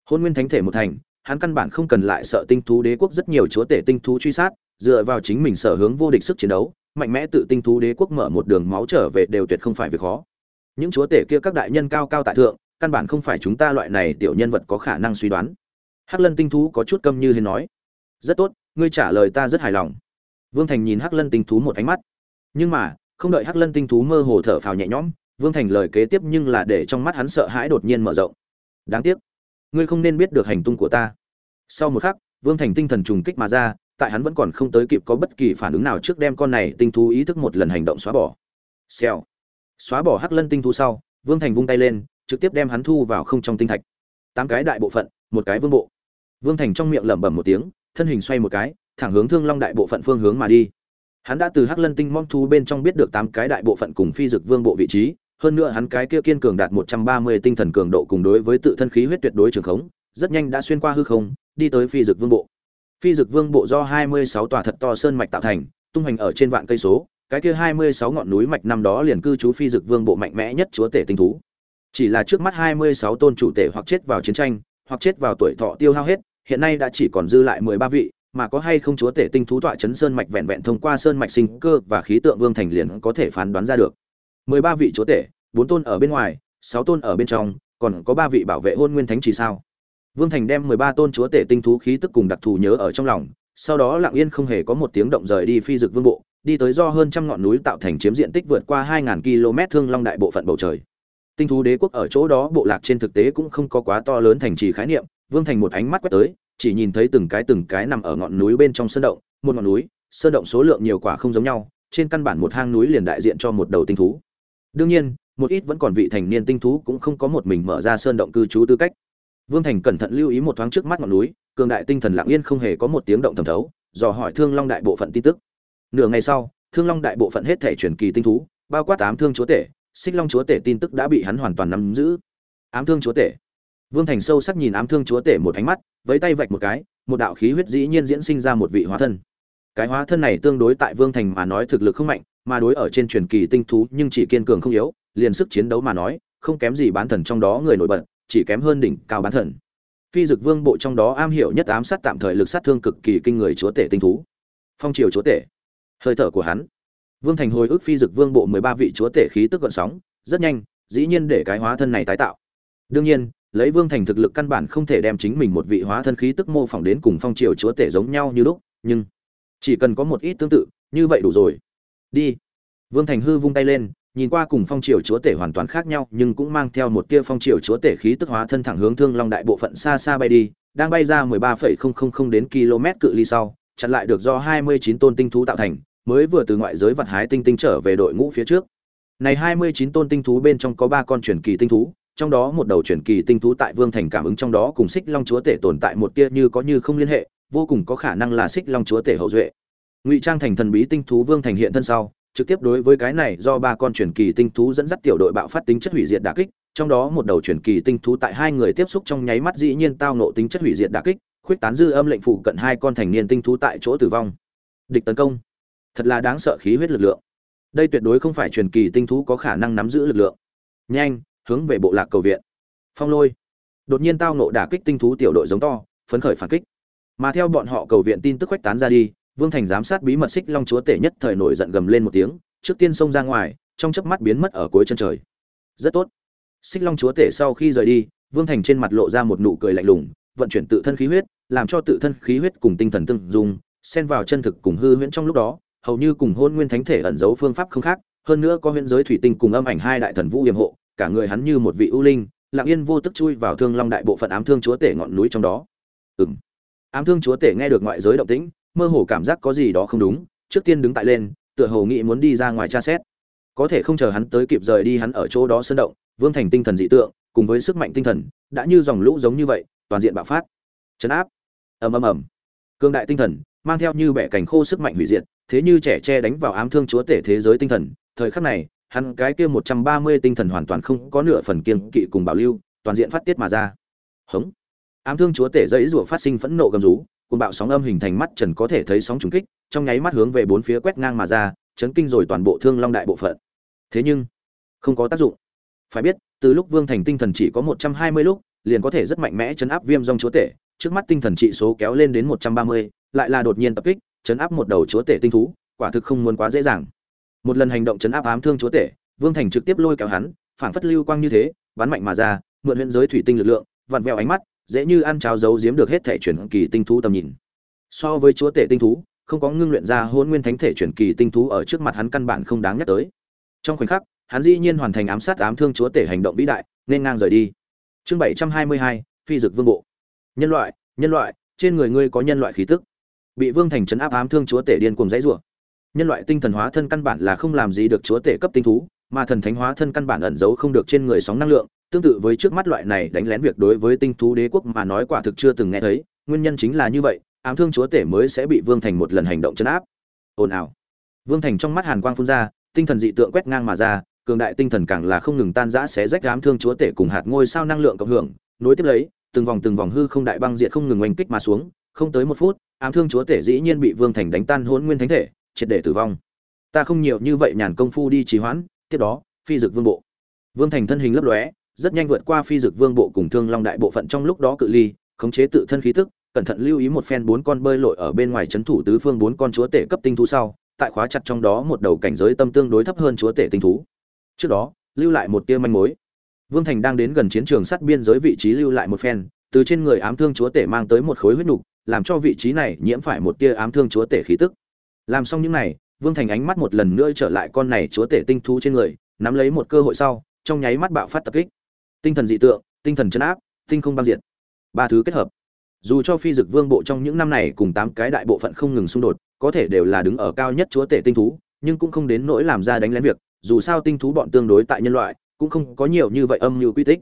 Hôn nguyên thánh thể một thành, hắn căn bản không cần lại sợ tinh thú đế quốc rất nhiều chúa tể tinh thú truy sát, dựa vào chính mình sở hướng vô địch sức chiến đấu, mạnh mẽ tự tinh thú đế quốc mở một đường máu trở về đều tuyệt không phải việc khó. Những chúa tể kia các đại nhân cao cao tại thượng, căn bản không phải chúng ta loại này tiểu nhân vật có khả năng suy đoán. Hắc Lân tinh thú có chút câm như hến nói, rất tốt, ngươi trả lời ta rất hài lòng. Vương Thành nhìn Hắc Lân tinh thú một ánh mắt, nhưng mà không đợi Hắc Lân tinh thú mơ hồ thở phào nhẹ nhõm, Vương Thành lời kế tiếp nhưng là để trong mắt hắn sợ hãi đột nhiên mở rộng. Đáng tiếc, ngươi không nên biết được hành tung của ta. Sau một khắc, Vương Thành tinh thần trùng kích mà ra, tại hắn vẫn còn không tới kịp có bất kỳ phản ứng nào trước đem con này tinh thú ý thức một lần hành động xóa bỏ. Xèo. Xóa bỏ Hắc Lân tinh thú sau, Vương Thành vung tay lên, trực tiếp đem hắn thu vào không trong tinh thạch. Tám cái đại bộ phận, một cái vương bộ. Vương Thành trong miệng lẩm bẩm một tiếng, thân hình xoay một cái, thẳng hướng Thương Long đại bộ phận phương hướng mà đi. Hắn đã từ Hắc Lân tinh mong thu bên trong biết được tám cái đại bộ phận cùng phi dực vương bộ vị trí, hơn nữa hắn cái kia kiên cường đạt 130 tinh thần cường độ cùng đối với tự thân khí huyết tuyệt đối trường khống, rất nhanh đã xuyên qua hư không, đi tới phi dực vương bộ. Phi dực vương bộ do 26 tòa thật to sơn mạch tạo thành, tung hành ở trên vạn cây số, cái kia 26 ngọn núi mạch năm đó liền cư trú phi dực vương bộ mạnh mẽ nhất chúa tể tinh thú. Chỉ là trước mắt 26 tôn chủ tể hoặc chết vào chiến tranh, hoặc chết vào tuổi thọ tiêu hao hết, hiện nay đã chỉ còn dư lại 13 vị, mà có hay không chúa tể tinh thú tọa chấn sơn mạch vẹn vẹn thông qua sơn mạch sinh cơ và khí tượng vương thành liền có thể phán đoán ra được. 13 vị chúa tể, 4 tôn ở bên ngoài, 6 tôn ở bên trong, còn có 3 vị bảo vệ hôn nguyên thánh chỉ sao? Vương Thành đem 13 tôn chúa tể tinh thú khí tức cùng đặc thù nhớ ở trong lòng, sau đó lặng yên không hề có một tiếng động rời đi phi dực vương bộ, đi tới do hơn trăm ngọn núi tạo thành chiếm diện tích vượt qua 2000 km thương long đại bộ phận bầu trời. Tinh thú đế quốc ở chỗ đó bộ lạc trên thực tế cũng không có quá to lớn thành trì khái niệm, Vương Thành một ánh mắt quét tới, chỉ nhìn thấy từng cái từng cái nằm ở ngọn núi bên trong sơn động, một ngọn núi, sơn động số lượng nhiều quả không giống nhau, trên căn bản một hang núi liền đại diện cho một đầu tinh thú. Đương nhiên, một ít vẫn còn vị thành niên tinh thú cũng không có một mình mở ra sơn động cư trú tư cách. Vương Thành cẩn thận lưu ý một thoáng trước mắt ngọn núi, cường đại tinh thần lặng yên không hề có một tiếng động thẩm thấu, dò hỏi Thương Long đại bộ phận tin tức. Nửa ngày sau, Thương Long đại bộ phận hết thể truyền kỳ tinh thú, bao quát tám thương chúa tể, Xích Long chúa tể tin tức đã bị hắn hoàn toàn nắm giữ. Ám thương chúa tể. Vương Thành sâu sắc nhìn ám thương chúa tể một ánh mắt, với tay vạch một cái, một đạo khí huyết dĩ nhiên diễn sinh ra một vị hóa thân. Cái hóa thân này tương đối tại Vương Thành mà nói thực lực không mạnh, mà đối ở trên truyền kỳ tinh thú nhưng chỉ kiên cường không yếu, liền sức chiến đấu mà nói, không kém gì bán thần trong đó người nổi bật, chỉ kém hơn đỉnh cao bán thần. Phi Dực Vương bộ trong đó am hiểu nhất ám sát tạm thời lực sát thương cực kỳ kinh người chúa tể tinh thú. Phong triều chúa tể. Hơi thở của hắn. Vương Thành hồi ức Phi Dực Vương bộ 13 vị chúa tể khí tức gợn sóng, rất nhanh, dĩ nhiên để cái hóa thân này tái tạo. Đương nhiên, lấy Vương Thành thực lực căn bản không thể đem chính mình một vị hóa thân khí tức mô phỏng đến cùng phong triều chúa tể giống nhau như lúc, nhưng chỉ cần có một ít tương tự, như vậy đủ rồi. đi vương thành hư vung tay lên nhìn qua cùng phong triều chúa tể hoàn toàn khác nhau nhưng cũng mang theo một tia phong triều chúa tể khí tức hóa thân thẳng hướng thương long đại bộ phận xa xa bay đi đang bay ra 13,000 đến km cự ly sau chặn lại được do 29 tôn tinh thú tạo thành mới vừa từ ngoại giới vật hái tinh tinh trở về đội ngũ phía trước. Này 29 tôn tinh thú bên trong có ba con truyền kỳ tinh thú trong đó một đầu truyền kỳ tinh thú tại vương thành cảm ứng trong đó cùng xích long chúa tể tồn tại một tia như có như không liên hệ vô cùng có khả năng là xích long chúa tể hậu duệ. Ngụy trang thành thần bí tinh thú vương thành hiện thân sau trực tiếp đối với cái này do ba con truyền kỳ tinh thú dẫn dắt tiểu đội bạo phát tính chất hủy diệt đả kích, trong đó một đầu truyền kỳ tinh thú tại hai người tiếp xúc trong nháy mắt dĩ nhiên tao nộ tính chất hủy diệt đả kích, khuyết tán dư âm lệnh phụ cận hai con thành niên tinh thú tại chỗ tử vong. Địch tấn công, thật là đáng sợ khí huyết lực lượng. Đây tuyệt đối không phải truyền kỳ tinh thú có khả năng nắm giữ lực lượng. Nhanh, hướng về bộ lạc cầu viện. Phong lôi, đột nhiên tao nộ đả kích tinh thú tiểu đội giống to, phấn khởi phản kích. Mà theo bọn họ cầu viện tin tức khuếch tán ra đi, Vương Thành giám sát bí mật xích long chúa tể nhất thời nổi giận gầm lên một tiếng, trước tiên xông ra ngoài, trong chớp mắt biến mất ở cuối chân trời. Rất tốt. Xích long chúa tể sau khi rời đi, Vương Thành trên mặt lộ ra một nụ cười lạnh lùng, vận chuyển tự thân khí huyết, làm cho tự thân khí huyết cùng tinh thần tương dung, xen vào chân thực cùng hư huyễn trong lúc đó, hầu như cùng hôn nguyên thánh thể ẩn giấu phương pháp không khác, hơn nữa có huyễn giới thủy tinh cùng âm ảnh hai đại thần vũ yểm hộ, cả người hắn như một vị ưu linh, lặng yên vô tức chui vào thương long đại bộ phận ám thương chúa tể ngọn núi trong đó. Ừm. Ám thương chúa tể nghe được ngoại giới động tĩnh, mơ hồ cảm giác có gì đó không đúng trước tiên đứng tại lên tựa hồ nghĩ muốn đi ra ngoài tra xét có thể không chờ hắn tới kịp rời đi hắn ở chỗ đó sơn động vương thành tinh thần dị tượng cùng với sức mạnh tinh thần đã như dòng lũ giống như vậy toàn diện bạo phát chấn áp ầm ầm ầm cương đại tinh thần mang theo như bẻ cành khô sức mạnh hủy diệt thế như trẻ che đánh vào ám thương chúa tể thế giới tinh thần thời khắc này hắn cái kia một trăm ba mươi tinh thần hoàn toàn không có nửa phần kiên kỵ cùng bảo lưu toàn diện phát tiết mà ra hống ám thương chúa tể dãy rủa phát sinh phẫn nộ gầm rú cùng bạo sóng âm hình thành mắt trần có thể thấy sóng trùng kích, trong nháy mắt hướng về bốn phía quét ngang mà ra, chấn kinh rồi toàn bộ Thương Long đại bộ phận. Thế nhưng, không có tác dụng. Phải biết, từ lúc Vương Thành tinh thần chỉ có 120 lúc, liền có thể rất mạnh mẽ chấn áp Viêm Dung chúa tể, trước mắt tinh thần trị số kéo lên đến 130, lại là đột nhiên tập kích, chấn áp một đầu chúa tể tinh thú, quả thực không muốn quá dễ dàng. Một lần hành động chấn áp ám thương chúa tể, Vương Thành trực tiếp lôi kéo hắn, phản phất lưu quang như thế, bắn mạnh mà ra, mượn huyền giới thủy tinh lực lượng, vặn vẹo ánh mắt, dễ như ăn cháo giấu giếm được hết thể chuyển kỳ tinh thú tầm nhìn. So với chúa tể tinh thú không có ngưng luyện ra hôn nguyên thánh thể chuyển kỳ tinh thú ở trước mặt hắn căn bản không đáng nhắc tới. Trong khoảnh khắc hắn dĩ nhiên hoàn thành ám sát ám thương chúa tể hành động vĩ đại nên ngang rời đi. Chương bảy trăm hai mươi hai phi dực vương bộ. Nhân loại nhân loại trên người ngươi có nhân loại khí tức bị vương thành trấn áp ám thương chúa tể điên cuồng dãy rủa. Nhân loại tinh thần hóa thân căn bản là không làm gì được chúa tể cấp tinh thú, mà thần thánh hóa thân căn bản ẩn giấu không được trên người sóng năng lượng. Tương tự với trước mắt loại này đánh lén việc đối với tinh thú đế quốc mà nói quả thực chưa từng nghe thấy, nguyên nhân chính là như vậy, ám thương chúa tể mới sẽ bị vương thành một lần hành động chấn áp. Ồn ào. Vương thành trong mắt hàn quang phun ra, tinh thần dị tượng quét ngang mà ra, cường đại tinh thần càng là không ngừng tan rã xé rách ám thương chúa tể cùng hạt ngôi sao năng lượng cộng hưởng. Nối tiếp lấy, từng vòng từng vòng hư không đại băng diệt không ngừng oanh kích mà xuống không tới một phút, ám thương chúa tể dĩ nhiên bị vương thành đánh tan hôn nguyên thánh thể, triệt để tử vong. Ta không nhiều như vậy nhàn công phu đi trì hoãn, tiếp đó, phi dực vương bộ. Vương thành thân hình lấp lóe, rất nhanh vượt qua phi dực vương bộ cùng thương long đại bộ phận trong lúc đó cự ly, khống chế tự thân khí tức, cẩn thận lưu ý một phen bốn con bơi lội ở bên ngoài chấn thủ tứ phương bốn con chúa tể cấp tinh thú sau, tại khóa chặt trong đó một đầu cảnh giới tâm tương đối thấp hơn chúa tể tinh thú. Trước đó, lưu lại một tia manh mối. Vương thành đang đến gần chiến trường sát biên giới vị trí lưu lại một phen từ trên người ám thương chúa tể mang tới một khối huyết nục, làm cho vị trí này nhiễm phải một tia ám thương chúa tể khí tức. Làm xong những này, vương thành ánh mắt một lần nữa trở lại con này chúa tể tinh thú trên người, nắm lấy một cơ hội sau, trong nháy mắt bạo phát tập kích. Tinh thần dị tượng, tinh thần chấn áp, tinh không băng diện ba thứ kết hợp. Dù cho phi dực vương bộ trong những năm này cùng tám cái đại bộ phận không ngừng xung đột, có thể đều là đứng ở cao nhất chúa tể tinh thú, nhưng cũng không đến nỗi làm ra đánh lén việc, dù sao tinh thú bọn tương đối tại nhân loại, cũng không có nhiều như vậy âm như quy tích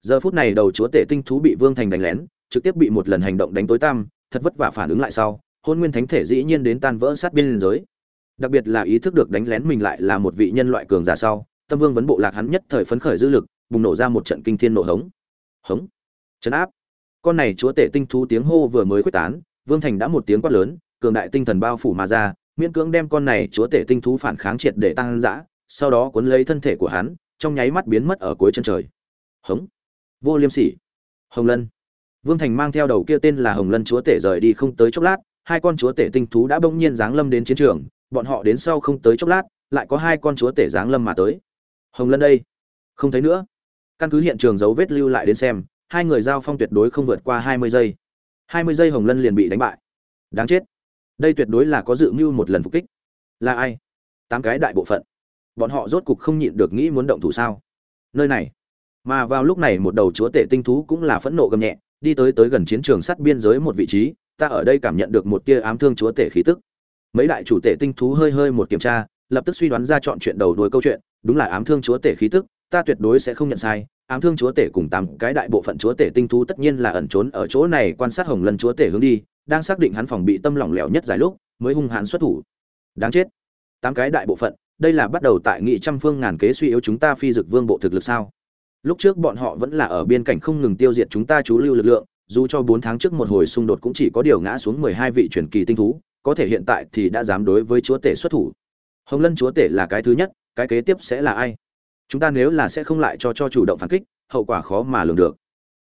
giờ phút này đầu chúa tể tinh thú bị vương thành đánh lén, trực tiếp bị một lần hành động đánh tối tăm, thật vất vả phản ứng lại sau, hôn nguyên thánh thể dĩ nhiên đến tan vỡ sát biên giới. Đặc biệt là ý thức được đánh lén mình lại là một vị nhân loại cường giả sau, tâm vương vấn bộ lạc hắn nhất thời phấn khởi dư lực, bùng nổ ra một trận kinh thiên nổ hống. Hống. Chấn áp. Con này chúa tể tinh thú tiếng hô vừa mới quyết tán, vương thành đã một tiếng quát lớn, cường đại tinh thần bao phủ mà ra, miễn cưỡng đem con này chúa tể tinh thú phản kháng triệt để tăng dã, sau đó cuốn lấy thân thể của hắn, trong nháy mắt biến mất ở cuối chân trời. Hống vô liêm sỉ. Hồng lân. Vương thành mang theo đầu kia tên là hồng lân chúa tể rời đi không tới chốc lát, hai con chúa tể tinh thú đã bỗng nhiên giáng lâm đến chiến trường, bọn họ đến sau không tới chốc lát, lại có hai con chúa tể giáng lâm mà tới. Hồng lân đây. Không thấy nữa. Căn cứ hiện trường dấu vết lưu lại đến xem, hai người giao phong tuyệt đối không vượt qua hai mươi giây. hai mươi giây hồng lân liền bị đánh bại. Đáng chết. Đây tuyệt đối là có dự mưu một lần phục kích. Là ai? Tám cái đại bộ phận. Bọn họ rốt cục không nhịn được nghĩ muốn động thủ sao? Nơi này mà vào lúc này một đầu chúa tể tinh thú cũng là phẫn nộ gầm nhẹ, đi tới tới gần chiến trường sắt biên giới một vị trí, ta ở đây cảm nhận được một tia ám thương chúa tể khí tức. Mấy đại chủ tể tinh thú hơi hơi một kiểm tra, lập tức suy đoán ra chọn chuyện đầu đuôi câu chuyện, đúng là ám thương chúa tể khí tức, ta tuyệt đối sẽ không nhận sai, ám thương chúa tể cùng tám cái đại bộ phận chúa tể tinh thú tất nhiên là ẩn trốn ở chỗ này, quan sát hồng lân chúa tể hướng đi, đang xác định hắn phòng bị tâm lỏng lẻo nhất dài lúc, mới hung hãn xuất thủ. Đáng chết. Tám cái đại bộ phận, đây là bắt đầu tại nghị trăm phương ngàn kế suy yếu chúng ta phi dực vương bộ thực lực sao? Lúc trước bọn họ vẫn là ở biên cảnh không ngừng tiêu diệt chúng ta chú lưu lực lượng, dù cho bốn tháng trước một hồi xung đột cũng chỉ có điều ngã xuống mười hai vị truyền kỳ tinh thú, có thể hiện tại thì đã dám đối với chúa tể xuất thủ. Hồng lân chúa tể là cái thứ nhất, cái kế tiếp sẽ là ai? Chúng ta nếu là sẽ không lại cho cho chủ động phản kích, hậu quả khó mà lường được.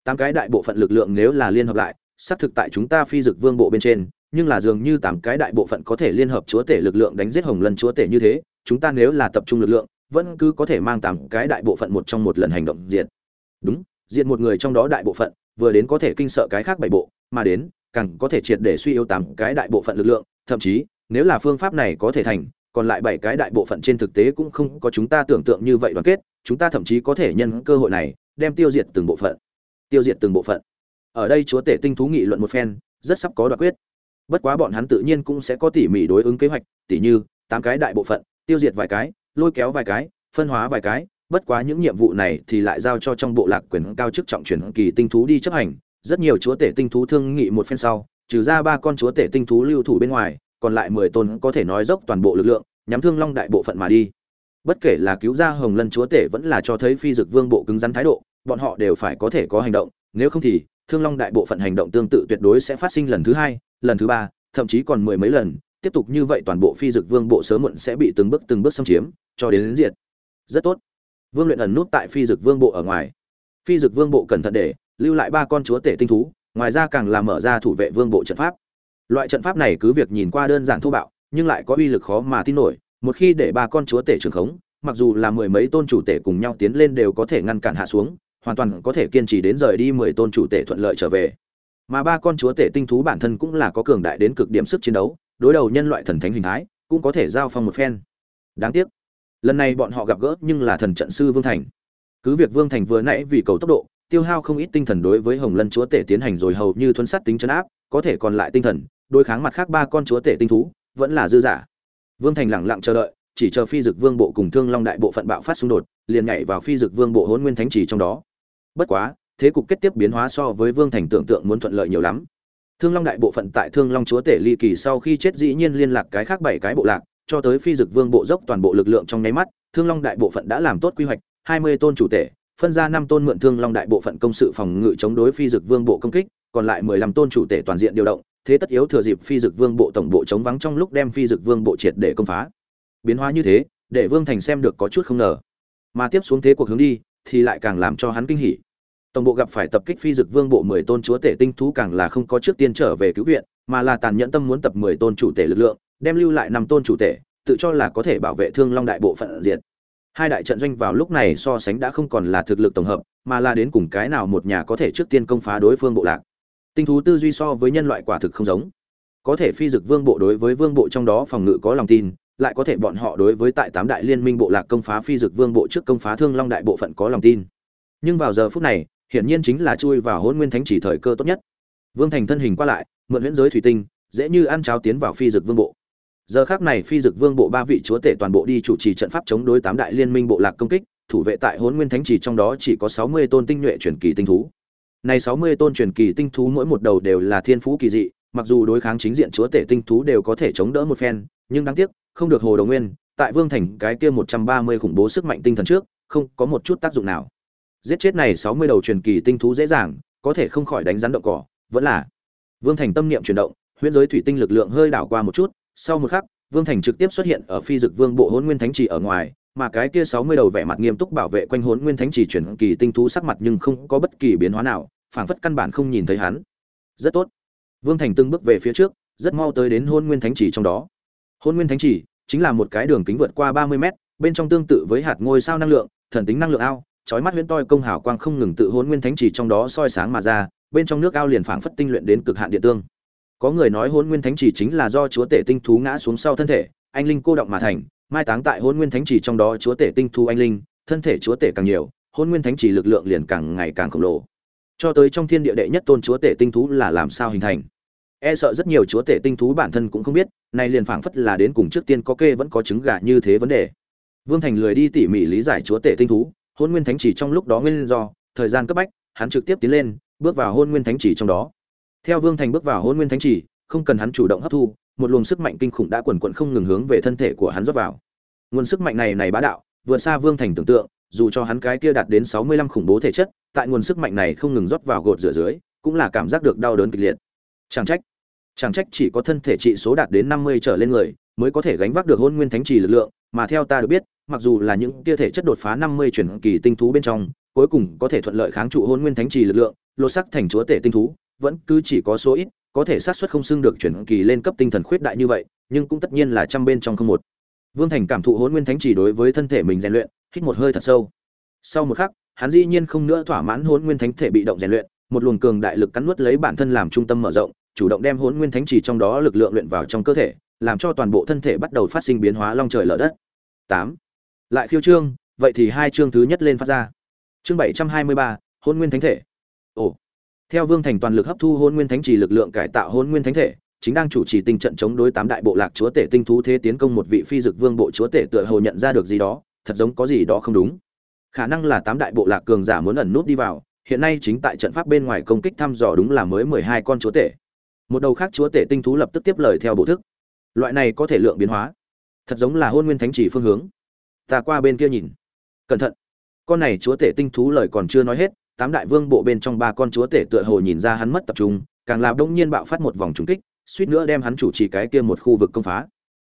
Tám cái đại bộ phận lực lượng nếu là liên hợp lại, xác thực tại chúng ta phi dực vương bộ bên trên, nhưng là dường như tám cái đại bộ phận có thể liên hợp chúa tể lực lượng đánh giết hồng lân chúa tể như thế, chúng ta nếu là tập trung lực lượng vẫn cứ có thể mang tám cái đại bộ phận một trong một lần hành động diệt. Đúng, diệt một người trong đó đại bộ phận, vừa đến có thể kinh sợ cái khác bảy bộ, mà đến, càng có thể triệt để suy yếu tám cái đại bộ phận lực lượng, thậm chí, nếu là phương pháp này có thể thành, còn lại bảy cái đại bộ phận trên thực tế cũng không có chúng ta tưởng tượng như vậy đoàn kết, chúng ta thậm chí có thể nhân cơ hội này, đem tiêu diệt từng bộ phận. Tiêu diệt từng bộ phận. Ở đây chúa tể tinh thú nghị luận một phen, rất sắp có đoạn quyết. Bất quá bọn hắn tự nhiên cũng sẽ có tỉ mỉ đối ứng kế hoạch, tỉ như, tám cái đại bộ phận, tiêu diệt vài cái lôi kéo vài cái, phân hóa vài cái, bất quá những nhiệm vụ này thì lại giao cho trong bộ lạc quyền cao chức trọng chuyển kỳ tinh thú đi chấp hành. Rất nhiều chúa tể tinh thú thương nghị một phen sau, trừ ra ba con chúa tể tinh thú lưu thủ bên ngoài, còn lại mười tôn có thể nói dốc toàn bộ lực lượng, nhắm thương long đại bộ phận mà đi. Bất kể là cứu ra hồng lân chúa tể vẫn là cho thấy phi dực vương bộ cứng rắn thái độ, bọn họ đều phải có thể có hành động, nếu không thì, thương long đại bộ phận hành động tương tự tuyệt đối sẽ phát sinh lần thứ hai, lần thứ ba, thậm chí còn mười mấy lần tiếp tục như vậy toàn bộ phi dực vương bộ sớm muộn sẽ bị từng bước từng bước xâm chiếm cho đến, đến diệt. Rất tốt. Vương luyện ẩn nút tại phi dực vương bộ ở ngoài. Phi dực vương bộ cẩn thận để lưu lại ba con chúa tể tinh thú ngoài ra càng làm mở ra thủ vệ vương bộ trận pháp. Loại trận pháp này cứ việc nhìn qua đơn giản thô bạo nhưng lại có uy lực khó mà tin nổi. Một khi để ba con chúa tể trường khống mặc dù là mười mấy tôn chủ tể cùng nhau tiến lên đều có thể ngăn cản hạ xuống hoàn toàn có thể kiên trì đến rời đi mười tôn chủ tể thuận lợi trở về. Mà ba con chúa tể tinh thú bản thân cũng là có cường đại đến cực điểm sức chiến đấu đối đầu nhân loại thần thánh hình thái, cũng có thể giao phong một phen. Đáng tiếc, lần này bọn họ gặp gỡ nhưng là thần trận sư vương thành. Cứ việc vương thành vừa nãy vì cầu tốc độ, tiêu hao không ít tinh thần đối với hồng lân chúa tể tiến hành rồi hầu như thuấn sát tính chấn áp, có thể còn lại tinh thần, đối kháng mặt khác ba con chúa tể tinh thú, vẫn là dư giả vương thành lẳng lặng chờ đợi, chỉ chờ phi dực vương bộ cùng thương long đại bộ phận bạo phát xung đột, liền nhảy vào phi dực vương bộ hôn nguyên thánh trì trong đó. Bất quá, thế cục kết tiếp biến hóa so với vương thành tưởng tượng muốn thuận lợi nhiều lắm thương long đại bộ phận tại thương long chúa tể ly kỳ sau khi chết dĩ nhiên liên lạc cái khác bảy cái bộ lạc, cho tới phi dực vương bộ dốc toàn bộ lực lượng trong nháy mắt, thương long đại bộ phận đã làm tốt quy hoạch, hai mươi tôn chủ tể, phân ra năm tôn mượn thương long đại bộ phận công sự phòng ngự chống đối phi dực vương bộ công kích, còn lại mười lăm tôn chủ tể toàn diện điều động, thế tất yếu thừa dịp phi dực vương bộ tổng bộ chống vắng trong lúc đem phi dực vương bộ triệt để công phá. Biến hóa như thế, để vương thành xem được có chút không ngờ. Mà tiếp xuống thế cuộc hướng đi, thì lại càng làm cho hắn kinh hỉ tổng bộ gặp phải tập kích phi dực vương bộ mười tôn chúa tể tinh thú càng là không có trước tiên trở về cứu viện, mà là tàn nhẫn tâm muốn tập mười tôn chủ tể lực lượng, đem lưu lại năm tôn chủ tể, tự cho là có thể bảo vệ thương long đại bộ phận diệt. Hai đại trận doanh vào lúc này so sánh đã không còn là thực lực tổng hợp, mà là đến cùng cái nào một nhà có thể trước tiên công phá đối phương bộ lạc. Tinh thú tư duy so với nhân loại quả thực không giống. Có thể phi dực vương bộ đối với vương bộ trong đó phòng ngự có lòng tin, lại có thể bọn họ đối với tại tám đại liên minh bộ lạc công phá phi dực vương bộ trước công phá thương long đại bộ phận có lòng tin. Nhưng vào giờ phút này hiển nhiên chính là chui vào hôn nguyên thánh chỉ thời cơ tốt nhất. Vương thành thân hình qua lại, mượn huyễn giới thủy tinh, dễ như ăn cháo tiến vào phi dực vương bộ. Giờ khác này phi dực vương bộ ba vị chúa tể toàn bộ đi chủ trì trận pháp chống đối tám đại liên minh bộ lạc công kích, thủ vệ tại hôn nguyên thánh chỉ trong đó chỉ có sáu mươi tôn tinh nhuệ truyền kỳ tinh thú. Này sáu mươi tôn truyền kỳ tinh thú mỗi một đầu đều là thiên phú kỳ dị, mặc dù đối kháng chính diện chúa tể tinh thú đều có thể chống đỡ một phen, nhưng đáng tiếc, không được hồ đầu nguyên, tại vương thành cái kia một trăm ba mươi khủng bố sức mạnh tinh thần trước, không có một chút tác dụng nào giết chết này sáu mươi đầu truyền kỳ tinh thú dễ dàng, có thể không khỏi đánh rắn động cỏ, vẫn là. Vương thành tâm niệm chuyển động, huyễn giới thủy tinh lực lượng hơi đảo qua một chút, sau một khắc, vương thành trực tiếp xuất hiện ở phi dực vương bộ Hỗn nguyên thánh trì ở ngoài, mà cái kia sáu mươi đầu vẻ mặt nghiêm túc bảo vệ quanh Hỗn nguyên thánh trì truyền kỳ tinh thú sắc mặt nhưng không có bất kỳ biến hóa nào, phảng phất căn bản không nhìn thấy hắn. Rất tốt. Vương thành từng bước về phía trước, rất mau tới đến Hỗn nguyên thánh trì trong đó. Hỗn nguyên thánh trì chính là một cái đường kính vượt qua ba mươi mét, bên trong tương tự với hạt ngôi sao năng lượng, thần tính năng lượng ao chói mắt huyễn toi công hào quang không ngừng tự hôn nguyên thánh trì trong đó soi sáng mà ra, bên trong nước ao liền phảng phất tinh luyện đến cực hạn địa tương. Có người nói hôn nguyên thánh trì chính là do chúa tể tinh thú ngã xuống sau thân thể, anh linh cô động mà thành, mai táng tại hôn nguyên thánh trì trong đó chúa tể tinh thú anh linh, thân thể chúa tể càng nhiều, hôn nguyên thánh trì lực lượng liền càng ngày càng khổng lồ. Cho tới trong thiên địa đệ nhất tôn chúa tể tinh thú là làm sao hình thành? E sợ rất nhiều chúa tể tinh thú bản thân cũng không biết, nay liền phảng phất là đến cùng trước tiên có kê vẫn có trứng gà như thế vấn đề. Vương thành lười đi tỉ mỉ lý giải chúa tể tinh thú hôn nguyên thánh chỉ trong lúc đó nguyên do, thời gian cấp bách, hắn trực tiếp tiến lên, bước vào hôn nguyên thánh chỉ trong đó. Theo vương thành bước vào hôn nguyên thánh chỉ, không cần hắn chủ động hấp thu, một luồng sức mạnh kinh khủng đã quần quận không ngừng hướng về thân thể của hắn rót vào. Nguồn sức mạnh này này bá đạo, vượt xa vương thành tưởng tượng, dù cho hắn cái kia đạt đến sáu mươi lăm khủng bố thể chất, tại nguồn sức mạnh này không ngừng rót vào gột rửa dưới, cũng là cảm giác được đau đớn kịch liệt. Chẳng trách chẳng trách chỉ có thân thể trị số đạt đến năm mươi trở lên người, mới có thể gánh vác được hôn nguyên thánh trì lực lượng, mà theo ta được biết mặc dù là những kia thể chất đột phá năm mươi chuyển kỳ tinh thú bên trong, cuối cùng có thể thuận lợi kháng trụ hôn nguyên thánh trì lực lượng, lột sắc thành chúa tể tinh thú, vẫn cứ chỉ có số ít, có thể sát suất không xưng được chuyển kỳ lên cấp tinh thần khuyết đại như vậy, nhưng cũng tất nhiên là trăm bên trong không một. Vương thành cảm thụ hôn nguyên thánh trì đối với thân thể mình rèn luyện, hít một hơi thật sâu. Sau một khắc, hắn dĩ nhiên không nữa thỏa mãn hôn nguyên thánh thể bị động rèn luyện, một luồng cường đại lực cắn nuốt lấy bản thân làm trung tâm mở rộng, chủ động đem hôn nguyên thánh trì trong đó lực lượng luyện vào trong cơ thể, làm cho toàn bộ thân thể bắt đầu phát sinh biến hóa long trời lở đất. Tám lại khiêu trương, vậy thì hai chương thứ nhất lên phát ra. Chương bảy trăm hai mươi ba, hôn nguyên thánh thể. Ồ. Theo vương thành toàn lực hấp thu hôn nguyên thánh trì lực lượng cải tạo hôn nguyên thánh thể, chính đang chủ trì tình trận chống đối tám đại bộ lạc chúa tể tinh thú thế tiến công một vị phi dực vương bộ chúa tể tựa hồ nhận ra được gì đó, thật giống có gì đó không đúng. Khả năng là tám đại bộ lạc cường giả muốn ẩn nút đi vào, hiện nay chính tại trận pháp bên ngoài công kích thăm dò đúng là mới mười hai con chúa tể. Một đầu khác chúa tể tinh thú lập tức tiếp lời theo bộ thức. Loại này có thể lượng biến hóa. Thật giống là hôn nguyên thánh chỉ phương hướng ta qua bên kia nhìn. Cẩn thận. Con này chúa tể tinh thú lời còn chưa nói hết, tám đại vương bộ bên trong ba con chúa tể tựa hồ nhìn ra hắn mất tập trung, càng làm đông nhiên bạo phát một vòng trúng kích, suýt nữa đem hắn chủ trì cái kia một khu vực công phá.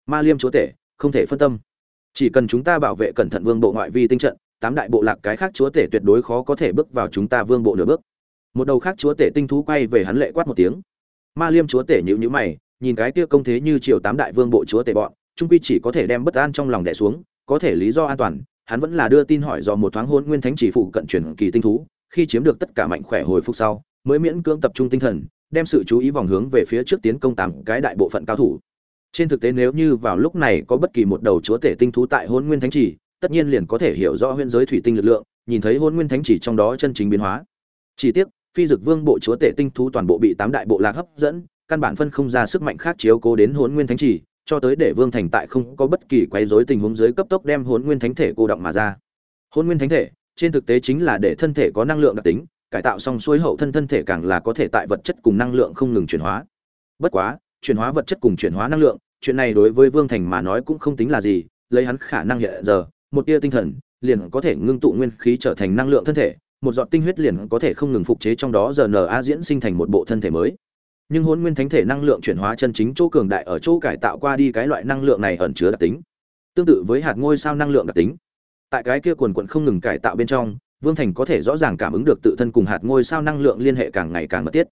Ma liêm chúa tể, không thể phân tâm. Chỉ cần chúng ta bảo vệ cẩn thận vương bộ ngoại vi tinh trận, tám đại bộ lạc cái khác chúa tể tuyệt đối khó có thể bước vào chúng ta vương bộ nửa bước. Một đầu khác chúa tể tinh thú quay về hắn lệ quát một tiếng. Ma liêm chúa tể nhữ nhữ mày, nhìn cái kia công thế như triều tám đại vương bộ chúa tể bọn, trung quy chỉ có thể đem bất an trong lòng đẻ xuống có thể lý do an toàn, hắn vẫn là đưa tin hỏi do một thoáng hôn nguyên thánh chỉ phụ cận chuyển kỳ tinh thú, khi chiếm được tất cả mạnh khỏe hồi phục sau, mới miễn cưỡng tập trung tinh thần, đem sự chú ý vòng hướng về phía trước tiến công tám cái đại bộ phận cao thủ. Trên thực tế nếu như vào lúc này có bất kỳ một đầu chúa tể tinh thú tại hôn nguyên thánh chỉ, tất nhiên liền có thể hiểu rõ huyễn giới thủy tinh lực lượng, nhìn thấy hôn nguyên thánh chỉ trong đó chân chính biến hóa. Chỉ tiếc, phi dực vương bộ chúa tể tinh thú toàn bộ bị tám đại bộ lạc hấp dẫn, căn bản phân không ra sức mạnh khác chiếu cố đến hôn nguyên thánh chỉ cho tới để vương thành tại không có bất kỳ quấy rối tình huống dưới cấp tốc đem hồn nguyên thánh thể cô động mà ra. Hồn nguyên thánh thể, trên thực tế chính là để thân thể có năng lượng đặc tính, cải tạo xong xuôi hậu thân thân thể càng là có thể tại vật chất cùng năng lượng không ngừng chuyển hóa. Bất quá, chuyển hóa vật chất cùng chuyển hóa năng lượng, chuyện này đối với vương thành mà nói cũng không tính là gì, lấy hắn khả năng hiện giờ, một tia tinh thần, liền có thể ngưng tụ nguyên khí trở thành năng lượng thân thể, một giọt tinh huyết liền có thể không ngừng phục chế trong đó giờ na diễn sinh thành một bộ thân thể mới nhưng hôn nguyên thánh thể năng lượng chuyển hóa chân chính chỗ cường đại ở chỗ cải tạo qua đi cái loại năng lượng này ẩn chứa đặc tính, tương tự với hạt ngôi sao năng lượng đặc tính. Tại cái kia quần quận không ngừng cải tạo bên trong, vương thành có thể rõ ràng cảm ứng được tự thân cùng hạt ngôi sao năng lượng liên hệ càng ngày càng mật thiết.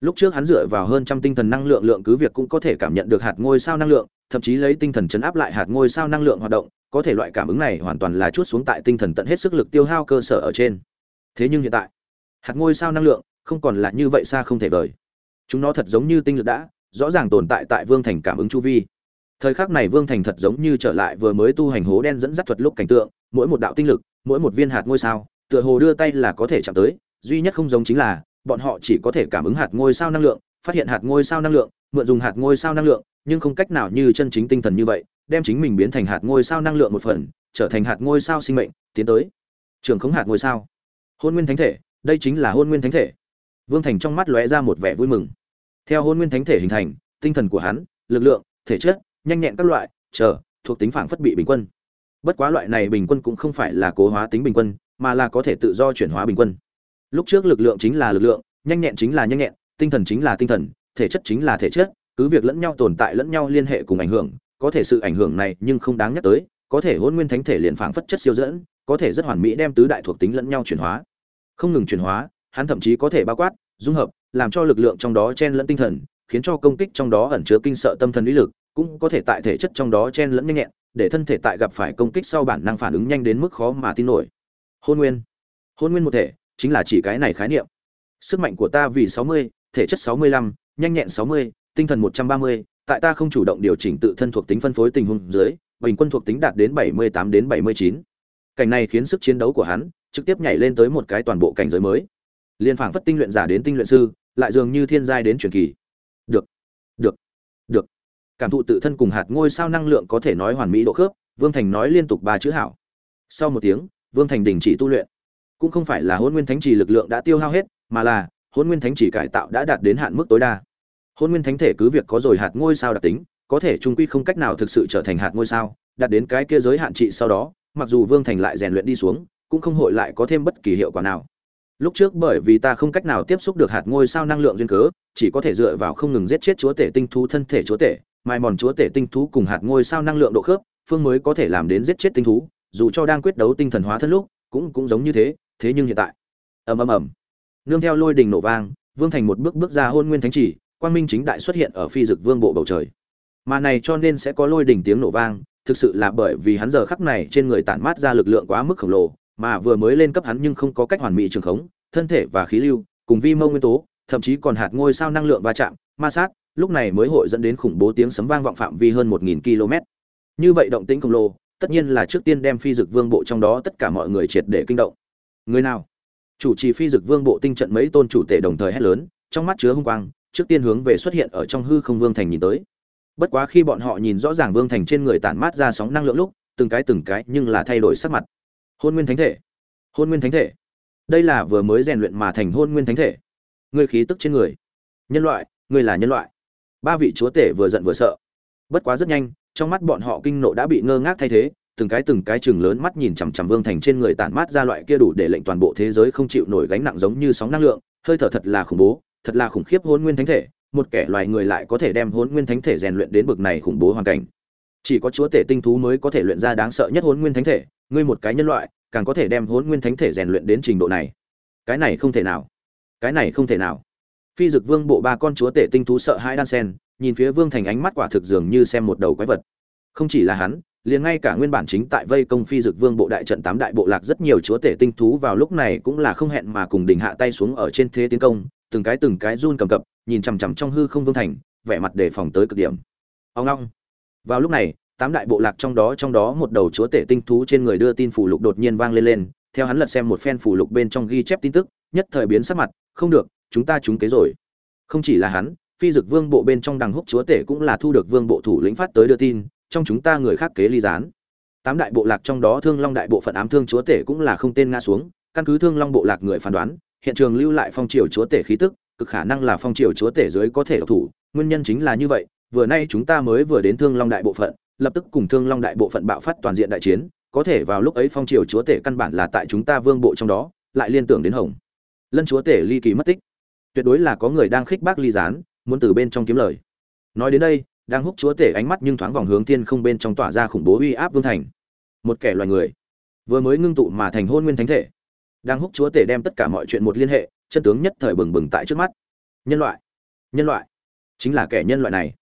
Lúc trước hắn dựa vào hơn trăm tinh thần năng lượng lượng cứ việc cũng có thể cảm nhận được hạt ngôi sao năng lượng, thậm chí lấy tinh thần chấn áp lại hạt ngôi sao năng lượng hoạt động, có thể loại cảm ứng này hoàn toàn là chút xuống tại tinh thần tận hết sức lực tiêu hao cơ sở ở trên. Thế nhưng hiện tại, hạt ngôi sao năng lượng không còn là như vậy xa không thể vời chúng nó thật giống như tinh lực đã, rõ ràng tồn tại tại vương thành cảm ứng chu vi. Thời khắc này vương thành thật giống như trở lại vừa mới tu hành hố đen dẫn dắt thuật lúc cảnh tượng, mỗi một đạo tinh lực, mỗi một viên hạt ngôi sao, tựa hồ đưa tay là có thể chạm tới, duy nhất không giống chính là, bọn họ chỉ có thể cảm ứng hạt ngôi sao năng lượng, phát hiện hạt ngôi sao năng lượng, mượn dùng hạt ngôi sao năng lượng, nhưng không cách nào như chân chính tinh thần như vậy, đem chính mình biến thành hạt ngôi sao năng lượng một phần, trở thành hạt ngôi sao sinh mệnh, tiến tới. Trường khống hạt ngôi sao. Hôn nguyên thánh thể, đây chính là hôn nguyên thánh thể vương thành trong mắt lóe ra một vẻ vui mừng. Theo hôn nguyên thánh thể hình thành, tinh thần của hắn, lực lượng, thể chất, nhanh nhẹn các loại, chờ, thuộc tính phản phất bị bình quân. Bất quá loại này bình quân cũng không phải là cố hóa tính bình quân, mà là có thể tự do chuyển hóa bình quân. Lúc trước lực lượng chính là lực lượng, nhanh nhẹn chính là nhanh nhẹn, tinh thần chính là tinh thần, thể chất chính là thể chất, cứ việc lẫn nhau tồn tại lẫn nhau liên hệ cùng ảnh hưởng, có thể sự ảnh hưởng này nhưng không đáng nhắc tới, có thể hôn nguyên thánh thể liền phảng phất chất siêu dẫn, có thể rất hoàn mỹ đem tứ đại thuộc tính lẫn nhau chuyển hóa. Không ngừng chuyển hóa, hắn thậm chí có thể bao quát dung hợp, làm cho lực lượng trong đó chen lẫn tinh thần, khiến cho công kích trong đó ẩn chứa kinh sợ tâm thần lý lực, cũng có thể tại thể chất trong đó chen lẫn nhanh nhẹn, để thân thể tại gặp phải công kích sau bản năng phản ứng nhanh đến mức khó mà tin nổi hôn nguyên hôn nguyên một thể, chính là chỉ cái này khái niệm sức mạnh của ta vì sáu mươi, thể chất sáu mươi lăm, nhanh nhẹn sáu mươi, tinh thần một trăm ba mươi, tại ta không chủ động điều chỉnh tự thân thuộc tính phân phối tình huống dưới, bình quân thuộc tính đạt đến 78 đến 79. Cảnh này khiến sức chiến đấu của hắn trực tiếp nhảy lên tới một cái toàn bộ cảnh giới mới. Liên phảng phất tinh luyện giả đến tinh luyện sư, lại dường như thiên giai đến truyền kỳ. Được, được, được. Cảm thụ tự thân cùng hạt ngôi sao năng lượng có thể nói hoàn mỹ độ khớp, Vương Thành nói liên tục ba chữ hảo. Sau một tiếng, Vương Thành đình chỉ tu luyện. Cũng không phải là hôn Nguyên Thánh trì lực lượng đã tiêu hao hết, mà là hôn Nguyên Thánh trì cải tạo đã đạt đến hạn mức tối đa. hôn Nguyên Thánh Thể cứ việc có rồi hạt ngôi sao đặc tính, có thể trung quy không cách nào thực sự trở thành hạt ngôi sao, đạt đến cái kia giới hạn trị sau đó, mặc dù Vương Thành lại rèn luyện đi xuống, cũng không hội lại có thêm bất kỳ hiệu quả nào. Lúc trước bởi vì ta không cách nào tiếp xúc được hạt ngôi sao năng lượng duyên cớ, chỉ có thể dựa vào không ngừng giết chết chúa tể tinh thú thân thể chúa tể, mai mòn chúa tể tinh thú cùng hạt ngôi sao năng lượng độ khớp, phương mới có thể làm đến giết chết tinh thú, dù cho đang quyết đấu tinh thần hóa thân lúc, cũng cũng giống như thế, thế nhưng hiện tại, ầm ầm ầm. Nương theo lôi đình nổ vang, Vương Thành một bước bước ra hôn nguyên thánh chỉ, quang minh chính đại xuất hiện ở phi dực vương bộ bầu trời. Mà này cho nên sẽ có lôi đình tiếng nổ vang, thực sự là bởi vì hắn giờ khắc này trên người tản mát ra lực lượng quá mức khổng lồ, mà vừa mới lên cấp hắn nhưng không có cách hoàn mỹ trường khống, thân thể và khí lưu, cùng vi mô nguyên tố, thậm chí còn hạt ngôi sao năng lượng va chạm, ma sát, lúc này mới hội dẫn đến khủng bố tiếng sấm vang vọng phạm vi hơn 1000 km. Như vậy động tĩnh khổng lồ, tất nhiên là trước tiên đem phi dực vương bộ trong đó tất cả mọi người triệt để kinh động. Người nào? Chủ trì phi dực vương bộ tinh trận mấy tôn chủ tể đồng thời hét lớn, trong mắt chứa hung quang, trước tiên hướng về xuất hiện ở trong hư không vương thành nhìn tới. Bất quá khi bọn họ nhìn rõ ràng vương thành trên người tản mát ra sóng năng lượng lúc, từng cái từng cái nhưng là thay đổi sắc mặt. Hôn nguyên thánh thể. Hôn nguyên thánh thể. Đây là vừa mới rèn luyện mà thành hôn nguyên thánh thể. Ngươi khí tức trên người. Nhân loại, ngươi là nhân loại. Ba vị chúa tể vừa giận vừa sợ. Bất quá rất nhanh, trong mắt bọn họ kinh nộ đã bị ngơ ngác thay thế, từng cái từng cái chừng lớn mắt nhìn chằm chằm Vương Thành trên người tản mát ra loại kia đủ để lệnh toàn bộ thế giới không chịu nổi gánh nặng giống như sóng năng lượng, hơi thở thật là khủng bố, thật là khủng khiếp hôn nguyên thánh thể, một kẻ loài người lại có thể đem hôn nguyên thánh thể rèn luyện đến bực này khủng bố hoàn cảnh. Chỉ có chúa tể tinh thú mới có thể luyện ra đáng sợ nhất hôn nguyên thánh thể, ngươi một cái nhân loại, càng có thể đem hôn nguyên thánh thể rèn luyện đến trình độ này. Cái này không thể nào. Cái này không thể nào. Phi Dực Vương bộ ba con chúa tể tinh thú sợ hãi đan sen, nhìn phía Vương Thành ánh mắt quả thực dường như xem một đầu quái vật. Không chỉ là hắn, liền ngay cả nguyên bản chính tại vây công phi dực vương bộ đại trận tám đại bộ lạc rất nhiều chúa tể tinh thú vào lúc này cũng là không hẹn mà cùng đình hạ tay xuống ở trên thế tiến công từng cái từng cái run cầm cập nhìn chằm chằm trong hư không vương thành vẻ mặt đề phòng tới cực điểm ông long vào lúc này tám đại bộ lạc trong đó trong đó một đầu chúa tể tinh thú trên người đưa tin phủ lục đột nhiên vang lên lên, theo hắn lật xem một phen phủ lục bên trong ghi chép tin tức, nhất thời biến sắc mặt, không được, chúng ta trúng kế rồi. Không chỉ là hắn, phi dực vương bộ bên trong đằng húc chúa tể cũng là thu được vương bộ thủ lĩnh phát tới đưa tin, trong chúng ta người khác kế ly gián. Tám đại bộ lạc trong đó thương long đại bộ phận ám thương chúa tể cũng là không tên ngã xuống, căn cứ thương long bộ lạc người phán đoán, hiện trường lưu lại phong triều chúa tể khí tức, cực khả năng là phong triều chúa tể dưới có thể độc thủ, nguyên nhân chính là như vậy, vừa nay chúng ta mới vừa đến thương long đại bộ phận lập tức cùng thương long đại bộ phận bạo phát toàn diện đại chiến, có thể vào lúc ấy phong triều chúa tể căn bản là tại chúng ta vương bộ trong đó, lại liên tưởng đến hồng. Lân chúa tể ly kỳ mất tích. Tuyệt đối là có người đang khích bác ly gián, muốn từ bên trong kiếm lời. Nói đến đây, đang húc chúa tể ánh mắt nhưng thoáng vòng hướng thiên không bên trong tỏa ra khủng bố uy áp vương thành. Một kẻ loài người, vừa mới ngưng tụ mà thành hôn nguyên thánh thể. Đang húc chúa tể đem tất cả mọi chuyện một liên hệ, chân tướng nhất thời bừng bừng tại trước mắt. Nhân loại nhân loại, chính là kẻ nhân loại này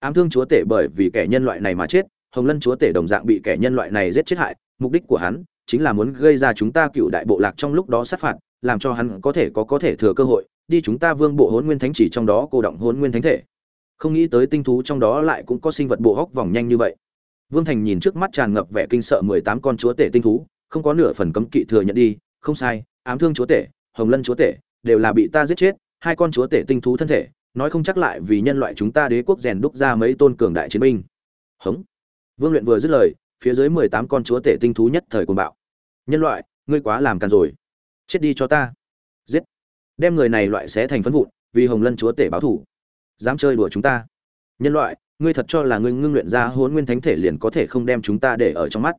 ám thương chúa tể bởi vì kẻ nhân loại này mà chết, hồng lân chúa tể đồng dạng bị kẻ nhân loại này giết chết hại, mục đích của hắn chính là muốn gây ra chúng ta cựu đại bộ lạc trong lúc đó sát phạt, làm cho hắn có thể có có thể thừa cơ hội đi chúng ta vương bộ hôn nguyên thánh chỉ trong đó cô động hôn nguyên thánh thể. Không nghĩ tới tinh thú trong đó lại cũng có sinh vật bộ hóc vòng nhanh như vậy. Vương thành nhìn trước mắt tràn ngập vẻ kinh sợ mười tám con chúa tể tinh thú, không có nửa phần cấm kỵ thừa nhận đi, không sai, ám thương chúa tể, hồng lân chúa tể, đều là bị ta giết chết, hai con chúa tể tinh thú thân thể nói không chắc lại vì nhân loại chúng ta đế quốc rèn đúc ra mấy tôn cường đại chiến binh. Hống. Vương luyện vừa dứt lời, phía dưới mười tám con chúa tể tinh thú nhất thời cuồng bạo. Nhân loại, ngươi quá làm càn rồi. Chết đi cho ta. Giết. Đem người này loại xé thành phân vụn, vì hồng lân chúa tể báo thủ. Dám chơi đùa chúng ta. Nhân loại, ngươi thật cho là ngươi ngưng luyện ra hôn nguyên thánh thể liền có thể không đem chúng ta để ở trong mắt.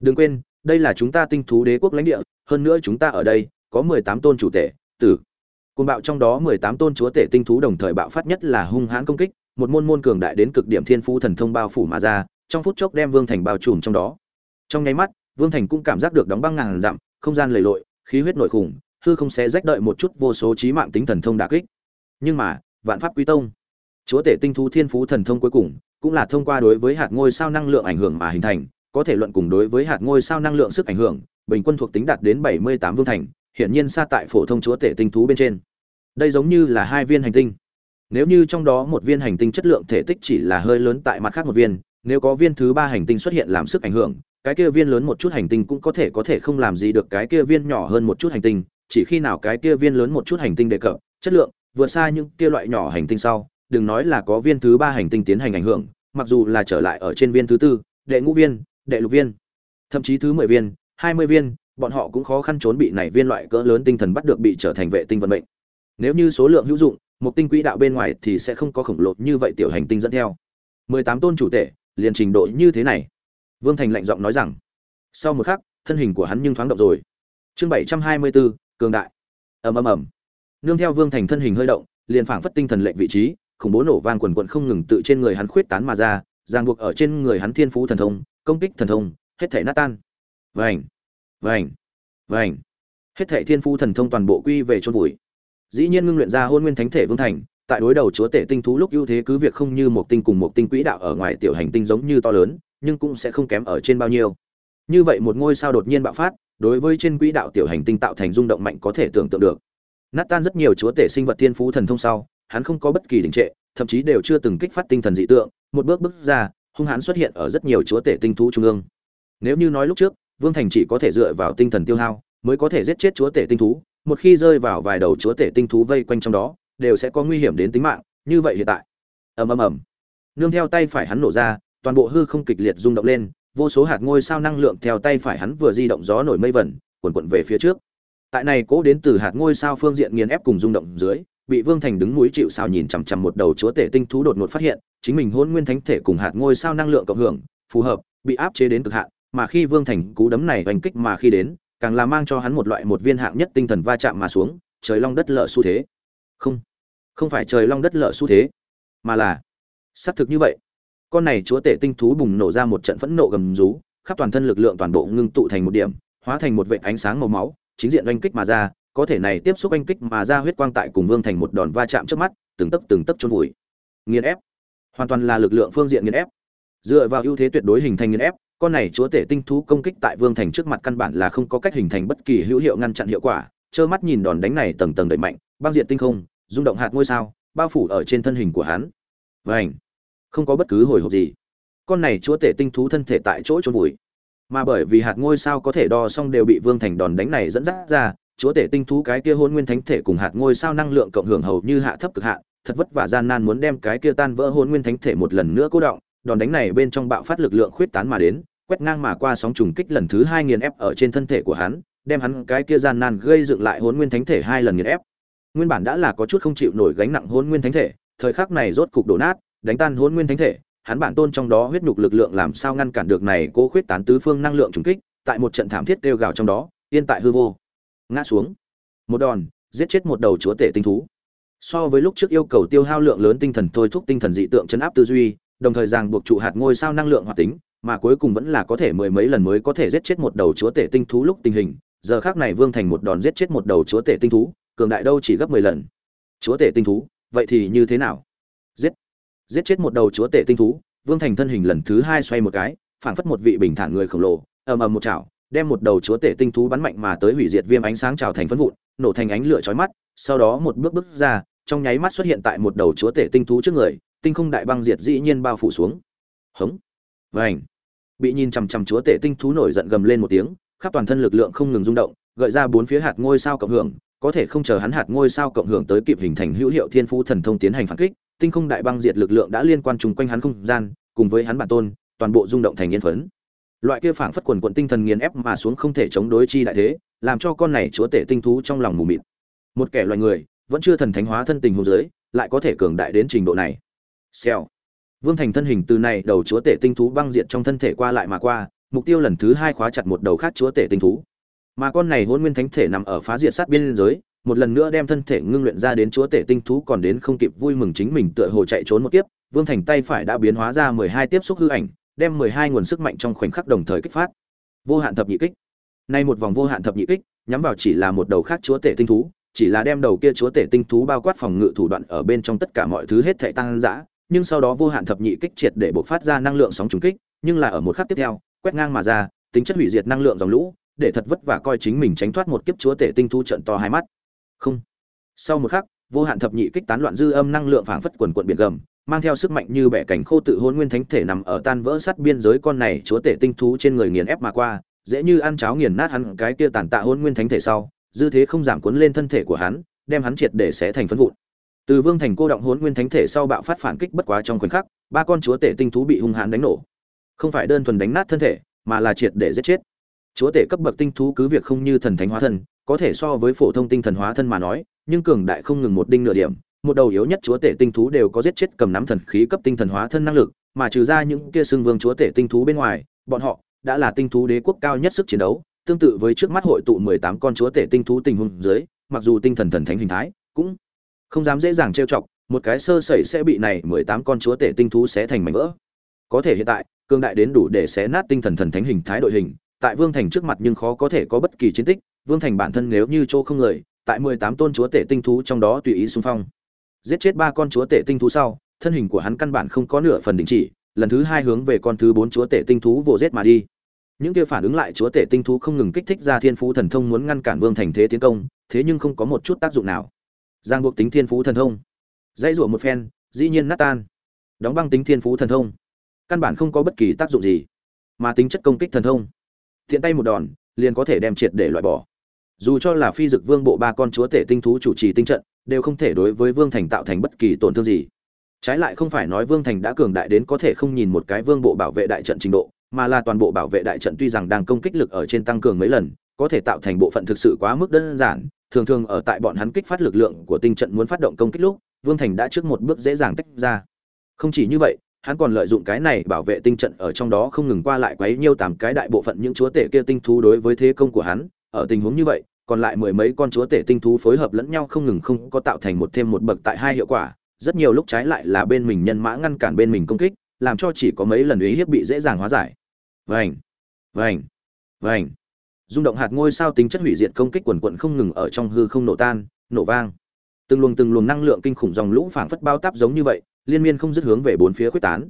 Đừng quên, đây là chúng ta tinh thú đế quốc lãnh địa, hơn nữa chúng ta ở đây có mười tám tôn chủ tể, tử côn bạo trong đó mười tám tôn chúa tể tinh thú đồng thời bạo phát nhất là hung hãn công kích, một môn môn cường đại đến cực điểm thiên phú thần thông bao phủ mà ra, trong phút chốc đem vương thành bao trùm trong đó. Trong nháy mắt, vương thành cũng cảm giác được đóng băng ngàn dặm, không gian lầy lội, khí huyết nội khủng, hư không sẽ rách đợi một chút vô số trí mạng tính thần thông đả kích. Nhưng mà, vạn pháp quý tông, chúa tể tinh thú thiên phú thần thông cuối cùng, cũng là thông qua đối với hạt ngôi sao năng lượng ảnh hưởng mà hình thành, có thể luận cùng đối với hạt ngôi sao năng lượng sức ảnh hưởng, bình quân thuộc tính đạt đến 78 vương thành hiển nhiên xa tại phổ thông chúa tể tinh thú bên trên. Đây giống như là hai viên hành tinh. Nếu như trong đó một viên hành tinh chất lượng thể tích chỉ là hơi lớn tại mặt khác một viên, nếu có viên thứ ba hành tinh xuất hiện làm sức ảnh hưởng, cái kia viên lớn một chút hành tinh cũng có thể có thể không làm gì được cái kia viên nhỏ hơn một chút hành tinh, chỉ khi nào cái kia viên lớn một chút hành tinh đề cập, chất lượng, vượt xa những kia loại nhỏ hành tinh sau, đừng nói là có viên thứ ba hành tinh tiến hành ảnh hưởng, mặc dù là trở lại ở trên viên thứ tư, đệ ngũ viên, đệ lục viên, thậm chí thứ mười viên, hai mươi viên bọn họ cũng khó khăn trốn bị này viên loại cỡ lớn tinh thần bắt được bị trở thành vệ tinh vận mệnh. Nếu như số lượng hữu dụng, một tinh quỹ đạo bên ngoài thì sẽ không có khổng lồ như vậy tiểu hành tinh dẫn theo. Mười tám tôn chủ tể, liền trình độ như thế này. Vương thành lạnh giọng nói rằng, sau một khắc, thân hình của hắn nhưng thoáng động rồi. Chương bảy trăm hai mươi bốn cường đại. Ầm ầm ầm. Nương theo vương thành thân hình hơi động, liền phảng phất tinh thần lệnh vị trí, khủng bố nổ vang quần quận không ngừng tự trên người hắn khuyết tán mà ra, ràng buộc ở trên người hắn thiên phú thần thông, công kích thần thông, hết thể nát tan. Vành vành vành. Hết thệ thiên phú thần thông toàn bộ quy về chôn vùi. Dĩ nhiên ngưng luyện ra hôn nguyên thánh thể vương thành, tại đối đầu chúa tể tinh thú lúc ưu thế cứ việc không như một tinh cùng một tinh quỹ đạo ở ngoài tiểu hành tinh giống như to lớn, nhưng cũng sẽ không kém ở trên bao nhiêu. Như vậy một ngôi sao đột nhiên bạo phát, đối với trên quỹ đạo tiểu hành tinh tạo thành rung động mạnh có thể tưởng tượng được. Nát tan rất nhiều chúa tể sinh vật thiên phú thần thông sau, hắn không có bất kỳ đình trệ, thậm chí đều chưa từng kích phát tinh thần dị tượng. Một bước bước ra, hung hãn xuất hiện ở rất nhiều chúa tể tinh thú trung ương. Nếu như nói lúc trước vương thành chỉ có thể dựa vào tinh thần tiêu hao mới có thể giết chết chúa tể tinh thú, một khi rơi vào vài đầu chúa tể tinh thú vây quanh trong đó, đều sẽ có nguy hiểm đến tính mạng, như vậy hiện tại. Ầm ầm ầm. Nương theo tay phải hắn nổ ra, toàn bộ hư không kịch liệt rung động lên, vô số hạt ngôi sao năng lượng theo tay phải hắn vừa di động gió nổi mây vẩn quần quận về phía trước. Tại này cố đến từ hạt ngôi sao phương diện nghiền ép cùng rung động dưới, bị vương thành đứng núi chịu sao nhìn chằm chằm một đầu chúa tể tinh thú đột ngột phát hiện, chính mình hôn nguyên thánh thể cùng hạt ngôi sao năng lượng cộng hưởng, phù hợp, bị áp chế đến cực hạn mà khi vương thành cú đấm này oanh kích mà khi đến, càng là mang cho hắn một loại một viên hạng nhất tinh thần va chạm mà xuống, trời long đất lở xu thế. Không không phải trời long đất lở xu thế, mà là xác thực như vậy. Con này chúa tể tinh thú bùng nổ ra một trận phẫn nộ gầm rú, khắp toàn thân lực lượng toàn bộ ngưng tụ thành một điểm, hóa thành một vệt ánh sáng màu máu, chính diện oanh kích mà ra, có thể này tiếp xúc oanh kích mà ra huyết quang tại cùng vương thành một đòn va chạm trước mắt, từng tấc từng tấc chôn vùi. Nghiền ép, hoàn toàn là lực lượng phương diện nghiền ép. Dựa vào ưu thế tuyệt đối hình thành nghiền ép con này chúa tể tinh thú công kích tại vương thành trước mặt căn bản là không có cách hình thành bất kỳ hữu hiệu ngăn chặn hiệu quả, trơ mắt nhìn đòn đánh này tầng tầng đẩy mạnh, băng diện tinh không, rung động hạt ngôi sao, bao phủ ở trên thân hình của hắn. Vảnh không có bất cứ hồi hộp gì. Con này chúa tể tinh thú thân thể tại chỗ trốn vùi. Mà bởi vì hạt ngôi sao có thể đo xong đều bị vương thành đòn đánh này dẫn dắt ra, chúa tể tinh thú cái kia hôn nguyên thánh thể cùng hạt ngôi sao năng lượng cộng hưởng hầu như hạ thấp cực hạ. thật vất vả gian nan muốn đem cái kia tan vỡ hôn nguyên thánh thể một lần nữa cố động đòn đánh này bên trong bạo phát lực lượng khuyết tán mà đến, quét ngang mà qua sóng trùng kích lần thứ hai nghiền ép ở trên thân thể của hắn, đem hắn cái kia gian nan gây dựng lại hồn nguyên thánh thể hai lần nghiền ép. Nguyên bản đã là có chút không chịu nổi gánh nặng hồn nguyên thánh thể, thời khắc này rốt cục đổ nát, đánh tan hồn nguyên thánh thể, hắn bản tôn trong đó huyết nhục lực lượng làm sao ngăn cản được này cố khuyết tán tứ phương năng lượng trùng kích, tại một trận thảm thiết kêu gào trong đó, yên tại hư vô. Ngã xuống. Một đòn, giết chết một đầu chúa tể tinh thú. So với lúc trước yêu cầu tiêu hao lượng lớn tinh thần thôi thúc tinh thần dị tượng chấn áp tư duy đồng thời ràng buộc trụ hạt ngôi sao năng lượng hoạt tính, mà cuối cùng vẫn là có thể mười mấy lần mới có thể giết chết một đầu chúa tể tinh thú lúc tình hình. Giờ khác này vương thành một đòn giết chết một đầu chúa tể tinh thú, cường đại đâu chỉ gấp mười lần. Chúa tể tinh thú, vậy thì như thế nào? Giết. Giết chết một đầu chúa tể tinh thú, vương thành thân hình lần thứ hai xoay một cái, phảng phất một vị bình thản người khổng lồ, ầm ầm một chảo, đem một đầu chúa tể tinh thú bắn mạnh mà tới hủy diệt viêm ánh sáng trào thành phân vụn, nổ thành ánh lửa chói mắt, sau đó một bước bước ra, trong nháy mắt xuất hiện tại một đầu chúa tể tinh thú trước người tinh không đại băng diệt dĩ nhiên bao phủ xuống. Hống. Vảnh bị nhìn chằm chằm chúa tể tinh thú nổi giận gầm lên một tiếng, khắp toàn thân lực lượng không ngừng rung động, gợi ra bốn phía hạt ngôi sao cộng hưởng, có thể không chờ hắn hạt ngôi sao cộng hưởng tới kịp hình thành hữu hiệu thiên phú thần thông tiến hành phản kích, tinh không đại băng diệt lực lượng đã liên quan chung quanh hắn không gian, cùng với hắn bản tôn, toàn bộ rung động thành yên phấn. Loại kia phảng phất quần quận tinh thần nghiền ép mà xuống không thể chống đối chi đại thế, làm cho con này chúa tể tinh thú trong lòng mù mịt. Một kẻ loài người, vẫn chưa thần thánh hóa thân tình hồ giới lại có thể cường đại đến trình độ này xèo. Vương thành thân hình từ này đầu chúa tể tinh thú băng diệt trong thân thể qua lại mà qua, mục tiêu lần thứ hai khóa chặt một đầu khác chúa tể tinh thú. Mà con này hôn nguyên thánh thể nằm ở phá diệt sát biên giới, một lần nữa đem thân thể ngưng luyện ra đến chúa tể tinh thú còn đến không kịp vui mừng chính mình tựa hồ chạy trốn một kiếp, vương thành tay phải đã biến hóa ra mười hai tiếp xúc hư ảnh, đem mười hai nguồn sức mạnh trong khoảnh khắc đồng thời kích phát. Vô hạn thập nhị kích. Nay một vòng vô hạn thập nhị kích, nhắm vào chỉ là một đầu khác chúa tể tinh thú, chỉ là đem đầu kia chúa tể tinh thú bao quát phòng ngự thủ đoạn ở bên trong tất cả mọi thứ hết thảy tăng dã nhưng sau đó vô hạn thập nhị kích triệt để bộc phát ra năng lượng sóng trùng kích, nhưng là ở một khắc tiếp theo, quét ngang mà ra, tính chất hủy diệt năng lượng dòng lũ, để thật vất vả coi chính mình tránh thoát một kiếp chúa tể tinh thú trận to hai mắt. Không. Sau một khắc, vô hạn thập nhị kích tán loạn dư âm năng lượng phảng phất quần quần biển gầm, mang theo sức mạnh như bẻ cảnh khô tự hồn nguyên thánh thể nằm ở tan vỡ sắt biên giới con này chúa tể tinh thú trên người nghiền ép mà qua, dễ như ăn cháo nghiền nát hắn cái kia tàn tạ hồn nguyên thánh thể sau, dư thế không giảm cuốn lên thân thể của hắn, đem hắn triệt để xé thành phấn vụn từ vương thành cô động hôn nguyên thánh thể sau bạo phát phản kích bất quá trong khoảnh khắc, ba con chúa tể tinh thú bị hung hãn đánh nổ. Không phải đơn thuần đánh nát thân thể, mà là triệt để giết chết. Chúa tể cấp bậc tinh thú cứ việc không như thần thánh hóa thân, có thể so với phổ thông tinh thần hóa thân mà nói, nhưng cường đại không ngừng một đinh nửa điểm. Một đầu yếu nhất chúa tể tinh thú đều có giết chết cầm nắm thần khí cấp tinh thần hóa thân năng lực, mà trừ ra những kia xưng vương chúa tể tinh thú bên ngoài, bọn họ đã là tinh thú đế quốc cao nhất sức chiến đấu, tương tự với trước mắt hội tụ mười tám con chúa tể tinh thú tình huống dưới, mặc dù tinh thần thần thánh hình thái cũng không dám dễ dàng trêu chọc, một cái sơ sẩy sẽ bị này mười tám con chúa tể tinh thú xé thành mảnh vỡ. Có thể hiện tại, cường đại đến đủ để xé nát tinh thần thần thánh hình thái đội hình, tại vương thành trước mặt nhưng khó có thể có bất kỳ chiến tích, vương thành bản thân nếu như chỗ không người, tại mười tám tôn chúa tể tinh thú trong đó tùy ý xung phong. Giết chết ba con chúa tể tinh thú sau, thân hình của hắn căn bản không có nửa phần đình chỉ, lần thứ hai hướng về con thứ bốn chúa tể tinh thú vồ giết mà đi. Những kia phản ứng lại chúa tể tinh thú không ngừng kích thích ra thiên phú thần thông muốn ngăn cản vương thành thế tiến công, thế nhưng không có một chút tác dụng nào giang buộc tính thiên phú thần thông. Dãy rủa một phen, dĩ nhiên nát tan. Đóng băng tính thiên phú thần thông. Căn bản không có bất kỳ tác dụng gì, mà tính chất công kích thần thông. Thiện tay một đòn, liền có thể đem triệt để loại bỏ. Dù cho là phi dực vương bộ ba con chúa tể tinh thú chủ trì tinh trận, đều không thể đối với vương thành tạo thành bất kỳ tổn thương gì. Trái lại không phải nói vương thành đã cường đại đến có thể không nhìn một cái vương bộ bảo vệ đại trận trình độ, mà là toàn bộ bảo vệ đại trận tuy rằng đang công kích lực ở trên tăng cường mấy lần, có thể tạo thành bộ phận thực sự quá mức đơn giản thường thường ở tại bọn hắn kích phát lực lượng của tinh trận muốn phát động công kích lúc, vương thành đã trước một bước dễ dàng tách ra. Không chỉ như vậy, hắn còn lợi dụng cái này bảo vệ tinh trận ở trong đó không ngừng qua lại quấy nhiêu tám cái đại bộ phận những chúa tể kia tinh thú đối với thế công của hắn. Ở tình huống như vậy, còn lại mười mấy con chúa tể tinh thú phối hợp lẫn nhau không ngừng không có tạo thành một thêm một bậc tại hai hiệu quả. Rất nhiều lúc trái lại là bên mình nhân mã ngăn cản bên mình công kích, làm cho chỉ có mấy lần uy hiếp bị dễ dàng hóa giải. Vành vành vành rung động hạt ngôi sao tính chất hủy diệt công kích quần quận không ngừng ở trong hư không nổ tan, nổ vang. Từng luồng từng luồng năng lượng kinh khủng dòng lũ phảng phất bao táp giống như vậy, liên miên không dứt hướng về bốn phía quyết tán.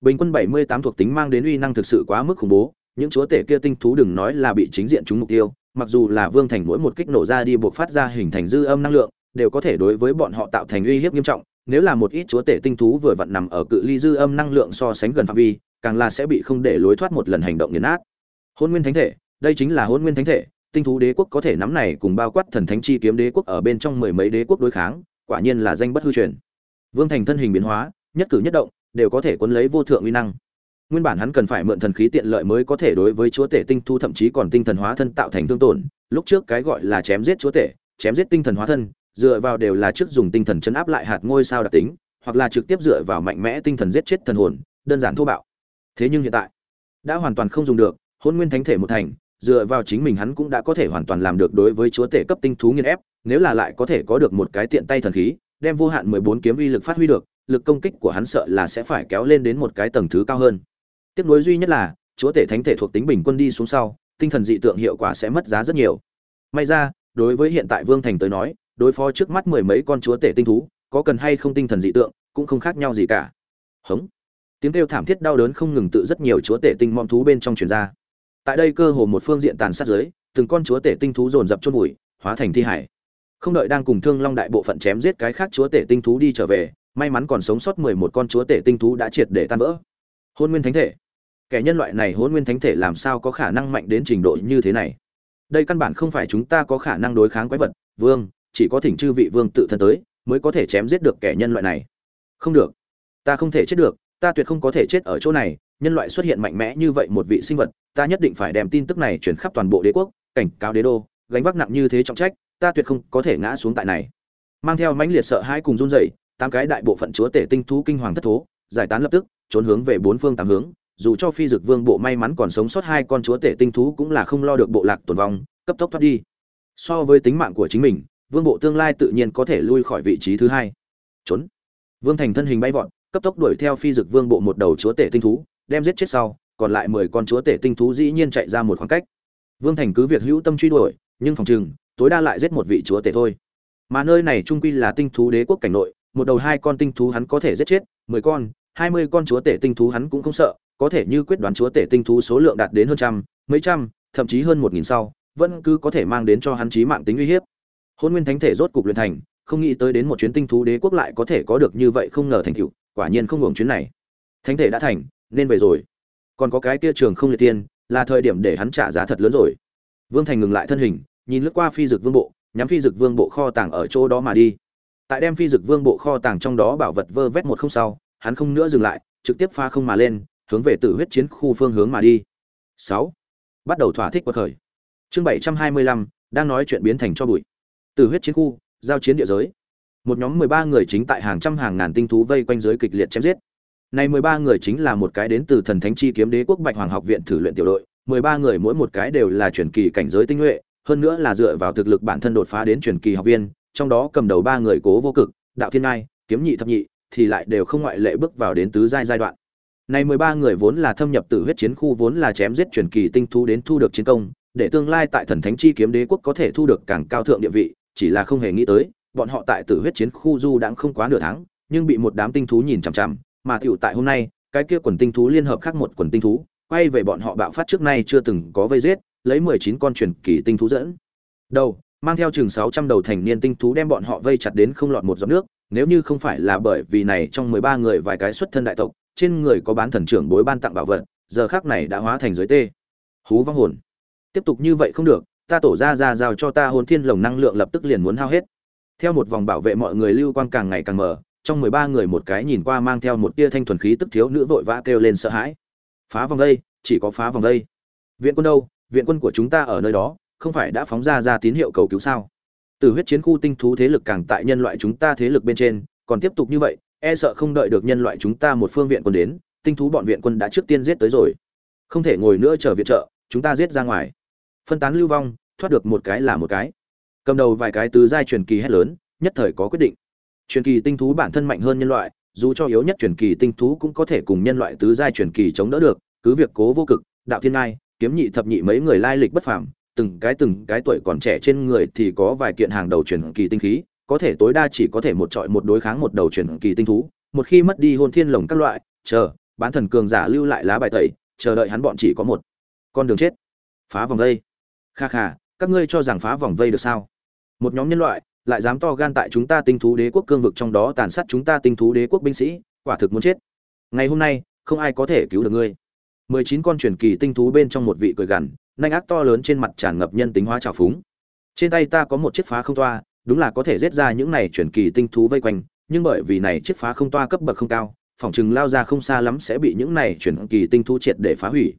Bình quân 78 thuộc tính mang đến uy năng thực sự quá mức khủng bố, những chúa tể kia tinh thú đừng nói là bị chính diện chúng mục tiêu, mặc dù là vương thành mỗi một kích nổ ra đi buộc phát ra hình thành dư âm năng lượng, đều có thể đối với bọn họ tạo thành uy hiếp nghiêm trọng, nếu là một ít chúa tể tinh thú vừa vặn nằm ở cự ly dư âm năng lượng so sánh gần phạm vi, càng là sẽ bị không để lối thoát một lần hành động nghiền nát. Hôn nguyên thánh thể đây chính là hôn nguyên thánh thể, tinh thú đế quốc có thể nắm này cùng bao quát thần thánh chi kiếm đế quốc ở bên trong mười mấy đế quốc đối kháng, quả nhiên là danh bất hư truyền. Vương thành thân hình biến hóa, nhất cử nhất động, đều có thể cuốn lấy vô thượng uy năng. Nguyên bản hắn cần phải mượn thần khí tiện lợi mới có thể đối với chúa tể tinh thu thậm chí còn tinh thần hóa thân tạo thành thương tổn, lúc trước cái gọi là chém giết chúa tể, chém giết tinh thần hóa thân, dựa vào đều là trước dùng tinh thần chấn áp lại hạt ngôi sao đặc tính, hoặc là trực tiếp dựa vào mạnh mẽ tinh thần giết chết thần hồn, đơn giản thô bạo. Thế nhưng hiện tại, đã hoàn toàn không dùng được, hôn nguyên thánh thể một thành dựa vào chính mình hắn cũng đã có thể hoàn toàn làm được đối với chúa tể cấp tinh thú nghiên ép nếu là lại có thể có được một cái tiện tay thần khí đem vô hạn mười bốn kiếm uy lực phát huy được lực công kích của hắn sợ là sẽ phải kéo lên đến một cái tầng thứ cao hơn tiếp nối duy nhất là, chúa tể thánh thể thuộc tính bình quân đi xuống sau, tinh thần dị tượng hiệu quả sẽ mất giá rất nhiều. May ra, đối với hiện tại Vương Thành tới nói, đối phó trước mắt mười mấy con chúa tể tinh thú, có cần hay không tinh thần dị tượng, cũng không khác nhau gì cả. Hống. Tiếng kêu thảm thiết đau đớn không ngừng tự rất nhiều chúa tể tinh mong thú bên trong truyền ra. Tại đây cơ hồ một phương diện tàn sát dưới, từng con chúa tể tinh thú dồn dập chôn vùi, hóa thành thi hải. Không đợi đang cùng Thương Long đại bộ phận chém giết cái khác chúa tể tinh thú đi trở về, may mắn còn sống sót mười một con chúa tể tinh thú đã triệt để tan vỡ. Hôn nguyên thánh thể, kẻ nhân loại này hôn nguyên thánh thể làm sao có khả năng mạnh đến trình độ như thế này đây căn bản không phải chúng ta có khả năng đối kháng quái vật vương chỉ có thỉnh chư vị vương tự thân tới mới có thể chém giết được kẻ nhân loại này không được ta không thể chết được ta tuyệt không có thể chết ở chỗ này nhân loại xuất hiện mạnh mẽ như vậy một vị sinh vật, ta nhất định phải đem tin tức này chuyển khắp toàn bộ đế quốc, cảnh cáo đế đô, gánh vác nặng như thế trọng trách, ta tuyệt không có thể ngã xuống tại này. Mang theo mãnh liệt sợ hãi cùng run rẩy, tám cái đại bộ phận chúa tể tinh thú kinh hoàng thất thố, giải tán lập tức, trốn hướng về bốn phương tám hướng, dù cho phi dực vương bộ may mắn còn sống sót hai con chúa tể tinh thú cũng là không lo được bộ lạc tồn vong, cấp tốc thoát đi. So với tính mạng của chính mình, vương bộ tương lai tự nhiên có thể lui khỏi vị trí thứ hai. Trốn. Vương thành thân hình bay vọt, cấp tốc đuổi theo phi dực vương bộ một đầu chúa tể tinh thú đem giết chết sau, còn lại mười con chúa tể tinh thú dĩ nhiên chạy ra một khoảng cách. Vương thành cứ việc hữu tâm truy đuổi, nhưng phòng chừng, tối đa lại giết một vị chúa tể thôi. Mà nơi này trung quy là tinh thú đế quốc cảnh nội, một đầu hai con tinh thú hắn có thể giết chết, mười con, hai mươi con chúa tể tinh thú hắn cũng không sợ, có thể như quyết đoán chúa tể tinh thú số lượng đạt đến hơn trăm, mấy trăm, thậm chí hơn một nghìn sau, vẫn cứ có thể mang đến cho hắn chí mạng tính uy hiếp. Hôn nguyên thánh thể rốt cục luyện thành, không nghĩ tới đến một chuyến tinh thú đế quốc lại có thể có được như vậy không ngờ thành tựu, quả nhiên không hưởng chuyến này. Thánh thể đã thành nên về rồi. Còn có cái kia trường không liệt tiên, là thời điểm để hắn trả giá thật lớn rồi. Vương thành ngừng lại thân hình, nhìn lướt qua phi dực vương bộ, nhắm phi dực vương bộ kho tàng ở chỗ đó mà đi. Tại đem phi dực vương bộ kho tàng trong đó bảo vật vơ vét một không sau, hắn không nữa dừng lại, trực tiếp pha không mà lên, hướng về tử huyết chiến khu phương hướng mà đi. Sáu. Bắt đầu thỏa thích quật khởi. Chương bảy trăm hai mươi lăm, đang nói chuyện biến thành cho bụi. Tử huyết chiến khu, giao chiến địa giới. Một nhóm mười ba người chính tại hàng trăm hàng ngàn tinh thú vây quanh dưới kịch liệt chém giết này mười ba người chính là một cái đến từ thần thánh chi kiếm đế quốc bạch hoàng học viện thử luyện tiểu đội. Mười ba người mỗi một cái đều là truyền kỳ cảnh giới tinh huệ, hơn nữa là dựa vào thực lực bản thân đột phá đến truyền kỳ học viên trong đó cầm đầu ba người cố vô cực đạo thiên ngai kiếm nhị thập nhị thì lại đều không ngoại lệ bước vào đến tứ giai giai đoạn. Này mười ba người vốn là thâm nhập tử huyết chiến khu vốn là chém giết truyền kỳ tinh thú đến thu được chiến công để tương lai tại thần thánh chi kiếm đế quốc có thể thu được càng cao thượng địa vị chỉ là không hề nghĩ tới bọn họ tại tử huyết chiến khu du đã không quá nửa tháng nhưng bị một đám tinh thú nhìn chằm chằm mà tiểu tại hôm nay, cái kia quần tinh thú liên hợp khác một quần tinh thú, quay về bọn họ bạo phát trước nay chưa từng có vây giết, lấy mười chín con truyền kỳ tinh thú dẫn. Đầu, mang theo chừng sáu trăm đầu thành niên tinh thú đem bọn họ vây chặt đến không lọt một giọt nước, nếu như không phải là bởi vì này trong mười ba người vài cái xuất thân đại tộc, trên người có bán thần trưởng bối ban tặng bảo vật, giờ khắc này đã hóa thành giới tê. Hú vong hồn. Tiếp tục như vậy không được, ta tổ ra ra giao cho ta hồn thiên lồng năng lượng lập tức liền muốn hao hết. Theo một vòng bảo vệ mọi người lưu quang càng ngày càng mở trong mười ba người một cái nhìn qua mang theo một tia thanh thuần khí tức thiếu nữ vội vã kêu lên sợ hãi. Phá vòng đây, chỉ có phá vòng đây. Viện quân đâu? Viện quân của chúng ta ở nơi đó, không phải đã phóng ra ra tín hiệu cầu cứu sao? Từ huyết chiến khu tinh thú thế lực càng tại nhân loại chúng ta thế lực bên trên, còn tiếp tục như vậy e sợ không đợi được nhân loại chúng ta một phương viện quân đến, tinh thú bọn viện quân đã trước tiên giết tới rồi. Không thể ngồi nữa chờ viện trợ, chúng ta giết ra ngoài. Phân tán lưu vong, thoát được một cái là một cái. Cầm đầu vài cái tứ giai truyền kỳ hét lớn, nhất thời có quyết định truyền kỳ tinh thú bản thân mạnh hơn nhân loại, dù cho yếu nhất truyền kỳ tinh thú cũng có thể cùng nhân loại tứ giai truyền kỳ chống đỡ được, cứ việc cố vô cực, đạo thiên ngai, kiếm nhị thập nhị mấy người lai lịch bất phàm, từng cái từng cái tuổi còn trẻ trên người thì có vài kiện hàng đầu truyền kỳ tinh khí, có thể tối đa chỉ có thể một trọi một đối kháng một đầu truyền kỳ tinh thú, một khi mất đi hôn thiên lồng các loại, chờ, bán thần cường giả lưu lại lá bài tẩy, chờ đợi hắn bọn chỉ có một con đường chết. Phá vòng vây. Kha kha, các ngươi cho rằng phá vòng vây được sao? Một nhóm nhân loại lại dám to gan tại chúng ta tinh thú đế quốc cương vực trong đó tàn sát chúng ta tinh thú đế quốc binh sĩ, quả thực muốn chết. Ngày hôm nay, không ai có thể cứu được ngươi. Mười chín con truyền kỳ tinh thú bên trong một vị cười gằn, nanh ác to lớn trên mặt tràn ngập nhân tính hóa trào phúng. Trên tay ta có một chiếc phá không toa, đúng là có thể giết ra những này truyền kỳ tinh thú vây quanh, nhưng bởi vì này chiếc phá không toa cấp bậc không cao phòng chừng lao ra không xa lắm sẽ bị những này truyền kỳ tinh thú triệt để phá hủy.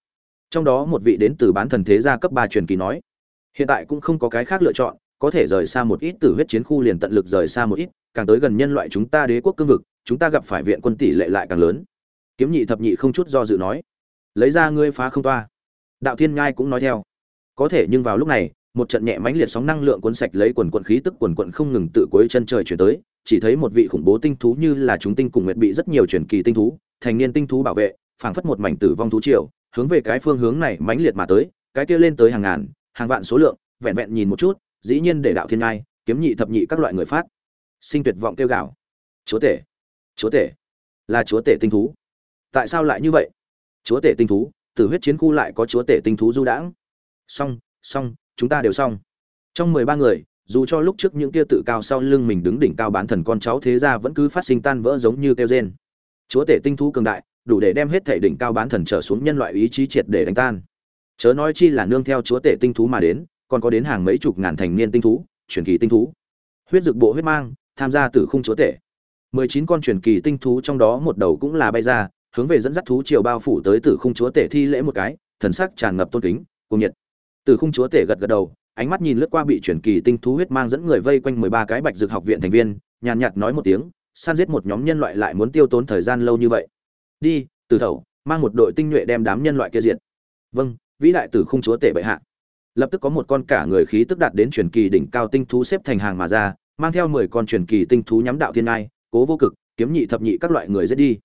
Trong đó một vị đến từ bán thần thế gia cấp ba truyền kỳ nói, hiện tại cũng không có cái khác lựa chọn có thể rời xa một ít từ huyết chiến khu liền tận lực rời xa một ít, càng tới gần nhân loại chúng ta đế quốc cương vực, chúng ta gặp phải viện quân tỷ lệ lại càng lớn. Kiếm nhị thập nhị không chút do dự nói, lấy ra ngươi phá không toa. Đạo thiên ngai cũng nói theo. Có thể nhưng vào lúc này, một trận nhẹ mãnh liệt sóng năng lượng cuốn sạch lấy quần quận khí tức quần quận không ngừng tự cuối chân trời chuyển tới, chỉ thấy một vị khủng bố tinh thú như là chúng tinh cùng nguyệt bị rất nhiều truyền kỳ tinh thú, thành niên tinh thú bảo vệ, phảng phất một mảnh tử vong thú triều, hướng về cái phương hướng này mãnh liệt mà tới, cái kia lên tới hàng ngàn, hàng vạn số lượng, vẹn vẹn nhìn một chút dĩ nhiên để đạo thiên ngai kiếm nhị thập nhị các loại người phát. Sinh tuyệt vọng kêu gào. Chúa tể chúa tể, là chúa tể tinh thú. Tại sao lại như vậy? Chúa tể tinh thú, tử huyết chiến khu lại có chúa tể tinh thú du đãng. Xong xong, chúng ta đều xong. Trong mười ba người, dù cho lúc trước những tia tự cao sau lưng mình đứng đỉnh cao bán thần con cháu thế ra vẫn cứ phát sinh tan vỡ giống như kêu rên. Chúa tể tinh thú cường đại, đủ để đem hết thể đỉnh cao bán thần trở xuống nhân loại ý chí triệt để đánh tan. Chớ nói chi là nương theo chúa tể tinh thú mà đến còn có đến hàng mấy chục ngàn thành niên tinh thú, truyền kỳ tinh thú. Huyết dực bộ huyết mang, tham gia tử khung chúa tể. Mười chín con truyền kỳ tinh thú trong đó một đầu cũng là bay ra, hướng về dẫn dắt thú triều bao phủ tới tử khung chúa tể thi lễ một cái, thần sắc tràn ngập tôn kính cùng nhiệt. Tử khung chúa tể gật gật đầu, ánh mắt nhìn lướt qua bị truyền kỳ tinh thú huyết mang dẫn người vây quanh mười ba cái bạch dược học viện thành viên, nhàn nhạt nói một tiếng, san giết một nhóm nhân loại lại muốn tiêu tốn thời gian lâu như vậy. Đi, tử thẩu, mang một đội tinh nhuệ đem đám nhân loại kia diệt. Vâng vĩ đại tử khung chúa tể bệ hạ lập tức có một con cả người khí tức đạt đến truyền kỳ đỉnh cao tinh thú xếp thành hàng mà ra, mang theo mười con truyền kỳ tinh thú nhắm đạo thiên ngai, cố vô cực, kiếm nhị thập nhị các loại người giết đi.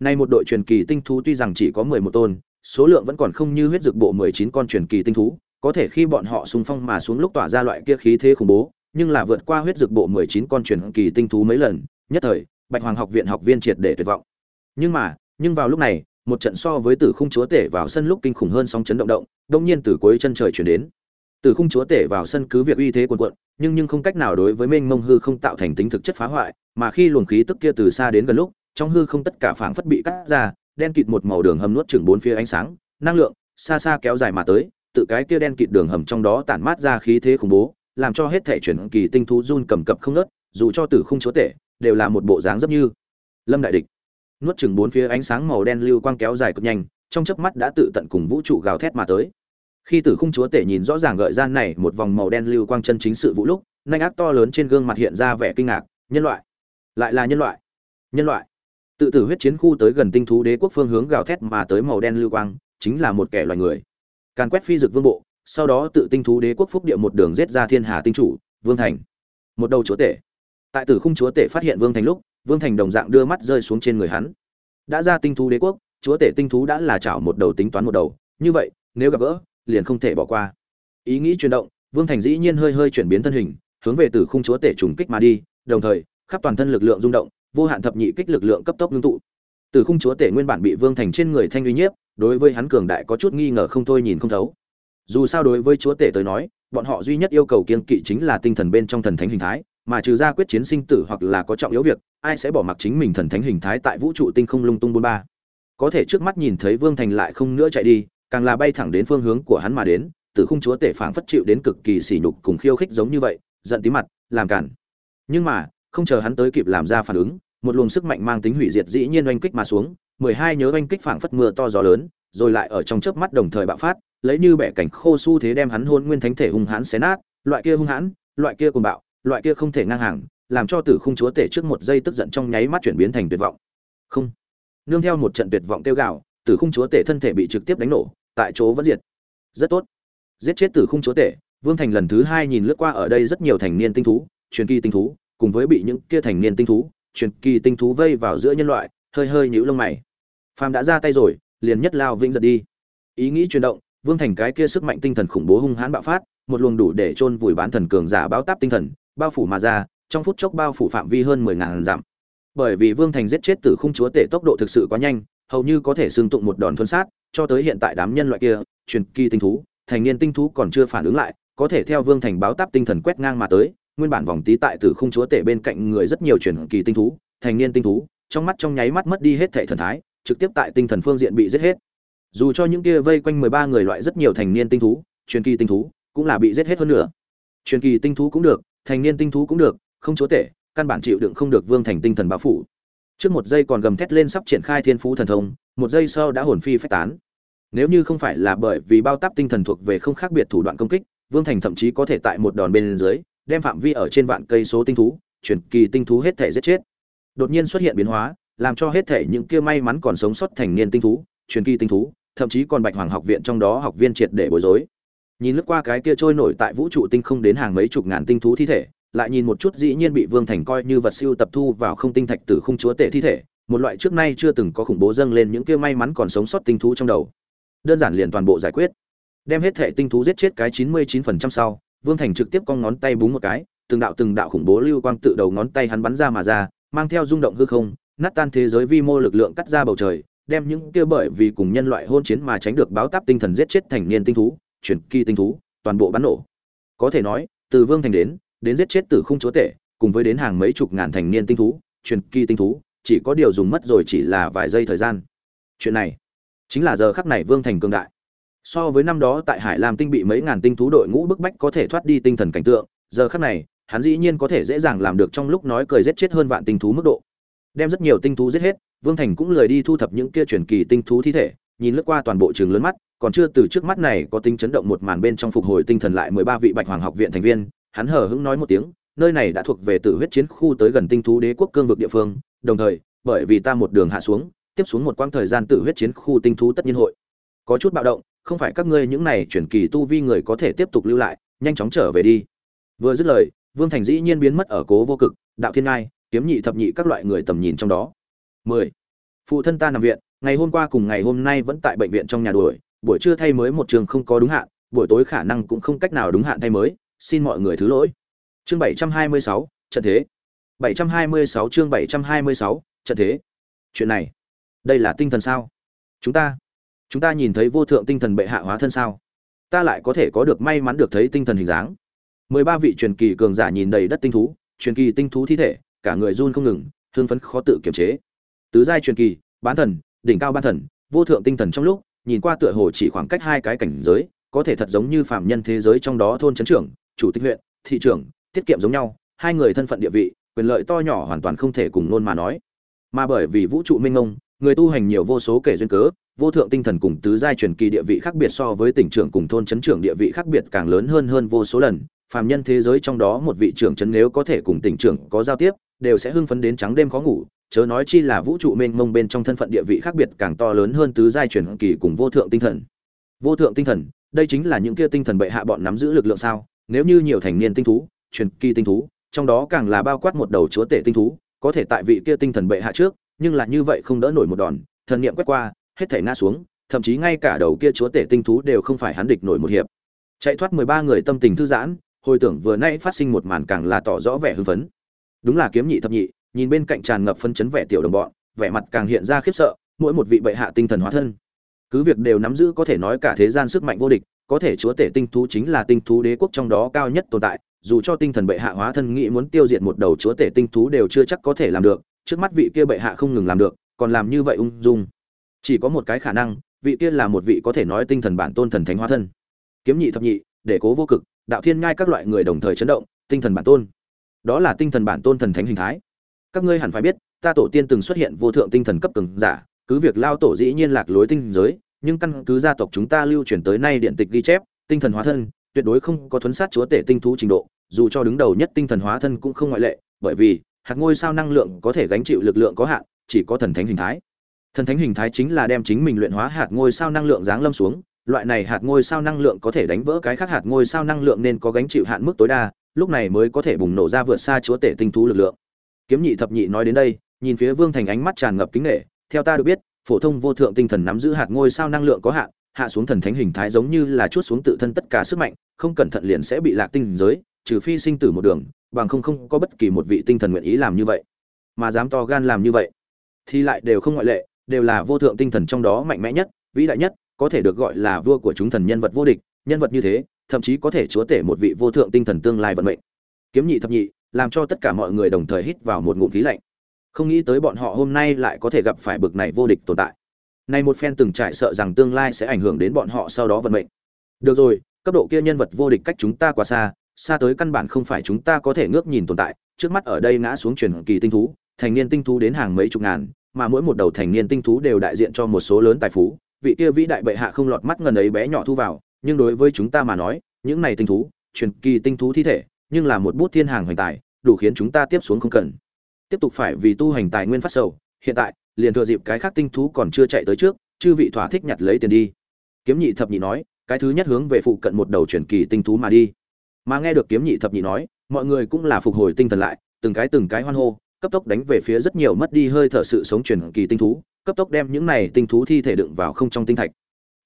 Nay một đội truyền kỳ tinh thú tuy rằng chỉ có mười một tôn, số lượng vẫn còn không như huyết dược bộ mười chín con truyền kỳ tinh thú, có thể khi bọn họ xung phong mà xuống lúc tỏa ra loại kia khí thế khủng bố, nhưng là vượt qua huyết dược bộ mười chín con truyền kỳ tinh thú mấy lần, nhất thời, bạch hoàng học viện học viên triệt để tuyệt vọng. Nhưng mà, nhưng vào lúc này một trận so với tử khung chúa tể vào sân lúc kinh khủng hơn sóng chấn động động, đông nhiên từ cuối chân trời chuyển đến. Tử khung chúa tể vào sân cứ việc uy thế quần quận nhưng nhưng không cách nào đối với mênh mông hư không tạo thành tính thực chất phá hoại, mà khi luồng khí tức kia từ xa đến gần lúc, trong hư không tất cả phảng phất bị cắt ra, đen kịt một màu đường hầm nuốt chừng bốn phía ánh sáng, năng lượng xa xa kéo dài mà tới, tự cái kia đen kịt đường hầm trong đó tản mát ra khí thế khủng bố, làm cho hết thể chuyển kỳ tinh thú run cầm cập không nớt dù cho tử khung chúa tể đều là một bộ dáng rất như lâm đại địch nuốt chừng bốn phía ánh sáng màu đen lưu quang kéo dài cực nhanh, trong chớp mắt đã tự tận cùng vũ trụ gào thét mà tới. Khi tử khung chúa tể nhìn rõ ràng gợi gian này một vòng màu đen lưu quang chân chính sự vũ lúc, nanh ác to lớn trên gương mặt hiện ra vẻ kinh ngạc, nhân loại, lại là nhân loại nhân loại. Tự tử huyết chiến khu tới gần tinh thú đế quốc phương hướng gào thét mà tới màu đen lưu quang, chính là một kẻ loài người. Càn quét phi dực vương bộ, sau đó tự tinh thú đế quốc phúc địa một đường giết ra thiên hà tinh chủ, vương thành, một đầu chúa tể. Tại tử khung chúa tể phát hiện vương thành lúc vương thành đồng dạng đưa mắt rơi xuống trên người hắn. Đã ra tinh thú đế quốc, chúa tể tinh thú đã là chảo một đầu tính toán một đầu. Như vậy, nếu gặp gỡ, liền không thể bỏ qua. Ý nghĩ chuyển động, vương thành dĩ nhiên hơi hơi chuyển biến thân hình, hướng về từ khung chúa tể trùng kích mà đi, đồng thời, khắp toàn thân lực lượng rung động, vô hạn thập nhị kích lực lượng cấp tốc ngưng tụ. Từ khung chúa tể nguyên bản bị vương thành trên người thanh uy nhiếp, đối với hắn cường đại có chút nghi ngờ không thôi nhìn không thấu. Dù sao đối với chúa tể tới nói, bọn họ duy nhất yêu cầu kiên kỵ chính là tinh thần bên trong thần thánh hình thái mà trừ ra quyết chiến sinh tử hoặc là có trọng yếu việc, ai sẽ bỏ mặc chính mình thần thánh hình thái tại vũ trụ tinh không lung tung bôn ba. Có thể trước mắt nhìn thấy vương thành lại không nữa chạy đi, càng là bay thẳng đến phương hướng của hắn mà đến tử khung chúa tể phảng phất chịu đến cực kỳ sỉ nhục cùng khiêu khích giống như vậy, giận tí mặt, làm cản nhưng mà, không chờ hắn tới kịp làm ra phản ứng, một luồng sức mạnh mang tính hủy diệt dĩ nhiên oanh kích mà xuống, mười hai nhớ oanh kích phảng phất mưa to gió lớn, rồi lại ở trong chớp mắt đồng thời bạo phát, lấy như bẻ cảnh khô su thế đem hắn hôn nguyên thánh thể hung hãn xé nát, loại kia hung hãn, loại kia cuồng bạo loại kia không thể ngang hàng, làm cho tử khung chúa tể trước một giây tức giận trong nháy mắt chuyển biến thành tuyệt vọng. Không. Nương theo một trận tuyệt vọng kêu gào, tử khung chúa tể thân thể bị trực tiếp đánh nổ, tại chỗ vẫn diệt. Rất tốt. Giết chết tử khung chúa tể, vương thành lần thứ hai nhìn lướt qua ở đây rất nhiều thành niên tinh thú, truyền kỳ tinh thú, cùng với bị những kia thành niên tinh thú, truyền kỳ tinh thú vây vào giữa nhân loại, hơi hơi nhũ lông mày. Phàm đã ra tay rồi, liền nhất lao vĩnh giật đi. Ý nghĩ chuyển động, vương thành cái kia sức mạnh tinh thần khủng bố hung hãn bạo phát, một luồng đủ để chôn vùi bán thần cường giả báo táp tinh thần bao phủ mà ra, trong phút chốc bao phủ phạm vi hơn mười ngàn dặm. Bởi vì vương thành giết chết tử khung chúa tể tốc độ thực sự quá nhanh, hầu như có thể xương tụng một đòn thuần sát, cho tới hiện tại đám nhân loại kia, truyền kỳ tinh thú, thành niên tinh thú còn chưa phản ứng lại, có thể theo vương thành báo táp tinh thần quét ngang mà tới, nguyên bản vòng tí tại tử khung chúa tể bên cạnh người rất nhiều truyền kỳ tinh thú, thành niên tinh thú, trong mắt trong nháy mắt mất đi hết thể thần thái, trực tiếp tại tinh thần phương diện bị giết hết. Dù cho những kia vây quanh mười ba người loại rất nhiều thành niên tinh thú, truyền kỳ tinh thú, cũng là bị giết hết hơn nữa. Truyền kỳ tinh thú cũng được thành niên tinh thú cũng được, không chúa tể, căn bản chịu đựng không được vương thành tinh thần bao phủ. Trước một giây còn gầm thét lên sắp triển khai thiên phú thần thông, một giây sau đã hồn phi phách tán. Nếu như không phải là bởi vì bao táp tinh thần thuộc về không khác biệt thủ đoạn công kích, vương thành thậm chí có thể tại một đòn bên dưới, đem phạm vi ở trên vạn cây số tinh thú truyền kỳ tinh thú hết thể giết chết. Đột nhiên xuất hiện biến hóa, làm cho hết thể những kia may mắn còn sống sót thành niên tinh thú truyền kỳ tinh thú, thậm chí còn bạch hoàng học viện trong đó học viên triệt để bối rối nhìn lướt qua cái kia trôi nổi tại vũ trụ tinh không đến hàng mấy chục ngàn tinh thú thi thể, lại nhìn một chút dĩ nhiên bị vương thành coi như vật siêu tập thu vào không tinh thạch từ khung chúa tể thi thể, một loại trước nay chưa từng có khủng bố dâng lên những kia may mắn còn sống sót tinh thú trong đầu. Đơn giản liền toàn bộ giải quyết. Đem hết thể tinh thú giết chết cái chín mươi chín phần trăm sau, vương thành trực tiếp con ngón tay búng một cái, từng đạo từng đạo khủng bố lưu quang tự đầu ngón tay hắn bắn ra mà ra, mang theo rung động hư không, nát tan thế giới vi mô lực lượng cắt ra bầu trời, đem những kia bởi vì cùng nhân loại hôn chiến mà tránh được báo táp tinh thần giết chết thành niên tinh thú chuyển kỳ tinh thú, toàn bộ bắn nổ. Có thể nói, từ vương thành đến đến giết chết tử khung chúa tể, cùng với đến hàng mấy chục ngàn thành niên tinh thú, truyền kỳ tinh thú, chỉ có điều dùng mất rồi chỉ là vài giây thời gian. Chuyện này, chính là giờ khắc này vương thành cường đại. So với năm đó tại hải lam tinh bị mấy ngàn tinh thú đội ngũ bức bách có thể thoát đi tinh thần cảnh tượng, giờ khắc này, hắn dĩ nhiên có thể dễ dàng làm được trong lúc nói cười giết chết hơn vạn tinh thú mức độ. Đem rất nhiều tinh thú giết hết, vương thành cũng lười đi thu thập những kia truyền kỳ tinh thú thi thể, nhìn lướt qua toàn bộ trường lớn mắt còn chưa từ trước mắt này có tính chấn động một màn bên trong phục hồi tinh thần lại mười ba vị bạch hoàng học viện thành viên, hắn hờ hững nói một tiếng, nơi này đã thuộc về tự huyết chiến khu tới gần tinh thú đế quốc cương vực địa phương, đồng thời, bởi vì ta một đường hạ xuống, tiếp xuống một quãng thời gian tự huyết chiến khu tinh thú tất nhiên hội. Có chút bạo động, không phải các ngươi những này chuyển kỳ tu vi người có thể tiếp tục lưu lại, nhanh chóng trở về đi. Vừa dứt lời, vương thành dĩ nhiên biến mất ở cố vô cực, đạo thiên ngai, kiếm nhị thập nhị các loại người tầm nhìn trong đó. 10. phụ thân ta nằm viện, ngày hôm qua cùng ngày hôm nay vẫn tại bệnh viện trong nhà đuổi buổi trưa thay mới một trường không có đúng hạn buổi tối khả năng cũng không cách nào đúng hạn thay mới xin mọi người thứ lỗi. Chương 726, trận thế. 726 chương 726, trận thế. Chuyện này đây là tinh thần sao? Chúng ta chúng ta nhìn thấy vô thượng tinh thần bệ hạ hóa thân sao? Ta lại có thể có được may mắn được thấy tinh thần hình dáng. Mười ba vị truyền kỳ cường giả nhìn đầy đất tinh thú truyền kỳ tinh thú thi thể cả người run không ngừng thương phấn khó tự kiềm chế. Tứ giai truyền kỳ bán thần đỉnh cao ban thần vô thượng tinh thần trong lúc nhìn qua tựa hồ chỉ khoảng cách hai cái cảnh giới, có thể thật giống như phạm nhân thế giới trong đó thôn trấn trưởng, chủ tịch huyện, thị trưởng, tiết kiệm giống nhau, hai người thân phận địa vị, quyền lợi to nhỏ hoàn toàn không thể cùng nôn mà nói. Mà bởi vì vũ trụ minh ông người tu hành nhiều vô số kể duyên cớ, vô thượng tinh thần cùng tứ giai truyền kỳ địa vị khác biệt so với tỉnh trưởng cùng thôn chấn trưởng địa vị khác biệt càng lớn hơn hơn vô số lần. Phàm nhân thế giới trong đó một vị trưởng chấn nếu có thể cùng tỉnh trưởng có giao tiếp, đều sẽ hưng phấn đến trắng đêm khó ngủ chớ nói chi là vũ trụ mênh mông bên trong thân phận địa vị khác biệt càng to lớn hơn tứ giai truyền kỳ cùng vô thượng tinh thần. Vô thượng tinh thần, đây chính là những kia tinh thần bệ hạ bọn nắm giữ lực lượng sao? Nếu như nhiều thành niên tinh thú, truyền kỳ tinh thú, trong đó càng là bao quát một đầu chúa tể tinh thú, có thể tại vị kia tinh thần bệ hạ trước, nhưng là như vậy không đỡ nổi một đòn, thần niệm quét qua, hết thể ngã xuống, thậm chí ngay cả đầu kia chúa tể tinh thú đều không phải hắn địch nổi một hiệp. Chạy thoát mười ba người tâm tình thư giãn, hồi tưởng vừa nãy phát sinh một màn càng là tỏ rõ vẻ hưng phấn. Đúng là kiếm nhị thập nhị nhìn bên cạnh tràn ngập phân chấn vẻ tiểu đồng bọn, vẻ mặt càng hiện ra khiếp sợ, mỗi một vị bệ hạ tinh thần hóa thân. Cứ việc đều nắm giữ có thể nói cả thế gian sức mạnh vô địch, có thể chúa tể tinh thú chính là tinh thú đế quốc trong đó cao nhất tồn tại, dù cho tinh thần bệ hạ hóa thân nghĩ muốn tiêu diệt một đầu chúa tể tinh thú đều chưa chắc có thể làm được, trước mắt vị kia bệ hạ không ngừng làm được, còn làm như vậy ung dung. Chỉ có một cái khả năng, vị kia là một vị có thể nói tinh thần bản tôn thần thánh hóa thân. Kiếm nhị thập nhị, để cố vô cực, đạo thiên ngai các loại người đồng thời chấn động, tinh thần bản tôn. Đó là tinh thần bản tôn thần thánh hình thái các ngươi hẳn phải biết, ta tổ tiên từng xuất hiện vô thượng tinh thần cấp cường giả, cứ việc lao tổ dĩ nhiên lạc lối tinh giới, nhưng căn cứ gia tộc chúng ta lưu truyền tới nay điện tịch ghi chép, tinh thần hóa thân, tuyệt đối không có thuấn sát chúa tể tinh thú trình độ, dù cho đứng đầu nhất tinh thần hóa thân cũng không ngoại lệ, bởi vì, hạt ngôi sao năng lượng có thể gánh chịu lực lượng có hạn, chỉ có thần thánh hình thái. Thần thánh hình thái chính là đem chính mình luyện hóa hạt ngôi sao năng lượng giáng lâm xuống, loại này hạt ngôi sao năng lượng có thể đánh vỡ cái khác hạt ngôi sao năng lượng nên có gánh chịu hạn mức tối đa, lúc này mới có thể bùng nổ ra vượt xa chúa tể tinh thú lực lượng kiếm nhị thập nhị nói đến đây, nhìn phía vương thành ánh mắt tràn ngập kính nghệ theo ta được biết, phổ thông vô thượng tinh thần nắm giữ hạt ngôi sao năng lượng có hạn, hạ xuống thần thánh hình thái giống như là chút xuống tự thân tất cả sức mạnh, không cẩn thận liền sẽ bị lạc tinh giới, trừ phi sinh tử một đường, bằng không không có bất kỳ một vị tinh thần nguyện ý làm như vậy. Mà dám to gan làm như vậy, thì lại đều không ngoại lệ, đều là vô thượng tinh thần trong đó mạnh mẽ nhất, vĩ đại nhất, có thể được gọi là vua của chúng thần nhân vật vô địch, nhân vật như thế, thậm chí có thể chúa tể một vị vô thượng tinh thần tương lai vận mệnh. Kiếm nhị thập nhị làm cho tất cả mọi người đồng thời hít vào một ngụm khí lạnh. Không nghĩ tới bọn họ hôm nay lại có thể gặp phải bực này vô địch tồn tại. Nay một phen từng trải sợ rằng tương lai sẽ ảnh hưởng đến bọn họ sau đó vận mệnh. Được rồi, cấp độ kia nhân vật vô địch cách chúng ta quá xa xa tới căn bản không phải chúng ta có thể ngước nhìn tồn tại. Trước mắt ở đây ngã xuống truyền kỳ tinh thú, thành niên tinh thú đến hàng mấy chục ngàn, mà mỗi một đầu thành niên tinh thú đều đại diện cho một số lớn tài phú. Vị kia vĩ đại bệ hạ không lọt mắt ngần ấy bé nhỏ thu vào, nhưng đối với chúng ta mà nói, những này tinh thú, truyền kỳ tinh thú thi thể nhưng là một bút thiên hàng hoành tài, đủ khiến chúng ta tiếp xuống không cần. Tiếp tục phải vì tu hành tài nguyên phát sầu, hiện tại, liền thừa dịp cái khác tinh thú còn chưa chạy tới trước, chư vị thỏa thích nhặt lấy tiền đi. Kiếm nhị thập nhị nói, cái thứ nhất hướng về phụ cận một đầu truyền kỳ tinh thú mà đi. Mà nghe được kiếm nhị thập nhị nói, mọi người cũng là phục hồi tinh thần lại, từng cái từng cái hoan hô, cấp tốc đánh về phía rất nhiều mất đi hơi thở sự sống truyền kỳ tinh thú, cấp tốc đem những này tinh thú thi thể đựng vào không trong tinh thạch.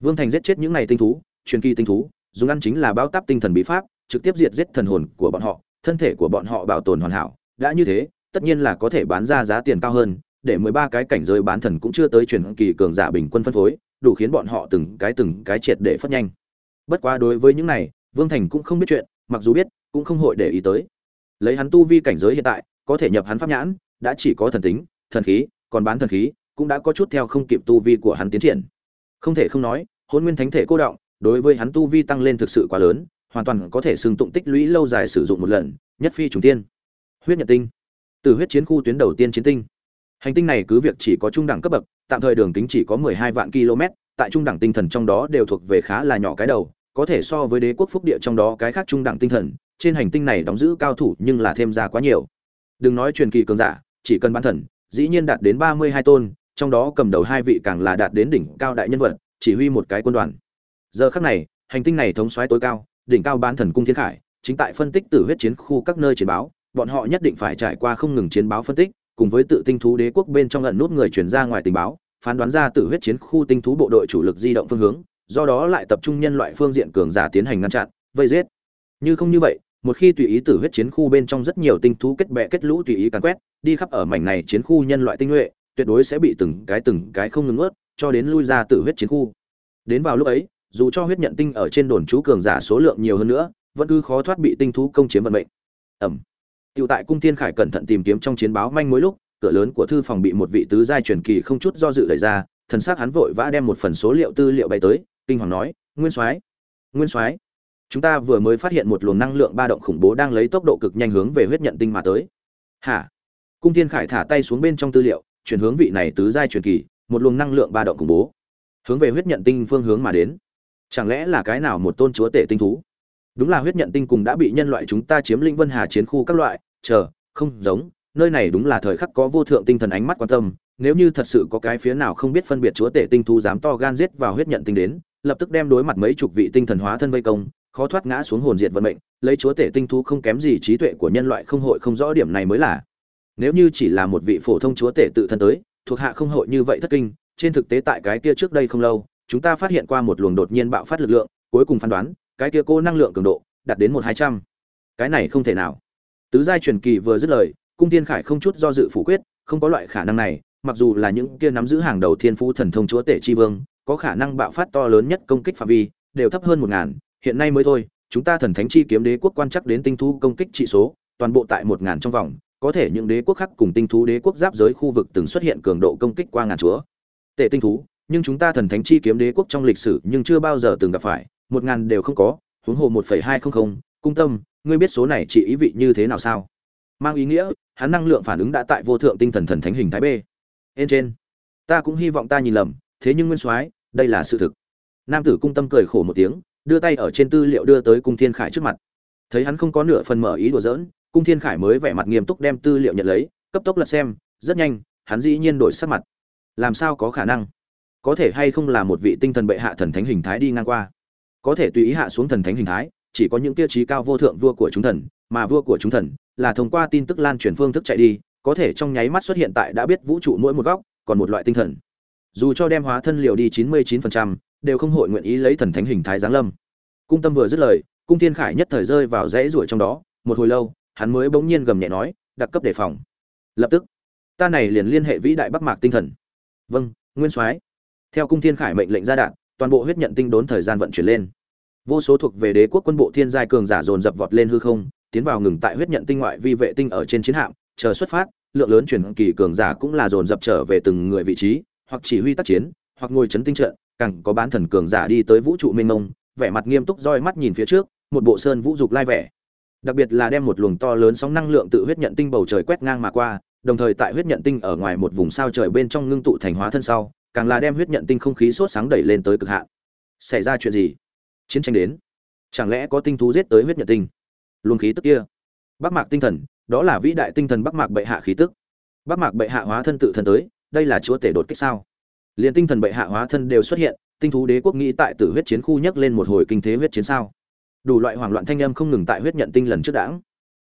Vương thành giết chết những này tinh thú, truyền kỳ tinh thú, dùng ăn chính là bao táp tinh thần bí pháp trực tiếp diệt giết thần hồn của bọn họ, thân thể của bọn họ bảo tồn hoàn hảo. Đã như thế, tất nhiên là có thể bán ra giá tiền cao hơn, để mười ba cái cảnh giới bán thần cũng chưa tới truyền kỳ cường giả bình quân phân phối, đủ khiến bọn họ từng cái từng cái triệt để phát nhanh. Bất quá đối với những này, vương thành cũng không biết chuyện, mặc dù biết, cũng không hội để ý tới. Lấy hắn tu vi cảnh giới hiện tại, có thể nhập hắn pháp nhãn, đã chỉ có thần tính, thần khí, còn bán thần khí, cũng đã có chút theo không kịp tu vi của hắn tiến triển. Không thể không nói, Hỗn nguyên thánh thể cô động, đối với hắn tu vi tăng lên thực sự quá lớn hoàn toàn có thể xưng tụng tích lũy lâu dài sử dụng một lần, nhất phi trùng tiên. Huyết nhật tinh. Từ huyết chiến khu tuyến đầu tiên chiến tinh. Hành tinh này cứ việc chỉ có trung đẳng cấp bậc, tạm thời đường kính chỉ có 12 vạn km, tại trung đẳng tinh thần trong đó đều thuộc về khá là nhỏ cái đầu, có thể so với đế quốc phúc địa trong đó cái khác trung đẳng tinh thần, trên hành tinh này đóng giữ cao thủ nhưng là thêm ra quá nhiều. Đừng nói truyền kỳ cường giả, chỉ cần bán thần, dĩ nhiên đạt đến 32 tôn, trong đó cầm đầu hai vị càng là đạt đến đỉnh cao đại nhân vật, chỉ huy một cái quân đoàn. Giờ khắc này, hành tinh này thống soái tối cao đỉnh cao bán thần cung thiên khải, chính tại phân tích tử huyết chiến khu các nơi chiến báo, bọn họ nhất định phải trải qua không ngừng chiến báo phân tích, cùng với tự tinh thú đế quốc bên trong ẩn nút người chuyển ra ngoài tình báo, phán đoán ra tử huyết chiến khu tinh thú bộ đội chủ lực di động phương hướng, do đó lại tập trung nhân loại phương diện cường giả tiến hành ngăn chặn, vây giết. Như không như vậy, một khi tùy ý tử huyết chiến khu bên trong rất nhiều tinh thú kết bè kết lũ tùy ý càn quét, đi khắp ở mảnh này chiến khu nhân loại tinh nhuệ, tuyệt đối sẽ bị từng cái từng cái không ngừng ướt cho đến lui ra tử huyết chiến khu. Đến vào lúc ấy dù cho huyết nhận tinh ở trên đồn trú cường giả số lượng nhiều hơn nữa, vẫn cứ khó thoát bị tinh thú công chiếm vận mệnh. Ẩm. Tiểu tại cung thiên khải cẩn thận tìm kiếm trong chiến báo manh mối lúc, cửa lớn của thư phòng bị một vị tứ giai truyền kỳ không chút do dự đẩy ra, thần sắc hắn vội vã đem một phần số liệu tư liệu bay tới, kinh hoàng nói, nguyên soái nguyên soái, chúng ta vừa mới phát hiện một luồng năng lượng ba động khủng bố đang lấy tốc độ cực nhanh hướng về huyết nhận tinh mà tới. Hả? Cung thiên khải thả tay xuống bên trong tư liệu, chuyển hướng vị này tứ giai truyền kỳ, một luồng năng lượng ba động khủng bố hướng về huyết nhận tinh phương hướng mà đến chẳng lẽ là cái nào một tôn chúa tể tinh thú? Đúng là huyết nhận tinh cùng đã bị nhân loại chúng ta chiếm lĩnh vân hà chiến khu các loại. Chờ, không giống, nơi này đúng là thời khắc có vô thượng tinh thần ánh mắt quan tâm. Nếu như thật sự có cái phía nào không biết phân biệt chúa tể tinh thú dám to gan giết vào huyết nhận tinh đến, lập tức đem đối mặt mấy chục vị tinh thần hóa thân vây công, khó thoát ngã xuống hồn diệt vận mệnh. Lấy chúa tể tinh thú không kém gì trí tuệ của nhân loại không hội không rõ điểm này mới là. Nếu như chỉ là một vị phổ thông chúa tể tự thân tới, thuộc hạ không hội như vậy thất kinh. Trên thực tế tại cái kia trước đây không lâu chúng ta phát hiện qua một luồng đột nhiên bạo phát lực lượng, cuối cùng phán đoán, cái kia cô năng lượng cường độ đạt đến một hai trăm. Cái này không thể nào. Tứ giai truyền kỳ vừa dứt lời, cung tiên khải không chút do dự phủ quyết, không có loại khả năng này, mặc dù là những kia nắm giữ hàng đầu thiên phú thần thông chúa tể chi vương, có khả năng bạo phát to lớn nhất công kích phạm vi, đều thấp hơn một ngàn, hiện nay mới thôi, chúng ta thần thánh chi kiếm đế quốc quan chắc đến tinh thú công kích trị số, toàn bộ tại một ngàn trong vòng, có thể những đế quốc khác cùng tinh thú đế quốc giáp giới khu vực từng xuất hiện cường độ công kích qua ngàn chúa. Tệ tinh thú nhưng chúng ta thần thánh chi kiếm đế quốc trong lịch sử nhưng chưa bao giờ từng gặp phải, một ngàn đều không có, huống hồ một phẩy hai không không, cung tâm, ngươi biết số này chỉ ý vị như thế nào sao? Mang ý nghĩa, hắn năng lượng phản ứng đã tại vô thượng tinh thần thần thánh hình thái b. Bên trên, ta cũng hy vọng ta nhìn lầm, thế nhưng nguyên soái, đây là sự thực. Nam tử cung tâm cười khổ một tiếng, đưa tay ở trên tư liệu đưa tới cung thiên khải trước mặt. Thấy hắn không có nửa phần mở ý đùa giỡn, cung thiên khải mới vẻ mặt nghiêm túc đem tư liệu nhận lấy, cấp tốc lật xem, rất nhanh, hắn dĩ nhiên đổi sắc mặt. Làm sao có khả năng? Có thể hay không là một vị tinh thần bệ hạ thần thánh hình thái đi ngang qua. Có thể tùy ý hạ xuống thần thánh hình thái chỉ có những tiêu chí cao vô thượng vua của chúng thần mà vua của chúng thần là thông qua tin tức lan truyền phương thức chạy đi có thể trong nháy mắt xuất hiện tại đã biết vũ trụ mỗi một góc còn một loại tinh thần. Dù cho đem hóa thân liều đi chín mươi 99%, đều không hội nguyện ý lấy thần thánh hình thái giáng lâm. Cung tâm vừa dứt lời cung thiên khải nhất thời rơi vào rẽ ruổi trong đó một hồi lâu hắn mới bỗng nhiên gầm nhẹ nói đặc cấp đề phòng. Lập tức ta này liền liên hệ vĩ đại bắc mạc tinh thần. Vâng nguyên soái theo cung thiên khải mệnh lệnh ra đạn, toàn bộ huyết nhận tinh đốn thời gian vận chuyển lên. Vô số thuộc về đế quốc quân bộ thiên giai cường giả dồn dập vọt lên hư không, tiến vào ngừng tại huyết nhận tinh ngoại vi vệ tinh ở trên chiến hạm, chờ xuất phát, lượng lớn chuyển kỳ cường giả cũng là dồn dập trở về từng người vị trí, hoặc chỉ huy tác chiến, hoặc ngồi chấn tinh trận, càng có bán thần cường giả đi tới vũ trụ mênh mông, vẻ mặt nghiêm túc roi mắt nhìn phía trước, một bộ sơn vũ dục lai vẻ. Đặc biệt là đem một luồng to lớn sóng năng lượng tự huyết nhận tinh bầu trời quét ngang mà qua, đồng thời tại huyết nhận tinh ở ngoài một vùng sao trời bên trong ngưng tụ thành hóa thân sau càng là đem huyết nhận tinh không khí sốt sáng đẩy lên tới cực hạn. Xảy ra chuyện gì? Chiến tranh đến. Chẳng lẽ có tinh thú giết tới huyết nhận tinh? Luồng khí tức kia. Bắc mạc tinh thần, đó là vĩ đại tinh thần bắc mạc bệ hạ khí tức. Bắc mạc bệ hạ hóa thân tự thân tới, đây là chúa tể đột kích sao? Liền tinh thần bệ hạ hóa thân đều xuất hiện, tinh thú đế quốc nghĩ tại tử huyết chiến khu nhấc lên một hồi kinh thế huyết chiến sao? Đủ loại hoảng loạn thanh âm không ngừng tại huyết nhận tinh lần trước đảng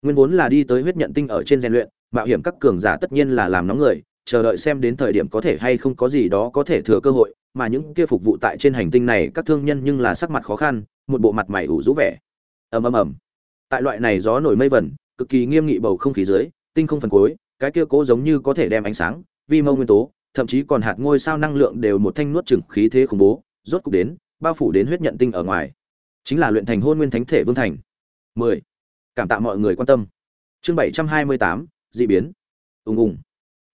nguyên vốn là đi tới huyết nhận tinh ở trên rèn luyện, mạo hiểm các cường giả tất nhiên là làm nóng người chờ đợi xem đến thời điểm có thể hay không có gì đó có thể thừa cơ hội mà những kia phục vụ tại trên hành tinh này các thương nhân nhưng là sắc mặt khó khăn một bộ mặt mày ủ rũ vẻ. Ầm ầm ầm. Tại loại này gió nổi mây vẩn cực kỳ nghiêm nghị bầu không khí dưới tinh không phần cuối cái kia cố giống như có thể đem ánh sáng vi mâu nguyên tố thậm chí còn hạt ngôi sao năng lượng đều một thanh nuốt chửng khí thế khủng bố rốt cục đến bao phủ đến huyết nhận tinh ở ngoài. Chính là luyện thành hôn nguyên thánh thể vương thành. 10. cảm tạ mọi người quan tâm. Chương 728, dị biến. Ùng ùng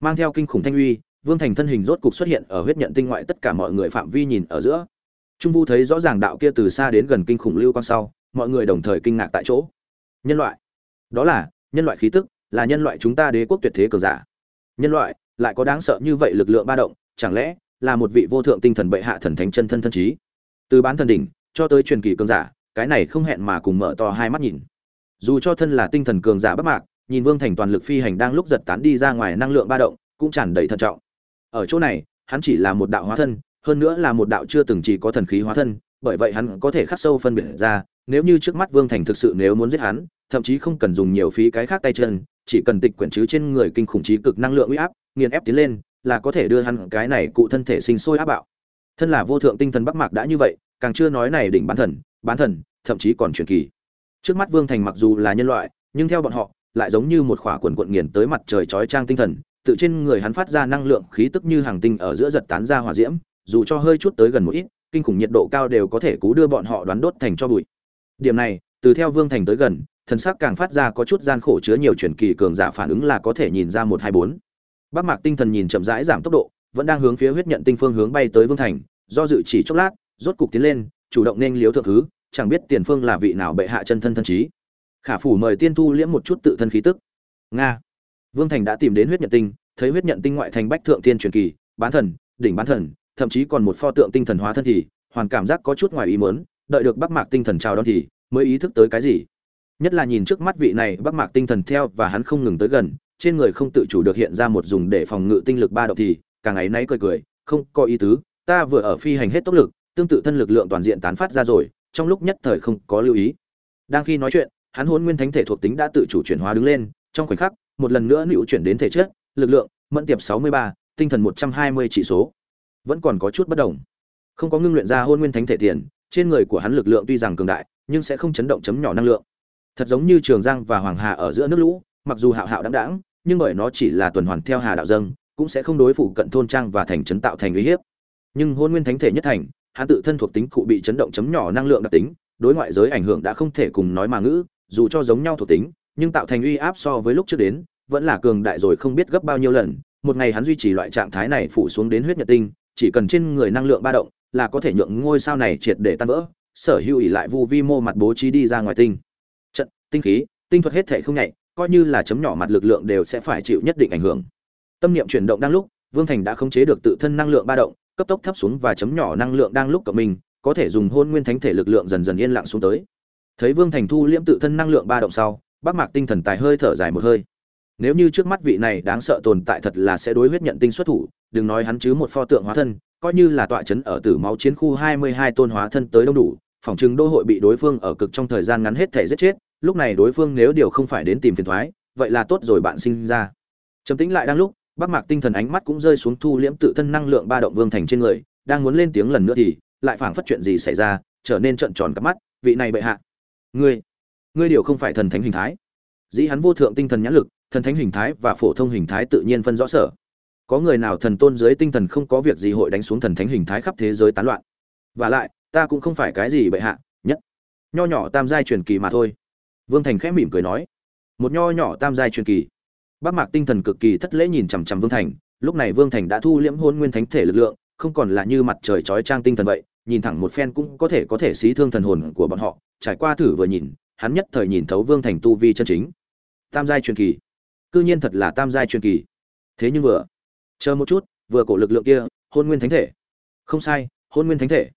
mang theo kinh khủng thanh uy, vương thành thân hình rốt cục xuất hiện ở huyết nhận tinh ngoại tất cả mọi người phạm vi nhìn ở giữa. Trung vu thấy rõ ràng đạo kia từ xa đến gần kinh khủng lưu quang sau, mọi người đồng thời kinh ngạc tại chỗ. Nhân loại. Đó là, nhân loại khí tức, là nhân loại chúng ta đế quốc tuyệt thế cường giả. Nhân loại, lại có đáng sợ như vậy lực lượng ba động, chẳng lẽ là một vị vô thượng tinh thần bệ hạ thần thánh chân thân thân trí? Từ bán thần đỉnh, cho tới truyền kỳ cường giả, cái này không hẹn mà cùng mở to hai mắt nhìn. Dù cho thân là tinh thần cường giả bất mạc nhìn vương thành toàn lực phi hành đang lúc giật tán đi ra ngoài năng lượng ba động, cũng tràn đầy thận trọng. Ở chỗ này, hắn chỉ là một đạo hóa thân, hơn nữa là một đạo chưa từng chỉ có thần khí hóa thân, bởi vậy hắn có thể khắc sâu phân biệt ra, nếu như trước mắt vương thành thực sự nếu muốn giết hắn, thậm chí không cần dùng nhiều phí cái khác tay chân, chỉ cần tịch quyển chứ trên người kinh khủng trí cực năng lượng uy áp, nghiền ép tiến lên, là có thể đưa hắn cái này cụ thân thể sinh sôi áp bạo. Thân là vô thượng tinh thần bắc mạc đã như vậy, càng chưa nói này đỉnh bán thần bán thần, thậm chí còn truyền kỳ. Trước mắt vương thành mặc dù là nhân loại, nhưng theo bọn họ lại giống như một khỏa quần quận nghiền tới mặt trời chói trang tinh thần tự trên người hắn phát ra năng lượng khí tức như hàng tinh ở giữa giật tán ra hỏa diễm dù cho hơi chút tới gần một ít kinh khủng nhiệt độ cao đều có thể cú đưa bọn họ đoán đốt thành cho bụi điểm này từ theo vương thành tới gần thần sắc càng phát ra có chút gian khổ chứa nhiều truyền kỳ cường giả phản ứng là có thể nhìn ra một hai bốn Bắc Mạc tinh thần nhìn chậm rãi giảm tốc độ, vẫn đang hướng phía huyết nhận tinh phương hướng bay tới Vương Thành, do dự chỉ chốc lát, rốt cục tiến lên, chủ động nên liếu thượng thứ, chẳng biết tiền phương là vị nào bệ hạ chân thân thân trí. Khả phủ mời tiên thu liễm một chút tự thân khí tức. Nga. Vương Thành đã tìm đến huyết nhận tinh, thấy huyết nhận tinh ngoại thành bách thượng tiên truyền kỳ, bán thần, đỉnh bán thần, thậm chí còn một pho tượng tinh thần hóa thân thì, hoàn cảm giác có chút ngoài ý muốn, đợi được Bắc Mạc tinh thần chào đón thì, mới ý thức tới cái gì. Nhất là nhìn trước mắt vị này Bắc Mạc tinh thần theo và hắn không ngừng tới gần, trên người không tự chủ được hiện ra một dùng để phòng ngự tinh lực ba động thì, càng ấy nãy cười cười, không có ý tứ, ta vừa ở phi hành hết tốc lực, tương tự thân lực lượng toàn diện tán phát ra rồi, trong lúc nhất thời không có lưu ý. Đang khi nói chuyện, hắn hôn nguyên thánh thể thuộc tính đã tự chủ chuyển hóa đứng lên, trong khoảnh khắc, một lần nữa nữu chuyển đến thể chất, lực lượng, mẫn tiệp 63, tinh thần 120 chỉ số. Vẫn còn có chút bất đồng. Không có ngưng luyện ra hồn nguyên thánh thể tiền, trên người của hắn lực lượng tuy rằng cường đại, nhưng sẽ không chấn động chấm nhỏ năng lượng. Thật giống như Trường Giang và Hoàng Hà ở giữa nước lũ, mặc dù hạo hạo đáng đáng nhưng bởi nó chỉ là tuần hoàn theo hà đạo dâng, cũng sẽ không đối phụ cận thôn trang và thành trấn tạo thành uy hiếp. Nhưng hôn nguyên thánh thể nhất thành, hắn tự thân thuộc tính cụ bị chấn động chấm nhỏ năng lượng đặc tính, đối ngoại giới ảnh hưởng đã không thể cùng nói mà ngữ, dù cho giống nhau thuộc tính, nhưng tạo thành uy áp so với lúc trước đến, vẫn là cường đại rồi không biết gấp bao nhiêu lần. Một ngày hắn duy trì loại trạng thái này phủ xuống đến huyết nhật tinh, chỉ cần trên người năng lượng ba động, là có thể nhượng ngôi sao này triệt để tan vỡ, sở hữu ỷ lại vu vi mô mặt bố trí đi ra ngoài tinh. Trận, tinh khí, tinh thuật hết thể không nhạy, coi như là chấm nhỏ mặt lực lượng đều sẽ phải chịu nhất định ảnh hưởng. Tâm niệm chuyển động đang lúc, Vương Thành đã khống chế được tự thân năng lượng ba động, cấp tốc thấp xuống và chấm nhỏ năng lượng đang lúc cộng mình, có thể dùng hôn nguyên thánh thể lực lượng dần dần yên lặng xuống tới. Thấy Vương Thành thu liễm tự thân năng lượng ba động sau, Bác Mạc tinh thần tài hơi thở dài một hơi. Nếu như trước mắt vị này đáng sợ tồn tại thật là sẽ đối huyết nhận tinh xuất thủ, đừng nói hắn chứ một pho tượng hóa thân, coi như là tọa chấn ở tử máu chiến khu 22 tôn hóa thân tới đông đủ, phòng chứng đô hội bị đối phương ở cực trong thời gian ngắn hết thể giết chết, lúc này đối phương nếu điều không phải đến tìm phiền thoái vậy là tốt rồi bạn sinh ra. Trầm tĩnh lại đang lúc, Bác Mạc tinh thần ánh mắt cũng rơi xuống thu liễm tự thân năng lượng ba động vương thành trên người, đang muốn lên tiếng lần nữa thì lại phảng phất chuyện gì xảy ra, trở nên trợn tròn cả mắt, vị này bệ hạ, ngươi, ngươi điều không phải thần thánh hình thái. Dĩ hắn vô thượng tinh thần nhãn lực, thần thánh hình thái và phổ thông hình thái tự nhiên phân rõ sở. Có người nào thần tôn dưới tinh thần không có việc gì hội đánh xuống thần thánh hình thái khắp thế giới tán loạn. Và lại, ta cũng không phải cái gì bệ hạ, nhất nho nhỏ tam giai truyền kỳ mà thôi. Vương Thành khẽ mỉm cười nói, một nho nhỏ tam giai truyền kỳ bác mạc tinh thần cực kỳ thất lễ nhìn chằm chằm vương thành lúc này vương thành đã thu liễm hôn nguyên thánh thể lực lượng không còn là như mặt trời trói trang tinh thần vậy nhìn thẳng một phen cũng có thể có thể xí thương thần hồn của bọn họ trải qua thử vừa nhìn, hắn nhất thời nhìn thấu vương thành tu vi chân chính. Tam giai truyền kỳ. Cư nhiên thật là tam giai truyền kỳ. Thế nhưng vừa, chờ một chút, vừa cổ lực lượng kia, hôn nguyên thánh thể. Không sai, hôn nguyên thánh thể.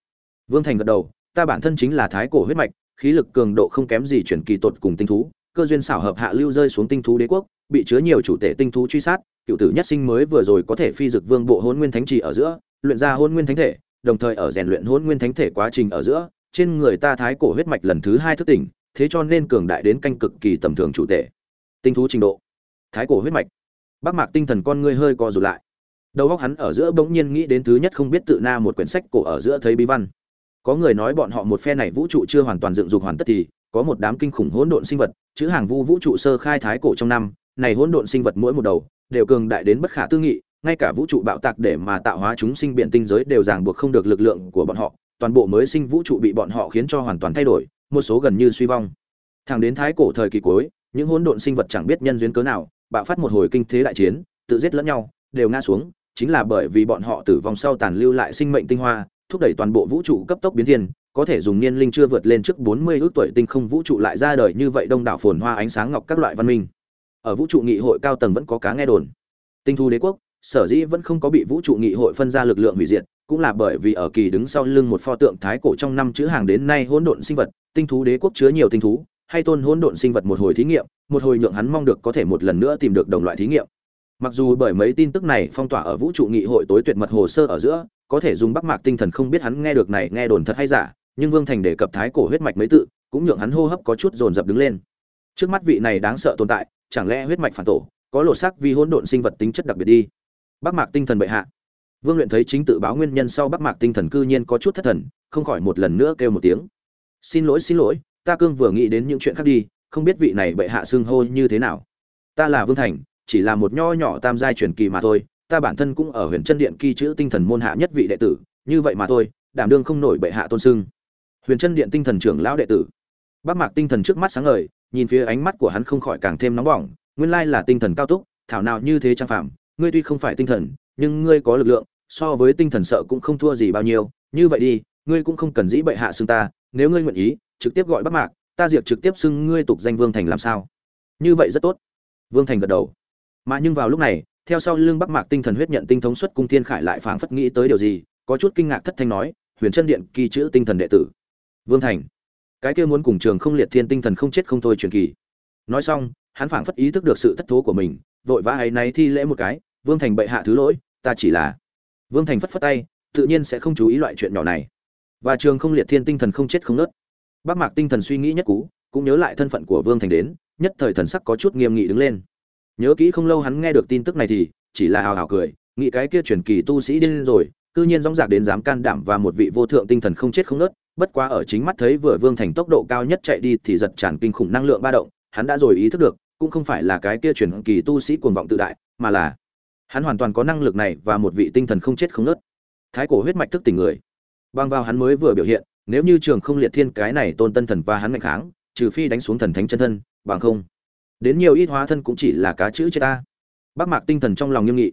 Vương thành gật đầu, ta bản thân chính là thái cổ huyết mạch, khí lực cường độ không kém gì truyền kỳ tột cùng tinh thú, cơ duyên xảo hợp hạ lưu rơi xuống tinh thú đế quốc, bị chứa nhiều chủ tể tinh thú truy sát, cựu tử nhất sinh mới vừa rồi có thể phi dực vương bộ hôn nguyên thánh trì ở giữa, luyện ra hôn nguyên thánh thể, đồng thời ở rèn luyện hôn nguyên thánh thể quá trình ở giữa trên người ta thái cổ huyết mạch lần thứ hai thức tỉnh thế cho nên cường đại đến canh cực kỳ tầm thường chủ tệ. Tinh thú trình độ. Thái cổ huyết mạch. Bác mạc tinh thần con ngươi hơi co rụt lại. Đầu óc hắn ở giữa bỗng nhiên nghĩ đến thứ nhất không biết tự na một quyển sách cổ ở giữa thấy bí văn. Có người nói bọn họ một phe này vũ trụ chưa hoàn toàn dựng dục hoàn tất thì có một đám kinh khủng hỗn độn sinh vật chữ hàng vu vũ trụ sơ khai thái cổ trong năm này hỗn độn sinh vật mỗi một đầu đều cường đại đến bất khả tư nghị, ngay cả vũ trụ bạo tạc để mà tạo hóa chúng sinh biện tinh giới đều ràng buộc không được lực lượng của bọn họ, toàn bộ mới sinh vũ trụ bị bọn họ khiến cho hoàn toàn thay đổi, một số gần như suy vong. Thẳng đến thái cổ thời kỳ cuối, những hỗn độn sinh vật chẳng biết nhân duyên cớ nào, bạo phát một hồi kinh thế đại chiến, tự giết lẫn nhau, đều ngã xuống, chính là bởi vì bọn họ tử vong sau tàn lưu lại sinh mệnh tinh hoa, thúc đẩy toàn bộ vũ trụ cấp tốc biến thiên, có thể dùng niên linh chưa vượt lên trước 40 ước tuổi tinh không vũ trụ lại ra đời như vậy đông đảo phồn hoa ánh sáng ngọc các loại văn minh ở vũ trụ nghị hội cao tầng vẫn có cá nghe đồn tinh thu đế quốc sở dĩ vẫn không có bị vũ trụ nghị hội phân ra lực lượng hủy diệt cũng là bởi vì ở kỳ đứng sau lưng một pho tượng thái cổ trong năm chữ hàng đến nay hỗn độn sinh vật, tinh thú đế quốc chứa nhiều tinh thú, hay tôn hỗn độn sinh vật một hồi thí nghiệm, một hồi nhượng hắn mong được có thể một lần nữa tìm được đồng loại thí nghiệm. Mặc dù bởi mấy tin tức này phong tỏa ở vũ trụ nghị hội tối tuyệt mật hồ sơ ở giữa, có thể dùng bắc mạc tinh thần không biết hắn nghe được này nghe đồn thật hay giả, nhưng vương thành đề cập thái cổ huyết mạch mấy tự, cũng nhượng hắn hô hấp có chút dồn dập đứng lên. Trước mắt vị này đáng sợ tồn tại, chẳng lẽ huyết mạch phản tổ, có lột xác vì hỗn độn sinh vật tính chất đặc biệt đi? Bắc mạc tinh thần bệ hạ vương luyện thấy chính tự báo nguyên nhân sau bắc mạc tinh thần cư nhiên có chút thất thần, không khỏi một lần nữa kêu một tiếng. Xin lỗi xin lỗi, ta cương vừa nghĩ đến những chuyện khác đi, không biết vị này bệ hạ xưng hô như thế nào. Ta là vương thành, chỉ là một nho nhỏ tam giai truyền kỳ mà thôi, ta bản thân cũng ở huyền chân điện kỳ chữ tinh thần môn hạ nhất vị đệ tử, như vậy mà thôi, đảm đương không nổi bệ hạ tôn xưng. Huyền chân điện tinh thần trưởng lão đệ tử. Bắc mạc tinh thần trước mắt sáng ngời, nhìn phía ánh mắt của hắn không khỏi càng thêm nóng bỏng, nguyên lai là tinh thần cao túc, thảo nào như thế trang phạm ngươi tuy không phải tinh thần, nhưng ngươi có lực lượng so với tinh thần sợ cũng không thua gì bao nhiêu, như vậy đi, ngươi cũng không cần dĩ bệ hạ xưng ta, nếu ngươi nguyện ý, trực tiếp gọi bắc mạc, ta diệt trực tiếp xưng ngươi tục danh vương thành làm sao? Như vậy rất tốt. Vương thành gật đầu. Mà nhưng vào lúc này, theo sau lưng bắc mạc tinh thần huyết nhận tinh thống xuất cung thiên khải lại phảng phất nghĩ tới điều gì, có chút kinh ngạc thất thanh nói, huyền chân điện, kỳ chữ tinh thần đệ tử. Vương thành. Cái kia muốn cùng trường không liệt thiên tinh thần không chết không thôi truyền kỳ. Nói xong, hắn phảng phất ý thức được sự thất thố của mình, vội vã ấy náy thi lễ một cái, vương thành bệ hạ thứ lỗi, ta chỉ là vương thành phất phất tay, tự nhiên sẽ không chú ý loại chuyện nhỏ này và trường không liệt thiên tinh thần không chết không nứt. bác mạc tinh thần suy nghĩ nhất cú cũng nhớ lại thân phận của vương thành đến, nhất thời thần sắc có chút nghiêm nghị đứng lên nhớ kỹ không lâu hắn nghe được tin tức này thì, chỉ là hào hào cười, nghĩ cái kia truyền kỳ tu sĩ điên rồi, cư nhiên dõng dạc đến dám can đảm và một vị vô thượng tinh thần không chết không nứt. bất quá ở chính mắt thấy vừa vương thành tốc độ cao nhất chạy đi thì giật tràn kinh khủng năng lượng ba động, hắn đã rồi ý thức được, cũng không phải là cái kia truyền kỳ tu sĩ cuồng vọng tự đại, mà là hắn hoàn toàn có năng lực này và một vị tinh thần không chết không nớt. Thái cổ huyết mạch thức tỉnh người. Bằng vào hắn mới vừa biểu hiện, nếu như trường không liệt thiên cái này tôn tân thần và hắn mạnh kháng, trừ phi đánh xuống thần thánh chân thân, bằng không, đến nhiều ít hóa thân cũng chỉ là cá chữ chết ta. Bác mạc tinh thần trong lòng nghiêm nghị.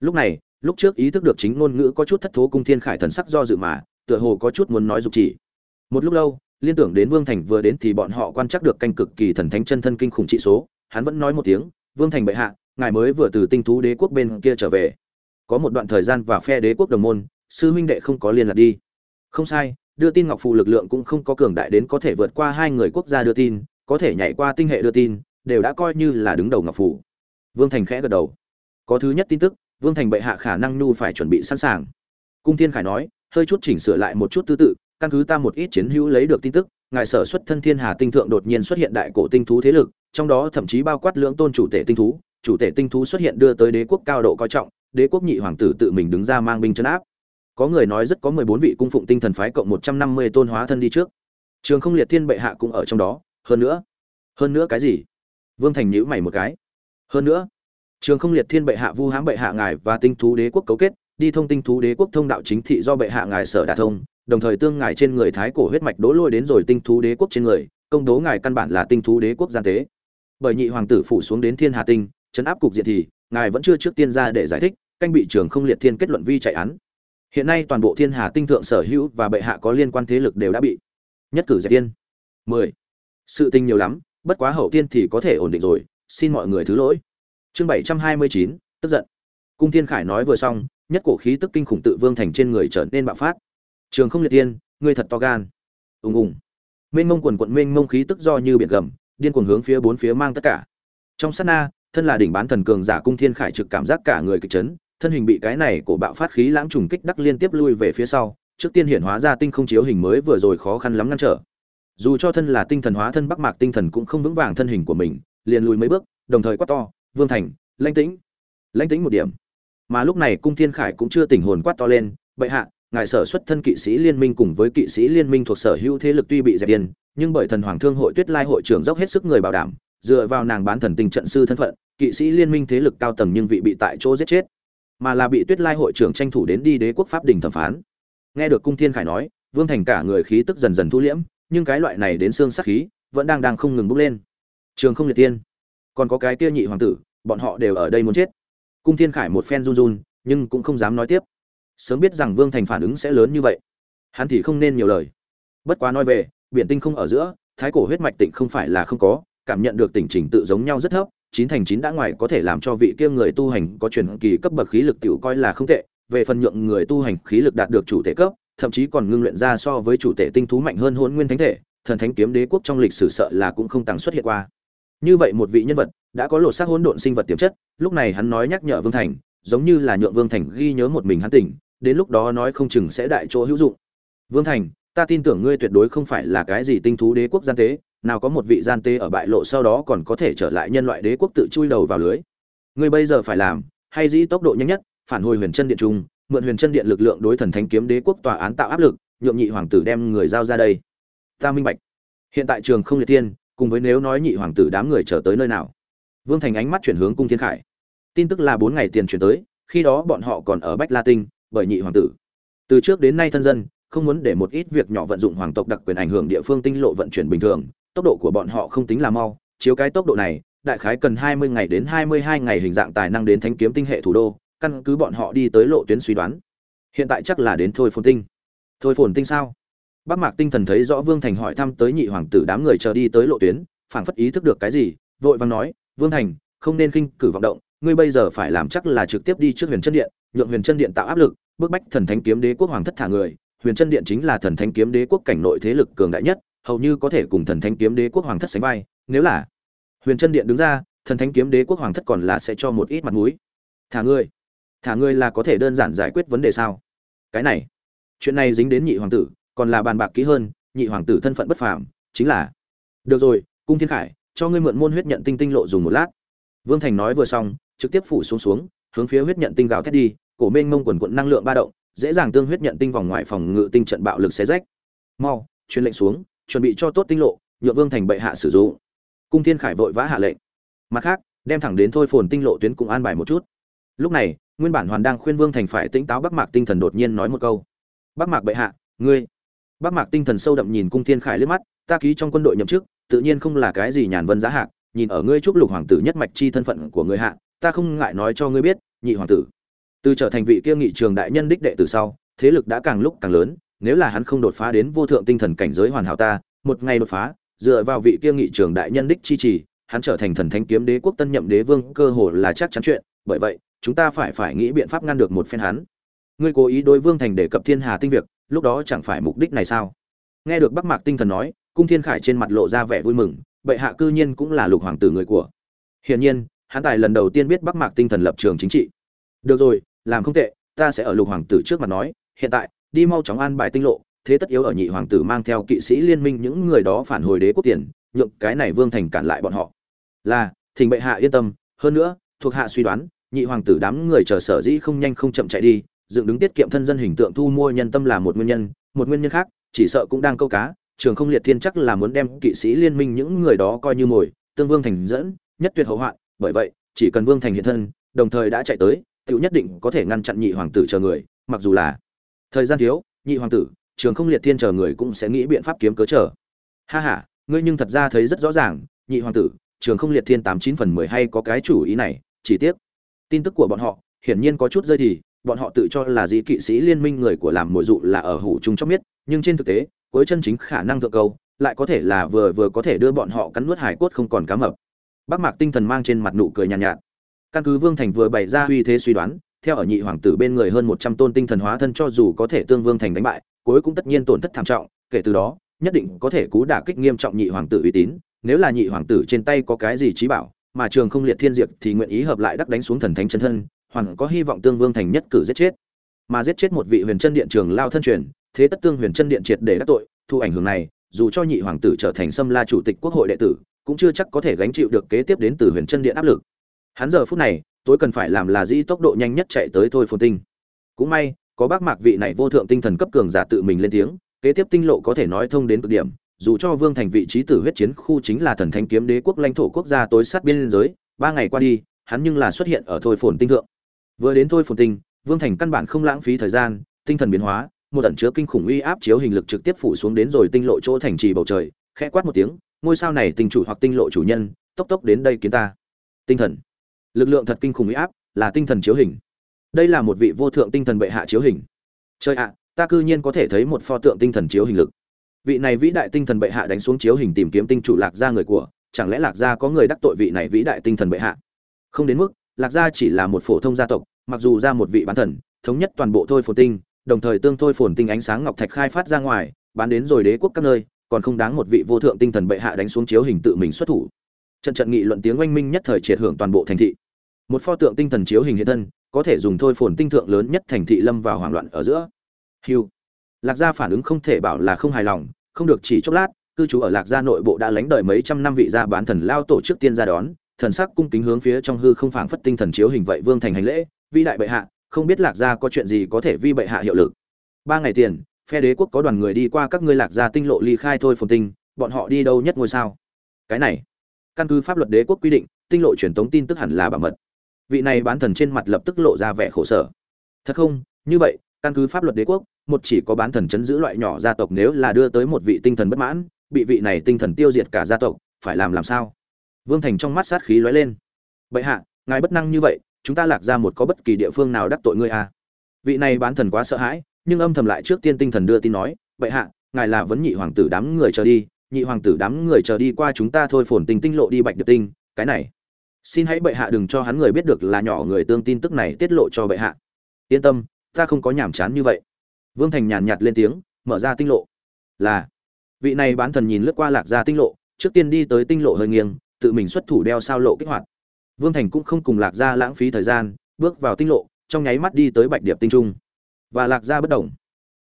Lúc này, lúc trước ý thức được chính ngôn ngữ có chút thất thố cung thiên khải thần sắc do dự mà, tựa hồ có chút muốn nói dục chỉ. Một lúc lâu, liên tưởng đến vương thành vừa đến thì bọn họ quan chắc được canh cực kỳ thần thánh chân thân kinh khủng trị số, hắn vẫn nói một tiếng, vương thành bệ hạ ngài mới vừa từ tinh thú đế quốc bên kia trở về. Có một đoạn thời gian và phe đế quốc đồng môn, sư huynh đệ không có liên lạc đi. Không sai, đưa tin ngọc phụ lực lượng cũng không có cường đại đến có thể vượt qua hai người quốc gia đưa tin, có thể nhảy qua tinh hệ đưa tin, đều đã coi như là đứng đầu ngọc phủ. vương thành khẽ gật đầu. Có thứ nhất tin tức, vương thành bệ hạ khả năng nhu phải chuẩn bị sẵn sàng. Cung thiên khải nói, hơi chút chỉnh sửa lại một chút tư tự, căn cứ ta một ít chiến hữu lấy được tin tức, ngài sở xuất thân thiên hà tinh thượng đột nhiên xuất hiện đại cổ tinh thú thế lực, trong đó thậm chí bao quát lưỡng tôn chủ tể tinh thú chủ tể tinh thú xuất hiện đưa tới đế quốc cao độ coi trọng, đế quốc nhị hoàng tử tự mình đứng ra mang binh chấn áp. Có người nói rất có mười bốn vị cung phụng tinh thần phái cộng một trăm năm mươi tôn hóa thân đi trước. Trường không liệt thiên bệ hạ cũng ở trong đó, hơn nữa. Hơn nữa cái gì? Vương thành nhíu mày một cái. Hơn nữa, trường không liệt thiên bệ hạ vu hãm bệ hạ ngài và tinh thú đế quốc cấu kết, đi thông tinh thú đế quốc thông đạo chính thị do bệ hạ ngài sở đả thông, đồng thời tương ngài trên người thái cổ huyết mạch đố lôi đến rồi tinh thú đế quốc trên người, công đố ngài căn bản là tinh thú đế quốc gian tế. Bởi nhị hoàng tử phủ xuống đến thiên hà tinh chấn áp cục diện thì, ngài vẫn chưa trước tiên ra để giải thích, canh bị trường không liệt thiên kết luận vi chạy án. Hiện nay toàn bộ thiên hà tinh thượng sở hữu và bệ hạ có liên quan thế lực đều đã bị nhất cử giải tiên mười. Sự tình nhiều lắm, bất quá hậu tiên thì có thể ổn định rồi, xin mọi người thứ lỗi. Chương bảy trăm hai mươi chín, tức giận. Cung thiên khải nói vừa xong, nhất cổ khí tức kinh khủng tự vương thành trên người trở nên bạo phát. Trường không liệt tiên ngươi thật to gan. Ùng ùng. Mênh mông quần quận mênh mông khí tức do như biển gầm, điên cuồng hướng phía bốn phía mang tất cả. Trong sát na thân là đỉnh bán thần cường giả cung thiên khải trực cảm giác cả người kịch chấn, thân hình bị cái này của bạo phát khí lãng trùng kích đắc liên tiếp lui về phía sau, trước tiên hiện hóa ra tinh không chiếu hình mới vừa rồi khó khăn lắm ngăn trở. Dù cho thân là tinh thần hóa thân bắc mạc tinh thần cũng không vững vàng thân hình của mình, liền lùi mấy bước, đồng thời quát to, vương thành, lãnh tĩnh. Lãnh tĩnh một điểm. Mà lúc này cung thiên khải cũng chưa tỉnh hồn quát to lên, bệ hạ, ngài sở xuất thân kỵ sĩ liên minh cùng với kỵ sĩ liên minh thuộc sở hữu thế lực tuy bị dẹp điên, nhưng bởi thần hoàng thương hội tuyết lai hội trưởng dốc hết sức người bảo đảm dựa vào nàng bán thần tinh trận sư thân phận, kỵ sĩ liên minh thế lực cao tầng nhưng vị bị tại chỗ giết chết, mà là bị tuyết lai hội trưởng tranh thủ đến đi đế quốc pháp đình thẩm phán. Nghe được cung thiên khải nói, vương thành cả người khí tức dần dần thu liễm, nhưng cái loại này đến xương sắc khí, vẫn đang đang không ngừng bốc lên. Trường không liệt tiên. Còn có cái kia nhị hoàng tử, bọn họ đều ở đây muốn chết. Cung thiên khải một phen run run, nhưng cũng không dám nói tiếp. Sớm biết rằng vương thành phản ứng sẽ lớn như vậy, hắn thì không nên nhiều lời. Bất quá nói về, biển tinh không ở giữa, thái cổ huyết mạch tịnh không phải là không có cảm nhận được tình trình tự giống nhau rất thấp, chín thành chín đã ngoài có thể làm cho vị kia người tu hành có truyền kỳ cấp bậc khí lực tiểu coi là không tệ, về phần nhượng người tu hành khí lực đạt được chủ thể cấp, thậm chí còn ngưng luyện ra so với chủ thể tinh thú mạnh hơn hồn nguyên thánh thể, thần thánh kiếm đế quốc trong lịch sử sợ là cũng không tăng xuất hiện qua. Như vậy một vị nhân vật đã có lột xác hỗn độn sinh vật tiềm chất, lúc này hắn nói nhắc nhở vương thành, giống như là nhượng vương thành ghi nhớ một mình hắn tỉnh, đến lúc đó nói không chừng sẽ đại chỗ hữu dụng. Vương thành, ta tin tưởng ngươi tuyệt đối không phải là cái gì tinh thú đế quốc gian tế nào có một vị gian tế ở bại lộ sau đó còn có thể trở lại nhân loại đế quốc tự chui đầu vào lưới. Ngươi bây giờ phải làm, hay dĩ tốc độ nhanh nhất, phản hồi huyền chân điện trung, mượn huyền chân điện lực lượng đối thần thánh kiếm đế quốc tòa án tạo áp lực, nhượng nhị hoàng tử đem người giao ra đây. Ta minh bạch. Hiện tại trường không liệt tiên, cùng với nếu nói nhị hoàng tử đám người trở tới nơi nào? Vương thành ánh mắt chuyển hướng cung thiên khải. Tin tức là bốn ngày tiền chuyển tới, khi đó bọn họ còn ở bách la tinh, bởi nhị hoàng tử. Từ trước đến nay thân dân, không muốn để một ít việc nhỏ vận dụng hoàng tộc đặc quyền ảnh hưởng địa phương tinh lộ vận chuyển bình thường tốc độ của bọn họ không tính là mau chiếu cái tốc độ này đại khái cần 20 ngày đến 22 ngày hình dạng tài năng đến thánh kiếm tinh hệ thủ đô, căn cứ bọn họ đi tới lộ tuyến suy đoán. Hiện tại chắc là đến thôi phồn tinh. Thôi phồn tinh sao? Bác Mạc Tinh Thần thấy rõ Vương Thành hỏi thăm tới nhị hoàng tử đám người chờ đi tới lộ tuyến, phảng phất ý thức được cái gì, vội vàng nói, "Vương Thành, không nên khinh cử vọng động, ngươi bây giờ phải làm chắc là trực tiếp đi trước Huyền Chân Điện, nhượng Huyền Chân Điện tạo áp lực, bức bách Thần Thánh Kiếm Đế quốc hoàng thất thả người, Huyền Chân Điện chính là Thần Thánh Kiếm Đế quốc cảnh nội thế lực cường đại nhất, hầu như có thể cùng Thần Thánh Kiếm Đế quốc hoàng thất sánh vai, nếu là Huyền Chân Điện đứng ra, Thần Thánh Kiếm Đế quốc hoàng thất còn là sẽ cho một ít mặt mũi. Thả ngươi, thả ngươi là có thể đơn giản giải quyết vấn đề sao? Cái này, chuyện này dính đến nhị hoàng tử, còn là bàn bạc kỹ hơn, nhị hoàng tử thân phận bất phàm, chính là Được rồi, Cung Thiên Khải, cho ngươi mượn môn huyết nhận tinh tinh lộ dùng một lát. Vương Thành nói vừa xong, trực tiếp phủ xuống xuống, hướng phía huyết nhận tinh gào thét đi, cổ mênh mông quần quận năng lượng ba động, dễ dàng tương huyết nhận tinh vòng ngoài phòng ngự tinh trận bạo lực xé rách. Mau, truyền lệnh xuống, chuẩn bị cho tốt tinh lộ, nhượng Vương Thành bệ hạ sử dụng. Cung Thiên Khải vội vã hạ lệnh. Mặt khác, đem thẳng đến thôi phồn tinh lộ tuyến cũng an bài một chút. Lúc này, Nguyên bản Hoàn đang khuyên Vương Thành phải tỉnh táo Bắc Mạc tinh thần đột nhiên nói một câu. Bắc Mạc bệ hạ, ngươi. Bắc Mạc tinh thần sâu đậm nhìn Cung Thiên Khải liếc mắt, ta ký trong quân đội nhậm chức, tự nhiên không là cái gì nhàn vân giá hạc, nhìn ở ngươi chúc lục hoàng tử nhất mạch chi thân phận của ngươi hạ, ta không ngại nói cho ngươi biết, nhị hoàng tử. Từ trở thành vị kia nghị trường đại nhân đích đệ từ sau, thế lực đã càng lúc càng lớn, nếu là hắn không đột phá đến vô thượng tinh thần cảnh giới hoàn hảo ta, một ngày đột phá, dựa vào vị kia nghị trưởng đại nhân đích chi trì, hắn trở thành thần thánh kiếm đế quốc tân nhậm đế vương, cơ hồ là chắc chắn chuyện, bởi vậy, chúng ta phải phải nghĩ biện pháp ngăn được một phen hắn. Ngươi cố ý đối vương thành để cập thiên hà tinh việc, lúc đó chẳng phải mục đích này sao? Nghe được Bắc Mạc Tinh Thần nói, Cung Thiên Khải trên mặt lộ ra vẻ vui mừng, bệ hạ cư nhiên cũng là lục hoàng tử người của. Hiển nhiên, hắn tài lần đầu tiên biết Bắc Mạc Tinh Thần lập trường chính trị. Được rồi, làm không tệ, ta sẽ ở lục hoàng tử trước mặt nói, hiện tại, đi mau chóng an bài tinh lộ, thế tất yếu ở nhị hoàng tử mang theo kỵ sĩ liên minh những người đó phản hồi đế quốc tiền, nhượng cái này vương thành cản lại bọn họ. Là, thỉnh bệ hạ yên tâm, hơn nữa, thuộc hạ suy đoán, nhị hoàng tử đám người chờ sở dĩ không nhanh không chậm chạy đi, dựng đứng tiết kiệm thân dân hình tượng thu mua nhân tâm là một nguyên nhân, một nguyên nhân khác, chỉ sợ cũng đang câu cá, trường không liệt thiên chắc là muốn đem kỵ sĩ liên minh những người đó coi như mồi, tương vương thành dẫn, nhất tuyệt hậu hoạn, bởi vậy, chỉ cần vương thành hiện thân, đồng thời đã chạy tới, tiểu nhất định có thể ngăn chặn nhị hoàng tử chờ người, mặc dù là thời gian thiếu, nhị hoàng tử, trường không liệt thiên chờ người cũng sẽ nghĩ biện pháp kiếm cớ chờ. Ha ha, ngươi nhưng thật ra thấy rất rõ ràng, nhị hoàng tử, trường không liệt thiên tám chín phần mười hay có cái chủ ý này, chỉ tiếc. Tin tức của bọn họ hiển nhiên có chút rơi thì bọn họ tự cho là dĩ kỵ sĩ liên minh người của làm mồi dụ là ở hủ trung chóc biết nhưng trên thực tế với chân chính khả năng thượng câu lại có thể là vừa vừa có thể đưa bọn họ cắn nuốt hải cốt không còn cá mập. Bác mạc tinh thần mang trên mặt nụ cười nhàn nhạt, nhạt. Căn cứ vương thành vừa bày ra uy thế suy đoán theo ở nhị hoàng tử bên người hơn một trăm tôn tinh thần hóa thân cho dù có thể tương vương thành đánh bại, cuối cũng tất nhiên tổn thất thảm trọng, kể từ đó, nhất định có thể cú đả kích nghiêm trọng nhị hoàng tử uy tín, nếu là nhị hoàng tử trên tay có cái gì trí bảo, mà trường không liệt thiên diệt thì nguyện ý hợp lại đắc đánh xuống thần thánh chân thân, hoàn có hy vọng tương vương thành nhất cử giết chết. Mà giết chết một vị huyền chân điện trường lao thân truyền, thế tất tương huyền chân điện triệt để đắc tội, thu ảnh hưởng này, dù cho nhị hoàng tử trở thành xâm la chủ tịch quốc hội đệ tử, cũng chưa chắc có thể gánh chịu được kế tiếp đến từ huyền chân điện áp lực. Hắn giờ phút này tôi cần phải làm là dĩ tốc độ nhanh nhất chạy tới thôi phồn tinh. Cũng may, có bác mạc vị này vô thượng tinh thần cấp cường giả tự mình lên tiếng, kế tiếp tinh lộ có thể nói thông đến cực điểm, dù cho vương thành vị trí tử huyết chiến khu chính là thần thánh kiếm đế quốc lãnh thổ quốc gia tối sát biên giới, ba ngày qua đi, hắn nhưng là xuất hiện ở thôi phồn tinh thượng. Vừa đến thôi phồn tinh, vương thành căn bản không lãng phí thời gian, tinh thần biến hóa, một ẩn chứa kinh khủng uy áp chiếu hình lực trực tiếp phủ xuống đến rồi tinh lộ chỗ thành trì bầu trời, khẽ quát một tiếng, ngôi sao này tinh chủ hoặc tinh lộ chủ nhân, tốc tốc đến đây kiến ta. Tinh thần lực lượng thật kinh khủng uy áp, là tinh thần chiếu hình. Đây là một vị vô thượng tinh thần bệ hạ chiếu hình. Trời ạ, ta cư nhiên có thể thấy một pho tượng tinh thần chiếu hình lực. Vị này vĩ đại tinh thần bệ hạ đánh xuống chiếu hình tìm kiếm tinh chủ lạc gia người của, chẳng lẽ lạc gia có người đắc tội vị này vĩ đại tinh thần bệ hạ? Không đến mức, lạc gia chỉ là một phổ thông gia tộc, mặc dù ra một vị bán thần, thống nhất toàn bộ thôi phồn tinh, đồng thời tương thôi phồn tinh ánh sáng ngọc thạch khai phát ra ngoài, bán đến rồi đế quốc các nơi, còn không đáng một vị vô thượng tinh thần bệ hạ đánh xuống chiếu hình tự mình xuất thủ. Trận trận nghị luận tiếng oanh minh nhất thời triệt hưởng toàn bộ thành thị một pho tượng tinh thần chiếu hình hiện thân, có thể dùng thôi phồn tinh thượng lớn nhất thành thị lâm vào hoảng loạn ở giữa. Hiu lạc gia phản ứng không thể bảo là không hài lòng, không được chỉ chốc lát, cư trú ở lạc gia nội bộ đã lánh đời mấy trăm năm vị gia bán thần lao tổ chức tiên ra đón, thần sắc cung kính hướng phía trong hư không phảng phất tinh thần chiếu hình vậy vương thành hành lễ, vĩ đại bệ hạ, không biết lạc gia có chuyện gì có thể vi bệ hạ hiệu lực? Ba ngày tiền, phe đế quốc có đoàn người đi qua các ngươi lạc gia tinh lộ ly khai thôi phồn tinh, bọn họ đi đâu nhất ngôi sao? Cái này, căn cứ pháp luật đế quốc quy định, tinh lộ truyền tống tin tức hẳn là bảo mật vị này bán thần trên mặt lập tức lộ ra vẻ khổ sở. Thật không? Như vậy, căn cứ pháp luật đế quốc, một chỉ có bán thần chấn giữ loại nhỏ gia tộc nếu là đưa tới một vị tinh thần bất mãn, bị vị này tinh thần tiêu diệt cả gia tộc, phải làm làm sao? Vương thành trong mắt sát khí lóe lên. Bệ hạ, ngài bất năng như vậy, chúng ta lạc ra một có bất kỳ địa phương nào đắc tội ngươi à? Vị này bán thần quá sợ hãi, nhưng âm thầm lại trước tiên tinh thần đưa tin nói, bệ hạ, ngài là vấn nhị hoàng tử đám người chờ đi, nhị hoàng tử đám người chờ đi qua chúng ta thôi phồn tình tinh lộ đi bạch điệp tinh, cái này xin hãy bệ hạ đừng cho hắn người biết được là nhỏ người tương tin tức này tiết lộ cho bệ hạ. Yên tâm, ta không có nhảm chán như vậy. Vương thành nhàn nhạt lên tiếng, mở ra tinh lộ. Là. Vị này bán thần nhìn lướt qua lạc ra tinh lộ, trước tiên đi tới tinh lộ hơi nghiêng, tự mình xuất thủ đeo sao lộ kích hoạt. Vương thành cũng không cùng lạc ra lãng phí thời gian, bước vào tinh lộ, trong nháy mắt đi tới bạch điệp tinh trung. Và lạc ra bất đồng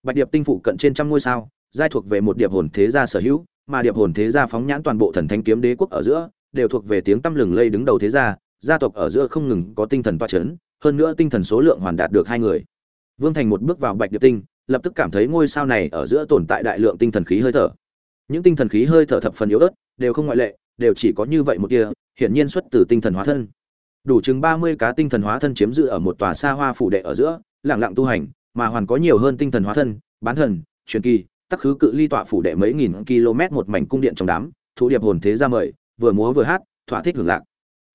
bạch điệp tinh phụ cận trên trăm ngôi sao, giai thuộc về một điệp hồn thế gia sở hữu, mà điệp hồn thế gia phóng nhãn toàn bộ thần thánh kiếm đế quốc ở giữa đều thuộc về tiếng tăm lừng lây đứng đầu thế gia gia tộc ở giữa không ngừng có tinh thần toa chấn, hơn nữa tinh thần số lượng hoàn đạt được hai người. Vương thành một bước vào bạch điệp tinh, lập tức cảm thấy ngôi sao này ở giữa tồn tại đại lượng tinh thần khí hơi thở. Những tinh thần khí hơi thở thập phần yếu ớt, đều không ngoại lệ, đều chỉ có như vậy một tia, hiển nhiên xuất từ tinh thần hóa thân. Đủ chừng ba mươi cá tinh thần hóa thân chiếm giữ ở một tòa xa hoa phủ đệ ở giữa, lặng lặng tu hành, mà hoàn có nhiều hơn tinh thần hóa thân, bán thần, truyền kỳ, tắc khứ cự ly tọa phủ đệ mấy nghìn km một mảnh cung điện trong đám thủ điệp hồn thế ra mời vừa múa vừa hát, thỏa thích hưởng lạc.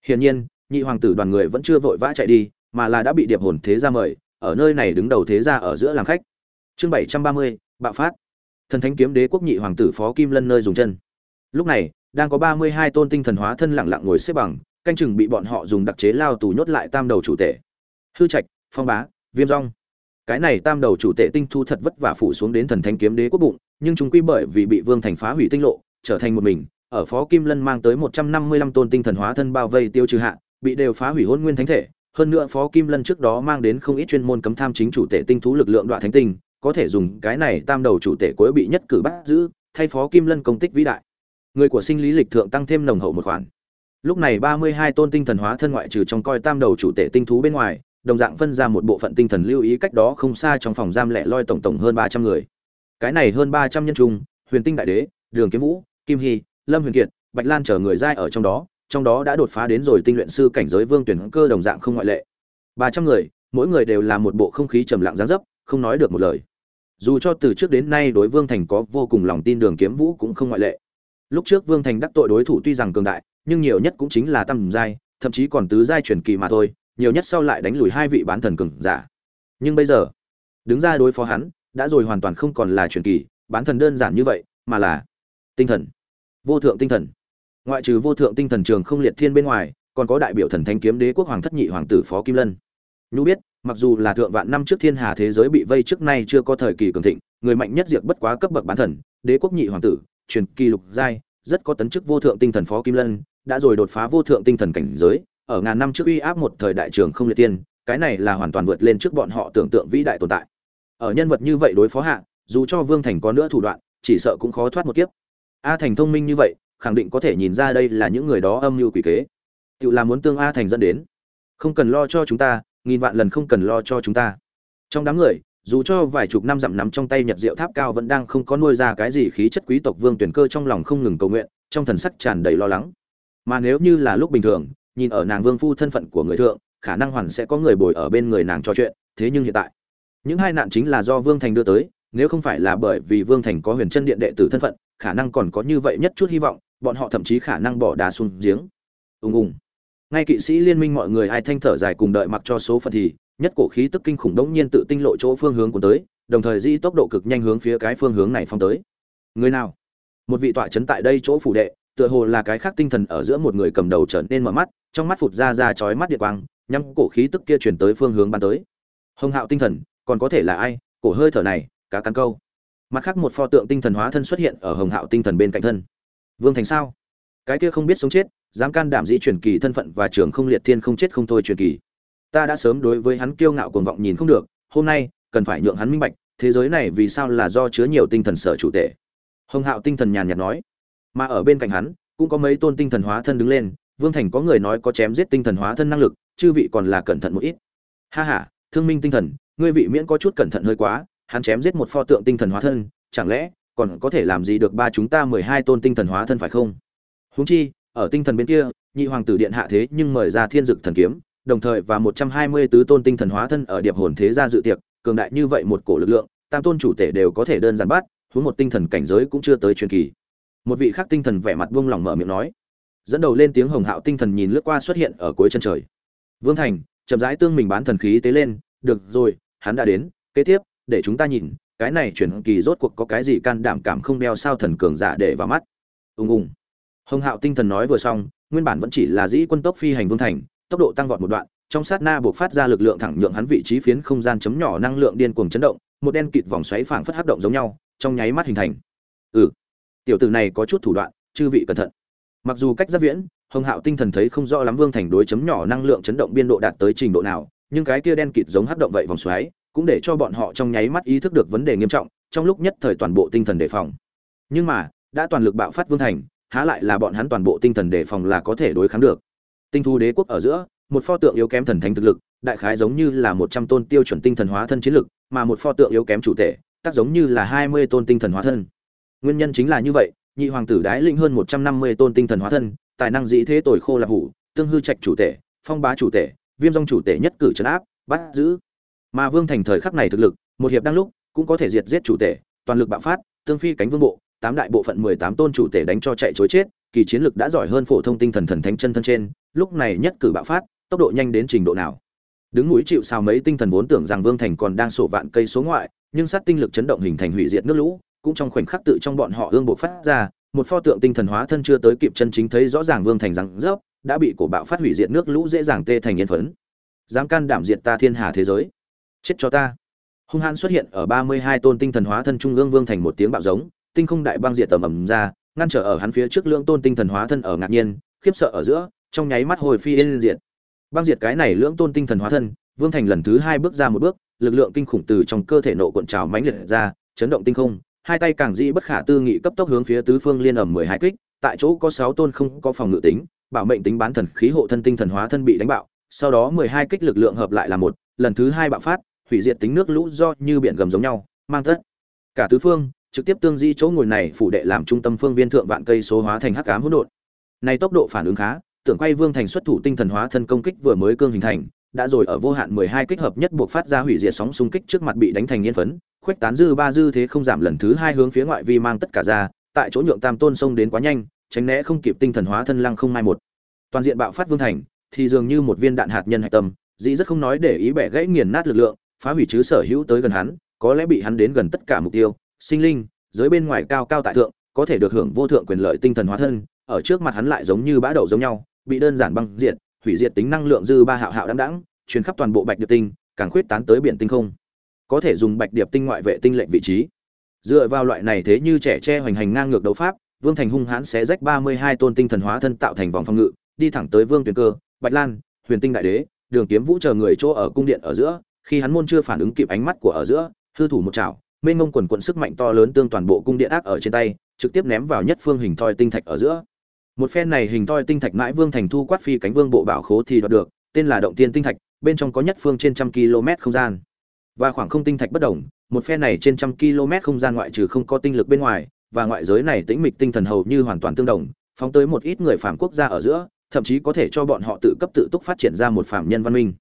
Hiển nhiên, nhị hoàng tử đoàn người vẫn chưa vội vã chạy đi, mà là đã bị điệp hồn thế gia mời, ở nơi này đứng đầu thế gia ở giữa làm khách. Chương bảy trăm ba mươi, bạo phát. Thần thánh kiếm đế quốc nhị hoàng tử phó kim lân nơi dùng chân. Lúc này, đang có ba mươi hai tôn tinh thần hóa thân lặng lặng ngồi xếp bằng, canh chừng bị bọn họ dùng đặc chế lao tù nhốt lại tam đầu chủ tể. Hư trạch, phong bá, viêm rong. Cái này tam đầu chủ tể tinh thu thật vất vả phủ xuống đến thần thánh kiếm đế quốc bụng, nhưng chúng quy bởi vì bị vương thành phá hủy tinh lộ, trở thành một mình ở phó kim lân mang tới một trăm năm mươi lăm tôn tinh thần hóa thân bao vây tiêu trừ hạ, bị đều phá hủy hôn nguyên thánh thể. Hơn nữa phó kim lân trước đó mang đến không ít chuyên môn cấm tham chính chủ tể tinh thú lực lượng đoạn thánh tinh, có thể dùng cái này tam đầu chủ tể cuối bị nhất cử bắt giữ, thay phó kim lân công tích vĩ đại. Người của sinh lý lịch thượng tăng thêm nồng hậu một khoản. Lúc này ba mươi hai tôn tinh thần hóa thân ngoại trừ trong coi tam đầu chủ tể tinh thú bên ngoài, đồng dạng phân ra một bộ phận tinh thần lưu ý cách đó không xa trong phòng giam lẻ loi tổng tổng hơn ba trăm người. Cái này hơn ba trăm nhân trung, huyền tinh đại đế, đường kiếm vũ, kim hy lâm huyền kiệt, bạch lan chở người giai ở trong đó trong đó đã đột phá đến rồi tinh luyện sư cảnh giới vương tuyển cơ đồng dạng không ngoại lệ. Ba trăm người, mỗi người đều là một bộ không khí trầm lặng gián dấp, không nói được một lời. Dù cho từ trước đến nay đối vương thành có vô cùng lòng tin đường kiếm vũ cũng không ngoại lệ. Lúc trước vương thành đắc tội đối thủ tuy rằng cường đại, nhưng nhiều nhất cũng chính là tam giai, thậm chí còn tứ giai truyền kỳ mà thôi, nhiều nhất sau lại đánh lùi hai vị bán thần cường giả. Nhưng bây giờ, đứng ra đối phó hắn, đã rồi hoàn toàn không còn là truyền kỳ, bán thần đơn giản như vậy, mà là tinh thần vô thượng tinh thần. Ngoại trừ vô thượng tinh thần trường không liệt thiên bên ngoài, còn có đại biểu thần thánh kiếm đế quốc hoàng thất nhị hoàng tử phó kim lân. Nhu biết, mặc dù là thượng vạn năm trước thiên hà thế giới bị vây trước nay chưa có thời kỳ cường thịnh, người mạnh nhất diệt bất quá cấp bậc bán thần, đế quốc nhị hoàng tử, truyền kỳ lục giai, rất có tấn chức vô thượng tinh thần phó kim lân, đã rồi đột phá vô thượng tinh thần cảnh giới, ở ngàn năm trước uy áp một thời đại trường không liệt tiên cái này là hoàn toàn vượt lên trước bọn họ tưởng tượng vĩ đại tồn tại. Ở nhân vật như vậy đối phó hạ, dù cho vương thành có nữa thủ đoạn, chỉ sợ cũng khó thoát một kiếp a thành thông minh như vậy, khẳng định có thể nhìn ra đây là những người đó âm mưu quỷ kế. Tự làm muốn tương a thành dẫn đến. Không cần lo cho chúng ta, nghìn vạn lần không cần lo cho chúng ta. Trong đám người, dù cho vài chục năm dặm nắm trong tay nhật diệu tháp cao vẫn đang không có nuôi ra cái gì khí chất quý tộc vương tuyển cơ trong lòng không ngừng cầu nguyện, trong thần sắc tràn đầy lo lắng. Mà nếu như là lúc bình thường, nhìn ở nàng vương phu thân phận của người thượng, khả năng hoàn sẽ có người bồi ở bên người nàng trò chuyện, thế nhưng hiện tại, những hai nạn chính là do vương thành đưa tới, nếu không phải là bởi vì vương thành có huyền chân điện đệ tử thân phận khả năng còn có như vậy nhất chút hy vọng, bọn họ thậm chí khả năng bỏ đá xuống giếng. Ùng ùng. Ngay kỵ sĩ liên minh mọi người ai thanh thở dài cùng đợi mặc cho số phận thì, nhất cổ khí tức kinh khủng đống nhiên tự tinh lộ chỗ phương hướng của tới, đồng thời di tốc độ cực nhanh hướng phía cái phương hướng này phong tới. Người nào? Một vị tọa chấn tại đây chỗ phủ đệ, tựa hồ là cái khác tinh thần ở giữa một người cầm đầu trở nên mở mắt, trong mắt phụt ra ra chói mắt điện quang, nhắm cổ khí tức kia chuyển tới phương hướng ban tới. Hồng hạo tinh thần, còn có thể là ai? Cổ hơi thở này, cá cắn câu mặt khác một pho tượng tinh thần hóa thân xuất hiện ở hồng hạo tinh thần bên cạnh thân. Vương thành sao? Cái kia không biết sống chết, dám can đảm dĩ truyền kỳ thân phận và trường không liệt thiên không chết không thôi truyền kỳ. Ta đã sớm đối với hắn kiêu ngạo cuồng vọng nhìn không được, hôm nay, cần phải nhượng hắn minh bạch, thế giới này vì sao là do chứa nhiều tinh thần sở chủ tể? Hồng hạo tinh thần nhàn nhạt nói. Mà ở bên cạnh hắn, cũng có mấy tôn tinh thần hóa thân đứng lên, vương thành có người nói có chém giết tinh thần hóa thân năng lực, chư vị còn là cẩn thận một ít. Ha ha, thương minh tinh thần, ngươi vị miễn có chút cẩn thận hơi quá hắn chém giết một pho tượng tinh thần hóa thân, chẳng lẽ còn có thể làm gì được ba chúng ta mười hai tôn tinh thần hóa thân phải không? Huống chi, ở tinh thần bên kia, nhị hoàng tử điện hạ thế nhưng mời ra thiên dực thần kiếm, đồng thời và một trăm hai mươi tứ tôn tinh thần hóa thân ở điệp hồn thế gia dự tiệc, cường đại như vậy một cổ lực lượng, tam tôn chủ tể đều có thể đơn giản bắt, huống một tinh thần cảnh giới cũng chưa tới truyền kỳ. Một vị khác tinh thần vẻ mặt buông lòng mở miệng nói, dẫn đầu lên tiếng hồng hạo tinh thần nhìn lướt qua xuất hiện ở cuối chân trời. Vương thành chậm rãi tương mình bán thần khí tế lên, được rồi, hắn đã đến, kế tiếp để chúng ta nhìn, cái này chuyển kỳ rốt cuộc có cái gì can đảm cảm không đeo sao thần cường giả để vào mắt. Ùng ùng. Hồng hạo tinh thần nói vừa xong, nguyên bản vẫn chỉ là dĩ quân tốc phi hành vương thành, tốc độ tăng vọt một đoạn, trong sát na buộc phát ra lực lượng thẳng nhượng hắn vị trí phiến không gian chấm nhỏ năng lượng điên cuồng chấn động, một đen kịt vòng xoáy phảng phất hấp động giống nhau, trong nháy mắt hình thành. Ừ. Tiểu tử này có chút thủ đoạn, chư vị cẩn thận. Mặc dù cách rất viễn, hồng hạo tinh thần thấy không rõ lắm vương thành đối chấm nhỏ năng lượng chấn động biên độ đạt tới trình độ nào, nhưng cái kia đen kịt giống hấp động vậy vòng xoáy cũng để cho bọn họ trong nháy mắt ý thức được vấn đề nghiêm trọng, trong lúc nhất thời toàn bộ tinh thần đề phòng. Nhưng mà, đã toàn lực bạo phát vương thành, há lại là bọn hắn toàn bộ tinh thần đề phòng là có thể đối kháng được. Tinh thu đế quốc ở giữa, một pho tượng yếu kém thần thánh thực lực, đại khái giống như là một trăm tôn tiêu chuẩn tinh thần hóa thân chiến lực, mà một pho tượng yếu kém chủ thể, tác giống như là hai mươi tôn tinh thần hóa thân. Nguyên nhân chính là như vậy, nhị hoàng tử đái lĩnh hơn một trăm năm mươi tôn tinh thần hóa thân, tài năng dĩ thế tồi khô là hủ, tương hư trạch chủ tể phong bá chủ tể viêm dòng chủ tể nhất cử trấn áp, bắt giữ mà vương thành thời khắc này thực lực, một hiệp đang lúc, cũng có thể diệt giết chủ tể, toàn lực bạo phát, tương phi cánh vương bộ, tám đại bộ phận mười tám tôn chủ tể đánh cho chạy chối chết, kỳ chiến lực đã giỏi hơn phổ thông tinh thần thần thánh chân thân trên, lúc này nhất cử bạo phát, tốc độ nhanh đến trình độ nào. Đứng núi chịu sao mấy tinh thần vốn tưởng rằng vương thành còn đang sổ vạn cây số ngoại, nhưng sát tinh lực chấn động hình thành hủy diệt nước lũ, cũng trong khoảnh khắc tự trong bọn họ hương bộ phát ra, một pho tượng tinh thần hóa thân chưa tới kịp chân chính thấy rõ ràng vương thành rằng rớp, đã bị cổ bạo phát hủy diệt nước lũ dễ dàng tê thành yên phấn. Dám can đảm diệt ta thiên hà thế giới chết cho ta. Hung hãn xuất hiện ở ba mươi hai tôn tinh thần hóa thân trung ương vương thành một tiếng bạo giống, tinh không đại băng diệt tầm ầm ra, ngăn trở ở hắn phía trước lưỡng tôn tinh thần hóa thân ở ngạc nhiên, khiếp sợ ở giữa, trong nháy mắt hồi phi yên diệt. Băng diệt cái này lưỡng tôn tinh thần hóa thân, vương thành lần thứ hai bước ra một bước, lực lượng kinh khủng từ trong cơ thể nộ cuộn trào mãnh liệt ra, chấn động tinh không, hai tay càng dĩ bất khả tư nghị cấp tốc hướng phía tứ phương liên ẩm mười hai kích, tại chỗ có sáu tôn không có phòng ngự tính, bảo mệnh tính bán thần khí hộ thân tinh thần hóa thân bị đánh bạo, sau đó mười hai kích lực lượng hợp lại là một, lần thứ hai bạo phát hủy diệt tính nước lũ do như biển gầm giống nhau, mang tất cả tứ phương, trực tiếp tương di chỗ ngồi này phủ đệ làm trung tâm phương viên thượng vạn cây số hóa thành hắc ám hỗn độn. Này tốc độ phản ứng khá, tưởng quay vương thành xuất thủ tinh thần hóa thân công kích vừa mới cương hình thành, đã rồi ở vô hạn mười hai kích hợp nhất buộc phát ra hủy diệt sóng xung kích trước mặt bị đánh thành yên phấn, khuếch tán dư ba dư thế không giảm lần thứ hai hướng phía ngoại vi mang tất cả ra, tại chỗ nhượng tam tôn sông đến quá nhanh, tránh né không kịp tinh thần hóa thân lăng không mai một. Toàn diện bạo phát vương thành, thì dường như một viên đạn hạt nhân hạch tâm, dĩ rất không nói để ý bẻ gãy nghiền nát lực lượng phá hủy chứ sở hữu tới gần hắn, có lẽ bị hắn đến gần tất cả mục tiêu, sinh linh, giới bên ngoài cao cao tại thượng, có thể được hưởng vô thượng quyền lợi tinh thần hóa thân, ở trước mặt hắn lại giống như bã đậu giống nhau, bị đơn giản băng diệt, hủy diệt tính năng lượng dư ba hạo hạo đăng đẳng truyền khắp toàn bộ bạch điệp tinh, càng khuyết tán tới biển tinh không. Có thể dùng bạch điệp tinh ngoại vệ tinh lệnh vị trí. Dựa vào loại này thế như trẻ tre hoành hành ngang ngược đấu pháp, vương thành hung hãn sẽ rách ba mươi hai tôn tinh thần hóa thân tạo thành vòng phòng ngự, đi thẳng tới vương tuyền cơ, bạch lan, huyền tinh đại đế, đường kiếm vũ chờ người chỗ ở cung điện ở giữa khi hắn môn chưa phản ứng kịp ánh mắt của ở giữa, hư thủ một chảo, mênh mông quần quận sức mạnh to lớn tương toàn bộ cung điện ác ở trên tay, trực tiếp ném vào nhất phương hình thoi tinh thạch ở giữa. Một phen này hình thoi tinh thạch mãi vương thành thu quát phi cánh vương bộ bảo khố thì đoạt được, tên là động tiên tinh thạch, bên trong có nhất phương trên trăm km không gian. Và khoảng không tinh thạch bất đồng, một phe này trên trăm km không gian ngoại trừ không có tinh lực bên ngoài, và ngoại giới này tĩnh mịch tinh thần hầu như hoàn toàn tương đồng, phóng tới một ít người phạm quốc gia ở giữa, thậm chí có thể cho bọn họ tự cấp tự túc phát triển ra một phạm nhân văn minh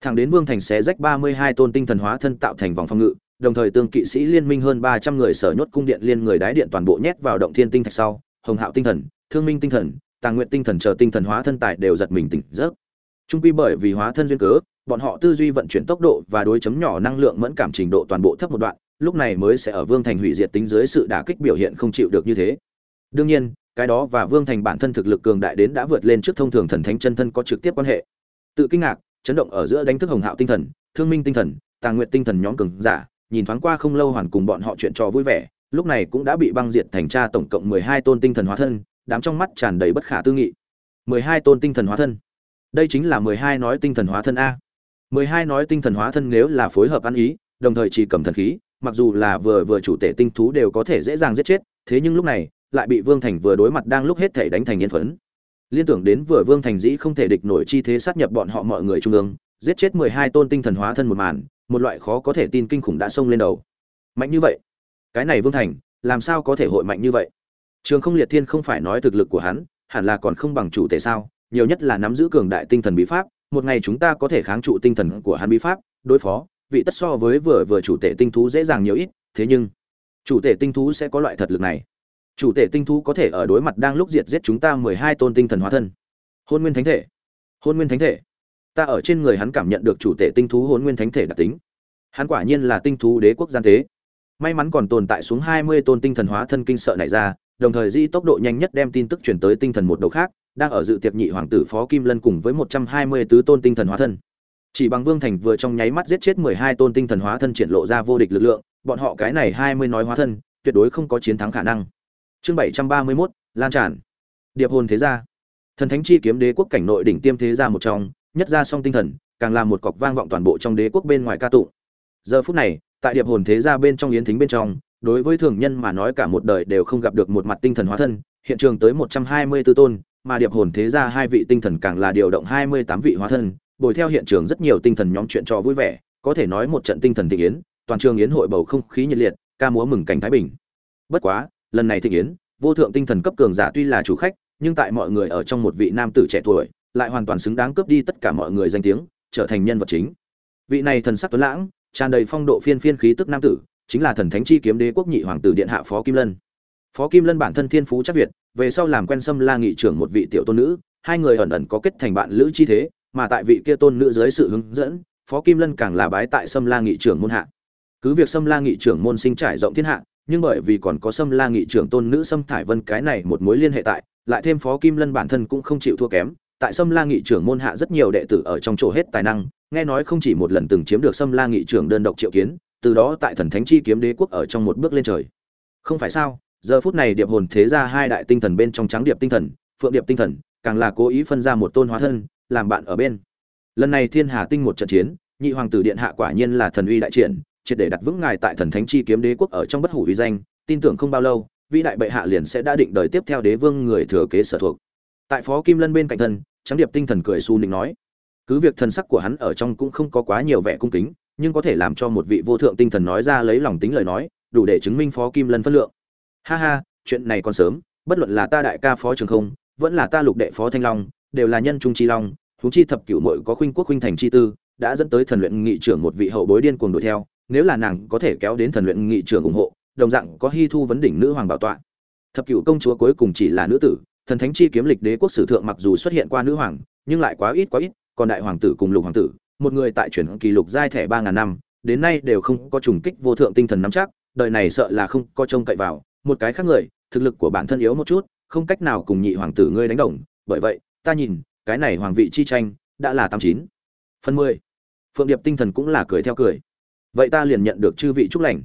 thẳng đến vương thành xé rách ba mươi hai tôn tinh thần hóa thân tạo thành vòng phòng ngự, đồng thời tương kỵ sĩ liên minh hơn ba trăm người sở nhốt cung điện liên người đái điện toàn bộ nhét vào động thiên tinh thạch sau, hồng hạo tinh thần, thương minh tinh thần, tàng nguyện tinh thần chờ tinh thần hóa thân tài đều giật mình tỉnh giấc. Trung quy bởi vì hóa thân duyên cớ, bọn họ tư duy vận chuyển tốc độ và đối chấm nhỏ năng lượng mẫn cảm trình độ toàn bộ thấp một đoạn, lúc này mới sẽ ở vương thành hủy diệt tính dưới sự đả kích biểu hiện không chịu được như thế. Đương nhiên, cái đó và vương thành bản thân thực lực cường đại đến đã vượt lên trước thông thường thần thánh chân thân có trực tiếp quan hệ. Tự kinh ngạc chấn động ở giữa đánh thức hồng hạo tinh thần, thương minh tinh thần tàng nguyện tinh thần nhóm cường giả, nhìn thoáng qua không lâu hoàn cùng bọn họ chuyện trò vui vẻ, lúc này cũng đã bị băng diệt thành tra tổng cộng mười hai tôn tinh thần hóa thân, đám trong mắt tràn đầy bất khả tư nghị. mười hai tôn tinh thần hóa thân. Đây chính là mười hai nói tinh thần hóa thân a. mười hai nói tinh thần hóa thân nếu là phối hợp ăn ý, đồng thời chỉ cầm thần khí, mặc dù là vừa vừa chủ tể tinh thú đều có thể dễ dàng giết chết, thế nhưng lúc này, lại bị vương thành vừa đối mặt đang lúc hết thể đánh thành yên phấn liên tưởng đến vừa vương thành dĩ không thể địch nổi chi thế sát nhập bọn họ mọi người trung ương, giết chết mười hai tôn tinh thần hóa thân một màn, một loại khó có thể tin kinh khủng đã xông lên đầu. Mạnh như vậy? Cái này vương thành, làm sao có thể hội mạnh như vậy? Trường không liệt thiên không phải nói thực lực của hắn, hẳn là còn không bằng chủ tể sao? Nhiều nhất là nắm giữ cường đại tinh thần bí pháp, một ngày chúng ta có thể kháng trụ tinh thần của hắn bí pháp, đối phó, vị tất so với vừa vừa chủ tể tinh thú dễ dàng nhiều ít, thế nhưng, chủ tể tinh thú sẽ có loại thật lực này chủ tể tinh thú có thể ở đối mặt đang lúc diệt giết chúng ta mười hai tôn tinh thần hóa thân. Hôn nguyên thánh thể. Hôn nguyên thánh thể. Ta ở trên người hắn cảm nhận được chủ tể tinh thú hôn nguyên thánh thể đặc tính. Hắn quả nhiên là tinh thú đế quốc gian tế. May mắn còn tồn tại xuống hai mươi tôn tinh thần hóa thân kinh sợ này ra, đồng thời di tốc độ nhanh nhất đem tin tức chuyển tới tinh thần một đầu khác, đang ở dự tiệc nhị hoàng tử phó kim lân cùng với một trăm hai mươi tứ tôn tinh thần hóa thân. Chỉ bằng vương thành vừa trong nháy mắt giết chết mười hai tôn tinh thần hóa thân triển lộ ra vô địch lực lượng, bọn họ cái này hai mươi nói hóa thân, tuyệt đối không có chiến thắng khả năng chương bảy trăm ba mươi mốt, lan tràn. Điệp hồn thế gia. Thần thánh chi kiếm đế quốc cảnh nội đỉnh tiêm thế gia một trong, nhất gia song tinh thần, càng là một cọc vang vọng toàn bộ trong đế quốc bên ngoài ca tụng. Giờ phút này, tại điệp hồn thế gia bên trong yến thính bên trong, đối với thường nhân mà nói cả một đời đều không gặp được một mặt tinh thần hóa thân, hiện trường tới một trăm hai mươi 124 tôn, mà điệp hồn thế gia hai vị tinh thần càng là điều động hai mươi tám vị hóa thân, bồi theo hiện trường rất nhiều tinh thần nhóm chuyện trò vui vẻ, có thể nói một trận tinh thần thị yến, toàn trường yến hội bầu không khí nhiệt liệt, ca múa mừng cảnh thái bình. Bất quá lần này thị yến, vô thượng tinh thần cấp cường giả tuy là chủ khách, nhưng tại mọi người ở trong một vị nam tử trẻ tuổi, lại hoàn toàn xứng đáng cướp đi tất cả mọi người danh tiếng, trở thành nhân vật chính. Vị này thần sắc tuấn lãng, tràn đầy phong độ phiên phiên khí tức nam tử, chính là thần thánh chi kiếm đế quốc nhị hoàng tử điện hạ phó kim lân. Phó kim lân bản thân thiên phú chắc việt, về sau làm quen xâm la nghị trưởng một vị tiểu tôn nữ, hai người ẩn ẩn có kết thành bạn lữ chi thế, mà tại vị kia tôn nữ dưới sự hướng dẫn, phó kim lân càng là bái tại xâm la nghị trưởng môn hạ. Cứ việc xâm la nghị trưởng môn sinh trải rộng thiên hạ nhưng bởi vì còn có Sâm la nghị trưởng tôn nữ Sâm thải vân cái này một mối liên hệ tại, lại thêm phó kim lân bản thân cũng không chịu thua kém, tại Sâm la nghị trưởng môn hạ rất nhiều đệ tử ở trong chỗ hết tài năng, nghe nói không chỉ một lần từng chiếm được Sâm la nghị trưởng đơn độc triệu kiến, từ đó tại thần thánh chi kiếm đế quốc ở trong một bước lên trời. Không phải sao, giờ phút này điệp hồn thế ra hai đại tinh thần bên trong trắng điệp tinh thần, phượng điệp tinh thần, càng là cố ý phân ra một tôn hóa thân, làm bạn ở bên. Lần này thiên hà tinh một trận chiến, nhị hoàng tử điện hạ quả nhiên là thần uy đại triển triệt để đặt vững ngài tại thần thánh chi kiếm đế quốc ở trong bất hủ uy danh, tin tưởng không bao lâu, vĩ đại bệ hạ liền sẽ đã định đời tiếp theo đế vương người thừa kế sở thuộc. Tại phó kim lân bên cạnh thân trắng điệp tinh thần cười su nịnh nói, cứ việc thần sắc của hắn ở trong cũng không có quá nhiều vẻ cung kính, nhưng có thể làm cho một vị vô thượng tinh thần nói ra lấy lòng tính lời nói, đủ để chứng minh phó kim lân phân lượng. Ha ha, chuyện này còn sớm, bất luận là ta đại ca phó trường không, vẫn là ta lục đệ phó thanh long, đều là nhân trung chi long, huống chi thập cửu muội có khuynh quốc khuynh thành chi tư, đã dẫn tới thần luyện nghị trưởng một vị hậu bối điên cuồng đuổi theo nếu là nàng có thể kéo đến thần luyện nghị trưởng ủng hộ, đồng dạng có hy thu vấn đỉnh nữ hoàng bảo tọa. Thập cửu công chúa cuối cùng chỉ là nữ tử, thần thánh chi kiếm lịch đế quốc sử thượng mặc dù xuất hiện qua nữ hoàng, nhưng lại quá ít quá ít, còn đại hoàng tử cùng lục hoàng tử, một người tại chuyển kỳ lục giai thẻ ba ngàn năm, đến nay đều không có trùng kích vô thượng tinh thần nắm chắc, đời này sợ là không có trông cậy vào. Một cái khác người, thực lực của bản thân yếu một chút, không cách nào cùng nhị hoàng tử ngươi đánh đồng, bởi vậy, ta nhìn, cái này hoàng vị chi tranh, đã là tám chín. Phần mười. Phượng điệp tinh thần cũng là cười theo cười vậy ta liền nhận được chư vị chúc lành.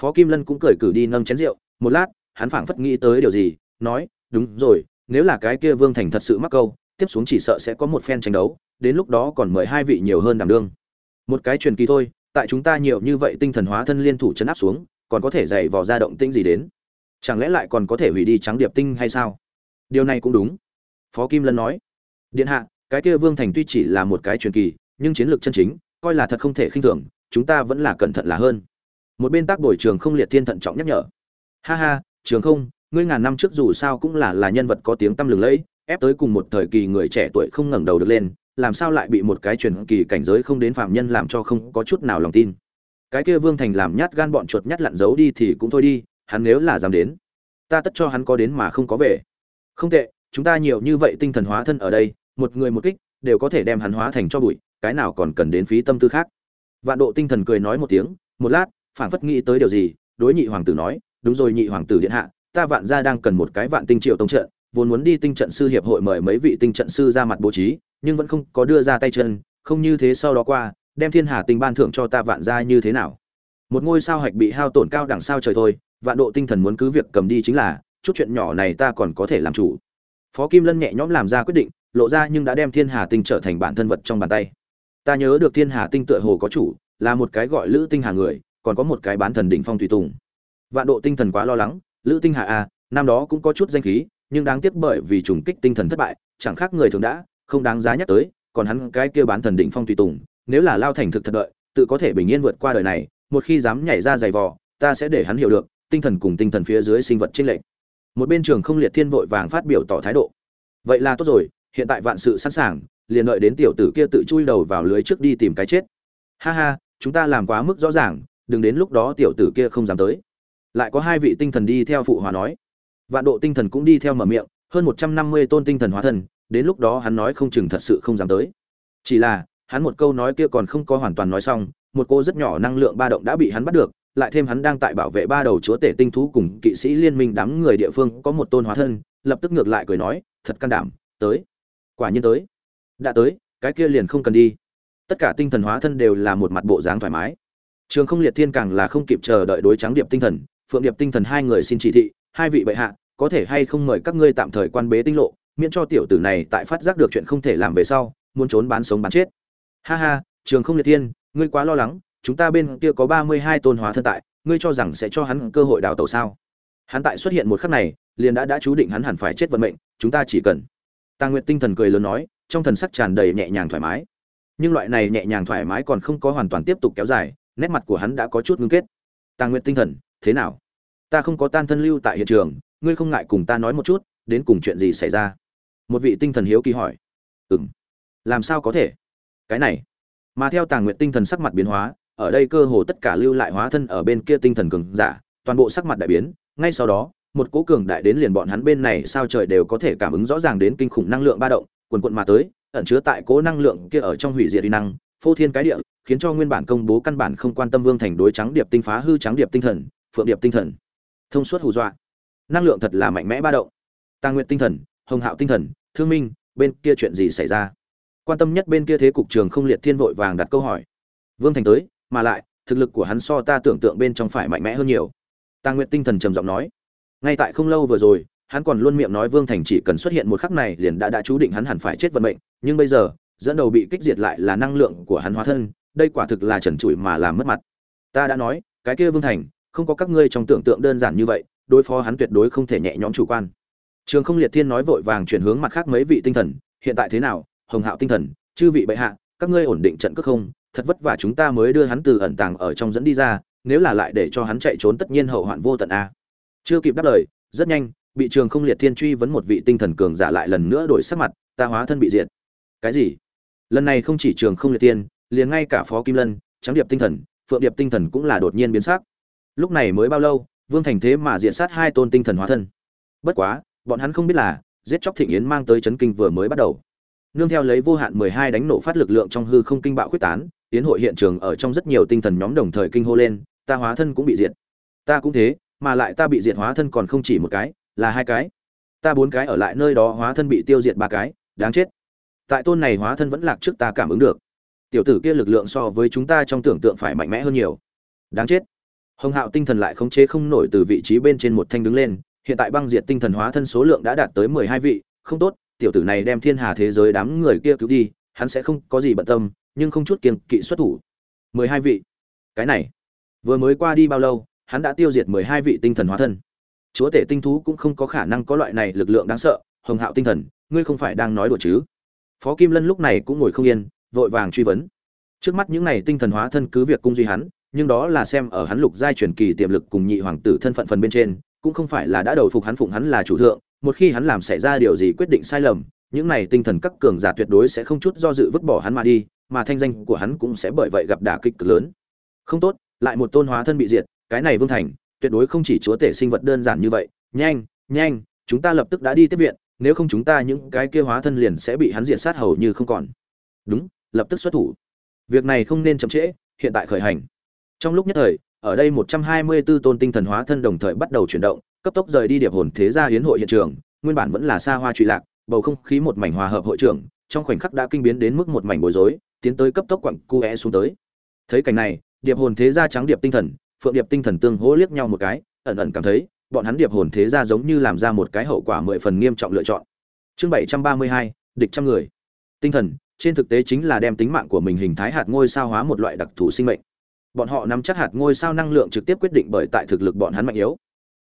Phó kim lân cũng cười cử đi nâng chén rượu. Một lát, hắn phảng phất nghĩ tới điều gì, nói, đúng rồi, nếu là cái kia vương thành thật sự mắc câu, tiếp xuống chỉ sợ sẽ có một phen tranh đấu, đến lúc đó còn mời hai vị nhiều hơn đảm đương. Một cái truyền kỳ thôi, tại chúng ta nhiều như vậy tinh thần hóa thân liên thủ chấn áp xuống, còn có thể dày vò ra động tinh gì đến? Chẳng lẽ lại còn có thể hủy đi trắng điệp tinh hay sao? Điều này cũng đúng. Phó kim lân nói, điện hạ, cái kia vương thành tuy chỉ là một cái truyền kỳ, nhưng chiến lược chân chính, coi là thật không thể khinh thường chúng ta vẫn là cẩn thận là hơn. Một bên tác bồi trường không liệt thiên thận trọng nhắc nhở. Ha ha, trường không, ngươi ngàn năm trước dù sao cũng là là nhân vật có tiếng tăm lừng lẫy, ép tới cùng một thời kỳ người trẻ tuổi không ngẩng đầu được lên, làm sao lại bị một cái truyền kỳ cảnh giới không đến phạm nhân làm cho không có chút nào lòng tin. Cái kia vương thành làm nhát gan bọn chuột nhát lặn giấu đi thì cũng thôi đi, hắn nếu là dám đến, ta tất cho hắn có đến mà không có về. Không tệ, chúng ta nhiều như vậy tinh thần hóa thân ở đây, một người một kích, đều có thể đem hắn hóa thành cho bụi, cái nào còn cần đến phí tâm tư khác vạn độ tinh thần cười nói một tiếng, một lát, phảng phất nghĩ tới điều gì, đối nhị hoàng tử nói, đúng rồi nhị hoàng tử điện hạ, ta vạn gia đang cần một cái vạn tinh triệu tông trận, vốn muốn đi tinh trận sư hiệp hội mời mấy vị tinh trận sư ra mặt bố trí, nhưng vẫn không có đưa ra tay chân, không như thế sau đó qua, đem thiên hà tinh ban thưởng cho ta vạn gia như thế nào? Một ngôi sao hạch bị hao tổn cao đẳng sao trời thôi, vạn độ tinh thần muốn cứ việc cầm đi chính là, chút chuyện nhỏ này ta còn có thể làm chủ. Phó kim lân nhẹ nhõm làm ra quyết định, lộ ra nhưng đã đem thiên hà tinh trở thành bản thân vật trong bàn tay ta nhớ được thiên hà tinh tựa hồ có chủ là một cái gọi lữ tinh hà người còn có một cái bán thần đỉnh phong tùy tùng. Vạn độ tinh thần quá lo lắng lữ tinh hà a à, năm đó cũng có chút danh khí nhưng đáng tiếc bởi vì trùng kích tinh thần thất bại chẳng khác người thường đã không đáng giá nhắc tới còn hắn cái kia bán thần đỉnh phong tùy tùng nếu là lao thành thực thật đợi tự có thể bình yên vượt qua đời này một khi dám nhảy ra giày vò ta sẽ để hắn hiểu được tinh thần cùng tinh thần phía dưới sinh vật trên lệnh một bên trường không liệt thiên vội vàng phát biểu tỏ thái độ. Vậy là tốt rồi hiện tại vạn sự sẵn sàng liền đợi đến tiểu tử kia tự chui đầu vào lưới trước đi tìm cái chết. Ha ha, chúng ta làm quá mức rõ ràng, đừng đến lúc đó tiểu tử kia không dám tới. Lại có hai vị tinh thần đi theo phụ hòa nói. Vạn độ tinh thần cũng đi theo mở miệng, hơn một trăm năm mươi tôn tinh thần hóa thân đến lúc đó hắn nói không chừng thật sự không dám tới. Chỉ là, hắn một câu nói kia còn không có hoàn toàn nói xong, một cô rất nhỏ năng lượng ba động đã bị hắn bắt được, lại thêm hắn đang tại bảo vệ ba đầu chúa tể tinh thú cùng kỵ sĩ liên minh đám người địa phương có một tôn hóa thân, lập tức ngược lại cười nói, thật can đảm, tới. Quả nhiên tới đã tới, cái kia liền không cần đi. Tất cả tinh thần hóa thân đều là một mặt bộ dáng thoải mái. Trường không liệt thiên càng là không kịp chờ đợi đối trắng điệp tinh thần, phượng điệp tinh thần hai người xin chỉ thị, hai vị bệ hạ, có thể hay không mời các ngươi tạm thời quan bế tinh lộ, miễn cho tiểu tử này tại phát giác được chuyện không thể làm về sau, muốn trốn bán sống bán chết. Ha ha, trường không liệt thiên, ngươi quá lo lắng, chúng ta bên kia có ba mươi hai tôn hóa thân tại, ngươi cho rằng sẽ cho hắn cơ hội đào tẩu sao? Hắn tại xuất hiện một khắc này, liền đã đã chú định hắn hẳn phải chết vận mệnh, chúng ta chỉ cần. Tàng nguyệt tinh thần cười lớn nói trong thần sắc tràn đầy nhẹ nhàng thoải mái. Nhưng loại này nhẹ nhàng thoải mái còn không có hoàn toàn tiếp tục kéo dài, nét mặt của hắn đã có chút ngưng kết. Tàng nguyện tinh thần, thế nào? Ta không có tan thân lưu tại hiện trường, ngươi không ngại cùng ta nói một chút, đến cùng chuyện gì xảy ra? Một vị tinh thần hiếu kỳ hỏi. Ừng làm sao có thể? Cái này. Mà theo tàng nguyện tinh thần sắc mặt biến hóa, ở đây cơ hồ tất cả lưu lại hóa thân ở bên kia tinh thần cường giả, toàn bộ sắc mặt đại biến. Ngay sau đó, một cố cường đại đến liền bọn hắn bên này sao trời đều có thể cảm ứng rõ ràng đến kinh khủng năng lượng ba động quần quận mà tới, ẩn chứa tại cố năng lượng kia ở trong hủy diệt uy năng, phô thiên cái địa, khiến cho nguyên bản công bố căn bản không quan tâm vương thành đối trắng điệp tinh phá hư trắng điệp tinh thần, phượng điệp tinh thần. Thông suốt hù dọa. Năng lượng thật là mạnh mẽ ba động. Tàng nguyện tinh thần, hồng hạo tinh thần, thương minh, bên kia chuyện gì xảy ra? Quan tâm nhất bên kia thế cục trường không liệt thiên vội vàng đặt câu hỏi. Vương thành tới, mà lại, thực lực của hắn so ta tưởng tượng bên trong phải mạnh mẽ hơn nhiều. Tàng nguyện tinh thần trầm giọng nói. Ngay tại không lâu vừa rồi hắn còn luôn miệng nói vương thành chỉ cần xuất hiện một khắc này liền đã đã chú định hắn hẳn phải chết vận mệnh, nhưng bây giờ, dẫn đầu bị kích diệt lại là năng lượng của hắn hóa thân, đây quả thực là trần trụi mà làm mất mặt. Ta đã nói, cái kia vương thành, không có các ngươi trong tưởng tượng đơn giản như vậy, đối phó hắn tuyệt đối không thể nhẹ nhõm chủ quan. Trường không liệt thiên nói vội vàng chuyển hướng mặt khác mấy vị tinh thần, hiện tại thế nào, hồng hạo tinh thần, chư vị bệ hạ, các ngươi ổn định trận cước không? Thật vất vả chúng ta mới đưa hắn từ ẩn tàng ở trong dẫn đi ra, nếu là lại để cho hắn chạy trốn tất nhiên hậu hoạn vô tận a. Chưa kịp đáp lời, rất nhanh bị trường không liệt thiên truy vấn một vị tinh thần cường giả lại lần nữa đổi sắc mặt, ta hóa thân bị diệt. Cái gì? Lần này không chỉ trường không liệt tiên liền ngay cả phó kim lân trắng điệp tinh thần, phượng điệp tinh thần cũng là đột nhiên biến sắc. Lúc này mới bao lâu, vương thành thế mà diện sát hai tôn tinh thần hóa thân. Bất quá, bọn hắn không biết là, giết chóc thịnh yến mang tới chấn kinh vừa mới bắt đầu. Nương theo lấy vô hạn mười hai đánh nổ phát lực lượng trong hư không kinh bạo quyết tán, yến hội hiện trường ở trong rất nhiều tinh thần nhóm đồng thời kinh hô lên, ta hóa thân cũng bị diệt. Ta cũng thế, mà lại ta bị diệt hóa thân còn không chỉ một cái là hai cái. Ta bốn cái ở lại nơi đó hóa thân bị tiêu diệt ba cái, đáng chết. Tại tôn này hóa thân vẫn lạc trước ta cảm ứng được. Tiểu tử kia lực lượng so với chúng ta trong tưởng tượng phải mạnh mẽ hơn nhiều. Đáng chết. Hồng hạo tinh thần lại khống chế không nổi từ vị trí bên trên một thanh đứng lên, hiện tại băng diệt tinh thần hóa thân số lượng đã đạt tới mười hai vị, không tốt, tiểu tử này đem thiên hà thế giới đám người kia cứu đi, hắn sẽ không có gì bận tâm, nhưng không chút kiên kỵ xuất thủ. mười hai vị. Cái này, vừa mới qua đi bao lâu, hắn đã tiêu diệt mười hai vị tinh thần hóa thân chúa tể tinh thú cũng không có khả năng có loại này lực lượng đáng sợ, hồng hạo tinh thần, ngươi không phải đang nói đùa chứ? Phó kim lân lúc này cũng ngồi không yên, vội vàng truy vấn. Trước mắt những này tinh thần hóa thân cứ việc cung duy hắn, nhưng đó là xem ở hắn lục giai truyền kỳ tiềm lực cùng nhị hoàng tử thân phận phần bên trên, cũng không phải là đã đầu phục hắn phụng hắn là chủ thượng, một khi hắn làm xảy ra điều gì quyết định sai lầm, những này tinh thần các cường giả tuyệt đối sẽ không chút do dự vứt bỏ hắn mà đi, mà thanh danh của hắn cũng sẽ bởi vậy gặp đả kích cực lớn. Không tốt, lại một tôn hóa thân bị diệt, cái này vương thành tuyệt đối không chỉ chúa tể sinh vật đơn giản như vậy. Nhanh nhanh, chúng ta lập tức đã đi tiếp viện, nếu không chúng ta những cái kia hóa thân liền sẽ bị hắn diệt sát hầu như không còn. Đúng, lập tức xuất thủ. Việc này không nên chậm trễ, hiện tại khởi hành. Trong lúc nhất thời, ở đây một trăm hai mươi 124 tôn tinh thần hóa thân đồng thời bắt đầu chuyển động, cấp tốc rời đi điệp hồn thế gia hiến hội hiện trường, nguyên bản vẫn là xa hoa trụy lạc, bầu không khí một mảnh hòa hợp hội trưởng, trong khoảnh khắc đã kinh biến đến mức một mảnh bối rối, tiến tới cấp tốc quặng cu e xuống tới. Thấy cảnh này, điệp hồn thế gia trắng điệp tinh thần phượng điệp tinh thần tương hỗ liếc nhau một cái, ẩn ẩn cảm thấy, bọn hắn điệp hồn thế gia giống như làm ra một cái hậu quả mười phần nghiêm trọng lựa chọn. Chương bảy trăm ba mươi hai, địch trăm người. Tinh thần, trên thực tế chính là đem tính mạng của mình hình thái hạt ngôi sao hóa một loại đặc thù sinh mệnh. Bọn họ nắm chắc hạt ngôi sao năng lượng trực tiếp quyết định bởi tại thực lực bọn hắn mạnh yếu.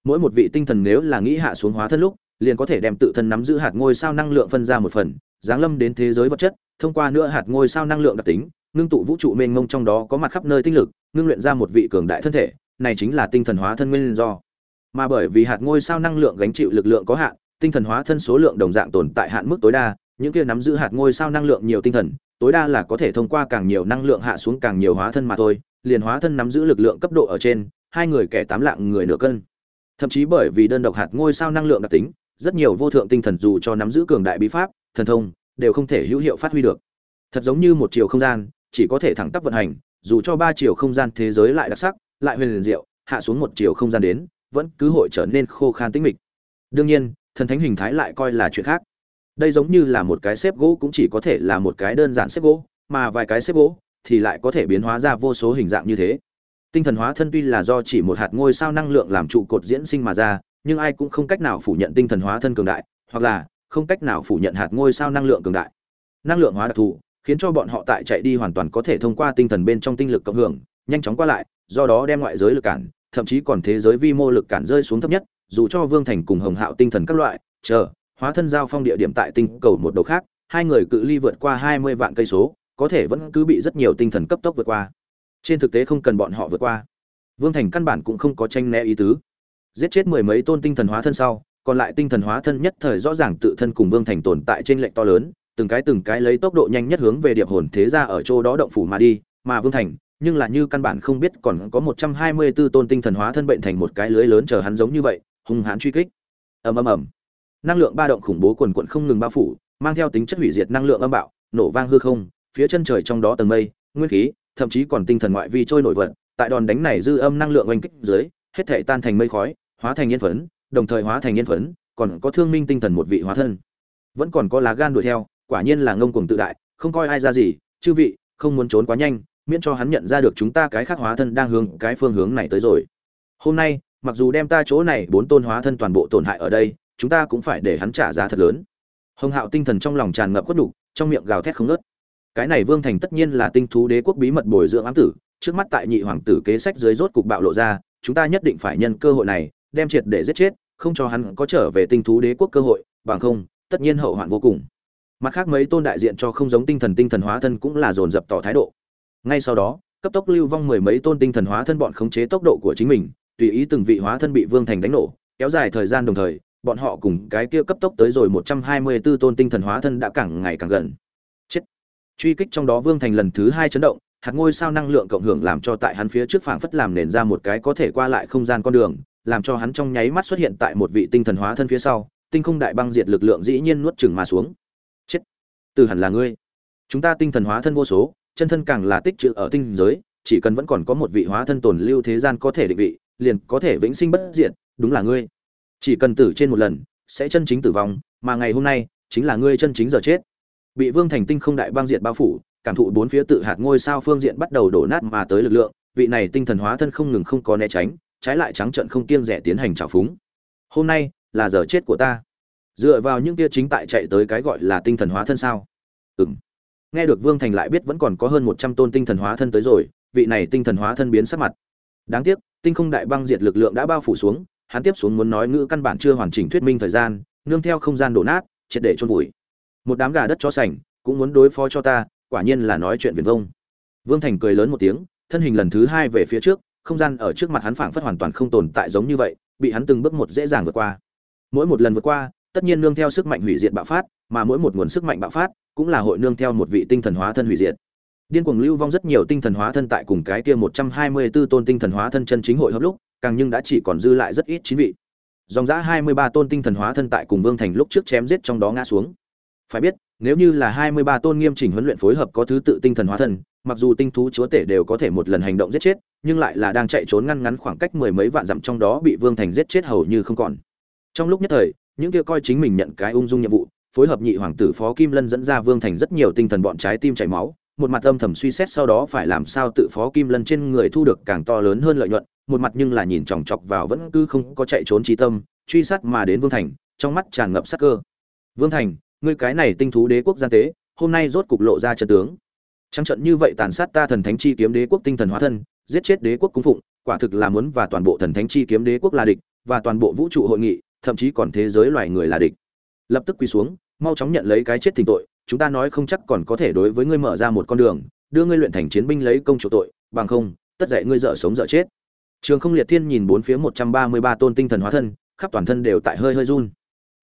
Mỗi một vị tinh thần nếu là nghĩ hạ xuống hóa thân lúc, liền có thể đem tự thân nắm giữ hạt ngôi sao năng lượng phân ra một phần, giáng lâm đến thế giới vật chất, thông qua nữa hạt ngôi sao năng lượng đặc tính, ngưng tụ vũ trụ mênh mông trong đó có mặt khắp nơi tinh lực ngưng luyện ra một vị cường đại thân thể, này chính là tinh thần hóa thân nguyên do. Mà bởi vì hạt ngôi sao năng lượng gánh chịu lực lượng có hạn, tinh thần hóa thân số lượng đồng dạng tồn tại hạn mức tối đa, những kia nắm giữ hạt ngôi sao năng lượng nhiều tinh thần, tối đa là có thể thông qua càng nhiều năng lượng hạ xuống càng nhiều hóa thân mà thôi, liền hóa thân nắm giữ lực lượng cấp độ ở trên, hai người kẻ tám lạng người nửa cân. Thậm chí bởi vì đơn độc hạt ngôi sao năng lượng đặc tính, rất nhiều vô thượng tinh thần dù cho nắm giữ cường đại bí pháp, thần thông, đều không thể hữu hiệu phát huy được. Thật giống như một chiều không gian, chỉ có thể thẳng tắp vận hành dù cho ba chiều không gian thế giới lại đặc sắc, lại huyền liền diệu, hạ xuống một chiều không gian đến, vẫn cứ hội trở nên khô khan tĩnh mịch. Đương nhiên, thần thánh hình thái lại coi là chuyện khác. Đây giống như là một cái xếp gỗ cũng chỉ có thể là một cái đơn giản xếp gỗ, mà vài cái xếp gỗ thì lại có thể biến hóa ra vô số hình dạng như thế. Tinh thần hóa thân tuy là do chỉ một hạt ngôi sao năng lượng làm trụ cột diễn sinh mà ra, nhưng ai cũng không cách nào phủ nhận tinh thần hóa thân cường đại, hoặc là không cách nào phủ nhận hạt ngôi sao năng lượng cường đại. Năng lượng hóa đặc thù khiến cho bọn họ tại chạy đi hoàn toàn có thể thông qua tinh thần bên trong tinh lực cộng hưởng, nhanh chóng qua lại, do đó đem ngoại giới lực cản, thậm chí còn thế giới vi mô lực cản rơi xuống thấp nhất, dù cho vương thành cùng hồng hạo tinh thần các loại, chờ, hóa thân giao phong địa điểm tại tinh cầu một đầu khác, hai người cự ly vượt qua hai mươi vạn cây số, có thể vẫn cứ bị rất nhiều tinh thần cấp tốc vượt qua. Trên thực tế không cần bọn họ vượt qua. Vương thành căn bản cũng không có tranh né ý tứ. Giết chết mười mấy tôn tinh thần hóa thân sau, còn lại tinh thần hóa thân nhất thời rõ ràng tự thân cùng vương thành tồn tại trên lệnh to lớn từng cái từng cái lấy tốc độ nhanh nhất hướng về điệp hồn thế ra ở chỗ đó động phủ mà đi, mà vương thành, nhưng là như căn bản không biết còn có một trăm hai mươi 124 tôn tinh thần hóa thân bệnh thành một cái lưới lớn chờ hắn giống như vậy, hung hãn truy kích. Ầm ầm ầm. Năng lượng ba động khủng bố quần quận không ngừng bao phủ, mang theo tính chất hủy diệt năng lượng âm bạo, nổ vang hư không, phía chân trời trong đó tầng mây, nguyên khí, thậm chí còn tinh thần ngoại vi trôi nổi vật, tại đòn đánh này dư âm năng lượng oanh kích dưới, hết thể tan thành mây khói, hóa thành yên phấn, đồng thời hóa thành yên phấn, còn có thương minh tinh thần một vị hóa thân. Vẫn còn có lá gan đuổi theo quả nhiên là ngông cuồng tự đại không coi ai ra gì chư vị không muốn trốn quá nhanh miễn cho hắn nhận ra được chúng ta cái khác hóa thân đang hướng cái phương hướng này tới rồi. Hôm nay mặc dù đem ta chỗ này bốn tôn hóa thân toàn bộ tổn hại ở đây chúng ta cũng phải để hắn trả giá thật lớn. Hồng hạo tinh thần trong lòng tràn ngập quất đủ, trong miệng gào thét không ngớt. Cái này vương thành tất nhiên là tinh thú đế quốc bí mật bồi dưỡng ám tử trước mắt tại nhị hoàng tử kế sách dưới rốt cục bạo lộ ra chúng ta nhất định phải nhân cơ hội này đem triệt để giết chết không cho hắn có trở về tinh thú đế quốc cơ hội bằng không tất nhiên hậu hoạn vô cùng mặt khác mấy tôn đại diện cho không giống tinh thần tinh thần hóa thân cũng là dồn dập tỏ thái độ. Ngay sau đó, cấp tốc lưu vong mười mấy tôn tinh thần hóa thân bọn khống chế tốc độ của chính mình, tùy ý từng vị hóa thân bị vương thành đánh nổ, kéo dài thời gian đồng thời, bọn họ cùng cái kia cấp tốc tới rồi một trăm hai mươi 124 tôn tinh thần hóa thân đã càng ngày càng gần. Chết. Truy kích trong đó vương thành lần thứ hai chấn động, hạt ngôi sao năng lượng cộng hưởng làm cho tại hắn phía trước phảng phất làm nền ra một cái có thể qua lại không gian con đường, làm cho hắn trong nháy mắt xuất hiện tại một vị tinh thần hóa thân phía sau, tinh không đại băng diệt lực lượng dĩ nhiên nuốt chừng mà xuống từ hẳn là ngươi. Chúng ta tinh thần hóa thân vô số, chân thân càng là tích trữ ở tinh giới, chỉ cần vẫn còn có một vị hóa thân tồn lưu thế gian có thể định vị, liền có thể vĩnh sinh bất diệt, đúng là ngươi. Chỉ cần tử trên một lần, sẽ chân chính tử vong, mà ngày hôm nay, chính là ngươi chân chính giờ chết. Bị vương thành tinh không đại băng diệt bao phủ, cảm thụ bốn phía tự hạt ngôi sao phương diện bắt đầu đổ nát mà tới lực lượng, vị này tinh thần hóa thân không ngừng không có né tránh, trái lại trắng trận không kiêng rẻ tiến hành trào phúng. Hôm nay, là giờ chết của ta dựa vào những kia chính tại chạy tới cái gọi là tinh thần hóa thân sao? Ừng nghe được vương thành lại biết vẫn còn có hơn một trăm tôn tinh thần hóa thân tới rồi, vị này tinh thần hóa thân biến sắc mặt. Đáng tiếc, tinh không đại băng diệt lực lượng đã bao phủ xuống, hắn tiếp xuống muốn nói ngữ căn bản chưa hoàn chỉnh thuyết minh thời gian, nương theo không gian đổ nát, triệt để chôn vùi. Một đám gà đất cho sành, cũng muốn đối phó cho ta, quả nhiên là nói chuyện viển vông. Vương thành cười lớn một tiếng, thân hình lần thứ hai về phía trước, không gian ở trước mặt hắn phảng phất hoàn toàn không tồn tại giống như vậy, bị hắn từng bước một dễ dàng vượt qua. Mỗi một lần vượt qua tất nhiên nương theo sức mạnh hủy diệt bạo phát, mà mỗi một nguồn sức mạnh bạo phát cũng là hội nương theo một vị tinh thần hóa thân hủy diệt. Điên cuồng lưu vong rất nhiều tinh thần hóa thân tại cùng cái kia một trăm hai mươi 124 tôn tinh thần hóa thân chân chính hội hợp lúc, càng nhưng đã chỉ còn dư lại rất ít chín vị. Dòng giá hai mươi ba tôn tinh thần hóa thân tại cùng vương thành lúc trước chém giết trong đó ngã xuống. Phải biết, nếu như là hai mươi ba tôn nghiêm chỉnh huấn luyện phối hợp có thứ tự tinh thần hóa thân, mặc dù tinh thú chúa tể đều có thể một lần hành động giết chết, nhưng lại là đang chạy trốn ngăn ngắn khoảng cách mười mấy vạn dặm trong đó bị vương thành giết chết hầu như không còn. Trong lúc nhất thời những kia coi chính mình nhận cái ung dung nhiệm vụ, phối hợp nhị hoàng tử phó kim lân dẫn ra vương thành rất nhiều tinh thần bọn trái tim chảy máu, một mặt âm thầm suy xét sau đó phải làm sao tự phó kim lân trên người thu được càng to lớn hơn lợi nhuận, một mặt nhưng là nhìn chòng chọc vào vẫn cứ không có chạy trốn trí tâm, truy sát mà đến vương thành, trong mắt tràn ngập sắc cơ. Vương thành, ngươi cái này tinh thú đế quốc gian tế, hôm nay rốt cục lộ ra trận tướng. Trắng trận như vậy tàn sát ta thần thánh chi kiếm đế quốc tinh thần hóa thân, giết chết đế quốc cung phụng, quả thực là muốn và toàn bộ thần thánh chi kiếm đế quốc là địch, và toàn bộ vũ trụ hội nghị thậm chí còn thế giới loài người là địch. Lập tức quỳ xuống, mau chóng nhận lấy cái chết thỉnh tội, chúng ta nói không chắc còn có thể đối với ngươi mở ra một con đường, đưa ngươi luyện thành chiến binh lấy công chủ tội, bằng không, tất dạy ngươi dở sống dở chết. Trường không liệt thiên nhìn bốn phía một trăm ba mươi ba tôn tinh thần hóa thân, khắp toàn thân đều tại hơi hơi run.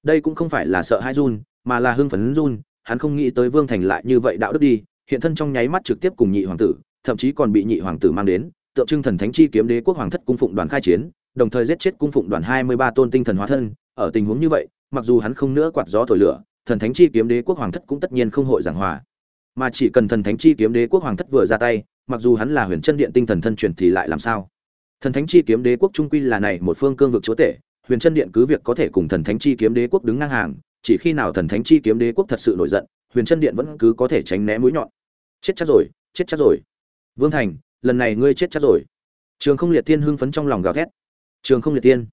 Đây cũng không phải là sợ hai run, mà là hưng phấn run, hắn không nghĩ tới vương thành lại như vậy đạo đức đi, hiện thân trong nháy mắt trực tiếp cùng nhị hoàng tử, thậm chí còn bị nhị hoàng tử mang đến, tượng trưng thần thánh chi kiếm đế quốc hoàng thất cung phụng đoàn khai chiến đồng thời giết chết cung phụng đoàn hai mươi ba tôn tinh thần hóa thân. Ở tình huống như vậy, mặc dù hắn không nữa quạt gió thổi lửa, thần thánh chi kiếm đế quốc hoàng thất cũng tất nhiên không hội giảng hòa. Mà chỉ cần thần thánh chi kiếm đế quốc hoàng thất vừa ra tay, mặc dù hắn là huyền chân điện tinh thần thân truyền thì lại làm sao? Thần thánh chi kiếm đế quốc trung quy là này một phương cương vực chúa tể, huyền chân điện cứ việc có thể cùng thần thánh chi kiếm đế quốc đứng ngang hàng, chỉ khi nào thần thánh chi kiếm đế quốc thật sự nổi giận, huyền chân điện vẫn cứ có thể tránh né mũi nhọn. Chết chắc rồi, chết chắc rồi. Vương thành, lần này ngươi chết chắc rồi. Trường không liệt tiên hưng phấn trong lòng gào thét trường không liệt tiên.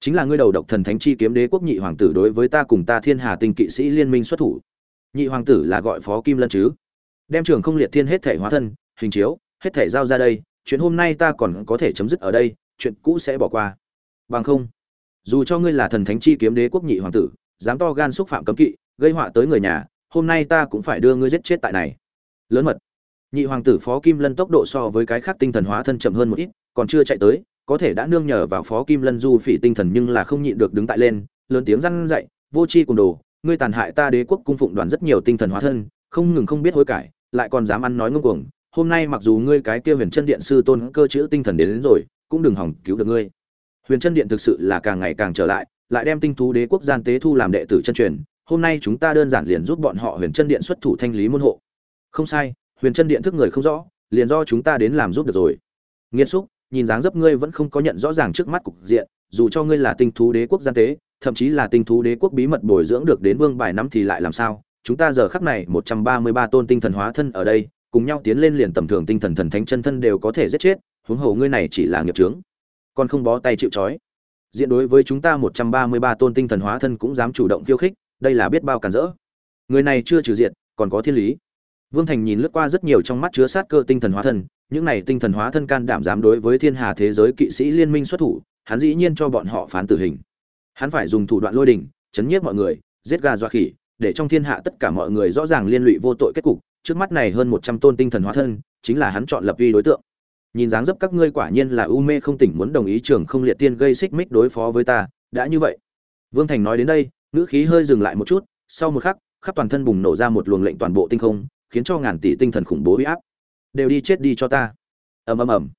Chính là ngươi đầu độc thần thánh chi kiếm đế quốc nhị hoàng tử đối với ta cùng ta thiên hà tinh kỵ sĩ liên minh xuất thủ. Nhị hoàng tử là gọi phó kim lân chứ? Đem trường không liệt thiên hết thể hóa thân, hình chiếu, hết thể giao ra đây, chuyện hôm nay ta còn có thể chấm dứt ở đây, chuyện cũ sẽ bỏ qua. Bằng không, dù cho ngươi là thần thánh chi kiếm đế quốc nhị hoàng tử, dám to gan xúc phạm cấm kỵ, gây họa tới người nhà, hôm nay ta cũng phải đưa ngươi giết chết tại này. Lớn mật. Nhị hoàng tử phó kim lân tốc độ so với cái khác tinh thần hóa thân chậm hơn một ít, còn chưa chạy tới có thể đã nương nhờ vào phó kim lân du phỉ tinh thần nhưng là không nhịn được đứng tại lên lớn tiếng răn dậy vô c h i cùng đồ ngươi tàn hại ta đế quốc cung phụng đoàn rất nhiều tinh thần hóa thân không ngừng không biết hối cải lại còn dám ăn nói ngông cuồng. Hôm nay mặc dù ngươi cái kia huyền chân điện sư tôn cơ chữ tinh thần đến, đến rồi cũng đừng hỏng cứu được ngươi. Huyền chân điện thực sự là càng ngày càng trở lại lại đem tinh thú đế quốc gian tế thu làm đệ tử chân truyền. Hôm nay chúng ta đơn giản liền giúp bọn họ huyền chân điện xuất thủ thanh lý môn hộ. Không sai huyền chân điện thức người không rõ liền do chúng ta đến làm giúp được rồi. Nghiêm xúc nhìn dáng dấp ngươi vẫn không có nhận rõ ràng trước mắt cục diện dù cho ngươi là tinh thú đế quốc gian tế thậm chí là tinh thú đế quốc bí mật bồi dưỡng được đến vương bài năm thì lại làm sao? Chúng ta giờ khắc này một trăm ba mươi ba tôn tinh thần hóa thân ở đây cùng nhau tiến lên liền tầm thường tinh thần thần thánh chân thân đều có thể giết chết huống hồ ngươi này chỉ là nghiệp chướng, còn không bó tay chịu trói. Diện đối với chúng ta một trăm ba mươi ba tôn tinh thần hóa thân cũng dám chủ động khiêu khích đây là biết bao cản rỡ. Người này chưa trừ diện còn có thiên lý. Vương thành nhìn lướt qua rất nhiều trong mắt chứa sát cơ tinh thần hóa thân những này tinh thần hóa thân can đảm dám đối với thiên hà thế giới kỵ sĩ liên minh xuất thủ, hắn dĩ nhiên cho bọn họ phán tử hình. Hắn phải dùng thủ đoạn lôi đình, chấn nhiếp mọi người, giết gà dọa khỉ, để trong thiên hạ tất cả mọi người rõ ràng liên lụy vô tội kết cục. Trước mắt này hơn một trăm tôn tinh thần hóa thân, chính là hắn chọn lập vi đối tượng. Nhìn dáng dấp các ngươi quả nhiên là u mê không tỉnh muốn đồng ý trường không liệt tiên gây xích mích đối phó với ta, đã như vậy. Vương thành nói đến đây, ngữ khí hơi dừng lại một chút, sau một khắc, khắp toàn thân bùng nổ ra một luồng lệnh toàn bộ tinh không, khiến cho ngàn tỷ tinh thần khủng bố huy áp đều đi chết đi cho ta. Ầm ầm ầm.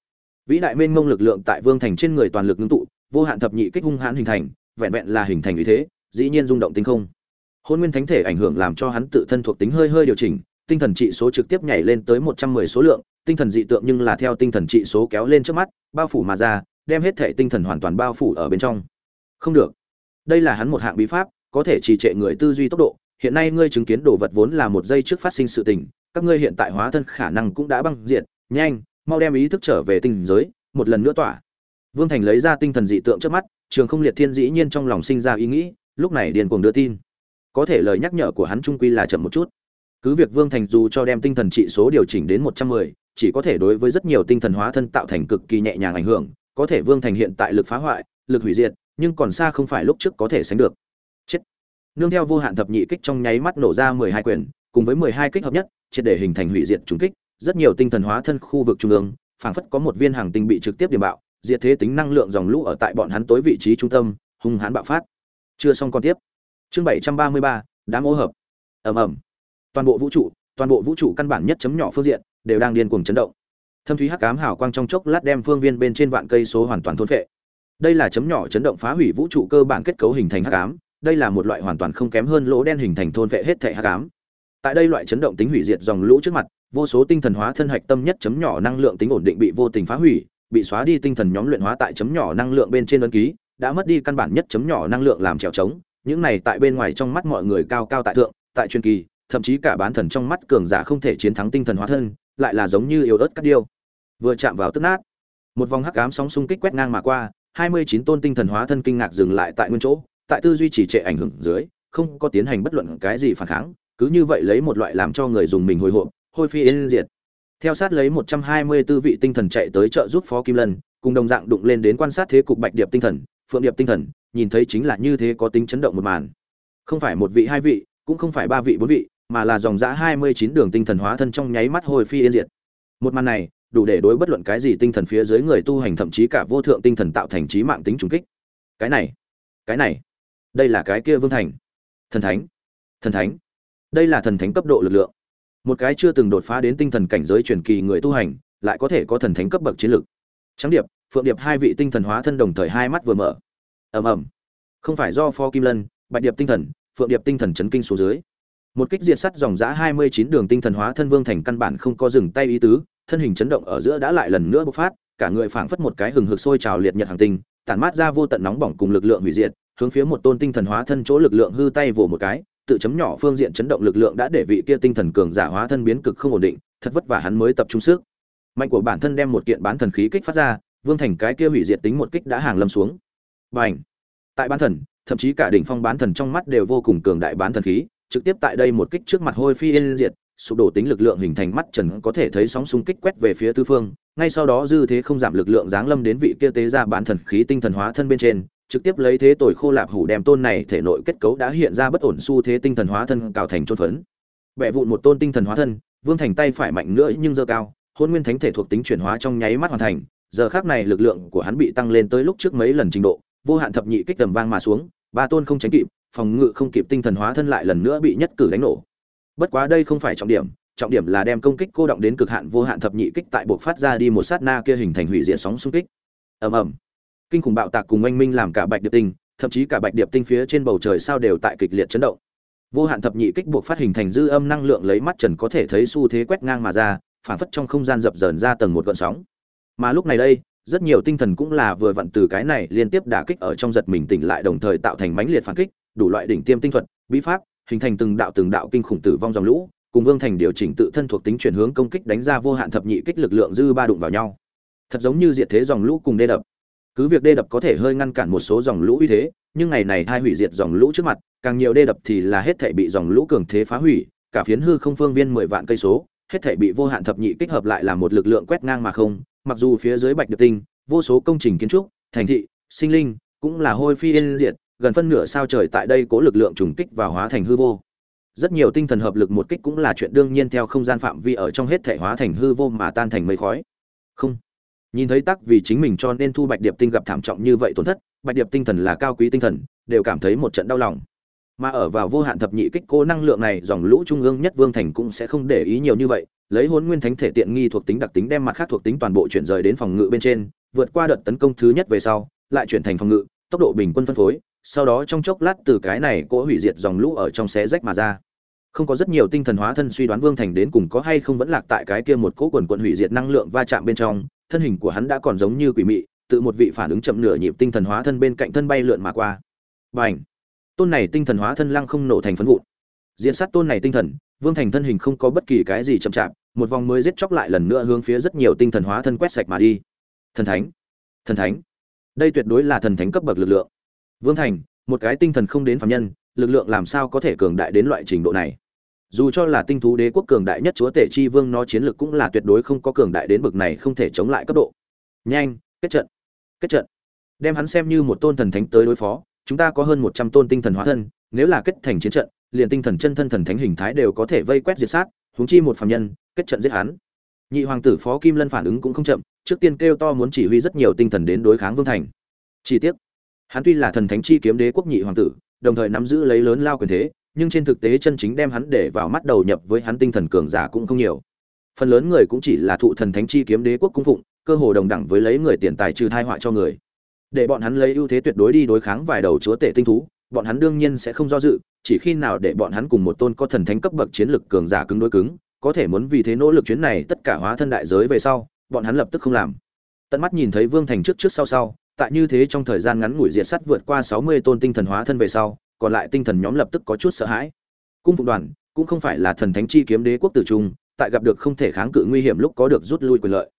Vĩ đại mênh mông lực lượng tại vương thành trên người toàn lực ngưng tụ, vô hạn thập nhị kích hung hãn hình thành, vẹn vẹn là hình thành như thế, dĩ nhiên rung động tinh không. Hôn nguyên thánh thể ảnh hưởng làm cho hắn tự thân thuộc tính hơi hơi điều chỉnh, tinh thần trị số trực tiếp nhảy lên tới một trăm mười số lượng, tinh thần dị tượng nhưng là theo tinh thần trị số kéo lên trước mắt, bao phủ mà ra, đem hết thể tinh thần hoàn toàn bao phủ ở bên trong. Không được. Đây là hắn một hạng bí pháp, có thể trì trệ người tư duy tốc độ. Hiện nay ngươi chứng kiến đồ vật vốn là một giây trước phát sinh sự tình các ngươi hiện tại hóa thân khả năng cũng đã băng diệt, nhanh, mau đem ý thức trở về tinh giới, một lần nữa tỏa. Vương thành lấy ra tinh thần dị tượng trước mắt, trường không liệt thiên dĩ nhiên trong lòng sinh ra ý nghĩ, lúc này điền cuồng đưa tin. Có thể lời nhắc nhở của hắn trung quy là chậm một chút. Cứ việc vương thành dù cho đem tinh thần trị số điều chỉnh đến một trăm mười, chỉ có thể đối với rất nhiều tinh thần hóa thân tạo thành cực kỳ nhẹ nhàng ảnh hưởng, có thể vương thành hiện tại lực phá hoại, lực hủy diệt, nhưng còn xa không phải lúc trước có thể sánh được. Chết. Nương theo vô hạn thập nhị kích trong nháy mắt nổ ra mười hai quyền, cùng với mười hai kích hợp nhất triệt để hình thành hủy diệt trùng kích, rất nhiều tinh thần hóa thân khu vực trung ương, phảng phất có một viên hàng tinh bị trực tiếp điểm bạo, diệt thế tính năng lượng dòng lũ ở tại bọn hắn tối vị trí trung tâm, hung hãn bạo phát. Chưa xong còn tiếp. Chương bảy trăm ba mươi ba, đám ô hợp. Ầm ầm. Toàn bộ vũ trụ, toàn bộ vũ trụ căn bản nhất chấm nhỏ phương diện, đều đang điên cuồng chấn động. Thâm thúy hắc ám hào quang trong chốc lát đem phương viên bên trên vạn cây số hoàn toàn thôn phệ. Đây là chấm nhỏ chấn động phá hủy vũ trụ cơ bản kết cấu hình thành hắc ám, đây là một loại hoàn toàn không kém hơn lỗ đen hình thành thôn phệ hết thể hắc ám tại đây loại chấn động tính hủy diệt dòng lũ trước mặt, vô số tinh thần hóa thân hạch tâm nhất chấm nhỏ năng lượng tính ổn định bị vô tình phá hủy, bị xóa đi tinh thần nhóm luyện hóa tại chấm nhỏ năng lượng bên trên ấn ký, đã mất đi căn bản nhất chấm nhỏ năng lượng làm trèo trống. Những này tại bên ngoài trong mắt mọi người cao cao tại thượng, tại truyền kỳ, thậm chí cả bán thần trong mắt cường giả không thể chiến thắng tinh thần hóa thân, lại là giống như yếu ớt cắt điêu. Vừa chạm vào tức nát, một vòng hắc ám sóng xung kích quét ngang mà qua, hai mươi chín tôn tinh thần hóa thân kinh ngạc dừng lại tại nguyên chỗ, tại tư duy chỉ trệ ảnh hưởng dưới, không có tiến hành bất luận cái gì phản kháng cứ như vậy lấy một loại làm cho người dùng mình hồi hộp, hôi phi yên diệt. Theo sát lấy một trăm hai mươi tư vị tinh thần chạy tới trợ giúp phó kim lân, cùng đồng dạng đụng lên đến quan sát thế cục bạch điệp tinh thần, phượng điệp tinh thần, nhìn thấy chính là như thế có tính chấn động một màn. Không phải một vị, hai vị, cũng không phải ba vị, bốn vị, mà là dòng dã hai mươi chín đường tinh thần hóa thân trong nháy mắt hồi phi yên diệt. Một màn này, đủ để đối bất luận cái gì tinh thần phía dưới người tu hành thậm chí cả vô thượng tinh thần tạo thành trí mạng tính trùng kích. Cái này cái này, đây là cái kia vương thành. Thần thánh thần thánh đây là thần thánh cấp độ lực lượng. Một cái chưa từng đột phá đến tinh thần cảnh giới truyền kỳ người tu hành, lại có thể có thần thánh cấp bậc chiến lực. Trắng điệp, phượng điệp hai vị tinh thần hóa thân đồng thời hai mắt vừa mở. Ầm ầm. Không phải do pho kim lân, bạch điệp tinh thần, phượng điệp tinh thần chấn kinh số dưới. Một kích diệt sắt dòng giã hai mươi chín đường tinh thần hóa thân vương thành căn bản không có dừng tay ý tứ, thân hình chấn động ở giữa đã lại lần nữa bộc phát, cả người phảng phất một cái hừng hực sôi trào liệt nhật hàng tinh, tản mát ra vô tận nóng bỏng cùng lực lượng hủy diệt, hướng phía một tôn tinh thần hóa thân chỗ lực lượng hư tay vỗ một cái tự chấm nhỏ phương diện chấn động lực lượng đã để vị kia tinh thần cường giả hóa thân biến cực không ổn định, thật vất vả hắn mới tập trung sức. Mạnh của bản thân đem một kiện bán thần khí kích phát ra, vương thành cái kia hủy diệt tính một kích đã hàng lâm xuống. Bành! Tại bán thần, thậm chí cả đỉnh phong bán thần trong mắt đều vô cùng cường đại bán thần khí, trực tiếp tại đây một kích trước mặt hôi phi yên diệt, sụp đổ tính lực lượng hình thành mắt trần có thể thấy sóng xung kích quét về phía tư phương, ngay sau đó dư thế không giảm lực lượng giáng lâm đến vị kia tế ra bán thần khí tinh thần hóa thân bên trên trực tiếp lấy thế tồi khô lạp hủ đem tôn này thể nội kết cấu đã hiện ra bất ổn xu thế tinh thần hóa thân cào thành trôn phấn. Bẻ vụn một tôn tinh thần hóa thân, vương thành tay phải mạnh nữa nhưng dơ cao, hôn nguyên thánh thể thuộc tính chuyển hóa trong nháy mắt hoàn thành, giờ khác này lực lượng của hắn bị tăng lên tới lúc trước mấy lần trình độ, vô hạn thập nhị kích tầm vang mà xuống, ba tôn không tránh kịp, phòng ngự không kịp tinh thần hóa thân lại lần nữa bị nhất cử đánh nổ. Bất quá đây không phải trọng điểm trọng điểm là đem công kích cô động đến cực hạn vô hạn thập nhị kích tại buộc phát ra đi một sát na kia hình thành hủy diệt sóng xung kích. Ầm ầm kinh khủng bạo tạc cùng oanh minh làm cả bạch điệp tinh, thậm chí cả bạch điệp tinh phía trên bầu trời sao đều tại kịch liệt chấn động. Vô hạn thập nhị kích buộc phát hình thành dư âm năng lượng lấy mắt trần có thể thấy xu thế quét ngang mà ra, phản phất trong không gian dập dờn ra tầng một gợn sóng. Mà lúc này đây, rất nhiều tinh thần cũng là vừa vặn từ cái này liên tiếp đả kích ở trong giật mình tỉnh lại đồng thời tạo thành mãnh liệt phản kích, đủ loại đỉnh tiêm tinh thuật, bí pháp, hình thành từng đạo từng đạo kinh khủng tử vong dòng lũ, cùng vương thành điều chỉnh tự thân thuộc tính chuyển hướng công kích đánh ra vô hạn thập nhị kích lực lượng dư ba đụng vào nhau. Thật giống như diệt thế dòng lũ cùng đê đập cứ việc đê đập có thể hơi ngăn cản một số dòng lũ uy thế, nhưng ngày này hai hủy diệt dòng lũ trước mặt, càng nhiều đê đập thì là hết thể bị dòng lũ cường thế phá hủy, cả phiến hư không phương viên mười vạn cây số, hết thể bị vô hạn thập nhị kích hợp lại là một lực lượng quét ngang mà không, mặc dù phía dưới bạch điệp tinh, vô số công trình kiến trúc, thành thị, sinh linh, cũng là hôi phi yên diệt, gần phân nửa sao trời tại đây cố lực lượng trùng kích và hóa thành hư vô. Rất nhiều tinh thần hợp lực một kích cũng là chuyện đương nhiên theo không gian phạm vi ở trong hết thể hóa thành hư vô mà tan thành mây khói. Không nhìn thấy tắc vì chính mình cho nên thu bạch điệp tinh gặp thảm trọng như vậy tổn thất, bạch điệp tinh thần là cao quý tinh thần, đều cảm thấy một trận đau lòng. Mà ở vào vô hạn thập nhị kích cố năng lượng này, dòng lũ trung ương nhất vương thành cũng sẽ không để ý nhiều như vậy, lấy hôn nguyên thánh thể tiện nghi thuộc tính đặc tính đem mặt khác thuộc tính toàn bộ chuyển rời đến phòng ngự bên trên, vượt qua đợt tấn công thứ nhất về sau, lại chuyển thành phòng ngự, tốc độ bình quân phân phối, sau đó trong chốc lát từ cái này cỗ hủy diệt dòng lũ ở trong xé rách mà ra. Không có rất nhiều tinh thần hóa thân suy đoán vương thành đến cùng có hay không vẫn lạc tại cái kia một cỗ quần quận hủy diệt năng lượng va chạm bên trong thân hình của hắn đã còn giống như quỷ mị, tự một vị phản ứng chậm nửa nhịp tinh thần hóa thân bên cạnh thân bay lượn mà qua. Và ảnh tôn này tinh thần hóa thân lăng không nổ thành phấn vụn. Diễn sát tôn này tinh thần, vương thành thân hình không có bất kỳ cái gì chậm chạp, một vòng mới giết chóc lại lần nữa hướng phía rất nhiều tinh thần hóa thân quét sạch mà đi. Thần thánh! Thần thánh! Đây tuyệt đối là thần thánh cấp bậc lực lượng. Vương thành, một cái tinh thần không đến phạm nhân, lực lượng làm sao có thể cường đại đến loại trình độ này? Dù cho là tinh thú đế quốc cường đại nhất chúa tể chi vương nó chiến lược cũng là tuyệt đối không có cường đại đến bậc này không thể chống lại cấp độ. Nhanh, kết trận kết trận. Đem hắn xem như một tôn thần thánh tới đối phó, chúng ta có hơn một trăm tôn tinh thần hóa thân, nếu là kết thành chiến trận, liền tinh thần chân thân thần thánh hình thái đều có thể vây quét diệt sát, huống chi một phạm nhân, kết trận giết hắn. Nhị hoàng tử phó kim lân phản ứng cũng không chậm, trước tiên kêu to muốn chỉ huy rất nhiều tinh thần đến đối kháng vương thành. Chi tiết hắn tuy là thần thánh chi kiếm đế quốc nhị hoàng tử, đồng thời nắm giữ lấy lớn lao quyền thế nhưng trên thực tế chân chính đem hắn để vào mắt đầu nhập với hắn tinh thần cường giả cũng không nhiều. Phần lớn người cũng chỉ là thụ thần thánh chi kiếm đế quốc cung phụng, cơ hồ đồng đẳng với lấy người tiền tài trừ thai họa cho người. Để bọn hắn lấy ưu thế tuyệt đối đi đối kháng vài đầu chúa tể tinh thú, bọn hắn đương nhiên sẽ không do dự, chỉ khi nào để bọn hắn cùng một tôn có thần thánh cấp bậc chiến lực cường giả cứng đối cứng, có thể muốn vì thế nỗ lực chuyến này tất cả hóa thân đại giới về sau, bọn hắn lập tức không làm. Tận mắt nhìn thấy vương thành trước trước sau sau, tại như thế trong thời gian ngắn ngủi diệt sắt vượt qua sáu mươi tôn tinh thần hóa thân về sau còn lại tinh thần nhóm lập tức có chút sợ hãi. Cung phụng đoàn, cũng không phải là thần thánh chi kiếm đế quốc tử trung, tại gặp được không thể kháng cự nguy hiểm lúc có được rút lui quyền lợi.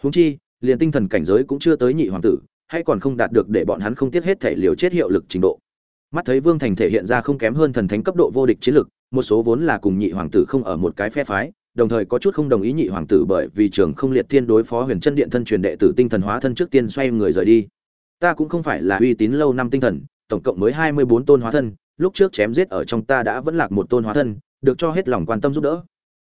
Huống chi, liền tinh thần cảnh giới cũng chưa tới nhị hoàng tử, hay còn không đạt được để bọn hắn không tiếc hết thể liều chết hiệu lực trình độ. Mắt thấy vương thành thể hiện ra không kém hơn thần thánh cấp độ vô địch chiến lực, một số vốn là cùng nhị hoàng tử không ở một cái phe phái, đồng thời có chút không đồng ý nhị hoàng tử bởi vì trường không liệt thiên đối phó huyền chân điện thân truyền đệ tử tinh thần hóa thân trước tiên xoay người rời đi. Ta cũng không phải là uy tín lâu năm tinh thần tổng cộng mới hai mươi bốn tôn hóa thân, lúc trước chém giết ở trong ta đã vẫn lạc một tôn hóa thân, được cho hết lòng quan tâm giúp đỡ.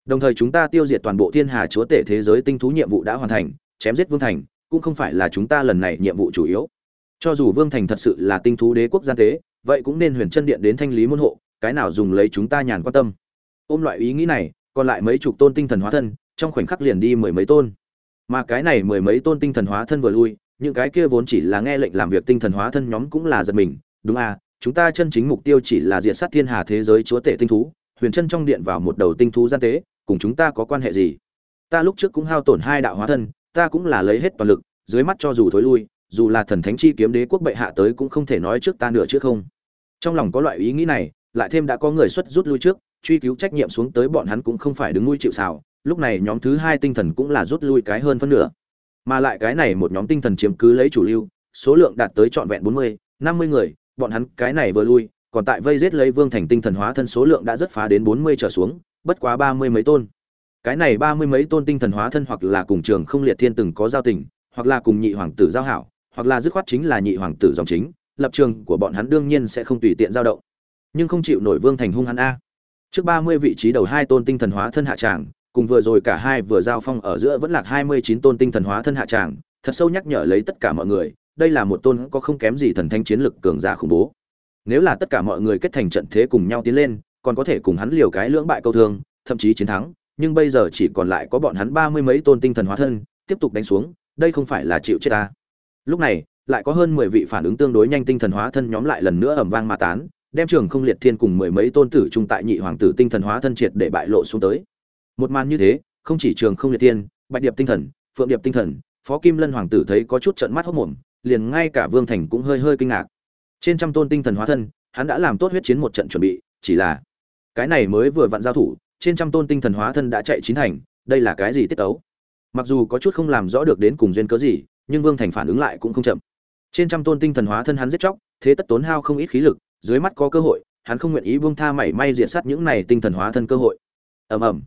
Đồng thời chúng ta tiêu diệt toàn bộ thiên hà chúa tể thế giới tinh thú nhiệm vụ đã hoàn thành, chém giết vương thành, cũng không phải là chúng ta lần này nhiệm vụ chủ yếu. Cho dù vương thành thật sự là tinh thú đế quốc gian tế, vậy cũng nên huyền chân điện đến thanh lý môn hộ, cái nào dùng lấy chúng ta nhàn quan tâm. Ôm loại ý nghĩ này, còn lại mấy chục tôn tinh thần hóa thân, trong khoảnh khắc liền đi mười mấy tôn. Mà cái này mười mấy tôn tinh thần hóa thân vừa lui, những cái kia vốn chỉ là nghe lệnh làm việc tinh thần hóa thân nhóm cũng là giật mình đúng à chúng ta chân chính mục tiêu chỉ là diện sát thiên hà thế giới chúa tể tinh thú, huyền chân trong điện vào một đầu tinh thú gian tế, cùng chúng ta có quan hệ gì? Ta lúc trước cũng hao tổn hai đạo hóa thân, ta cũng là lấy hết toàn lực, dưới mắt cho dù thối lui, dù là thần thánh chi kiếm đế quốc bệ hạ tới cũng không thể nói trước ta nữa chứ không. Trong lòng có loại ý nghĩ này, lại thêm đã có người xuất rút lui trước, truy cứu trách nhiệm xuống tới bọn hắn cũng không phải đứng nuôi chịu xào lúc này nhóm thứ hai tinh thần cũng là rút lui cái hơn phân nửa. Mà lại cái này một nhóm tinh thần chiếm cứ lấy chủ lưu, số lượng đạt tới trọn vẹn bốn mươi, năm mươi người bọn hắn cái này vừa lui còn tại vây giết lấy vương thành tinh thần hóa thân số lượng đã rất phá đến bốn mươi trở xuống bất quá ba mươi mấy tôn. Cái này ba mươi mấy tôn tinh thần hóa thân hoặc là cùng trường không liệt thiên từng có giao tình hoặc là cùng nhị hoàng tử giao hảo hoặc là dứt khoát chính là nhị hoàng tử dòng chính lập trường của bọn hắn đương nhiên sẽ không tùy tiện giao động. Nhưng không chịu nổi vương thành hung hắn a. Trước ba mươi vị trí đầu hai tôn tinh thần hóa thân hạ trạng, cùng vừa rồi cả hai vừa giao phong ở giữa vẫn lạc hai mươi chín tôn tinh thần hóa thân hạ trạng, thật sâu nhắc nhở lấy tất cả mọi người đây là một tôn có không kém gì thần thánh chiến lực cường giả khủng bố. Nếu là tất cả mọi người kết thành trận thế cùng nhau tiến lên, còn có thể cùng hắn liều cái lưỡng bại câu thương, thậm chí chiến thắng, nhưng bây giờ chỉ còn lại có bọn hắn ba mươi mấy tôn tinh thần hóa thân, tiếp tục đánh xuống, đây không phải là chịu chết ta. Lúc này, lại có hơn mười vị phản ứng tương đối nhanh tinh thần hóa thân nhóm lại lần nữa ầm vang mà tán, đem trường không liệt thiên cùng mười mấy tôn tử trung tại nhị hoàng tử tinh thần hóa thân triệt để bại lộ xuống tới. Một màn như thế, không chỉ trường không liệt thiên, bạch điệp tinh thần, phượng điệp tinh thần, phó kim lân hoàng tử thấy có chút trợn mắt hốc mồm liền ngay cả vương thành cũng hơi hơi kinh ngạc. Trên trăm tôn tinh thần hóa thân, hắn đã làm tốt huyết chiến một trận chuẩn bị, chỉ là cái này mới vừa vặn giao thủ, trên trăm tôn tinh thần hóa thân đã chạy chín thành, đây là cái gì tiết tấu? Mặc dù có chút không làm rõ được đến cùng duyên cớ gì, nhưng vương thành phản ứng lại cũng không chậm. Trên trăm tôn tinh thần hóa thân hắn giết chóc, thế tất tốn hao không ít khí lực, dưới mắt có cơ hội, hắn không nguyện ý buông tha mảy may diện sát những này tinh thần hóa thân cơ hội. Ầm ầm.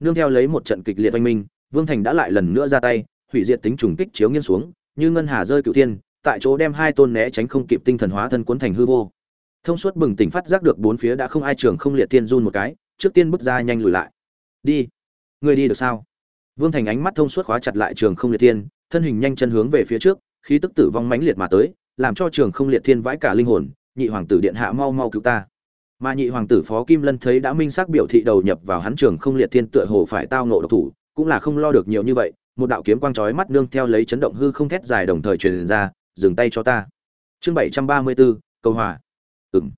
Nương theo lấy một trận kịch liệt oanh minh, vương thành đã lại lần nữa ra tay, hủy diệt tính trùng kích chiếu nghiêng xuống như ngân hà rơi cựu tiên tại chỗ đem hai tôn né tránh không kịp tinh thần hóa thân cuốn thành hư vô. Thông suốt bừng tỉnh phát giác được bốn phía đã không ai trường không liệt tiên run một cái, trước tiên bước ra nhanh lùi lại. Đi. Người đi được sao? Vương thành ánh mắt thông suốt khóa chặt lại trường không liệt tiên thân hình nhanh chân hướng về phía trước, khí tức tử vong mãnh liệt mà tới, làm cho trường không liệt thiên vãi cả linh hồn, nhị hoàng tử điện hạ mau mau cứu ta. Mà nhị hoàng tử phó kim lân thấy đã minh xác biểu thị đầu nhập vào hắn trường không liệt thiên tựa hồ phải tao nộ độc thủ, cũng là không lo được nhiều như vậy một đạo kiếm quang chói mắt nương theo lấy chấn động hư không thét dài đồng thời truyền ra, dừng tay cho ta. Chương bảy trăm ba mươi bốn câu hòa. Ừm.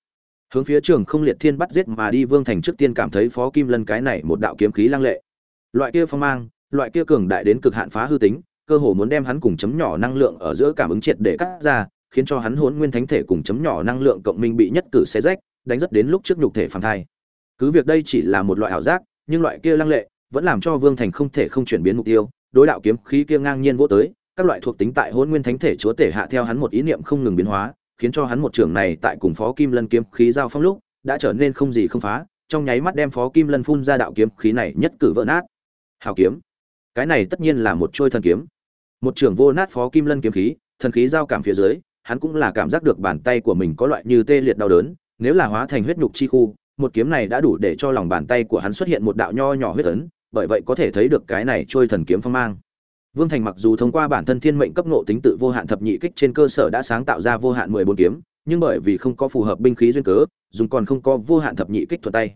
hướng phía trường không liệt thiên bắt giết mà đi vương thành trước tiên cảm thấy phó kim lân cái này một đạo kiếm khí lăng lệ. Loại kia phong mang, loại kia cường đại đến cực hạn phá hư tính, cơ hồ muốn đem hắn cùng chấm nhỏ năng lượng ở giữa cảm ứng triệt để cắt ra, khiến cho hắn hỗn nguyên thánh thể cùng chấm nhỏ năng lượng cộng minh bị nhất cử xé rách, đánh rất đến lúc trước nhục thể phàm thai. Cứ việc đây chỉ là một loại ảo giác, nhưng loại kia lăng lệ vẫn làm cho vương thành không thể không chuyển biến mục tiêu đối đạo kiếm khí kia ngang nhiên vỗ tới, các loại thuộc tính tại hỗn nguyên thánh thể chúa tể hạ theo hắn một ý niệm không ngừng biến hóa, khiến cho hắn một trường này tại cùng phó kim lân kiếm khí giao phong lúc, đã trở nên không gì không phá, trong nháy mắt đem phó kim lân phun ra đạo kiếm khí này nhất cử vỡ nát. Hào kiếm. Cái này tất nhiên là một trôi thần kiếm. Một trường vô nát phó kim lân kiếm khí, thần khí giao cảm phía dưới, hắn cũng là cảm giác được bàn tay của mình có loại như tê liệt đau đớn, nếu là hóa thành huyết nhục chi khu, một kiếm này đã đủ để cho lòng bàn tay của hắn xuất hiện một đạo nho nhỏ huyết ấn bởi vậy có thể thấy được cái này trôi thần kiếm phong mang. Vương thành mặc dù thông qua bản thân thiên mệnh cấp ngộ tính tự vô hạn thập nhị kích trên cơ sở đã sáng tạo ra vô hạn mười bốn kiếm, nhưng bởi vì không có phù hợp binh khí duyên cớ, dùng còn không có vô hạn thập nhị kích thuận tay.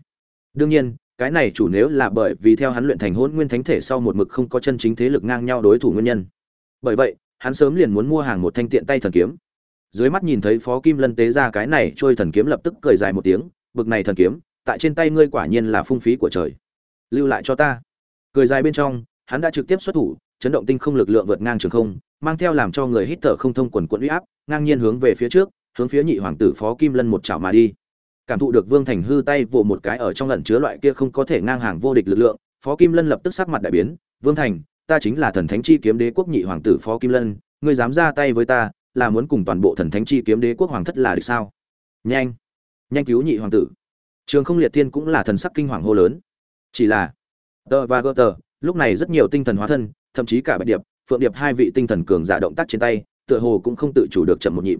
Đương nhiên, cái này chủ nếu là bởi vì theo hắn luyện thành Hỗn nguyên thánh thể sau một mực không có chân chính thế lực ngang nhau đối thủ nguyên nhân. Bởi vậy, hắn sớm liền muốn mua hàng một thanh tiện tay thần kiếm. Dưới mắt nhìn thấy phó kim lân tế ra cái này trôi thần kiếm lập tức cười dài một tiếng, bực này thần kiếm, tại trên tay ngươi quả nhiên là phung phí của trời lưu lại cho ta. Cười dài bên trong, hắn đã trực tiếp xuất thủ, chấn động tinh không lực lượng vượt ngang trường không, mang theo làm cho người hít thở không thông quần quận uy áp, ngang nhiên hướng về phía trước, hướng phía nhị hoàng tử phó kim lân một chảo mà đi. Cảm thụ được vương thành hư tay vỗ một cái ở trong lần chứa loại kia không có thể ngang hàng vô địch lực lượng, phó kim lân lập tức sắc mặt đại biến, vương thành, ta chính là thần thánh chi kiếm đế quốc nhị hoàng tử phó kim lân, ngươi dám ra tay với ta, là muốn cùng toàn bộ thần thánh chi kiếm đế quốc hoàng thất là được sao? Nhanh nhanh cứu nhị hoàng tử. Trường không liệt thiên cũng là thần sắc kinh hoàng hô lớn chỉ là, tờ và gơ tờ, lúc này rất nhiều tinh thần hóa thân, thậm chí cả bạch điệp, phượng điệp hai vị tinh thần cường giả động tác trên tay, tựa hồ cũng không tự chủ được chậm một nhịp.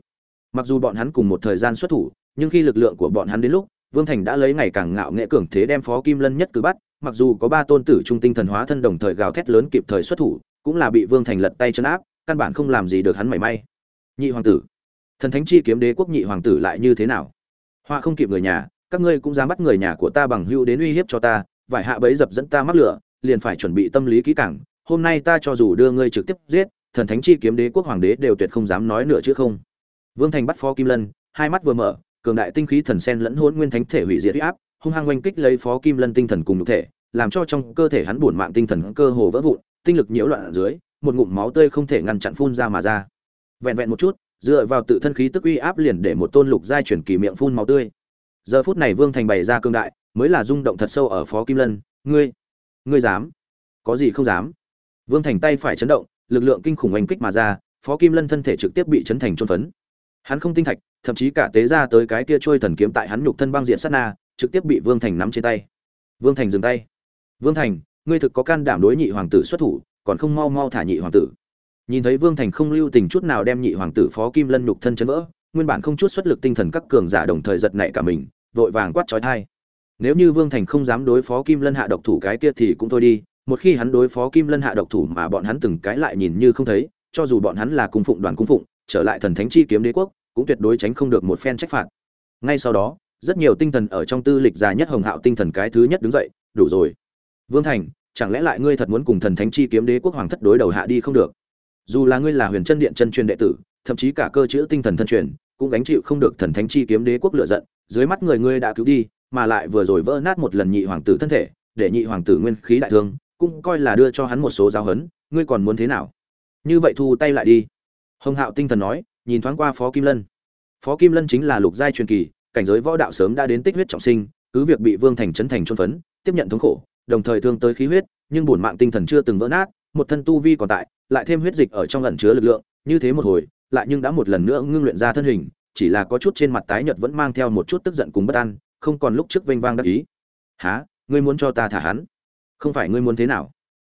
Mặc dù bọn hắn cùng một thời gian xuất thủ, nhưng khi lực lượng của bọn hắn đến lúc, vương thành đã lấy ngày càng ngạo nghệ cường thế đem phó kim lân nhất cứ bắt, mặc dù có ba tôn tử trung tinh thần hóa thân đồng thời gào thét lớn kịp thời xuất thủ, cũng là bị vương thành lật tay chân áp, căn bản không làm gì được hắn mảy may. Nhị hoàng tử, thần thánh chi kiếm đế quốc nhị hoàng tử lại như thế nào? Hoa không kịp người nhà, các ngươi cũng dám bắt người nhà của ta bằng hữu đến uy hiếp cho ta vải hạ bấy dập dẫn ta mắc lửa, liền phải chuẩn bị tâm lý kỹ càng. Hôm nay ta cho dù đưa ngươi trực tiếp giết, thần thánh chi kiếm đế quốc hoàng đế đều tuyệt không dám nói nữa chứ không. Vương thành bắt phó kim lân, hai mắt vừa mở, cường đại tinh khí thần sen lẫn hỗn nguyên thánh thể hủy diệt huy áp, hung hăng oanh kích lấy phó kim lân tinh thần cùng nhục thể, làm cho trong cơ thể hắn buồn mạng tinh thần cơ hồ vỡ vụn, tinh lực nhiễu loạn ở dưới, một ngụm máu tươi không thể ngăn chặn phun ra mà ra. Vẹn vẹn một chút, dựa vào tự thân khí tức uy áp liền để một tôn lục giai chuyển kỳ miệng phun máu tươi. Giờ phút này vương thành bày ra cương đại mới là rung động thật sâu ở phó kim lân. Ngươi ngươi dám? Có gì không dám? Vương thành tay phải chấn động, lực lượng kinh khủng oanh kích mà ra, phó kim lân thân thể trực tiếp bị chấn thành trôn phấn. Hắn không tinh thạch, thậm chí cả tế ra tới cái kia trôi thần kiếm tại hắn nhục thân băng diện sát na, trực tiếp bị vương thành nắm trên tay. Vương thành dừng tay. Vương thành, ngươi thực có can đảm đối nhị hoàng tử xuất thủ, còn không mau mau thả nhị hoàng tử. Nhìn thấy vương thành không lưu tình chút nào đem nhị hoàng tử phó kim lân nhục thân chấn vỡ, nguyên bản không chút xuất lực tinh thần các cường giả đồng thời giật nảy cả mình, vội vàng quát trói thai nếu như vương thành không dám đối phó kim lân hạ độc thủ cái kia thì cũng thôi đi, một khi hắn đối phó kim lân hạ độc thủ mà bọn hắn từng cái lại nhìn như không thấy, cho dù bọn hắn là cung phụng đoàn cung phụng, trở lại thần thánh chi kiếm đế quốc, cũng tuyệt đối tránh không được một phen trách phạt. Ngay sau đó, rất nhiều tinh thần ở trong tư lịch già nhất hồng hạo tinh thần cái thứ nhất đứng dậy, đủ rồi. Vương thành, chẳng lẽ lại ngươi thật muốn cùng thần thánh chi kiếm đế quốc hoàng thất đối đầu hạ đi không được? Dù là ngươi là huyền chân điện chân truyền đệ tử, thậm chí cả cơ chữ tinh thần thân truyền, cũng gánh chịu không được thần thánh chi kiếm đế quốc lựa giận, dưới mắt người ngươi đã cứu đi mà lại vừa rồi vỡ nát một lần nhị hoàng tử thân thể, để nhị hoàng tử nguyên khí đại thương, cũng coi là đưa cho hắn một số giáo huấn, ngươi còn muốn thế nào? Như vậy thu tay lại đi. Hồng hạo tinh thần nói, nhìn thoáng qua phó kim lân. Phó kim lân chính là lục giai truyền kỳ, cảnh giới võ đạo sớm đã đến tích huyết trọng sinh, cứ việc bị vương thành chấn thành trôn phấn, tiếp nhận thống khổ, đồng thời thương tới khí huyết, nhưng bổn mạng tinh thần chưa từng vỡ nát, một thân tu vi còn tại, lại thêm huyết dịch ở trong ẩn chứa lực lượng, như thế một hồi, lại nhưng đã một lần nữa ngưng luyện ra thân hình, chỉ là có chút trên mặt tái nhợt vẫn mang theo một chút tức giận cùng bất an không còn lúc trước vênh vang đắc ý. Há ngươi muốn cho ta thả hắn? Không phải ngươi muốn thế nào?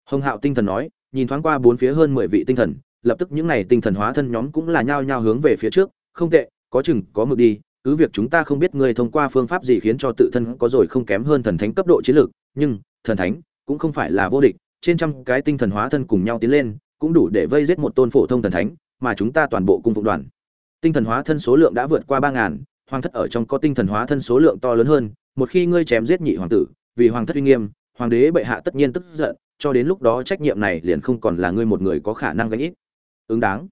Hồng hạo tinh thần nói, nhìn thoáng qua bốn phía hơn mười vị tinh thần, lập tức những này tinh thần hóa thân nhóm cũng là nhao nhao hướng về phía trước. Không tệ, có chừng, có mực đi, cứ việc chúng ta không biết ngươi thông qua phương pháp gì khiến cho tự thân có rồi không kém hơn thần thánh cấp độ chiến lược, nhưng thần thánh cũng không phải là vô địch. Trên trăm cái tinh thần hóa thân cùng nhau tiến lên, cũng đủ để vây giết một tôn phổ thông thần thánh, mà chúng ta toàn bộ cung phụng đoàn. Tinh thần hóa thân số lượng đã vượt qua ba ngàn hoàng thất ở trong có tinh thần hóa thân số lượng to lớn hơn, một khi ngươi chém giết nhị hoàng tử, vì hoàng thất uy nghiêm, hoàng đế bệ hạ tất nhiên tức giận, cho đến lúc đó trách nhiệm này liền không còn là ngươi một người có khả năng gánh ít. Ứng đáng.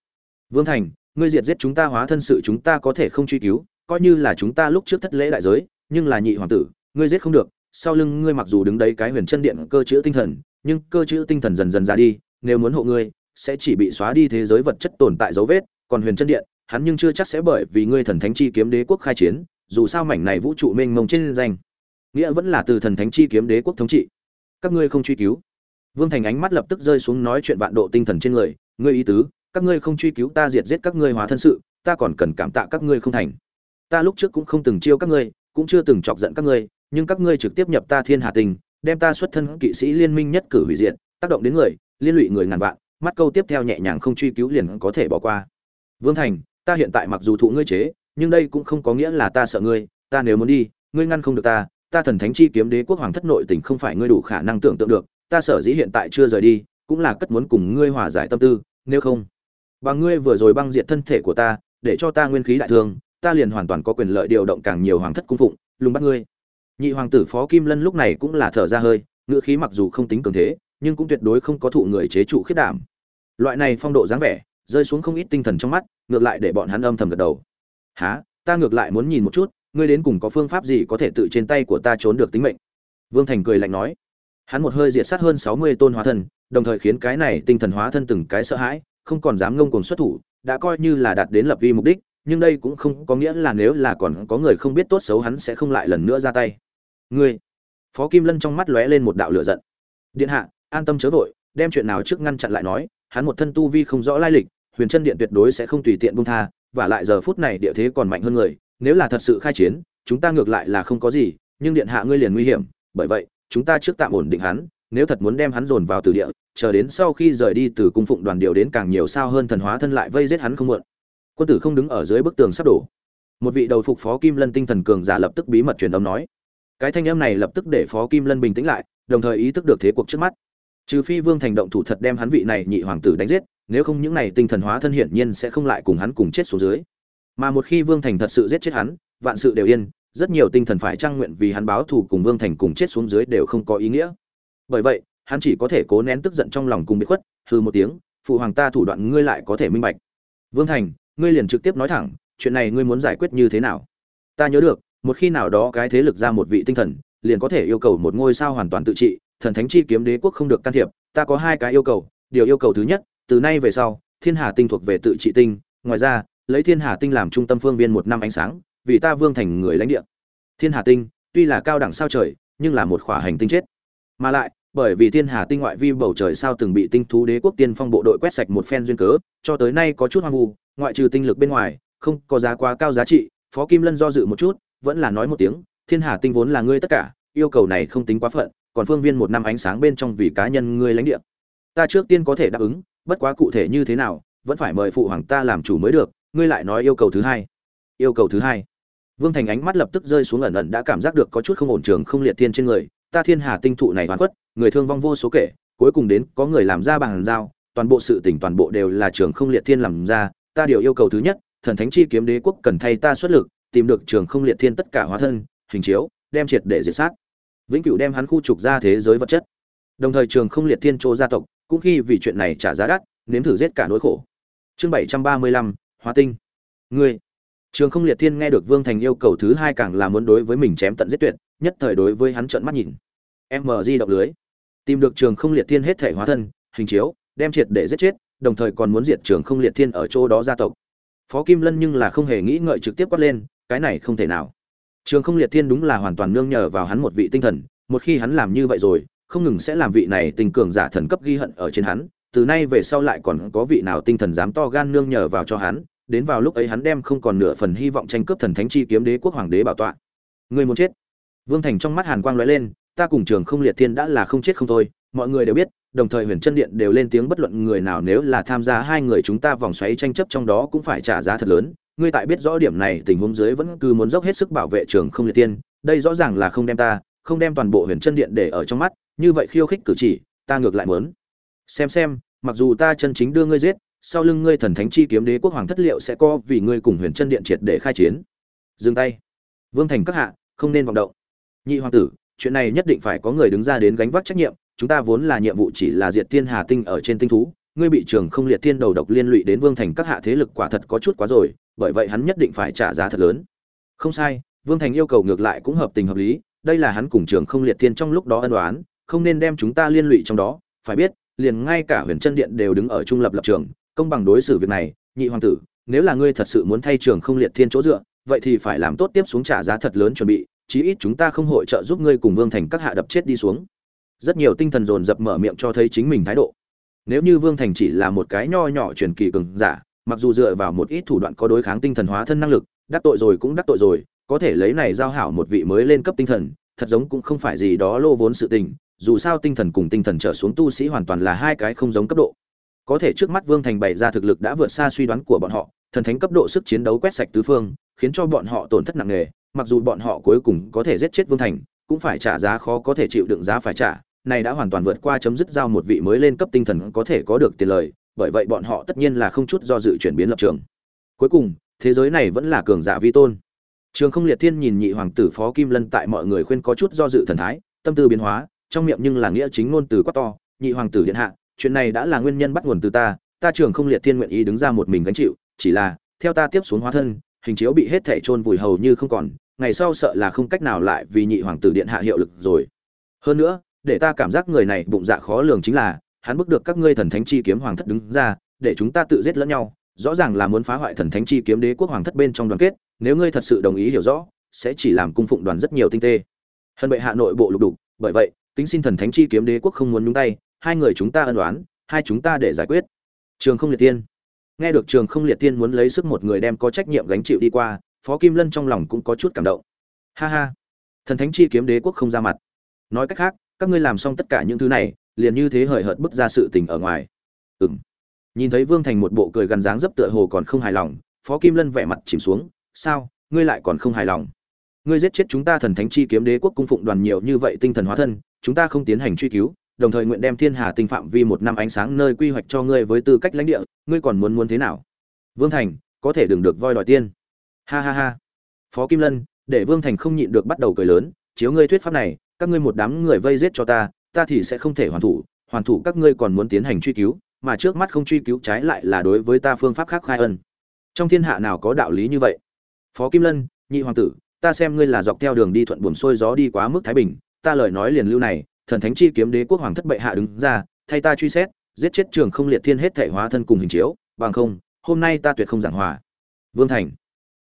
Vương thành, ngươi diệt giết chúng ta hóa thân sự chúng ta có thể không truy cứu, coi như là chúng ta lúc trước thất lễ đại giới, nhưng là nhị hoàng tử, ngươi giết không được, sau lưng ngươi mặc dù đứng đấy cái huyền chân điện cơ chữ tinh thần, nhưng cơ chữ tinh thần dần dần ra đi, nếu muốn hộ ngươi, sẽ chỉ bị xóa đi thế giới vật chất tồn tại dấu vết, còn huyền chân điện hắn nhưng chưa chắc sẽ bởi vì ngươi thần thánh chi kiếm đế quốc khai chiến, dù sao mảnh này vũ trụ mênh mông trên danh. Nghĩa vẫn là từ thần thánh chi kiếm đế quốc thống trị. Các ngươi không truy cứu. Vương thành ánh mắt lập tức rơi xuống nói chuyện vạn độ tinh thần trên người. Ngươi ý tứ, các ngươi không truy cứu ta diệt giết các ngươi hóa thân sự, ta còn cần cảm tạ các ngươi không thành. Ta lúc trước cũng không từng chiêu các ngươi, cũng chưa từng chọc giận các ngươi, nhưng các ngươi trực tiếp nhập ta thiên hà tình, đem ta xuất thân kỵ sĩ liên minh nhất cử hủy diệt, tác động đến người, liên lụy người ngàn vạn, mắt câu tiếp theo nhẹ nhàng không truy cứu liền có thể bỏ qua. Vương thành ta hiện tại mặc dù thụ ngươi chế, nhưng đây cũng không có nghĩa là ta sợ ngươi, ta nếu muốn đi, ngươi ngăn không được ta ta thần thánh chi kiếm đế quốc hoàng thất nội tình không phải ngươi đủ khả năng tưởng tượng được, ta sở dĩ hiện tại chưa rời đi, cũng là cất muốn cùng ngươi hòa giải tâm tư, nếu không bằng ngươi vừa rồi băng diệt thân thể của ta, để cho ta nguyên khí đại thương, ta liền hoàn toàn có quyền lợi điều động càng nhiều hoàng thất cung phụng, lùng bắt ngươi. Nhị hoàng tử phó kim lân lúc này cũng là thở ra hơi ngựa khí mặc dù không tính cường thế, nhưng cũng tuyệt đối không có thụ người chế trụ khiết đảm. Loại này phong độ dáng vẻ rơi xuống không ít tinh thần trong mắt, ngược lại để bọn hắn âm thầm gật đầu. Há ta ngược lại muốn nhìn một chút, ngươi đến cùng có phương pháp gì có thể tự trên tay của ta trốn được tính mệnh? Vương thành cười lạnh nói. Hắn một hơi diệt sát hơn sáu mươi tôn hóa thân đồng thời khiến cái này tinh thần hóa thân từng cái sợ hãi, không còn dám ngông cuồng xuất thủ, đã coi như là đạt đến lập vi mục đích, nhưng đây cũng không có nghĩa là nếu là còn có người không biết tốt xấu hắn sẽ không lại lần nữa ra tay. Ngươi! Phó kim lân trong mắt lóe lên một đạo lửa giận. Điện hạ, an tâm chớ vội, đem chuyện nào trước ngăn chặn lại nói hắn một thân tu vi không rõ lai lịch, huyền chân điện tuyệt đối sẽ không tùy tiện buông tha, và lại giờ phút này địa thế còn mạnh hơn người, nếu là thật sự khai chiến, chúng ta ngược lại là không có gì, nhưng điện hạ ngươi liền nguy hiểm, bởi vậy, chúng ta trước tạm ổn định hắn, nếu thật muốn đem hắn dồn vào từ địa, chờ đến sau khi rời đi từ cung phụng đoàn điều đến càng nhiều sao hơn thần hóa thân lại vây giết hắn không muộn. Quân tử không đứng ở dưới bức tường sắp đổ. Một vị đầu phục phó kim lân tinh thần cường giả lập tức bí mật truyền âm nói. Cái thanh âm này lập tức để phó kim lân bình tĩnh lại, đồng thời ý thức được thế cuộc trước mắt trừ phi vương thành động thủ thật đem hắn vị này nhị hoàng tử đánh giết, nếu không những này tinh thần hóa thân hiển nhiên sẽ không lại cùng hắn cùng chết xuống dưới. Mà một khi vương thành thật sự giết chết hắn, vạn sự đều yên, rất nhiều tinh thần phải trang nguyện vì hắn báo thù cùng vương thành cùng chết xuống dưới đều không có ý nghĩa. Bởi vậy, hắn chỉ có thể cố nén tức giận trong lòng cùng bị khuất hư một tiếng, phụ hoàng ta thủ đoạn ngươi lại có thể minh bạch. Vương thành, ngươi liền trực tiếp nói thẳng, chuyện này ngươi muốn giải quyết như thế nào? Ta nhớ được, một khi nào đó cái thế lực ra một vị tinh thần, liền có thể yêu cầu một ngôi sao hoàn toàn tự trị thần thánh chi kiếm đế quốc không được can thiệp, ta có hai cái yêu cầu, điều yêu cầu thứ nhất, từ nay về sau, thiên hà tinh thuộc về tự trị tinh, ngoài ra, lấy thiên hà tinh làm trung tâm phương viên một năm ánh sáng, vì ta vương thành người lãnh địa. Thiên hà tinh, tuy là cao đẳng sao trời, nhưng là một khỏa hành tinh chết. Mà lại, bởi vì thiên hà tinh ngoại vi bầu trời sao từng bị tinh thú đế quốc tiên phong bộ đội quét sạch một phen duyên cớ, cho tới nay có chút hoang vu, ngoại trừ tinh lực bên ngoài, không có giá quá cao giá trị, phó kim lân do dự một chút, vẫn là nói một tiếng, thiên hà tinh vốn là ngươi tất cả, yêu cầu này không tính quá phận còn phương viên một năm ánh sáng bên trong vì cá nhân ngươi lãnh địa. Ta trước tiên có thể đáp ứng, bất quá cụ thể như thế nào, vẫn phải mời phụ hoàng ta làm chủ mới được, ngươi lại nói yêu cầu thứ hai. Yêu cầu thứ hai. Vương thành ánh mắt lập tức rơi xuống ẩn ẩn đã cảm giác được có chút không ổn trường không liệt thiên trên người. Ta thiên hà tinh thụ này hoàn quất người thương vong vô số kể, cuối cùng đến có người làm ra bằng giao, toàn bộ sự tỉnh toàn bộ đều là trường không liệt thiên làm ra. Ta điều yêu cầu thứ nhất, thần thánh chi kiếm đế quốc cần thay ta xuất lực, tìm được trường không liệt thiên tất cả hóa thân, hình chiếu, đem triệt để diệt sát vĩnh cửu đem hắn khu trục ra thế giới vật chất. Đồng thời trường không liệt thiên chỗ gia tộc, cũng khi vì chuyện này trả giá đắt, nếm thử giết cả nỗi khổ. Chương bảy trăm ba mươi lăm, hóa tinh. Ngươi. Trường không liệt thiên nghe được vương thành yêu cầu thứ hai càng là muốn đối với mình chém tận giết tuyệt, nhất thời đối với hắn trợn mắt nhìn. Mg động lưới. Tìm được trường không liệt thiên hết thể hóa thân, hình chiếu, đem triệt để giết chết, đồng thời còn muốn diệt trường không liệt thiên ở chỗ đó gia tộc. Phó kim lân nhưng là không hề nghĩ ngợi trực tiếp quát lên, cái này không thể nào trường không liệt thiên đúng là hoàn toàn nương nhờ vào hắn một vị tinh thần, một khi hắn làm như vậy rồi, không ngừng sẽ làm vị này tình cường giả thần cấp ghi hận ở trên hắn, từ nay về sau lại còn có vị nào tinh thần dám to gan nương nhờ vào cho hắn, đến vào lúc ấy hắn đem không còn nửa phần hy vọng tranh cướp thần thánh chi kiếm đế quốc hoàng đế bảo tọa. Người muốn chết. Vương thành trong mắt hàn quang lóe lên, ta cùng trường không liệt thiên đã là không chết không thôi, mọi người đều biết, đồng thời huyền chân điện đều lên tiếng bất luận người nào nếu là tham gia hai người chúng ta vòng xoáy tranh chấp trong đó cũng phải trả giá thật lớn ngươi tại biết rõ điểm này, tình huống dưới vẫn cứ muốn dốc hết sức bảo vệ trường không liệt tiên. Đây rõ ràng là không đem ta, không đem toàn bộ huyền chân điện để ở trong mắt, như vậy khiêu khích cử chỉ, ta ngược lại muốn. Xem xem, mặc dù ta chân chính đưa ngươi giết, sau lưng ngươi thần thánh chi kiếm đế quốc hoàng thất liệu sẽ co vì ngươi cùng huyền chân điện triệt để khai chiến. Dừng tay. Vương thành các hạ, không nên vọng động. Nhị hoàng tử, chuyện này nhất định phải có người đứng ra đến gánh vác trách nhiệm, chúng ta vốn là nhiệm vụ chỉ là diệt tiên hà tinh ở trên tinh thú, ngươi bị trường không liệt tiên đầu độc liên lụy đến vương thành các hạ thế lực quả thật có chút quá rồi bởi vậy hắn nhất định phải trả giá thật lớn. Không sai, vương thành yêu cầu ngược lại cũng hợp tình hợp lý, đây là hắn cùng trường không liệt tiên trong lúc đó ân đoán không nên đem chúng ta liên lụy trong đó. Phải biết, liền ngay cả huyền chân điện đều đứng ở trung lập lập trường, công bằng đối xử việc này, nhị hoàng tử, nếu là ngươi thật sự muốn thay trường không liệt thiên chỗ dựa, vậy thì phải làm tốt tiếp xuống trả giá thật lớn chuẩn bị, chí ít chúng ta không hội trợ giúp ngươi cùng vương thành các hạ đập chết đi xuống. Rất nhiều tinh thần dồn dập mở miệng cho thấy chính mình thái độ. Nếu như vương thành chỉ là một cái nho nhỏ truyền kỳ cường giả mặc dù dựa vào một ít thủ đoạn có đối kháng tinh thần hóa thân năng lực, đắc tội rồi cũng đắc tội rồi, có thể lấy này giao hảo một vị mới lên cấp tinh thần, thật giống cũng không phải gì đó lô vốn sự tình, dù sao tinh thần cùng tinh thần trở xuống tu sĩ hoàn toàn là hai cái không giống cấp độ. Có thể trước mắt vương thành bày ra thực lực đã vượt xa suy đoán của bọn họ, thần thánh cấp độ sức chiến đấu quét sạch tứ phương, khiến cho bọn họ tổn thất nặng nề, mặc dù bọn họ cuối cùng có thể giết chết vương thành, cũng phải trả giá khó có thể chịu đựng giá phải trả, này đã hoàn toàn vượt qua chấm dứt giao một vị mới lên cấp tinh thần có thể có được tiền lời bởi vậy bọn họ tất nhiên là không chút do dự chuyển biến lập trường. Cuối cùng, thế giới này vẫn là cường giả vi tôn. Trường không liệt thiên nhìn nhị hoàng tử phó kim lân tại mọi người khuyên có chút do dự thần thái, tâm tư biến hóa, trong miệng nhưng là nghĩa chính ngôn từ quá to, nhị hoàng tử điện hạ, chuyện này đã là nguyên nhân bắt nguồn từ ta ta trường không liệt thiên nguyện ý đứng ra một mình gánh chịu, chỉ là, theo ta tiếp xuống hóa thân, hình chiếu bị hết thể chôn vùi hầu như không còn, ngày sau sợ là không cách nào lại vì nhị hoàng tử điện hạ hiệu lực rồi. Hơn nữa, để ta cảm giác người này bụng dạ khó lường chính là hắn bức được các ngươi thần thánh chi kiếm hoàng thất đứng ra, để chúng ta tự giết lẫn nhau, rõ ràng là muốn phá hoại thần thánh chi kiếm đế quốc hoàng thất bên trong đoàn kết, nếu ngươi thật sự đồng ý hiểu rõ, sẽ chỉ làm cung phụng đoàn rất nhiều tinh tê. Hân bệ hạ nội bộ lục đục, bởi vậy, kính xin thần thánh chi kiếm đế quốc không muốn nhúng tay, hai người chúng ta ân oán, hai chúng ta để giải quyết. Trường không liệt tiên. Nghe được trường không liệt tiên muốn lấy sức một người đem có trách nhiệm gánh chịu đi qua, phó kim lân trong lòng cũng có chút cảm động. Ha ha. Thần thánh chi kiếm đế quốc không ra mặt. Nói cách khác các ngươi làm xong tất cả những thứ này, liền như thế hời hợt bức ra sự tình ở ngoài. Ừ m nhìn thấy vương thành một bộ cười gắn dáng dấp tựa hồ còn không hài lòng, phó kim lân vẻ mặt chìm xuống, sao, ngươi lại còn không hài lòng? Ngươi giết chết chúng ta thần thánh chi kiếm đế quốc cung phụng đoàn nhiều như vậy tinh thần hóa thân, chúng ta không tiến hành truy cứu, đồng thời nguyện đem thiên hà tinh phạm vi một năm ánh sáng nơi quy hoạch cho ngươi với tư cách lãnh địa, ngươi còn muốn muốn thế nào? Vương thành, có thể đừng được voi đòi tiên. Ha ha ha. Phó kim lân, để vương thành không nhịn được bắt đầu cười lớn, chiếu ngươi thuyết pháp này các ngươi một đám người vây giết cho ta ta thì sẽ không thể hoàn thủ hoàn thủ các ngươi còn muốn tiến hành truy cứu, mà trước mắt không truy cứu trái lại là đối với ta phương pháp khác khai ân. Trong thiên hạ nào có đạo lý như vậy? Phó kim lân, nhị hoàng tử, ta xem ngươi là dọc theo đường đi thuận buồm xuôi gió đi quá mức thái bình, ta lời nói liền lưu này, thần thánh chi kiếm đế quốc hoàng thất bệ hạ đứng ra, thay ta truy xét, giết chết trường không liệt thiên hết thể hóa thân cùng hình chiếu, bằng không, hôm nay ta tuyệt không giảng hòa. Vương thành,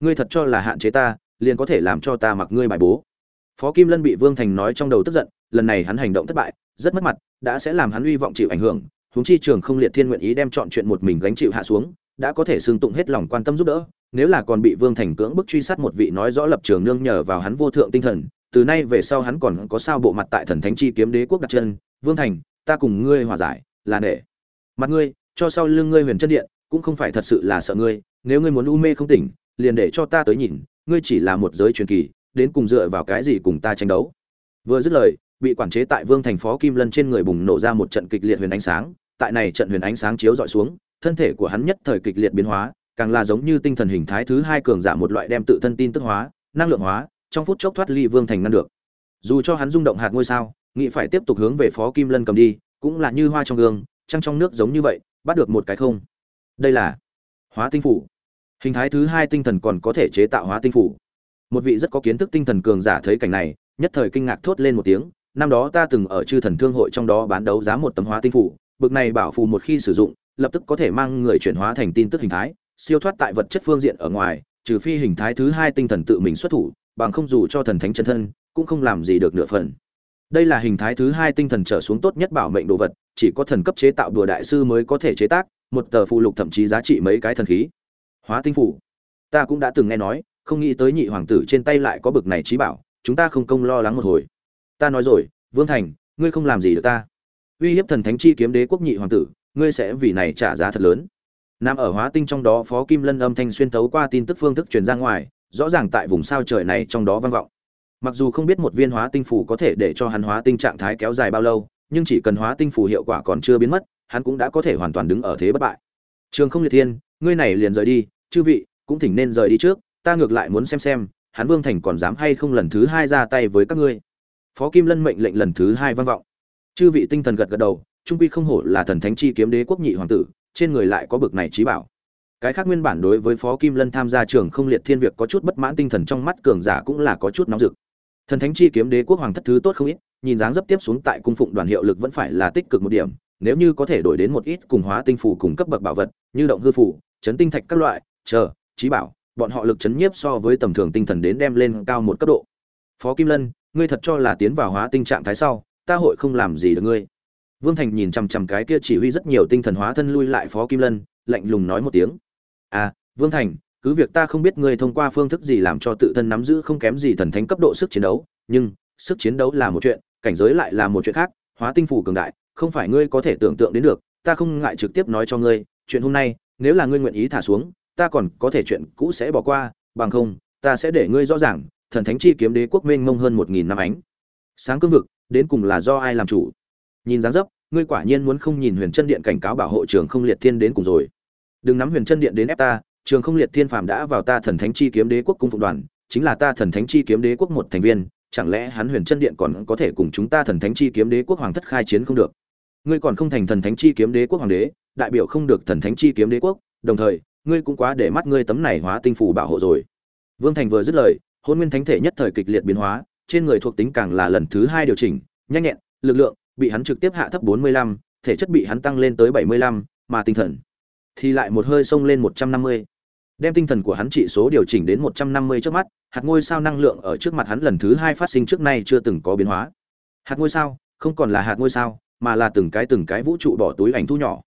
ngươi thật cho là hạn chế ta, liền có thể làm cho ta mặc ngươi bài bố phó kim lân bị vương thành nói trong đầu tức giận, lần này hắn hành động thất bại, rất mất mặt, đã sẽ làm hắn uy vọng chịu ảnh hưởng, huống chi trường không liệt thiên nguyện ý đem chọn chuyện một mình gánh chịu hạ xuống, đã có thể xương tụng hết lòng quan tâm giúp đỡ, nếu là còn bị vương thành cưỡng bức truy sát một vị nói rõ lập trường nương nhờ vào hắn vô thượng tinh thần, từ nay về sau hắn còn có sao bộ mặt tại thần thánh chi kiếm đế quốc đặt chân, vương thành, ta cùng ngươi hòa giải, là nể. Mặt ngươi, cho sau lưng ngươi huyền chân điện, cũng không phải thật sự là sợ ngươi, nếu ngươi muốn u mê không tỉnh, liền để cho ta tới nhìn, ngươi chỉ là một giới truyền kỳ đến cùng dựa vào cái gì cùng ta tranh đấu. Vừa dứt lời, bị quản chế tại vương thành phó kim lân trên người bùng nổ ra một trận kịch liệt huyền ánh sáng, tại này trận huyền ánh sáng chiếu dọi xuống, thân thể của hắn nhất thời kịch liệt biến hóa, càng là giống như tinh thần hình thái thứ hai cường giả một loại đem tự thân tin tức hóa, năng lượng hóa, trong phút chốc thoát ly vương thành ngăn được. Dù cho hắn rung động hạt ngôi sao, nghĩ phải tiếp tục hướng về phó kim lân cầm đi, cũng là như hoa trong gương, trăng trong nước giống như vậy, bắt được một cái không. Đây là hóa tinh phủ. Hình thái thứ hai tinh thần còn có thể chế tạo hóa tinh phủ một vị rất có kiến thức tinh thần cường giả thấy cảnh này, nhất thời kinh ngạc thốt lên một tiếng, năm đó ta từng ở chư thần thương hội trong đó bán đấu giá một tấm hóa tinh phủ, bực này bảo phù một khi sử dụng, lập tức có thể mang người chuyển hóa thành tin tức hình thái, siêu thoát tại vật chất phương diện ở ngoài, trừ phi hình thái thứ hai tinh thần tự mình xuất thủ, bằng không dù cho thần thánh chân thân, cũng không làm gì được nửa phần. Đây là hình thái thứ hai tinh thần trở xuống tốt nhất bảo mệnh đồ vật, chỉ có thần cấp chế tạo đùa đại sư mới có thể chế tác, một tờ phụ lục thậm chí giá trị mấy cái thần khí. Hóa tinh phủ. Ta cũng đã từng nghe nói không nghĩ tới nhị hoàng tử trên tay lại có bực này trí bảo, chúng ta không công lo lắng một hồi. Ta nói rồi, vương thành, ngươi không làm gì được ta. Uy hiếp thần thánh chi kiếm đế quốc nhị hoàng tử, ngươi sẽ vì này trả giá thật lớn. Nam ở hóa tinh trong đó phó kim lân âm thanh xuyên tấu qua tin tức phương thức truyền ra ngoài, rõ ràng tại vùng sao trời này trong đó vang vọng. Mặc dù không biết một viên hóa tinh phủ có thể để cho hắn hóa tinh trạng thái kéo dài bao lâu, nhưng chỉ cần hóa tinh phủ hiệu quả còn chưa biến mất, hắn cũng đã có thể hoàn toàn đứng ở thế bất bại. Trường không liệt thiên, ngươi này liền rời đi, chư vị, cũng thỉnh nên rời đi trước ta ngược lại muốn xem xem hắn vương thành còn dám hay không lần thứ hai ra tay với các ngươi. Phó kim lân mệnh lệnh lần thứ hai vang vọng. Chư vị tinh thần gật gật đầu, trung quy không hổ là thần thánh chi kiếm đế quốc nhị hoàng tử, trên người lại có bực này trí bảo. Cái khác nguyên bản đối với phó kim lân tham gia trường không liệt thiên việc có chút bất mãn tinh thần trong mắt cường giả cũng là có chút nóng rực. Thần thánh chi kiếm đế quốc hoàng thất thứ tốt không ít, nhìn dáng dấp tiếp xuống tại cung phụng đoàn hiệu lực vẫn phải là tích cực một điểm, nếu như có thể đổi đến một ít cùng hóa tinh phủ cùng cấp bậc bảo vật, như động hư phủ chấn tinh thạch các loại, chờ, trí bảo bọn họ lực chấn nhiếp so với tầm thường tinh thần đến đem lên cao một cấp độ. Phó kim lân, ngươi thật cho là tiến vào hóa tinh trạng thái sau, ta hội không làm gì được ngươi. Vương thành nhìn chằm chằm cái kia chỉ huy rất nhiều tinh thần hóa thân lui lại phó kim lân, lạnh lùng nói một tiếng. À vương thành, cứ việc ta không biết ngươi thông qua phương thức gì làm cho tự thân nắm giữ không kém gì thần thánh cấp độ sức chiến đấu, nhưng sức chiến đấu là một chuyện, cảnh giới lại là một chuyện khác, hóa tinh phủ cường đại, không phải ngươi có thể tưởng tượng đến được, ta không ngại trực tiếp nói cho ngươi, chuyện hôm nay, nếu là ngươi nguyện ý thả xuống ta còn có thể chuyện cũ sẽ bỏ qua, bằng không, ta sẽ để ngươi rõ ràng, thần thánh chi kiếm đế quốc mênh mông hơn một nghìn năm ánh. Sáng cương vực, đến cùng là do ai làm chủ? Nhìn dáng dấp, ngươi quả nhiên muốn không nhìn huyền chân điện cảnh cáo bảo hộ trường không liệt thiên đến cùng rồi. Đừng nắm huyền chân điện đến ép ta, trường không liệt thiên phàm đã vào ta thần thánh chi kiếm đế quốc cung phụng đoàn, chính là ta thần thánh chi kiếm đế quốc một thành viên, chẳng lẽ hắn huyền chân điện còn có thể cùng chúng ta thần thánh chi kiếm đế quốc hoàng thất khai chiến không được? Ngươi còn không thành thần thánh chi kiếm đế quốc hoàng đế, đại biểu không được thần thánh chi kiếm đế quốc, đồng thời ngươi cũng quá để mắt ngươi tấm này hóa tinh phủ bảo hộ rồi vương thành vừa dứt lời hôn nguyên thánh thể nhất thời kịch liệt biến hóa trên người thuộc tính càng là lần thứ hai điều chỉnh nhanh nhẹn lực lượng bị hắn trực tiếp hạ thấp 45, thể chất bị hắn tăng lên tới 75, mà tinh thần thì lại một hơi xông lên 150. Đem tinh thần của hắn trị số điều chỉnh đến 150 trước mắt, hạt ngôi sao năng lượng ở trước mặt hắn lần thứ hai phát sinh trước nay chưa từng có biến hóa. Hạt ngôi sao, không còn là hạt ngôi sao, mà là từng cái từng cái vũ trụ bỏ túi ảnh thu nhỏ.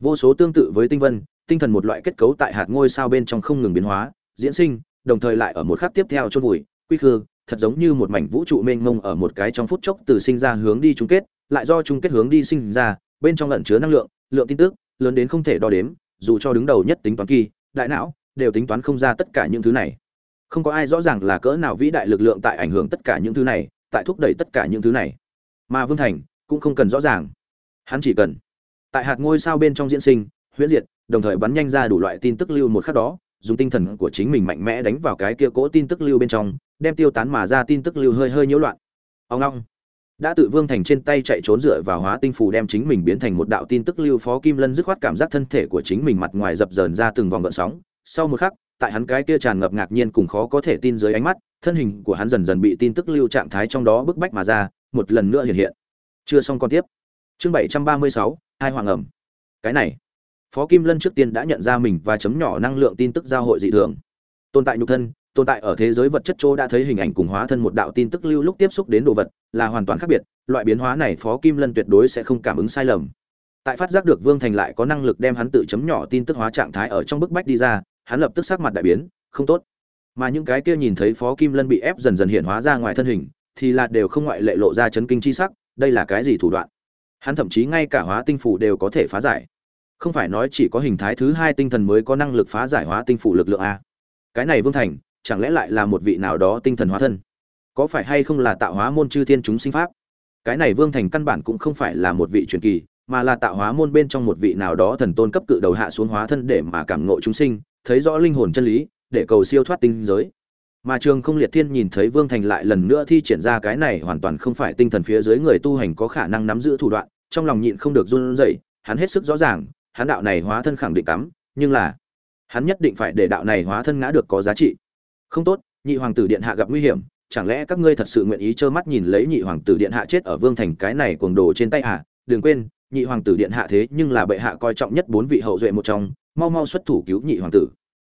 Vô số tương tự với tinh vân, tinh thần một loại kết cấu tại hạt ngôi sao bên trong không ngừng biến hóa, diễn sinh, đồng thời lại ở một khắc tiếp theo chôn vùi, quy khư, thật giống như một mảnh vũ trụ mênh mông ở một cái trong phút chốc từ sinh ra hướng đi chung kết, lại do chung kết hướng đi sinh ra, bên trong ẩn chứa năng lượng, lượng tin tức lớn đến không thể đo đếm, dù cho đứng đầu nhất tính toán kỳ, đại não đều tính toán không ra tất cả những thứ này. Không có ai rõ ràng là cỡ nào vĩ đại lực lượng tại ảnh hưởng tất cả những thứ này, tại thúc đẩy tất cả những thứ này. Mà Vương Thành cũng không cần rõ ràng. Hắn chỉ cần tại hạt ngôi sao bên trong diễn sinh, huyễn diệt, đồng thời bắn nhanh ra đủ loại tin tức lưu một khắc đó, dùng tinh thần của chính mình mạnh mẽ đánh vào cái kia cỗ tin tức lưu bên trong, đem tiêu tán mà ra tin tức lưu hơi hơi nhiễu loạn. Ông long đã tự vương thành trên tay chạy trốn dựa vào hóa tinh phù đem chính mình biến thành một đạo tin tức lưu phó kim lân dứt khoát cảm giác thân thể của chính mình mặt ngoài dập dờn ra từng vòng gợn sóng. Sau một khắc tại hắn cái kia tràn ngập ngạc nhiên cùng khó có thể tin dưới ánh mắt thân hình của hắn dần dần bị tin tức lưu trạng thái trong đó bức bách mà ra một lần nữa hiện hiện. Chưa xong con tiếp. Chương bảy trăm ba mươi sáu hai hoàng ẩm. Cái này phó kim lân trước tiên đã nhận ra mình và chấm nhỏ năng lượng tin tức giao hội dị thường. Tồn tại nhục thân, tồn tại ở thế giới vật chất chỗ đã thấy hình ảnh cùng hóa thân một đạo tin tức lưu lúc tiếp xúc đến đồ vật, là hoàn toàn khác biệt, loại biến hóa này phó kim lân tuyệt đối sẽ không cảm ứng sai lầm. Tại phát giác được vương thành lại có năng lực đem hắn tự chấm nhỏ tin tức hóa trạng thái ở trong bức bách đi ra, hắn lập tức sắc mặt đại biến, không tốt. Mà những cái kia nhìn thấy phó kim lân bị ép dần dần hiện hóa ra ngoài thân hình, thì là đều không ngoại lệ lộ ra chấn kinh chi sắc, đây là cái gì thủ đoạn? Hắn thậm chí ngay cả hóa tinh phủ đều có thể phá giải không phải nói chỉ có hình thái thứ hai tinh thần mới có năng lực phá giải hóa tinh phủ lực lượng a. Cái này vương thành, chẳng lẽ lại là một vị nào đó tinh thần hóa thân? Có phải hay không là tạo hóa môn chư thiên chúng sinh pháp? Cái này vương thành căn bản cũng không phải là một vị truyền kỳ, mà là tạo hóa môn bên trong một vị nào đó thần tôn cấp cự đầu hạ xuống hóa thân để mà cảm ngộ chúng sinh, thấy rõ linh hồn chân lý, để cầu siêu thoát tinh giới. Mà trường không liệt thiên nhìn thấy vương thành lại lần nữa thi triển ra cái này hoàn toàn không phải tinh thần phía dưới người tu hành có khả năng nắm giữ thủ đoạn, trong lòng nhịn không được run rẩy, hắn hết sức rõ ràng hắn đạo này hóa thân khẳng định cắm, nhưng là, hắn nhất định phải để đạo này hóa thân ngã được có giá trị. Không tốt, nhị hoàng tử điện hạ gặp nguy hiểm, chẳng lẽ các ngươi thật sự nguyện ý trơ mắt nhìn lấy nhị hoàng tử điện hạ chết ở vương thành cái này cuồng đồ trên tay à? Đừng quên, nhị hoàng tử điện hạ thế nhưng là bệ hạ coi trọng nhất bốn vị hậu duệ một trong, mau mau xuất thủ cứu nhị hoàng tử.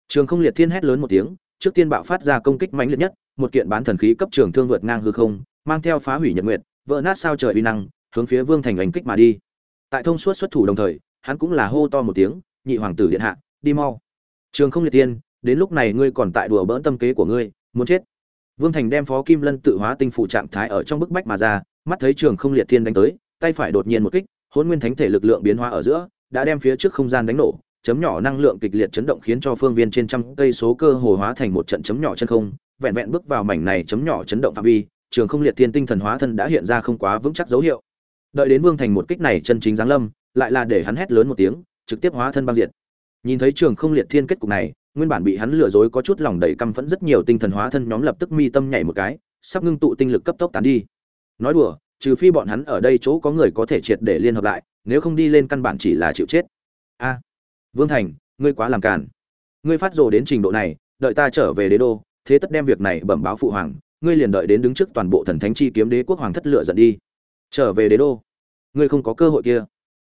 Trường không liệt thiên hét lớn một tiếng, trước tiên bạo phát ra công kích mãnh liệt nhất, một kiện bán thần khí cấp trường thương vượt ngang hư không, mang theo phá hủy nhật nguyệt, vỡ nát sao trời uy năng, hướng phía vương thành đánh kích mà đi. Tại thông suốt xuất thủ đồng thời hắn cũng là hô to một tiếng, nhị hoàng tử điện hạ, đi mau. Trường không liệt tiên, đến lúc này ngươi còn tại đùa bỡn tâm kế của ngươi, muốn chết. Vương thành đem phó kim lân tự hóa tinh phụ trạng thái ở trong bức bách mà ra, mắt thấy trường không liệt tiên đánh tới, tay phải đột nhiên một kích hôn nguyên thánh thể lực lượng biến hóa ở giữa, đã đem phía trước không gian đánh nổ, chấm nhỏ năng lượng kịch liệt chấn động khiến cho phương viên trên trăm cây số cơ hồ hóa thành một trận chấm nhỏ chân không, vẹn vẹn bước vào mảnh này chấm nhỏ chấn động phạm vi, trường không liệt thiên tinh thần hóa thân đã hiện ra không quá vững chắc dấu hiệu. Đợi đến vương thành một kích này chân chính giáng lâm lại là để hắn hét lớn một tiếng, trực tiếp hóa thân băng diệt. Nhìn thấy trường không liệt thiên kết cục này, nguyên bản bị hắn lừa dối có chút lòng đầy căm phẫn rất nhiều tinh thần hóa thân nhóm lập tức mi tâm nhảy một cái, sắp ngưng tụ tinh lực cấp tốc tán đi. Nói đùa, trừ phi bọn hắn ở đây chỗ có người có thể triệt để liên hợp lại, nếu không đi lên căn bản chỉ là chịu chết. A, vương thành, ngươi quá làm cản ngươi phát rồ đến trình độ này, đợi ta trở về đế đô, thế tất đem việc này bẩm báo phụ hoàng, ngươi liền đợi đến đứng trước toàn bộ thần thánh chi kiếm đế quốc hoàng thất lựa giận đi. Trở về đế đô. Ngươi không có cơ hội kia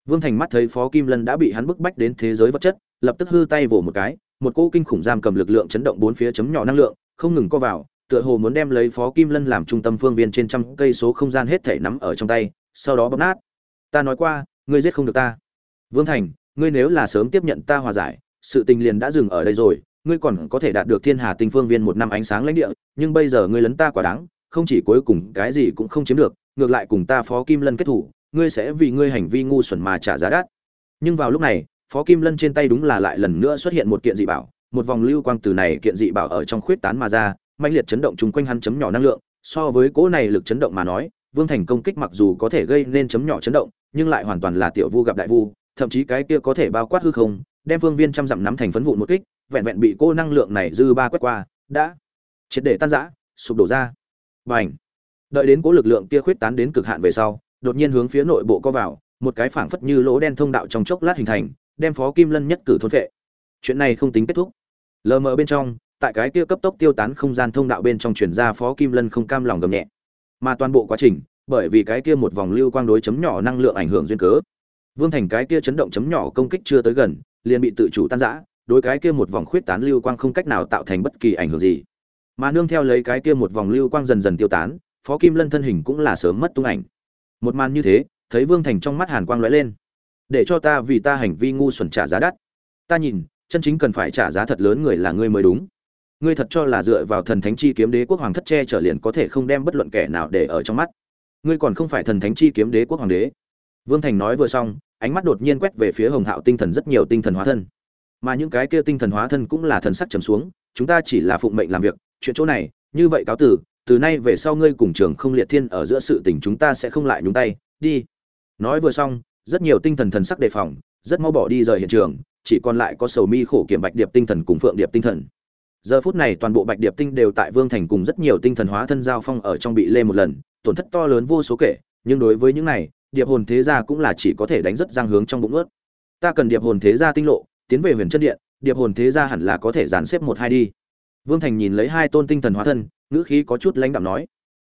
vương thành mắt thấy phó kim lân đã bị hắn bức bách đến thế giới vật chất, lập tức hư tay vỗ một cái, một cỗ kinh khủng giam cầm lực lượng chấn động bốn phía chấm nhỏ năng lượng, không ngừng co vào, tựa hồ muốn đem lấy phó kim lân làm trung tâm phương viên trên trăm cây số không gian hết thể nắm ở trong tay, sau đó bóp nát. Ta nói qua, ngươi giết không được ta. Vương thành, ngươi nếu là sớm tiếp nhận ta hòa giải, sự tình liền đã dừng ở đây rồi, ngươi còn có thể đạt được thiên hà tinh phương viên một năm ánh sáng lãnh địa, nhưng bây giờ ngươi lấn ta quả đáng không chỉ cuối cùng cái gì cũng không chiếm được, ngược lại cùng ta phó kim lân kết thủ ngươi sẽ vì ngươi hành vi ngu xuẩn mà trả giá đắt. Nhưng vào lúc này, phó kim lân trên tay đúng là lại lần nữa xuất hiện một kiện dị bảo, một vòng lưu quang từ này kiện dị bảo ở trong khuyết tán mà ra mạnh liệt chấn động chung quanh hắn chấm nhỏ năng lượng. So với cỗ này lực chấn động mà nói, vương thành công kích mặc dù có thể gây nên chấm nhỏ chấn động, nhưng lại hoàn toàn là tiểu vu gặp đại vu, thậm chí cái kia có thể bao quát hư không, đem vương viên trăm dặm nắm thành phấn vụn một kích, vẹn vẹn bị cô năng lượng này dư ba quét qua, đã triệt để tan rã, sụp đổ ra. Và ảnh đợi đến cố lực lượng kia khuyết tán đến cực hạn về sau đột nhiên hướng phía nội bộ co vào, một cái phảng phất như lỗ đen thông đạo trong chốc lát hình thành, đem phó kim lân nhất cử thôn phệ. Chuyện này không tính kết thúc. Lờ mờ bên trong, tại cái kia cấp tốc tiêu tán không gian thông đạo bên trong truyền ra phó kim lân không cam lòng gầm nhẹ. Mà toàn bộ quá trình, bởi vì cái kia một vòng lưu quang đối chấm nhỏ năng lượng ảnh hưởng duyên cớ, vương thành cái kia chấn động chấm nhỏ công kích chưa tới gần, liền bị tự chủ tan rã, đối cái kia một vòng khuyết tán lưu quang không cách nào tạo thành bất kỳ ảnh hưởng gì. Mà nương theo lấy cái kia một vòng lưu quang dần dần tiêu tán, phó kim lân thân hình cũng là sớm mất tung ảnh một màn như thế, thấy vương thành trong mắt hàn quang lóe lên. Để cho ta vì ta hành vi ngu xuẩn trả giá đắt. Ta nhìn, chân chính cần phải trả giá thật lớn người là ngươi mới đúng. Ngươi thật cho là dựa vào thần thánh chi kiếm đế quốc hoàng thất che trở liền có thể không đem bất luận kẻ nào để ở trong mắt. Ngươi còn không phải thần thánh chi kiếm đế quốc hoàng đế. Vương thành nói vừa xong, ánh mắt đột nhiên quét về phía hồng hạo tinh thần rất nhiều tinh thần hóa thân. Mà những cái kia tinh thần hóa thân cũng là thần sắc trầm xuống, chúng ta chỉ là phụng mệnh làm việc, chuyện chỗ này, như vậy cáo tử từ nay về sau ngươi cùng trường không liệt thiên ở giữa sự tình chúng ta sẽ không lại nhúng tay, đi. Nói vừa xong, rất nhiều tinh thần thần sắc đề phòng, rất mau bỏ đi rời hiện trường, chỉ còn lại có sầu mi khổ kiểm bạch điệp tinh thần cùng phượng điệp tinh thần. Giờ phút này toàn bộ bạch điệp tinh đều tại vương thành cùng rất nhiều tinh thần hóa thân giao phong ở trong bị lê một lần, tổn thất to lớn vô số kể, nhưng đối với những này, điệp hồn thế gia cũng là chỉ có thể đánh rất giang hướng trong bụng ướt. Ta cần điệp hồn thế gia tinh lộ, tiến về huyền chân điện, điệp hồn thế gia hẳn là có thể dàn xếp một hai đi vương thành nhìn lấy hai tôn tinh thần hóa thân, ngữ khí có chút lãnh đạm nói,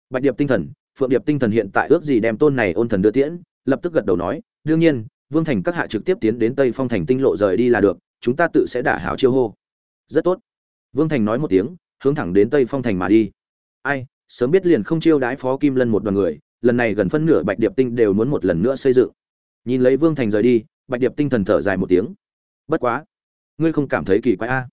bạch điệp tinh thần, phượng điệp tinh thần hiện tại ước gì đem tôn này ôn thần đưa tiễn? Lập tức gật đầu nói, đương nhiên, vương thành các hạ trực tiếp tiến đến tây phong thành tinh lộ rời đi là được, chúng ta tự sẽ đả hảo chiêu hô. Rất tốt. Vương thành nói một tiếng, hướng thẳng đến tây phong thành mà đi. Ai, sớm biết liền không chiêu đãi phó kim lân một đoàn người, lần này gần phân nửa bạch điệp tinh đều muốn một lần nữa xây dựng. Nhìn lấy vương thành rời đi, bạch điệp tinh thần thở dài một tiếng. Bất quá, ngươi không cảm thấy kỳ quái a?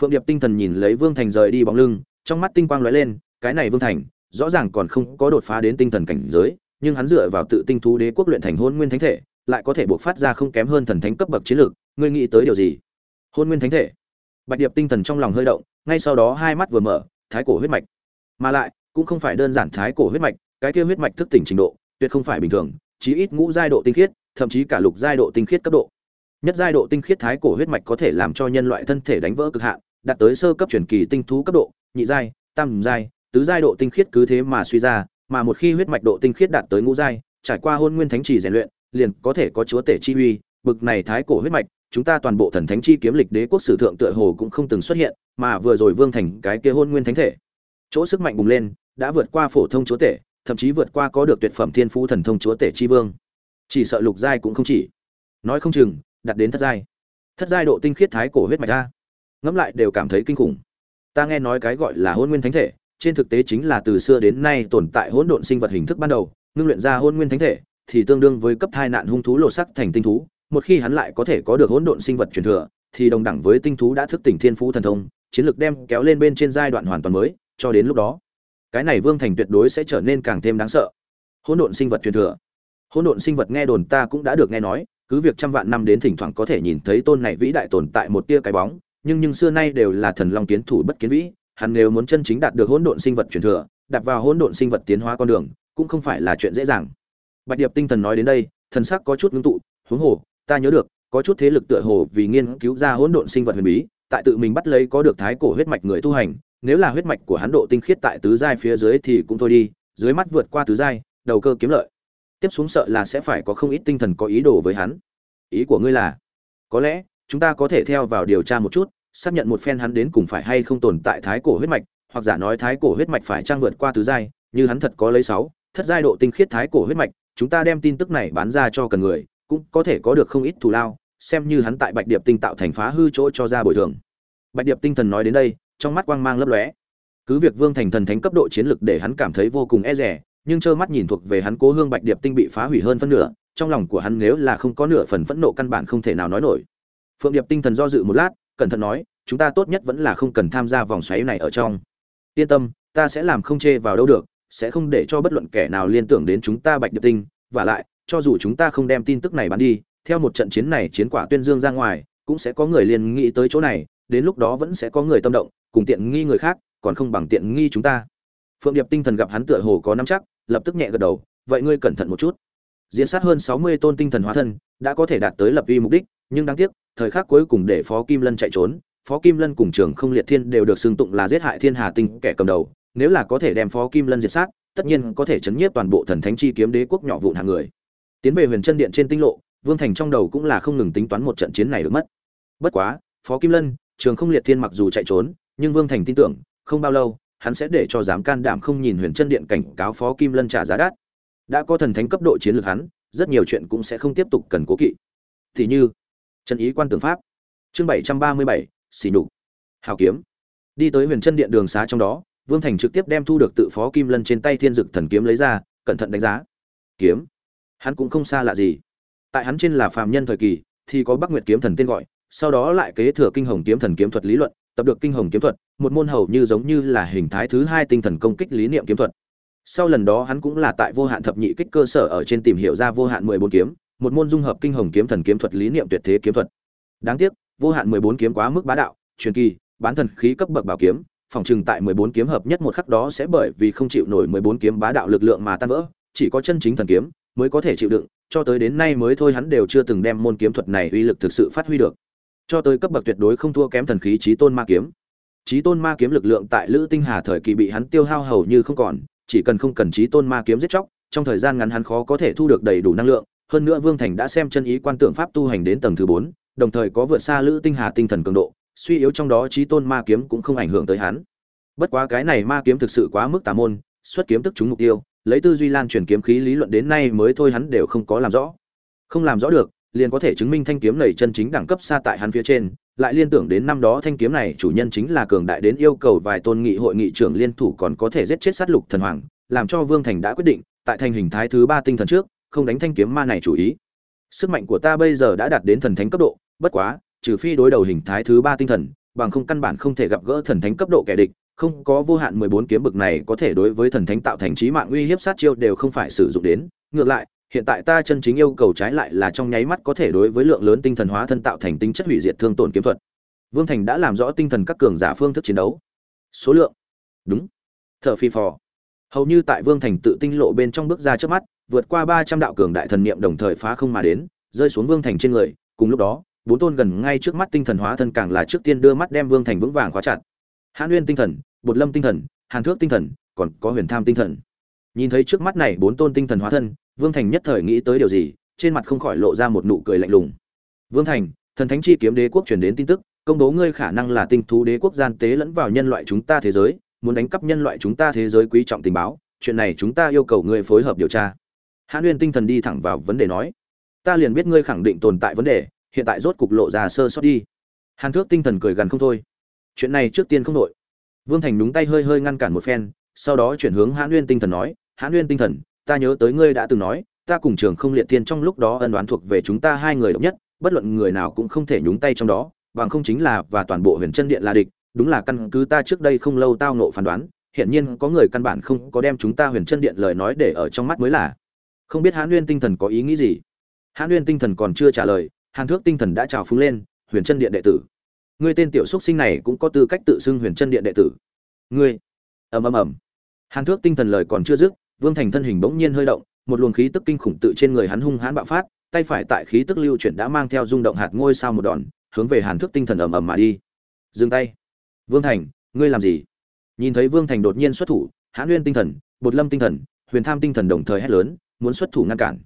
Phượng điệp tinh thần nhìn lấy vương thành rời đi bóng lưng, trong mắt tinh quang lóe lên, cái này vương thành, rõ ràng còn không có đột phá đến tinh thần cảnh giới, nhưng hắn dựa vào tự tinh thú đế quốc luyện thành hôn nguyên thánh thể, lại có thể buộc phát ra không kém hơn thần thánh cấp bậc chiến lược ngươi nghĩ tới điều gì? Hôn nguyên thánh thể. Bạch điệp tinh thần trong lòng hơi động, ngay sau đó hai mắt vừa mở, thái cổ huyết mạch. Mà lại, cũng không phải đơn giản thái cổ huyết mạch, cái kia huyết mạch thức tỉnh trình độ, tuyệt không phải bình thường, chí ít ngũ giai độ tinh khiết, thậm chí cả lục giai độ tinh khiết cấp độ nhất giai độ tinh khiết thái cổ huyết mạch có thể làm cho nhân loại thân thể đánh vỡ cực hạn, đạt tới sơ cấp truyền kỳ tinh thú cấp độ, nhị giai, tam giai, tứ giai độ tinh khiết cứ thế mà suy ra, mà một khi huyết mạch độ tinh khiết đạt tới ngũ giai, trải qua hôn nguyên thánh trì rèn luyện, liền có thể có chúa tể chi uy, bực này thái cổ huyết mạch, chúng ta toàn bộ thần thánh chi kiếm lịch đế quốc sử thượng tựa hồ cũng không từng xuất hiện, mà vừa rồi vương thành cái kia hôn nguyên thánh thể. Chỗ sức mạnh bùng lên, đã vượt qua phổ thông chúa tể, thậm chí vượt qua có được tuyệt phẩm thiên phú thần thông chúa tể chi vương. Chỉ sợ lục giai cũng không chỉ. Nói không chừng đặt đến thất giai. Thất giai độ tinh khiết thái cổ huyết mạch ta ngẫm lại đều cảm thấy kinh khủng. Ta nghe nói cái gọi là hôn nguyên thánh thể, trên thực tế chính là từ xưa đến nay tồn tại hỗn độn sinh vật hình thức ban đầu, ngưng luyện ra hôn nguyên thánh thể, thì tương đương với cấp thai nạn hung thú lột sắc thành tinh thú, một khi hắn lại có thể có được hỗn độn sinh vật truyền thừa, thì đồng đẳng với tinh thú đã thức tỉnh thiên phú thần thông, chiến lược đem kéo lên bên trên giai đoạn hoàn toàn mới, cho đến lúc đó, cái này vương thành tuyệt đối sẽ trở nên càng thêm đáng sợ. Hỗn độn sinh vật truyền thừa. Hỗn độn sinh vật nghe đồn ta cũng đã được nghe nói cứ việc trăm vạn năm đến thỉnh thoảng có thể nhìn thấy tôn này vĩ đại tồn tại một tia cái bóng, nhưng nhưng xưa nay đều là thần long kiến thủ bất kiến vĩ, hắn nếu muốn chân chính đạt được hỗn độn sinh vật truyền thừa đặt vào hỗn độn sinh vật tiến hóa con đường, cũng không phải là chuyện dễ dàng. Bạch điệp tinh thần nói đến đây, thần sắc có chút ngưng tụ, huống hồ, ta nhớ được, có chút thế lực tựa hồ vì nghiên cứu ra hỗn độn sinh vật huyền bí, tại tự mình bắt lấy có được thái cổ huyết mạch người tu hành, nếu là huyết mạch của hắn độ tinh khiết tại tứ giai phía dưới thì cũng thôi đi, dưới mắt vượt qua tứ giai, đầu cơ kiếm lợi tiếp xuống sợ là sẽ phải có không ít tinh thần có ý đồ với hắn. Ý của ngươi là, có lẽ, chúng ta có thể theo vào điều tra một chút, xác nhận một phen hắn đến cùng phải hay không tồn tại thái cổ huyết mạch, hoặc giả nói thái cổ huyết mạch phải trang vượt qua tứ giai, như hắn thật có lấy sáu, thất giai độ tinh khiết thái cổ huyết mạch, chúng ta đem tin tức này bán ra cho cần người, cũng có thể có được không ít thù lao, xem như hắn tại bạch điệp tinh tạo thành phá hư chỗ cho ra bồi thường. Bạch điệp tinh thần nói đến đây, trong mắt quang mang lấp lóe. Cứ việc vương thành thần thánh cấp độ chiến lực để hắn cảm thấy vô cùng e rẻ nhưng trơ mắt nhìn thuộc về hắn cố hương bạch điệp tinh bị phá hủy hơn phân nửa, trong lòng của hắn nếu là không có nửa phần phẫn nộ căn bản không thể nào nói nổi. Phượng điệp tinh thần do dự một lát, cẩn thận nói, chúng ta tốt nhất vẫn là không cần tham gia vòng xoáy này ở trong. Yên tâm, ta sẽ làm không chê vào đâu được, sẽ không để cho bất luận kẻ nào liên tưởng đến chúng ta bạch điệp tinh. Và lại, cho dù chúng ta không đem tin tức này bán đi, theo một trận chiến này chiến quả tuyên dương ra ngoài, cũng sẽ có người liền nghĩ tới chỗ này, đến lúc đó vẫn sẽ có người tâm động, cùng tiện nghi người khác, còn không bằng tiện nghi chúng ta. Phượng điệp tinh thần gặp hắn tựa hồ có nắm chắc lập tức nhẹ gật đầu, vậy ngươi cẩn thận một chút. Diễn sát hơn sáu mươi tôn tinh thần hóa thân, đã có thể đạt tới lập uy mục đích, nhưng đáng tiếc, thời khắc cuối cùng để phó kim lân chạy trốn, phó kim lân cùng trường không liệt thiên đều được xưng tụng là giết hại thiên hà tinh kẻ cầm đầu. Nếu là có thể đem phó kim lân diệt sát, tất nhiên có thể chấn nhiếp toàn bộ thần thánh chi kiếm đế quốc nhỏ vụn hàng người. Tiến về huyền chân điện trên tinh lộ, vương thành trong đầu cũng là không ngừng tính toán một trận chiến này được mất. Bất quá, phó kim lân, trường không liệt thiên mặc dù chạy trốn, nhưng vương thành tin tưởng, không bao lâu hắn sẽ để cho dám can đảm không nhìn huyền chân điện cảnh cáo phó kim lân trả giá đắt. Đã có thần thánh cấp độ chiến lược hắn, rất nhiều chuyện cũng sẽ không tiếp tục cần cố kỵ. Thì như trần ý quan tưởng pháp. Chương bảy trăm ba mươi bảy xỉ nhục. Hào kiếm. Đi tới huyền chân điện đường xá trong đó, vương thành trực tiếp đem thu được tự phó kim lân trên tay thiên dực thần kiếm lấy ra, cẩn thận đánh giá. Kiếm. Hắn cũng không xa lạ gì. Tại hắn trên là phàm nhân thời kỳ, thì có bắc nguyệt kiếm thần tên gọi, sau đó lại kế thừa kinh hồng kiếm thần kiếm thuật lý luận, tập được kinh hồng kiếm thuật một môn hầu như giống như là hình thái thứ hai tinh thần công kích lý niệm kiếm thuật. Sau lần đó hắn cũng là tại vô hạn thập nhị kích cơ sở ở trên tìm hiểu ra vô hạn mười bốn kiếm, một môn dung hợp kinh hồng kiếm thần kiếm thuật lý niệm tuyệt thế kiếm thuật. Đáng tiếc, vô hạn mười bốn kiếm quá mức bá đạo, truyền kỳ, bán thần khí cấp bậc bảo kiếm, phòng trừng tại mười bốn kiếm hợp nhất một khắc đó sẽ bởi vì không chịu nổi mười bốn kiếm bá đạo lực lượng mà tan vỡ, chỉ có chân chính thần kiếm mới có thể chịu đựng, cho tới đến nay mới thôi hắn đều chưa từng đem môn kiếm thuật này uy lực thực sự phát huy được. Cho tới cấp bậc tuyệt đối không thua kém thần khí chí tôn ma kiếm chí tôn ma kiếm lực lượng tại lữ tinh hà thời kỳ bị hắn tiêu hao hầu như không còn, chỉ cần không cần trí tôn ma kiếm giết chóc, trong thời gian ngắn hắn khó có thể thu được đầy đủ năng lượng. Hơn nữa vương thành đã xem chân ý quan tượng pháp tu hành đến tầng thứ bốn, đồng thời có vượt xa lữ tinh hà tinh thần cường độ, suy yếu trong đó trí tôn ma kiếm cũng không ảnh hưởng tới hắn. Bất quá cái này ma kiếm thực sự quá mức tà môn, xuất kiếm tức trúng mục tiêu, lấy tư duy lan truyền kiếm khí lý luận đến nay mới thôi hắn đều không có làm rõ. Không làm rõ được, liền có thể chứng minh thanh kiếm này chân chính đẳng cấp xa tại hắn phía trên lại liên tưởng đến năm đó thanh kiếm này, chủ nhân chính là cường đại đến yêu cầu vài tôn nghị hội nghị trưởng liên thủ còn có thể giết chết sát lục thần hoàng, làm cho vương thành đã quyết định, tại thành hình thái thứ ba tinh thần trước, không đánh thanh kiếm ma này chủ ý. Sức mạnh của ta bây giờ đã đạt đến thần thánh cấp độ, bất quá, trừ phi đối đầu hình thái thứ ba tinh thần, bằng không căn bản không thể gặp gỡ thần thánh cấp độ kẻ địch, không có vô hạn mười bốn kiếm bực này có thể đối với thần thánh tạo thành trí mạng uy hiếp sát chiêu đều không phải sử dụng đến, ngược lại hiện tại ta chân chính yêu cầu trái lại là trong nháy mắt có thể đối với lượng lớn tinh thần hóa thân tạo thành tính chất hủy diệt thương tổn kiếm thuật. Vương thành đã làm rõ tinh thần các cường giả phương thức chiến đấu. Số lượng. Đúng. Thở phi phò. Hầu như tại vương thành tự tinh lộ bên trong bước ra trước mắt, vượt qua ba trăm đạo cường đại thần niệm đồng thời phá không mà đến, rơi xuống vương thành trên người. Cùng lúc đó, bốn tôn gần ngay trước mắt tinh thần hóa thân càng là trước tiên đưa mắt đem vương thành vững vàng khóa chặt. Hãn nguyên tinh thần, bột lâm tinh thần, hàn thước tinh thần, còn có huyền tham tinh thần nhìn thấy trước mắt này bốn tôn tinh thần hóa thân, vương thành nhất thời nghĩ tới điều gì, trên mặt không khỏi lộ ra một nụ cười lạnh lùng. Vương thành, thần thánh chi kiếm đế quốc truyền đến tin tức, công bố ngươi khả năng là tinh thú đế quốc gian tế lẫn vào nhân loại chúng ta thế giới, muốn đánh cắp nhân loại chúng ta thế giới quý trọng tình báo, chuyện này chúng ta yêu cầu ngươi phối hợp điều tra. Hãn Uyên tinh thần đi thẳng vào vấn đề nói. Ta liền biết ngươi khẳng định tồn tại vấn đề, hiện tại rốt cục lộ ra sơ sót đi. Hàn thước tinh thần cười gần không thôi. Chuyện này trước tiên không đội vương thành đúng tay hơi hơi ngăn cản một phen, sau đó chuyển hướng hãn Uyên tinh thần nói hãn nguyên tinh thần, ta nhớ tới ngươi đã từng nói, ta cùng trường không liệt thiên trong lúc đó ân đoán thuộc về chúng ta hai người độc nhất, bất luận người nào cũng không thể nhúng tay trong đó, bằng không chính là và toàn bộ huyền chân điện là địch, đúng là căn cứ ta trước đây không lâu tao nộ phán đoán hiện nhiên có người căn bản không có đem chúng ta huyền chân điện lời nói để ở trong mắt mới là. Không biết hãn nguyên tinh thần có ý nghĩ gì? Hãn nguyên tinh thần còn chưa trả lời, hàn thước tinh thần đã trào phúng lên, huyền chân điện đệ tử. Ngươi tên tiểu Xúc sinh này cũng có tư cách tự xưng huyền chân điện đệ tử. Ngươi. Ầm ầm ầm. Hàn thước tinh thần lời còn chưa dứt vương thành thân hình bỗng nhiên hơi động, một luồng khí tức kinh khủng tự trên người hắn hung hãn bạo phát, tay phải tại khí tức lưu chuyển đã mang theo rung động hạt ngôi sao một đòn, hướng về hàn thước tinh thần ầm ầm mà đi. Dừng tay. Vương thành, ngươi làm gì? Nhìn thấy vương thành đột nhiên xuất thủ hãn nguyên tinh thần, bột lâm tinh thần, huyền tham tinh thần đồng thời hét lớn, muốn xuất thủ ngăn cản.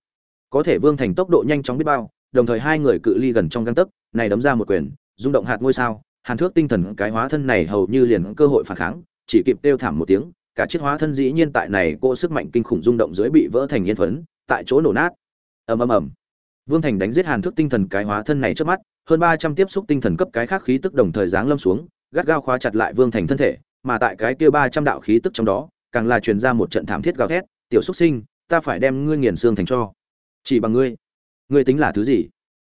Có thể vương thành tốc độ nhanh chóng biết bao, đồng thời hai người cự ly gần trong gang tấc, này đấm ra một quyền, rung động hạt ngôi sao, hàn thước tinh thần cái hóa thân này hầu như liền cơ hội phản kháng, chỉ kịp kêu thảm một tiếng cả chiếc hóa thân dĩ nhiên tại này cô sức mạnh kinh khủng rung động dưới bị vỡ thành yên phấn, tại chỗ nổ nát. Ầm ầm ầm. Vương thành đánh giết hàn thước tinh thần cái hóa thân này trước mắt, hơn ba trăm tiếp xúc tinh thần cấp cái khác khí tức đồng thời giáng lâm xuống, gắt gao khóa chặt lại vương thành thân thể, mà tại cái kia ba trăm đạo khí tức trong đó, càng là truyền ra một trận thảm thiết gào thét, tiểu xúc sinh, ta phải đem ngươi nghiền xương thành cho. Chỉ bằng ngươi? Ngươi tính là thứ gì?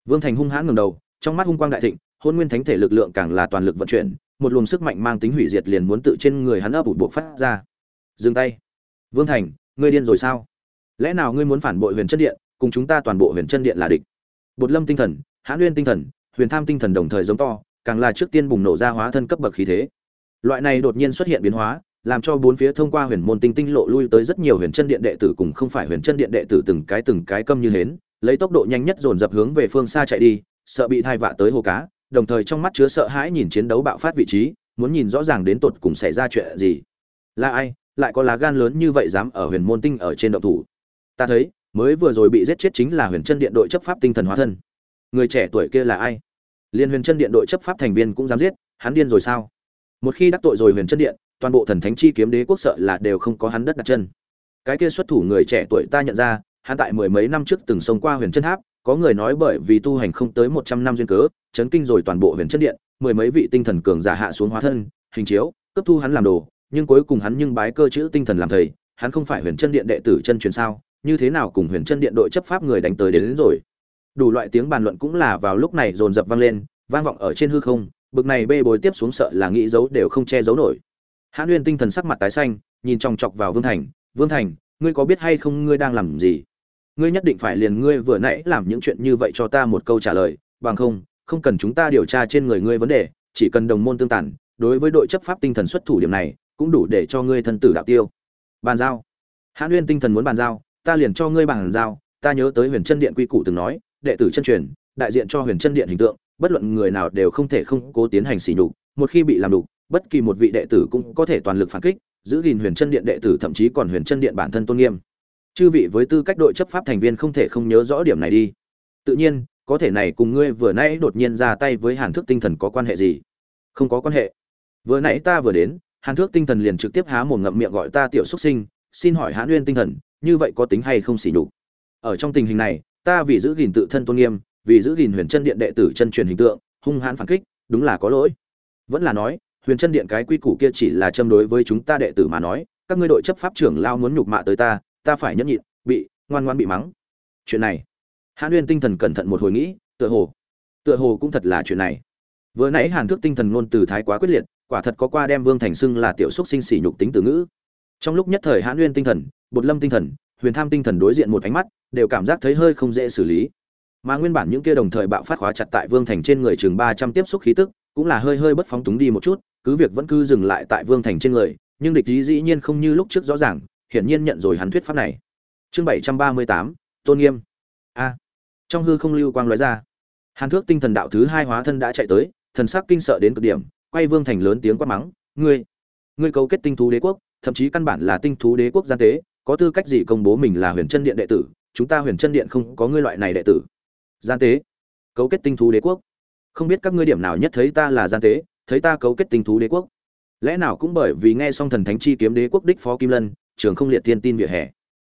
Vương thành hung hãn ngẩng đầu, trong mắt hung quang đại thịnh, hôn nguyên thánh thể lực lượng càng là toàn lực vận chuyển, một luồng sức mạnh mang tính hủy diệt liền muốn tự trên người hắn ấp ủ buộc phát ra dừng tay. Vương thành, ngươi điên rồi sao? Lẽ nào ngươi muốn phản bội huyền chân điện, cùng chúng ta toàn bộ huyền chân điện là địch? Bột lâm tinh thần hãn nguyên tinh thần, huyền tham tinh thần đồng thời giống to, càng là trước tiên bùng nổ ra hóa thân cấp bậc khí thế. Loại này đột nhiên xuất hiện biến hóa, làm cho bốn phía thông qua huyền môn tinh tinh lộ lui tới rất nhiều huyền chân điện đệ tử cùng không phải huyền chân điện đệ tử từng cái từng cái câm như hến, lấy tốc độ nhanh nhất dồn dập hướng về phương xa chạy đi, sợ bị thai vạ tới hồ cá, đồng thời trong mắt chứa sợ hãi nhìn chiến đấu bạo phát vị trí, muốn nhìn rõ ràng đến tột cùng xảy ra chuyện gì. Là ai? Lại có lá gan lớn như vậy dám ở huyền môn tinh ở trên động thủ. Ta thấy, mới vừa rồi bị giết chết chính là huyền chân điện đội chấp pháp tinh thần hóa thân. Người trẻ tuổi kia là ai? Liên huyền chân điện đội chấp pháp thành viên cũng dám giết, hắn điên rồi sao? Một khi đắc tội rồi huyền chân điện, toàn bộ thần thánh chi kiếm đế quốc sợ là đều không có hắn đất đặt chân. Cái kia xuất thủ người trẻ tuổi ta nhận ra, hắn tại mười mấy năm trước từng sống qua huyền chân tháp, có người nói bởi vì tu hành không tới một trăm năm duyên cớ, chấn kinh rồi toàn bộ huyền chân điện, mười mấy vị tinh thần cường giả hạ xuống hóa thân, hình chiếu cấp thu hắn làm đồ nhưng cuối cùng hắn nhưng bái cơ chữ tinh thần làm thầy hắn không phải huyền chân điện đệ tử chân truyền sao như thế nào cùng huyền chân điện đội chấp pháp người đánh tới đến, đến rồi. Đủ loại tiếng bàn luận cũng là vào lúc này dồn dập vang lên vang vọng ở trên hư không bực này bê bối tiếp xuống sợ là nghĩ giấu đều không che giấu nổi. Hãn nguyên tinh thần sắc mặt tái xanh nhìn chòng chọc vào vương thành vương thành ngươi có biết hay không ngươi đang làm gì? Ngươi nhất định phải liền ngươi vừa nãy làm những chuyện như vậy cho ta một câu trả lời bằng không không cần chúng ta điều tra trên người ngươi vấn đề chỉ cần đồng môn tương tản đối với đội chấp pháp tinh thần xuất thủ điểm này cũng đủ để cho ngươi thân tử đạo tiêu. Bàn giao. Hãn nguyên tinh thần muốn bàn giao, ta liền cho ngươi bàn giao, ta nhớ tới huyền chân điện quy củ từng nói, đệ tử chân truyền, đại diện cho huyền chân điện hình tượng, bất luận người nào đều không thể không cố tiến hành xỉ nhục, một khi bị làm đục bất kỳ một vị đệ tử cũng có thể toàn lực phản kích, giữ gìn huyền chân điện đệ tử thậm chí còn huyền chân điện bản thân tôn nghiêm. Chư vị với tư cách đội chấp pháp thành viên không thể không nhớ rõ điểm này đi. Tự nhiên, có thể này cùng ngươi vừa nãy đột nhiên ra tay với hàn thức tinh thần có quan hệ gì? Không có quan hệ. Vừa nãy ta vừa đến hàn thước tinh thần liền trực tiếp há mồm ngậm miệng gọi ta tiểu xuất sinh, xin hỏi hãn nguyên tinh thần, như vậy có tính hay không xỉ nhục? Ở trong tình hình này, ta vì giữ gìn tự thân tôn nghiêm, vì giữ gìn huyền chân điện đệ tử chân truyền hình tượng, hung hãn phản kích, đúng là có lỗi. Vẫn là nói, huyền chân điện cái quy củ kia chỉ là châm đối với chúng ta đệ tử mà nói, các ngươi đội chấp pháp trưởng lao muốn nhục mạ tới ta ta phải nhẫn nhịn, bị, ngoan ngoan bị mắng. Chuyện này hãn nguyên tinh thần cẩn thận một hồi nghĩ, tựa hồ tựa hồ cũng thật là chuyện này. Vừa nãy hàn thước tinh thần ngôn từ thái quá quyết liệt quả thật có qua đem vương thành xưng là tiểu xúc sinh sỉ nhục tính từ ngữ. Trong lúc nhất thời hãn nguyên tinh thần, bột lâm tinh thần, huyền tham tinh thần đối diện một ánh mắt, đều cảm giác thấy hơi không dễ xử lý. Mà nguyên bản những kia đồng thời bạo phát khóa chặt tại vương thành trên người chừng ba trăm tiếp xúc khí tức, cũng là hơi hơi bất phóng túng đi một chút, cứ việc vẫn cứ dừng lại tại vương thành trên người, nhưng địch ý dĩ nhiên không như lúc trước rõ ràng, hiển nhiên nhận rồi hắn thuyết pháp này. Chương bảy trăm ba mươi tám, tôn nghiêm. A. Trong hư không lưu quang lóe ra. Hàn thước tinh thần đạo thứ hai hóa thân đã chạy tới, thần sắc kinh sợ đến cực điểm quay vương thành lớn tiếng quát mắng, ngươi ngươi cấu kết tinh thú đế quốc, thậm chí căn bản là tinh thú đế quốc gian tế, có tư cách gì công bố mình là huyền chân điện đệ tử? Chúng ta huyền chân điện không có ngươi loại này đệ tử. Gian tế? Cấu kết tinh thú đế quốc? Không biết các ngươi điểm nào nhất thấy ta là gian tế, thấy ta cấu kết tinh thú đế quốc? Lẽ nào cũng bởi vì nghe xong thần thánh chi kiếm đế quốc đích phó kim lân, trường không liệt thiên tin vỉa hè.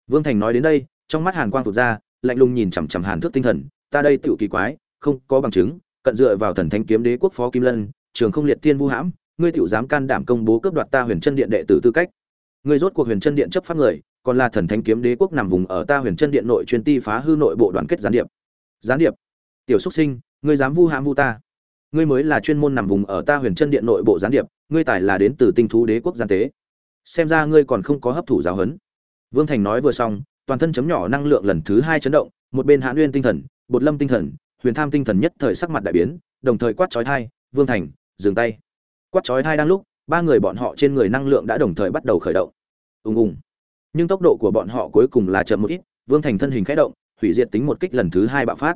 Vương thành nói đến đây, trong mắt hàn quang vụt ra, lạnh lùng nhìn chằm chằm hàn thước tinh thần, ta đây tựu kỳ quái, không có bằng chứng, cận dựa vào thần thánh kiếm đế quốc phó kim lân trường không liệt thiên vu hãm, ngươi tiểu dám can đảm công bố cướp đoạt ta huyền chân điện đệ tử tư cách. Ngươi rốt cuộc huyền chân điện chấp pháp người, còn là thần thánh kiếm đế quốc nằm vùng ở ta huyền chân điện nội chuyên ti phá hư nội bộ đoàn kết gián điệp. Gián điệp. Tiểu xuất sinh, ngươi dám vu hãm vu ta. Ngươi mới là chuyên môn nằm vùng ở ta huyền chân điện nội bộ gián điệp, ngươi tài là đến từ tinh thú đế quốc gian tế. Xem ra ngươi còn không có hấp thụ giáo huấn. Vương thành nói vừa xong, toàn thân chấm nhỏ năng lượng lần thứ hai chấn động, một bên hãn uyên tinh thần, bột lâm tinh thần, huyền tham tinh thần nhất thời sắc mặt đại biến, đồng thời quát chói thai, vương thành dừng tay. Quát chói thai đang lúc, ba người bọn họ trên người năng lượng đã đồng thời bắt đầu khởi động. Ùng ùng. Nhưng tốc độ của bọn họ cuối cùng là chậm một ít, vương thành thân hình khẽ động, hủy diệt tính một kích lần thứ hai bạo phát.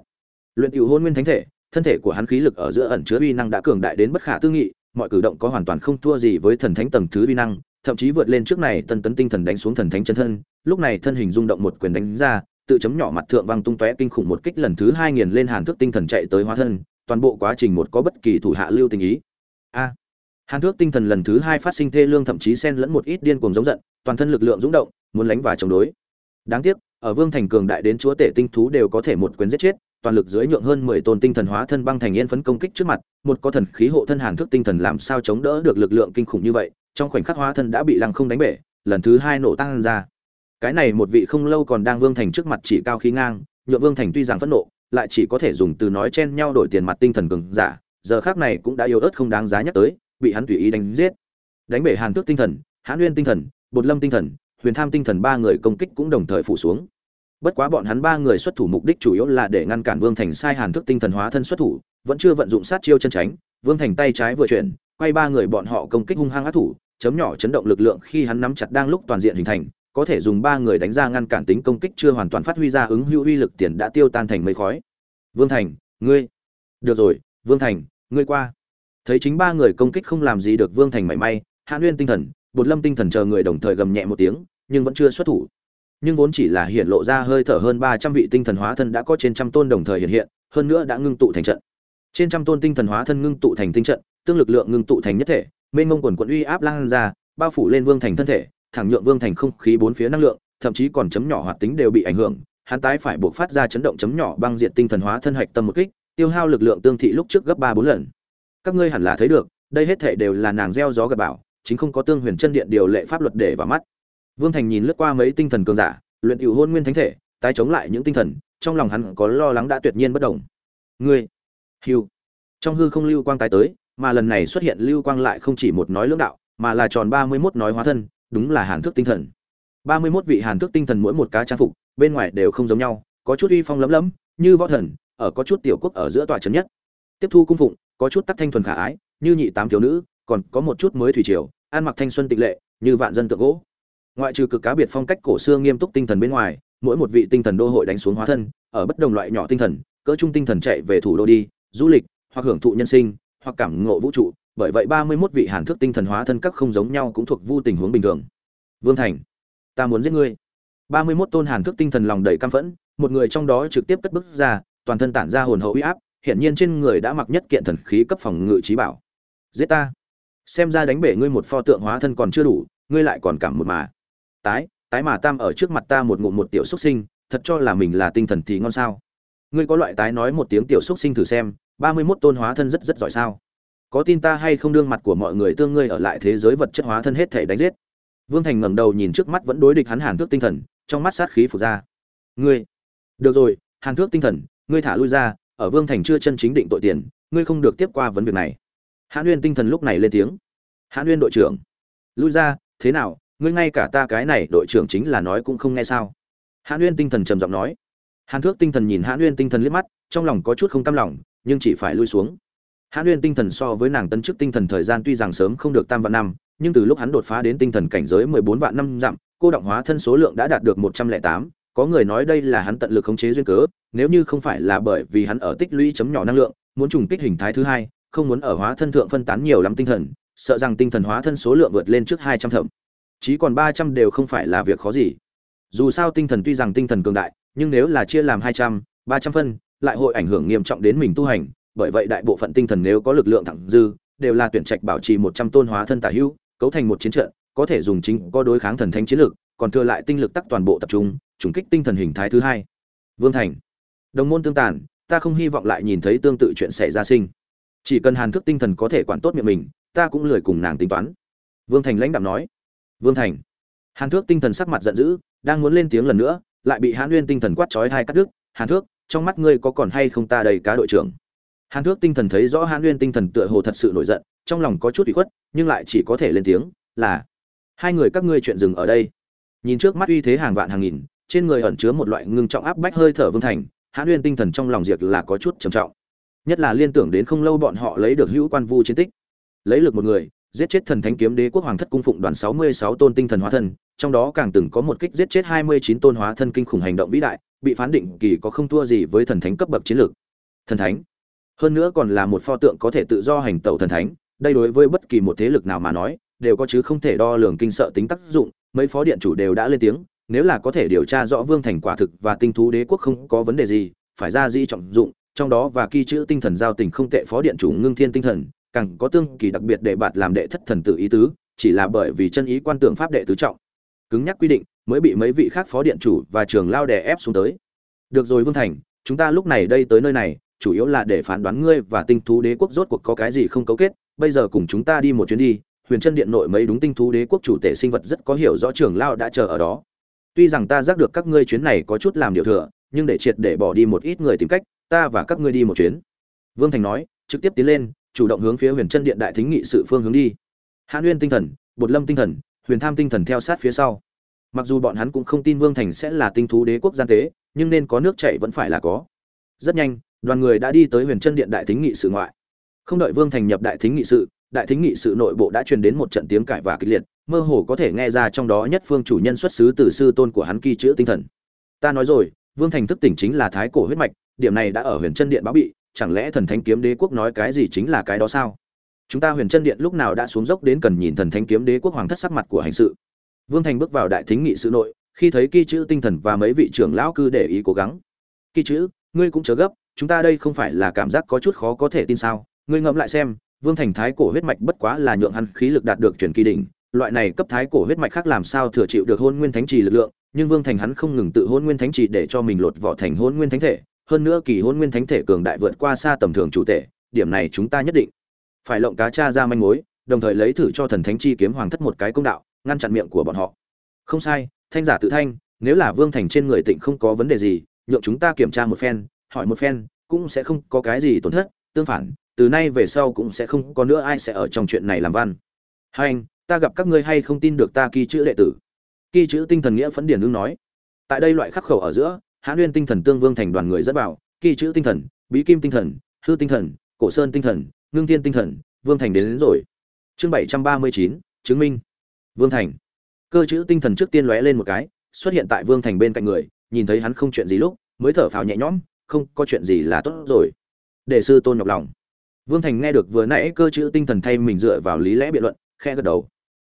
Luyện cựu hôn nguyên thánh thể, thân thể của hắn khí lực ở giữa ẩn chứa uy năng đã cường đại đến bất khả tư nghị, mọi cử động có hoàn toàn không thua gì với thần thánh tầng thứ uy năng, thậm chí vượt lên trước này tân tấn tinh thần đánh xuống thần thánh chân thân, lúc này thân hình rung động một quyền đánh ra, tự chấm nhỏ mặt thượng văng tung tóe kinh khủng một kích lần thứ hai nghiền lên hàn thức tinh thần chạy tới hóa thân, toàn bộ quá trình một có bất kỳ thủ hạ lưu tình ý a hàn thước tinh thần lần thứ hai phát sinh thê lương thậm chí xen lẫn một ít điên cuồng giống giận toàn thân lực lượng rúng động muốn lánh và chống đối đáng tiếc ở vương thành cường đại đến chúa tể tinh thú đều có thể một quyền giết chết toàn lực dưới nhượng hơn mười tôn tinh thần hóa thân băng thành yên phấn công kích trước mặt, một có thần khí hộ thân hàn thức tinh thần làm sao chống đỡ được lực lượng kinh khủng như vậy, trong khoảnh khắc hóa thân đã bị lăng không đánh bể, lần thứ hai nổ tăng ra. Cái này một vị không lâu còn đang vương thành trước mặt chỉ cao khí ngang, nhượng vương thành tuy rằng phẫn nộ, lại chỉ có thể dùng từ nói chen nhau đổi tiền mặt tinh thần cường giả, giờ khác này cũng đã yếu ớt không đáng giá nhắc tới, bị hắn tùy ý đánh giết. Đánh bể hàn tước tinh thần, hãn Uyên tinh thần, bột lâm tinh thần, huyền tham tinh thần ba người công kích cũng đồng thời phủ xuống. Bất quá bọn hắn ba người xuất thủ mục đích chủ yếu là để ngăn cản vương thành sai hàn thức tinh thần hóa thân xuất thủ vẫn chưa vận dụng sát chiêu chân tránh vương thành tay trái vừa chuyển quay ba người bọn họ công kích hung hăng ác thủ chấm nhỏ chấn động lực lượng khi hắn nắm chặt đang lúc toàn diện hình thành có thể dùng ba người đánh ra ngăn cản tính công kích chưa hoàn toàn phát huy ra ứng hữu uy lực tiền đã tiêu tan thành mây khói. Vương thành ngươi. Được rồi vương thành ngươi qua thấy chính ba người công kích không làm gì được vương thành mảy may hạ nguyên tinh thần bột lâm tinh thần chờ người đồng thời gầm nhẹ một tiếng nhưng vẫn chưa xuất thủ nhưng vốn chỉ là hiện lộ ra hơi thở hơn ba trăm vị tinh thần hóa thân đã có trên trăm tôn đồng thời hiện hiện, hơn nữa đã ngưng tụ thành trận. Trên trăm tôn tinh thần hóa thân ngưng tụ thành tinh trận, tương lực lượng ngưng tụ thành nhất thể, mênh mông quần quần uy áp lan ra, bao phủ lên Vương Thành thân thể, thẳng nhượng Vương Thành không khí bốn phía năng lượng, thậm chí còn chấm nhỏ hoạt tính đều bị ảnh hưởng, hắn tái phải buộc phát ra chấn động chấm nhỏ băng diện tinh thần hóa thân hạch tâm một kích, tiêu hao lực lượng tương thị lúc trước gấp ba bốn lần. Các ngươi hẳn là thấy được, đây hết thể đều là nàng gieo gió gặt bảo, chính không có tương huyền chân điện điều lệ pháp luật để vào mắt. Vương Thành nhìn lướt qua mấy tinh thần cường giả, luyện cửu hôn nguyên thánh thể, tái chống lại những tinh thần, trong lòng hắn có lo lắng đã tuyệt nhiên bất động. Ngươi, hiu, Trong hư không lưu quang tái tới, mà lần này xuất hiện lưu quang lại không chỉ một nói lưỡng đạo, mà là tròn 31 nói hóa thân, đúng là hàn thức tinh thần. 31 vị hàn thức tinh thần mỗi một cá trang phục, bên ngoài đều không giống nhau, có chút uy phong lấm lấm, như võ thần, ở có chút tiểu quốc ở giữa tòa trấn nhất. Tiếp thu cung phụng, có chút tắc thanh thuần khả ái, như nhị tám thiếu nữ, còn có một chút mới thủy triều, ăn mặc thanh xuân tịch lệ, như vạn dân tượng gỗ ngoại trừ cực cá biệt phong cách cổ xưa nghiêm túc tinh thần bên ngoài mỗi một vị tinh thần đô hội đánh xuống hóa thân ở bất đồng loại nhỏ tinh thần cỡ trung tinh thần chạy về thủ đô đi du lịch hoặc hưởng thụ nhân sinh hoặc cảm ngộ vũ trụ bởi vậy ba mươi 31 vị hàn thước tinh thần hóa thân các không giống nhau cũng thuộc vu tình huống bình thường. Vương Thành, ta muốn giết ngươi. ba mươi 31 tôn hàn thước tinh thần lòng đầy căm phẫn, một người trong đó trực tiếp cất bước ra, toàn thân tản ra hồn hậu uy áp, hiện nhiên trên người đã mặc nhất kiện thần khí cấp phòng ngự trí bảo. Giết ta! Xem ra đánh bể ngươi một pho tượng hóa thân còn chưa đủ, ngươi lại còn cảm một mà. Tái, tái mà tam ở trước mặt ta một ngụm một tiểu xuất sinh, thật cho là mình là tinh thần thì ngon sao? Ngươi có loại tái nói một tiếng tiểu xuất sinh thử xem, ba mươi 31 tôn hóa thân rất rất giỏi sao? có tin ta hay không đương mặt của mọi người tương ngươi ở lại thế giới vật chất hóa thân hết thể đánh giết vương thành ngẩng đầu nhìn trước mắt vẫn đối địch hắn hàn thước tinh thần trong mắt sát khí phục ra ngươi được rồi hàn thước tinh thần ngươi thả lui ra ở vương thành chưa chân chính định tội tiền ngươi không được tiếp qua vấn việc này. Hãn uyên tinh thần lúc này lên tiếng. Hãn uyên đội trưởng lui ra thế nào ngươi ngay cả ta cái này đội trưởng chính là nói cũng không nghe sao? Hãn uyên tinh thần trầm giọng nói. Hàn thước tinh thần nhìn hãn uyên tinh thần liếc mắt trong lòng có chút không cam lòng nhưng chỉ phải lui xuống. Hãn Nguyên tinh thần so với nàng tân chức tinh thần thời gian tuy rằng sớm không được tam vạn năm, nhưng từ lúc hắn đột phá đến tinh thần cảnh giới 14 vạn năm dặm, cô động hóa thân số lượng đã đạt được 108, có người nói đây là hắn tận lực khống chế duyên cớ, nếu như không phải là bởi vì hắn ở tích lũy chấm nhỏ năng lượng, muốn trùng kích hình thái thứ hai, không muốn ở hóa thân thượng phân tán nhiều lắm tinh thần, sợ rằng tinh thần hóa thân số lượng vượt lên trước 200 thậm, chí còn 300 đều không phải là việc khó gì. Dù sao tinh thần tuy rằng tinh thần cường đại, nhưng nếu là chia làm 200, 300 phân, lại hội ảnh hưởng nghiêm trọng đến mình tu hành, bởi vậy đại bộ phận tinh thần nếu có lực lượng thẳng dư, đều là tuyển trạch bảo trì một trăm tôn hóa thân tả hữu, cấu thành một chiến trận, có thể dùng chính có đối kháng thần thánh chiến lực, còn thừa lại tinh lực tắc toàn bộ tập trung, trùng kích tinh thần hình thái thứ hai. Vương Thành, đồng môn tương tàn, ta không hy vọng lại nhìn thấy tương tự chuyện xảy ra sinh. Chỉ cần Hàn Thức tinh thần có thể quản tốt miệng mình, ta cũng lười cùng nàng tính toán. Vương Thành lãnh đạo nói. Vương Thành, Hàn Thước tinh thần sắc mặt giận dữ, đang muốn lên tiếng lần nữa, lại bị Hàn uyên tinh thần quát chói thai cắt đứt, "Hàn Thước, trong mắt ngươi có còn hay không ta đầy cá đội trưởng?" hàn thước tinh thần thấy rõ hàn uyên tinh thần tựa hồ thật sự nổi giận trong lòng có chút ủy khuất nhưng lại chỉ có thể lên tiếng là hai người các ngươi chuyện dừng ở đây nhìn trước mắt uy thế hàng vạn hàng nghìn trên người ẩn chứa một loại ngưng trọng áp bách hơi thở vương thành hãn uyên tinh thần trong lòng diệt là có chút trầm trọng. Nhất là liên tưởng đến không lâu bọn họ lấy được hữu quan vu chiến tích. Lấy lực một người, giết chết thần thánh kiếm đế quốc hoàng thất cung phụng đoàn sáu mươi sáu tôn tinh thần hóa thân, trong đó càng từng có một kích giết chết hai mươi chín tôn hóa thân kinh khủng hành động vĩ đại, bị phán định kỳ có không thua gì với thần thánh cấp bậc chiến lược. Thần thánh? Hơn nữa còn là một pho tượng có thể tự do hành tẩu thần thánh, đây đối với bất kỳ một thế lực nào mà nói, đều có chứ không thể đo lường kinh sợ tính tác dụng, mấy phó điện chủ đều đã lên tiếng nếu là có thể điều tra rõ vương thành quả thực và tinh thú đế quốc không có vấn đề gì, phải ra di trọng dụng, trong đó và ghi chữ tinh thần giao tình không tệ phó điện chủ ngưng thiên tinh thần, càng có tương kỳ đặc biệt để bạt làm đệ thất thần tự ý tứ, chỉ là bởi vì chân ý quan tưởng pháp đệ tứ trọng. Cứng nhắc quy định, mới bị mấy vị khác phó điện chủ và trường lao đè ép xuống tới. Được rồi vương thành, chúng ta lúc này đây tới nơi này, chủ yếu là để phán đoán ngươi và tinh thú đế quốc rốt cuộc có cái gì không cấu kết, bây giờ cùng chúng ta đi một chuyến đi, huyền chân điện nội mấy đúng tinh thú đế quốc chủ tể sinh vật rất có hiểu rõ trưởng lao đã chờ ở đó tuy rằng ta giác được các ngươi chuyến này có chút làm điều thừa, nhưng để triệt để bỏ đi một ít người tìm cách, ta và các ngươi đi một chuyến. Vương thành nói, trực tiếp tiến lên, chủ động hướng phía huyền chân điện đại thính nghị sự phương hướng đi. Hãn uyên tinh thần, bột lâm tinh thần, huyền tham tinh thần theo sát phía sau. Mặc dù bọn hắn cũng không tin vương thành sẽ là tinh thú đế quốc gian tế, nhưng nên có nước chảy vẫn phải là có. Rất nhanh, đoàn người đã đi tới huyền chân điện đại thính nghị sự ngoại. Không đợi vương thành nhập đại thính nghị sự đại thính nghị sự nội bộ đã truyền đến một trận tiếng cãi và kịch liệt, mơ hồ có thể nghe ra trong đó nhất phương chủ nhân xuất xứ từ sư tôn của hắn kỳ chữ tinh thần. Ta nói rồi, vương thành thức tỉnh chính là thái cổ huyết mạch, điểm này đã ở huyền chân điện báo bị, chẳng lẽ thần thánh kiếm đế quốc nói cái gì chính là cái đó sao? Chúng ta huyền chân điện lúc nào đã xuống dốc đến cần nhìn thần thánh kiếm đế quốc hoàng thất sắc mặt của hành sự. Vương thành bước vào đại thính nghị sự nội, khi thấy kỳ chữ tinh thần và mấy vị trưởng lão cư để ý cố gắng. Kỳ chữ, ngươi cũng chớ gấp, chúng ta đây không phải là cảm giác có chút khó có thể tin sao? Ngươi ngẫm lại xem vương thành thái cổ huyết mạch bất quá là nhượng hắn khí lực đạt được chuyển kỳ đỉnh, loại này cấp thái cổ huyết mạch khác làm sao thừa chịu được Hỗn nguyên thánh trì lực lượng, nhưng vương thành hắn không ngừng tự Hỗn nguyên thánh trì để cho mình lột vỏ thành Hỗn nguyên thánh thể, hơn nữa kỳ Hỗn nguyên thánh thể cường đại vượt qua xa tầm thường chủ thể điểm này chúng ta nhất định phải lộng cá cha ra manh mối, đồng thời lấy thử cho thần thánh chi kiếm hoàng thất một cái công đạo, ngăn chặn miệng của bọn họ. Không sai, thanh giả tự thanh, nếu là vương thành trên người tịnh không có vấn đề gì, nhượng chúng ta kiểm tra một phen, hỏi một phen, cũng sẽ không có cái gì tổn thất, tương phản từ nay về sau cũng sẽ không có nữa ai sẽ ở trong chuyện này làm văn. Hai anh ta gặp các ngươi hay không tin được ta kỳ chữ đệ tử? Kỳ chữ tinh thần nghĩa phấn điển ương nói. Tại đây loại khắc khẩu ở giữa hãn nguyên tinh thần tương vương thành đoàn người dẫn vào kỳ chữ tinh thần bí kim tinh thần hư tinh thần cổ sơn tinh thần ngưng thiên tinh thần vương thành đến, đến rồi. Chương bảy trăm ba mươi chín chứng minh. Vương thành. Cơ chữ tinh thần trước tiên lóe lên một cái xuất hiện tại vương thành bên cạnh người nhìn thấy hắn không chuyện gì lúc mới thở phào nhẹ nhõm không có chuyện gì là tốt rồi. Để sư tôn nhọc lòng vương thành nghe được vừa nãy cơ chữ tinh thần thay mình dựa vào lý lẽ biện luận khe gật đầu.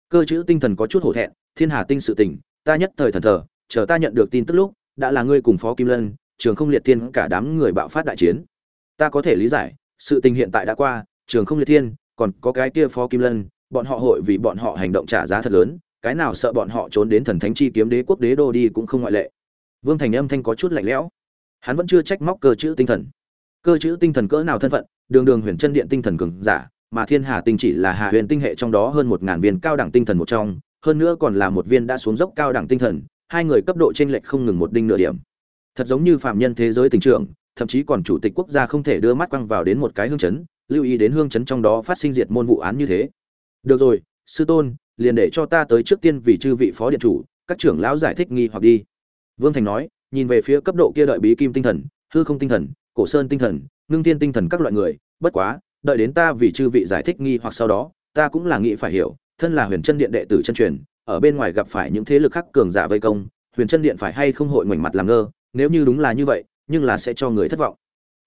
Cơ chữ tinh thần có chút hổ thẹn, thiên hà tinh sự tình, ta nhất thời thần thờ, chờ ta nhận được tin tức lúc, đã là ngươi cùng phó kim lân, trường không liệt thiên cả đám người bạo phát đại chiến. Ta có thể lý giải, sự tình hiện tại đã qua, trường không liệt thiên, còn có cái kia phó kim lân, bọn họ hội vì bọn họ hành động trả giá thật lớn, cái nào sợ bọn họ trốn đến thần thánh chi kiếm đế quốc đế đô đi cũng không ngoại lệ. Vương thành âm thanh có chút lạnh lẽo. Hắn vẫn chưa trách móc cơ chữ tinh thần cơ chữ tinh thần cỡ nào thân phận, đường đường huyền chân điện tinh thần cường giả, mà thiên hà tinh chỉ là hà huyền tinh hệ trong đó hơn một ngàn viên cao đẳng tinh thần một trong, hơn nữa còn là một viên đã xuống dốc cao đẳng tinh thần, hai người cấp độ chênh lệch không ngừng một đinh nửa điểm. Thật giống như phạm nhân thế giới tình trường thậm chí còn chủ tịch quốc gia không thể đưa mắt quăng vào đến một cái hương chấn, lưu ý đến hương chấn trong đó phát sinh diệt môn vụ án như thế. Được rồi, sư tôn, liền để cho ta tới trước tiên vì chư vị phó điện chủ, các trưởng lão giải thích nghi hoặc đi. Vương thành nói, nhìn về phía cấp độ kia đợi bí kim tinh thần, hư không tinh thần cổ sơn tinh thần, ngưng thiên tinh thần các loại người, bất quá, đợi đến ta vì chư vị giải thích nghi hoặc sau đó, ta cũng là nghĩ phải hiểu, thân là huyền chân điện đệ tử chân truyền, ở bên ngoài gặp phải những thế lực khác cường giả vây công, huyền chân điện phải hay không hội ngoảnh mặt làm ngơ, nếu như đúng là như vậy, nhưng là sẽ cho người thất vọng.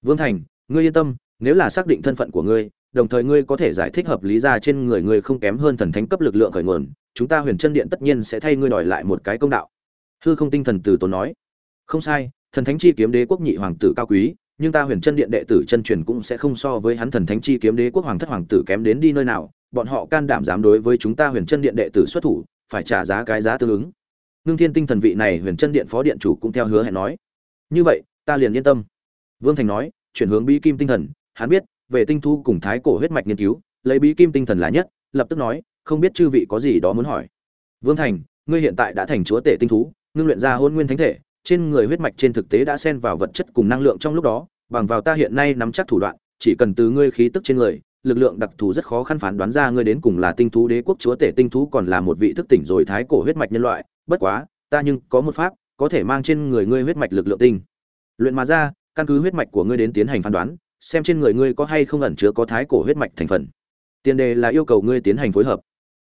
Vương thành, ngươi yên tâm, nếu là xác định thân phận của ngươi, đồng thời ngươi có thể giải thích hợp lý ra trên người ngươi không kém hơn thần thánh cấp lực lượng khởi nguồn, chúng ta huyền chân điện tất nhiên sẽ thay ngươi đòi lại một cái công đạo. Hư không tinh thần từ tốn nói. Không sai, thần thánh chi kiếm đế quốc nhị hoàng tử cao quý nhưng ta huyền chân điện đệ tử chân truyền cũng sẽ không so với hắn thần thánh chi kiếm đế quốc hoàng thất hoàng tử kém đến đi nơi nào, bọn họ can đảm dám đối với chúng ta huyền chân điện đệ tử xuất thủ, phải trả giá cái giá tương ứng. Ngưng thiên tinh thần vị này huyền chân điện phó điện chủ cũng theo hứa hẹn nói. Như vậy, ta liền yên tâm. Vương thành nói, chuyển hướng bí kim tinh thần, hắn biết, về tinh thu cùng thái cổ huyết mạch nghiên cứu, lấy bí kim tinh thần là nhất, lập tức nói, không biết chư vị có gì đó muốn hỏi. Vương thành, ngươi hiện tại đã thành chúa tể tinh thú, ngưng luyện ra hôn nguyên thánh thể trên người huyết mạch trên thực tế đã xen vào vật chất cùng năng lượng trong lúc đó, bằng vào ta hiện nay nắm chắc thủ đoạn, chỉ cần từ ngươi khí tức trên người, lực lượng đặc thù rất khó khăn phán đoán ra ngươi đến cùng là tinh thú đế quốc chúa tể tinh thú còn là một vị thức tỉnh rồi thái cổ huyết mạch nhân loại, bất quá, ta nhưng có một pháp, có thể mang trên người ngươi huyết mạch lực lượng tinh. Luyện mà ra, căn cứ huyết mạch của ngươi đến tiến hành phán đoán, xem trên người ngươi có hay không ẩn chứa có thái cổ huyết mạch thành phần. Tiền đề là yêu cầu ngươi tiến hành phối hợp.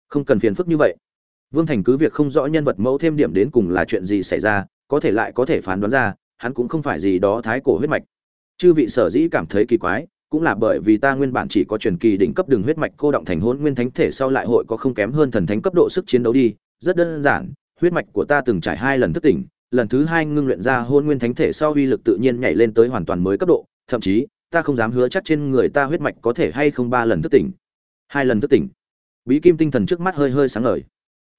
Không cần phiền phức như vậy. Vương thành cứ việc không rõ nhân vật mẫu thêm điểm đến cùng là chuyện gì xảy ra có thể lại có thể phán đoán ra, hắn cũng không phải gì đó thái cổ huyết mạch. Chư vị sở dĩ cảm thấy kỳ quái, cũng là bởi vì ta nguyên bản chỉ có truyền kỳ đỉnh cấp đường huyết mạch cô động thành hôn nguyên thánh thể sau lại hội có không kém hơn thần thánh cấp độ sức chiến đấu đi. Rất đơn giản, huyết mạch của ta từng trải hai lần thức tỉnh, lần thứ hai ngưng luyện ra hôn nguyên thánh thể sau uy lực tự nhiên nhảy lên tới hoàn toàn mới cấp độ, thậm chí, ta không dám hứa chắc trên người ta huyết mạch có thể hay không ba lần thức tỉnh. Hai lần thức tỉnh. Bí kim tinh thần trước mắt hơi hơi sáng ngời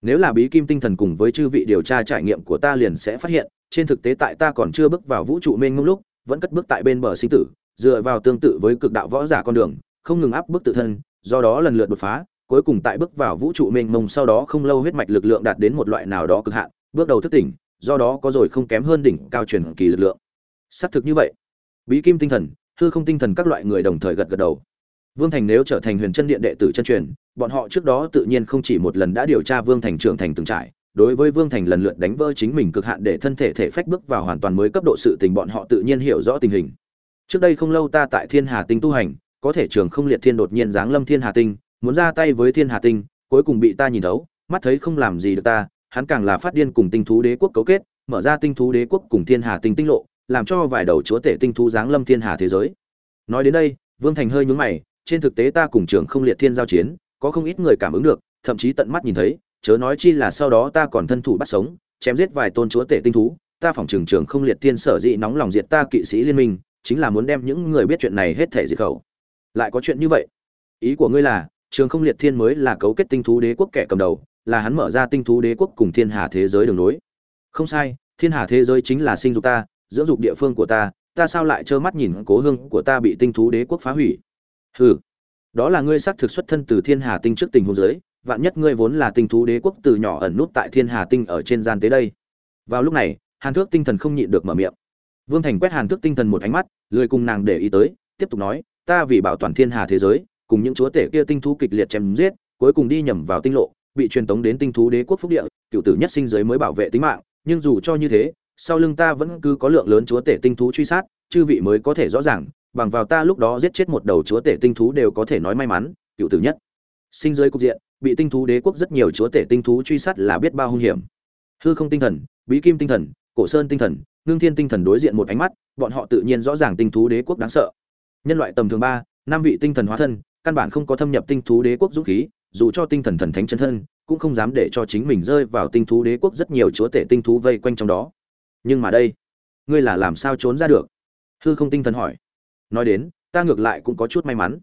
nếu là bí kim tinh thần cùng với chư vị điều tra trải nghiệm của ta liền sẽ phát hiện, trên thực tế tại ta còn chưa bước vào vũ trụ mênh mông lúc, vẫn cất bước tại bên bờ sinh tử, dựa vào tương tự với cực đạo võ giả con đường, không ngừng áp bức tự thân, do đó lần lượt đột phá, cuối cùng tại bước vào vũ trụ mênh mông sau đó không lâu huyết mạch lực lượng đạt đến một loại nào đó cực hạn, bước đầu thức tỉnh, do đó có rồi không kém hơn đỉnh cao truyền kỳ lực lượng. Xác thực như vậy. Bí kim tinh thần, hư không tinh thần các loại người đồng thời gật gật đầu vương thành nếu trở thành huyền chân điện đệ tử chân truyền, bọn họ trước đó tự nhiên không chỉ một lần đã điều tra vương thành trưởng thành từng trải, đối với vương thành lần lượt đánh vỡ chính mình cực hạn để thân thể thể phách bước vào hoàn toàn mới cấp độ sự tình bọn họ tự nhiên hiểu rõ tình hình. Trước đây không lâu ta tại thiên hà tinh tu hành, có thể trường không liệt thiên đột nhiên giáng lâm thiên hà tinh, muốn ra tay với thiên hà tinh, cuối cùng bị ta nhìn thấu, mắt thấy không làm gì được ta, hắn càng là phát điên cùng tinh thú đế quốc cấu kết, mở ra tinh thú đế quốc cùng thiên hà tinh tinh lộ, làm cho vài đầu chúa tể tinh thú giáng lâm thiên hà thế giới. Nói đến đây, vương thành hơi nhướng mày trên thực tế ta cùng trường không liệt thiên giao chiến, có không ít người cảm ứng được, thậm chí tận mắt nhìn thấy, chớ nói chi là sau đó ta còn thân thủ bắt sống, chém giết vài tôn chúa tể tinh thú, ta phỏng trường trường không liệt thiên sở dĩ nóng lòng diệt ta kỵ sĩ liên minh, chính là muốn đem những người biết chuyện này hết thể diệt khẩu. Lại có chuyện như vậy. Ý của ngươi là trường không liệt thiên mới là cấu kết tinh thú đế quốc kẻ cầm đầu, là hắn mở ra tinh thú đế quốc cùng thiên hà thế giới đường nối. Không sai, thiên hà thế giới chính là sinh dục ta, dưỡng dục địa phương của ta ta sao lại trơ mắt nhìn cố hương của ta bị tinh thú đế quốc phá hủy? Hừ. Đó là ngươi xác thực xuất thân từ thiên hà tinh trước tình huống giới, vạn nhất ngươi vốn là tinh thú đế quốc từ nhỏ ẩn nút tại thiên hà tinh ở trên gian tế đây. Vào lúc này, hàn thước tinh thần không nhịn được mở miệng. Vương thành quét hàn thước tinh thần một ánh mắt, lười cùng nàng để ý tới, tiếp tục nói, ta vì bảo toàn thiên hà thế giới, cùng những chúa tể kia tinh thú kịch liệt chém giết, cuối cùng đi nhầm vào tinh lộ, bị truyền tống đến tinh thú đế quốc phúc địa, cựu tử nhất sinh giới mới bảo vệ tính mạng, nhưng dù cho như thế, sau lưng ta vẫn cứ có lượng lớn chúa tể tinh thú truy sát, chư vị mới có thể rõ ràng bằng vào ta lúc đó giết chết một đầu chúa tể tinh thú đều có thể nói may mắn, cựu tử nhất. Sinh dưới cục diện, bị tinh thú đế quốc rất nhiều chúa tể tinh thú truy sát là biết bao hung hiểm. Hư không tinh thần, bí kim tinh thần, cổ sơn tinh thần, ngưng thiên tinh thần đối diện một ánh mắt, bọn họ tự nhiên rõ ràng tinh thú đế quốc đáng sợ. Nhân loại tầm thường ba, năm vị tinh thần hóa thân, căn bản không có thâm nhập tinh thú đế quốc dũng khí, dù cho tinh thần thần thánh chân thân, cũng không dám để cho chính mình rơi vào tinh thú đế quốc rất nhiều chúa tể tinh thú vây quanh trong đó. Nhưng mà đây, ngươi là làm sao trốn ra được? Hư không tinh thần hỏi nói đến, ta ngược lại cũng có chút may mắn.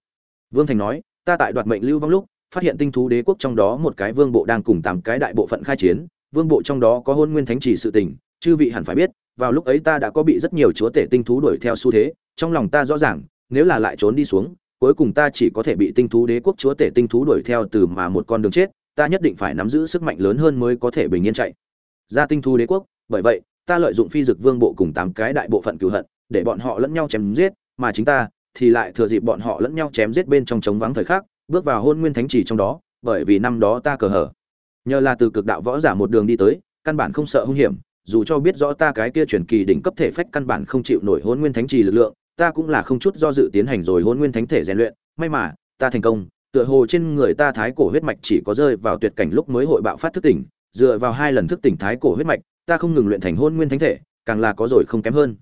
Vương thành nói, ta tại đoạt mệnh lưu vong lúc, phát hiện tinh thú đế quốc trong đó một cái vương bộ đang cùng tám cái đại bộ phận khai chiến, vương bộ trong đó có hôn nguyên thánh chỉ sự tình, chư vị hẳn phải biết, vào lúc ấy ta đã có bị rất nhiều chúa tể tinh thú đuổi theo xu thế, trong lòng ta rõ ràng, nếu là lại trốn đi xuống, cuối cùng ta chỉ có thể bị tinh thú đế quốc chúa tể tinh thú đuổi theo từ mà một con đường chết, ta nhất định phải nắm giữ sức mạnh lớn hơn mới có thể bình yên chạy. Ra tinh thú đế quốc, bởi vậy, ta lợi dụng phi dực vương bộ cùng tám cái đại bộ phận cửu hận, để bọn họ lẫn nhau chém giết mà chính ta thì lại thừa dịp bọn họ lẫn nhau chém giết bên trong trống vắng thời khắc, bước vào hôn nguyên thánh chỉ trong đó, bởi vì năm đó ta cờ hở. Nhờ là từ cực đạo võ giả một đường đi tới, căn bản không sợ hung hiểm, dù cho biết rõ ta cái kia truyền kỳ đỉnh cấp thể phách căn bản không chịu nổi hôn nguyên thánh trì lực lượng, ta cũng là không chút do dự tiến hành rồi hôn nguyên thánh thể rèn luyện. May mà, ta thành công, tựa hồ trên người ta thái cổ huyết mạch chỉ có rơi vào tuyệt cảnh lúc mới hội bạo phát thức tỉnh, dựa vào hai lần thức tỉnh thái cổ huyết mạch, ta không ngừng luyện thành hôn nguyên thánh thể, càng là có rồi không kém hơn.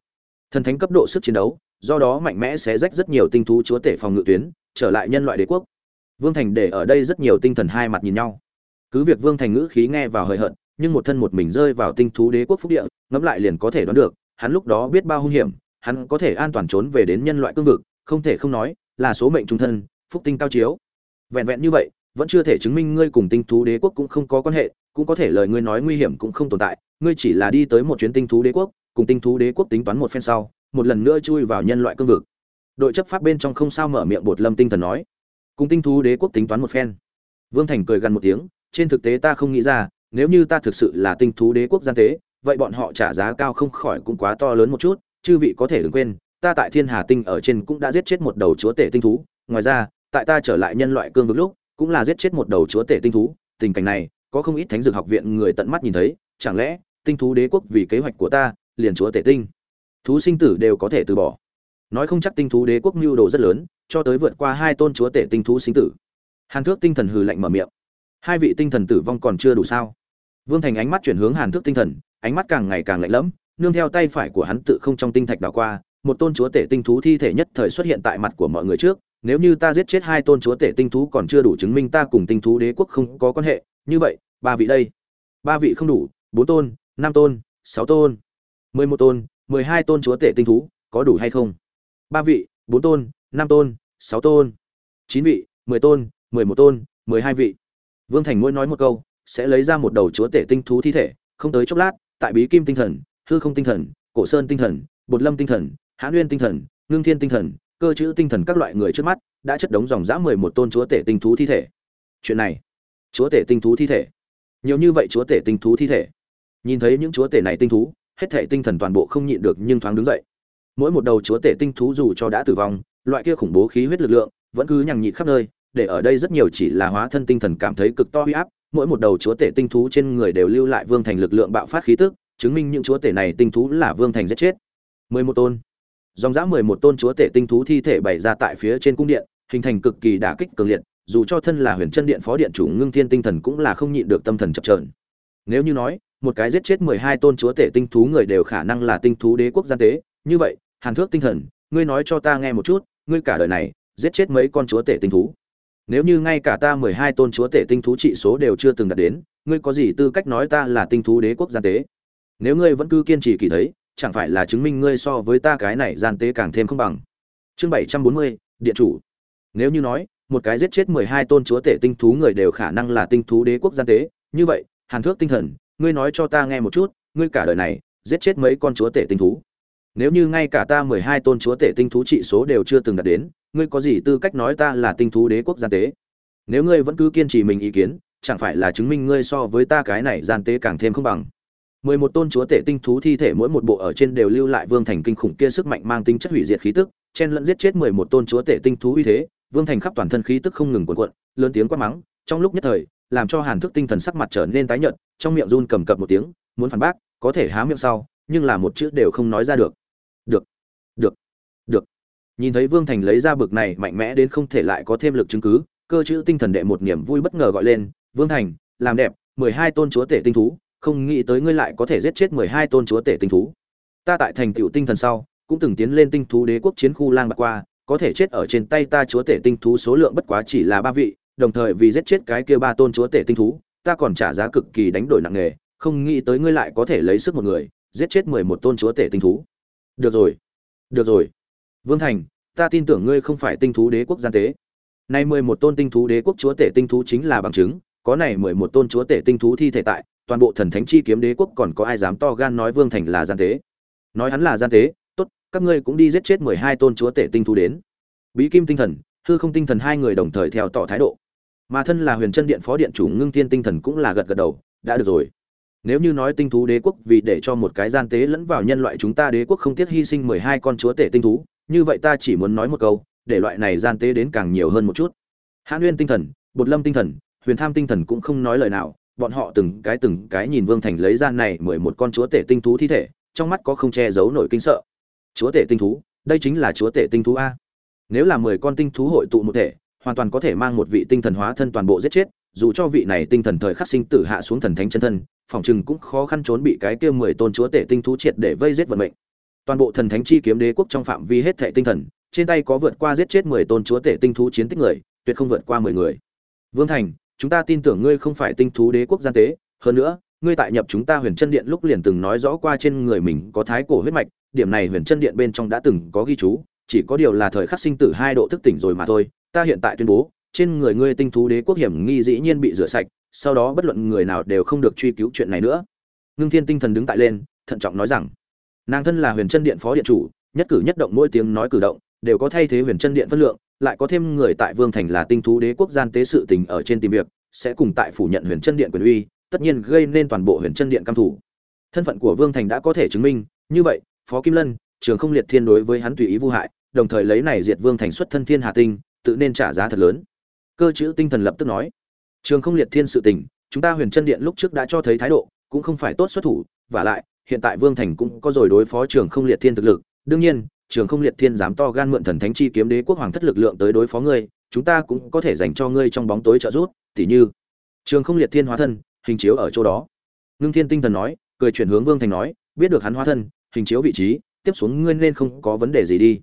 Thần thánh cấp độ sức chiến đấu do đó mạnh mẽ sẽ rách rất nhiều tinh thú chúa tể phòng ngự tuyến, trở lại nhân loại đế quốc. Vương thành để ở đây rất nhiều tinh thần hai mặt nhìn nhau. Cứ việc vương thành ngữ khí nghe vào hời hợt, nhưng một thân một mình rơi vào tinh thú đế quốc phúc địa, ngẫm lại liền có thể đoán được, hắn lúc đó biết bao hung hiểm, hắn có thể an toàn trốn về đến nhân loại cương vực, không thể không nói là số mệnh trung thân, phúc tinh cao chiếu. Vẹn vẹn như vậy, vẫn chưa thể chứng minh ngươi cùng tinh thú đế quốc cũng không có quan hệ, cũng có thể lời ngươi nói nguy hiểm cũng không tồn tại, ngươi chỉ là đi tới một chuyến tinh thú đế quốc, cùng tinh thú đế quốc tính toán một phen sau một lần nữa chui vào nhân loại cương vực. Đội chấp pháp bên trong không sao mở miệng bột lâm tinh thần nói. Cùng tinh thú đế quốc tính toán một phen. Vương thành cười gần một tiếng, trên thực tế ta không nghĩ ra, nếu như ta thực sự là tinh thú đế quốc gian tế, vậy bọn họ trả giá cao không khỏi cũng quá to lớn một chút, chư vị có thể đừng quên, ta tại thiên hà tinh ở trên cũng đã giết chết một đầu chúa tể tinh thú, ngoài ra, tại ta trở lại nhân loại cương vực lúc, cũng là giết chết một đầu chúa tể tinh thú, tình cảnh này, có không ít thánh dược học viện người tận mắt nhìn thấy, chẳng lẽ, tinh thú đế quốc vì kế hoạch của ta, liền chúa tể tinh? Thú sinh tử đều có thể từ bỏ. Nói không chắc tinh thú đế quốc mưu đồ rất lớn, cho tới vượt qua hai tôn chúa tể tinh thú sinh tử. Hàn thước tinh thần hừ lạnh mở miệng. Hai vị tinh thần tử vong còn chưa đủ sao? Vương thành ánh mắt chuyển hướng hàn thước tinh thần, ánh mắt càng ngày càng lạnh lẫm, nương theo tay phải của hắn tự không trong tinh thạch đảo qua, một tôn chúa tể tinh thú thi thể nhất thời xuất hiện tại mặt của mọi người trước. Nếu như ta giết chết hai tôn chúa tể tinh thú còn chưa đủ chứng minh ta cùng tinh thú đế quốc không có quan hệ, như vậy, ba vị đây? Ba vị không đủ, bốn tôn, năm tôn, sáu tôn, mười một tôn mười hai tôn chúa tể tinh thú, có đủ hay không? ba vị, bốn tôn, năm tôn, sáu tôn, chín vị, mười tôn, mười một tôn, mười hai vị. Vương thành mỗi nói một câu, sẽ lấy ra một đầu chúa tể tinh thú thi thể, không tới chốc lát, tại bí kim tinh thần, hư không tinh thần, cổ sơn tinh thần, bột lâm tinh thần hãn nguyên tinh thần, ngưng thiên tinh thần, cơ chữ tinh thần các loại người trước mắt, đã chất đống dòng dã mười một tôn chúa tể tinh thú thi thể. Chuyện này, chúa tể tinh thú thi thể. Nhiều như vậy chúa tể tinh thú thi thể. Nhìn thấy những chúa tể này tinh thú hết thể tinh thần toàn bộ không nhịn được nhưng thoáng đứng dậy. Mỗi một đầu chúa tể tinh thú dù cho đã tử vong, loại kia khủng bố khí huyết lực lượng vẫn cứ nhằng nhịt khắp nơi, để ở đây rất nhiều chỉ là hóa thân tinh thần cảm thấy cực to huy áp, mỗi một đầu chúa tể tinh thú trên người đều lưu lại vương thành lực lượng bạo phát khí tức, chứng minh những chúa tể này tinh thú là vương thành giết chết. Mười một tôn. Dòng dã mười một tôn chúa tể tinh thú thi thể bày ra tại phía trên cung điện, hình thành cực kỳ đả kích cường liệt, dù cho thân là huyền chân điện phó điện chủ ngưng thiên tinh thần cũng là không nhịn được tâm thần chập trờn nếu như nói một cái giết chết mười hai tôn chúa tể tinh thú người đều khả năng là tinh thú đế quốc gian tế. Như vậy, hàn thước tinh thần, ngươi nói cho ta nghe một chút, ngươi cả đời này giết chết mấy con chúa tể tinh thú? Nếu như ngay cả ta mười hai tôn chúa tể tinh thú trị số đều chưa từng đạt đến, ngươi có gì tư cách nói ta là tinh thú đế quốc gian tế? Nếu ngươi vẫn cứ kiên trì kỳ thấy, chẳng phải là chứng minh ngươi so với ta cái này gian tế càng thêm không bằng? Chương bảy trăm bốn mươi, điện chủ. Nếu như nói, một cái giết chết mười hai tôn chúa tể tinh thú người đều khả năng là tinh thú đế quốc gian tế, như vậy, hàn thước tinh thần ngươi nói cho ta nghe một chút, ngươi cả đời này, giết chết mấy con chúa tể tinh thú. Nếu như ngay cả ta mười hai tôn chúa tể tinh thú trị số đều chưa từng đạt đến, ngươi có gì tư cách nói ta là tinh thú đế quốc gian tế? Nếu ngươi vẫn cứ kiên trì mình ý kiến, chẳng phải là chứng minh ngươi so với ta cái này gian tế càng thêm không bằng? mười một tôn chúa tể tinh thú thi thể mỗi một bộ ở trên đều lưu lại vương thành kinh khủng kia sức mạnh mang tính chất hủy diệt khí tức, chen lẫn giết chết mười một tôn chúa tể tinh thú uy thế, vương thành khắp toàn thân khí tức không ngừng cuộn cuộn, lớn tiếng quát mắng, trong lúc nhất thời làm cho hàn thức tinh thần sắc mặt trở nên tái nhợt, trong miệng run cầm cập một tiếng, muốn phản bác, có thể há miệng sau, nhưng là một chữ đều không nói ra được. Được được được. Nhìn thấy vương thành lấy ra bực này mạnh mẽ đến không thể lại có thêm lực chứng cứ, cơ chữ tinh thần đệ một niềm vui bất ngờ gọi lên, vương thành, làm đẹp, mười hai tôn chúa tể tinh thú, không nghĩ tới ngươi lại có thể giết chết mười hai tôn chúa tể tinh thú. Ta tại thành tựu tinh thần sau, cũng từng tiến lên tinh thú đế quốc chiến khu lang bạc qua, có thể chết ở trên tay ta chúa tể tinh thú số lượng bất quá chỉ là ba vị đồng thời vì giết chết cái kia ba tôn chúa tể tinh thú, ta còn trả giá cực kỳ đánh đổi nặng nề, không nghĩ tới ngươi lại có thể lấy sức một người, giết chết mười một tôn chúa tể tinh thú. Được rồi được rồi. Vương thành, ta tin tưởng ngươi không phải tinh thú đế quốc gian tế. Nay mười một tôn tinh thú đế quốc chúa tể tinh thú chính là bằng chứng, có này mười một tôn chúa tể tinh thú thi thể tại, toàn bộ thần thánh chi kiếm đế quốc còn có ai dám to gan nói vương thành là gian tế? Nói hắn là gian tế, tốt, các ngươi cũng đi giết chết mười hai tôn chúa tể tinh thú đến. Bí kim tinh thần, hư không tinh thần hai người đồng thời theo tỏ thái độ mà thân là huyền chân điện phó điện chủ ngưng tiên tinh thần cũng là gật gật đầu, đã được rồi. Nếu như nói tinh thú đế quốc vì để cho một cái gian tế lẫn vào nhân loại chúng ta đế quốc không tiếc hy sinh mười hai con chúa tể tinh thú, như vậy ta chỉ muốn nói một câu, để loại này gian tế đến càng nhiều hơn một chút. Hãn nguyên tinh thần, bột lâm tinh thần, huyền tham tinh thần cũng không nói lời nào, bọn họ từng cái từng cái nhìn vương thành lấy ra này mười một con chúa tể tinh thú thi thể, trong mắt có không che giấu nổi kinh sợ. Chúa tể tinh thú, đây chính là chúa tể tinh thú a. Nếu là mười con tinh thú hội tụ một thể hoàn toàn có thể mang một vị tinh thần hóa thân toàn bộ giết chết, dù cho vị này tinh thần thời khắc sinh tử hạ xuống thần thánh chân thân, phòng chừng cũng khó khăn trốn bị cái kia mười tôn chúa tể tinh thú triệt để vây giết vận mệnh. Toàn bộ thần thánh chi kiếm đế quốc trong phạm vi hết thệ tinh thần, trên tay có vượt qua giết chết mười tôn chúa tể tinh thú chiến tích người, tuyệt không vượt qua mười người. Vương thành, chúng ta tin tưởng ngươi không phải tinh thú đế quốc gian tế, hơn nữa, ngươi tại nhập chúng ta huyền chân điện lúc liền từng nói rõ qua trên người mình có thái cổ huyết mạch, điểm này huyền chân điện bên trong đã từng có ghi chú, chỉ có điều là thời khắc sinh tử hai độ thức tỉnh rồi mà thôi ta hiện tại tuyên bố, trên người ngươi tinh thú đế quốc hiểm nghi dĩ nhiên bị rửa sạch, sau đó bất luận người nào đều không được truy cứu chuyện này nữa. Ngưng thiên tinh thần đứng tại lên, thận trọng nói rằng, nàng thân là huyền chân điện phó điện chủ, nhất cử nhất động mỗi tiếng nói cử động, đều có thay thế huyền chân điện phân lượng, lại có thêm người tại vương thành là tinh thú đế quốc gian tế sự tình ở trên tìm việc, sẽ cùng tại phủ nhận huyền chân điện quyền uy, tất nhiên gây nên toàn bộ huyền chân điện cam thủ thân phận của vương thành đã có thể chứng minh, như vậy, phó kim lân, trường không liệt thiên đối với hắn tùy ý vô hại, đồng thời lấy này diệt vương thành xuất thân thiên hà tinh tự nên trả giá thật lớn. Cơ chữ tinh thần lập tức nói, trường không liệt thiên sự tình, chúng ta huyền chân điện lúc trước đã cho thấy thái độ, cũng không phải tốt xuất thủ, và lại, hiện tại vương thành cũng có rồi đối phó trường không liệt thiên thực lực. Đương nhiên, trường không liệt thiên dám to gan mượn thần thánh chi kiếm đế quốc hoàng thất lực lượng tới đối phó ngươi, chúng ta cũng có thể dành cho ngươi trong bóng tối trợ giúp, tỉ như, trường không liệt thiên hóa thân, hình chiếu ở chỗ đó. Ngưng thiên tinh thần nói, cười chuyển hướng vương thành nói, biết được hắn hóa thân, hình chiếu vị trí, tiếp xuống ngươi nên không có vấn đề gì đi.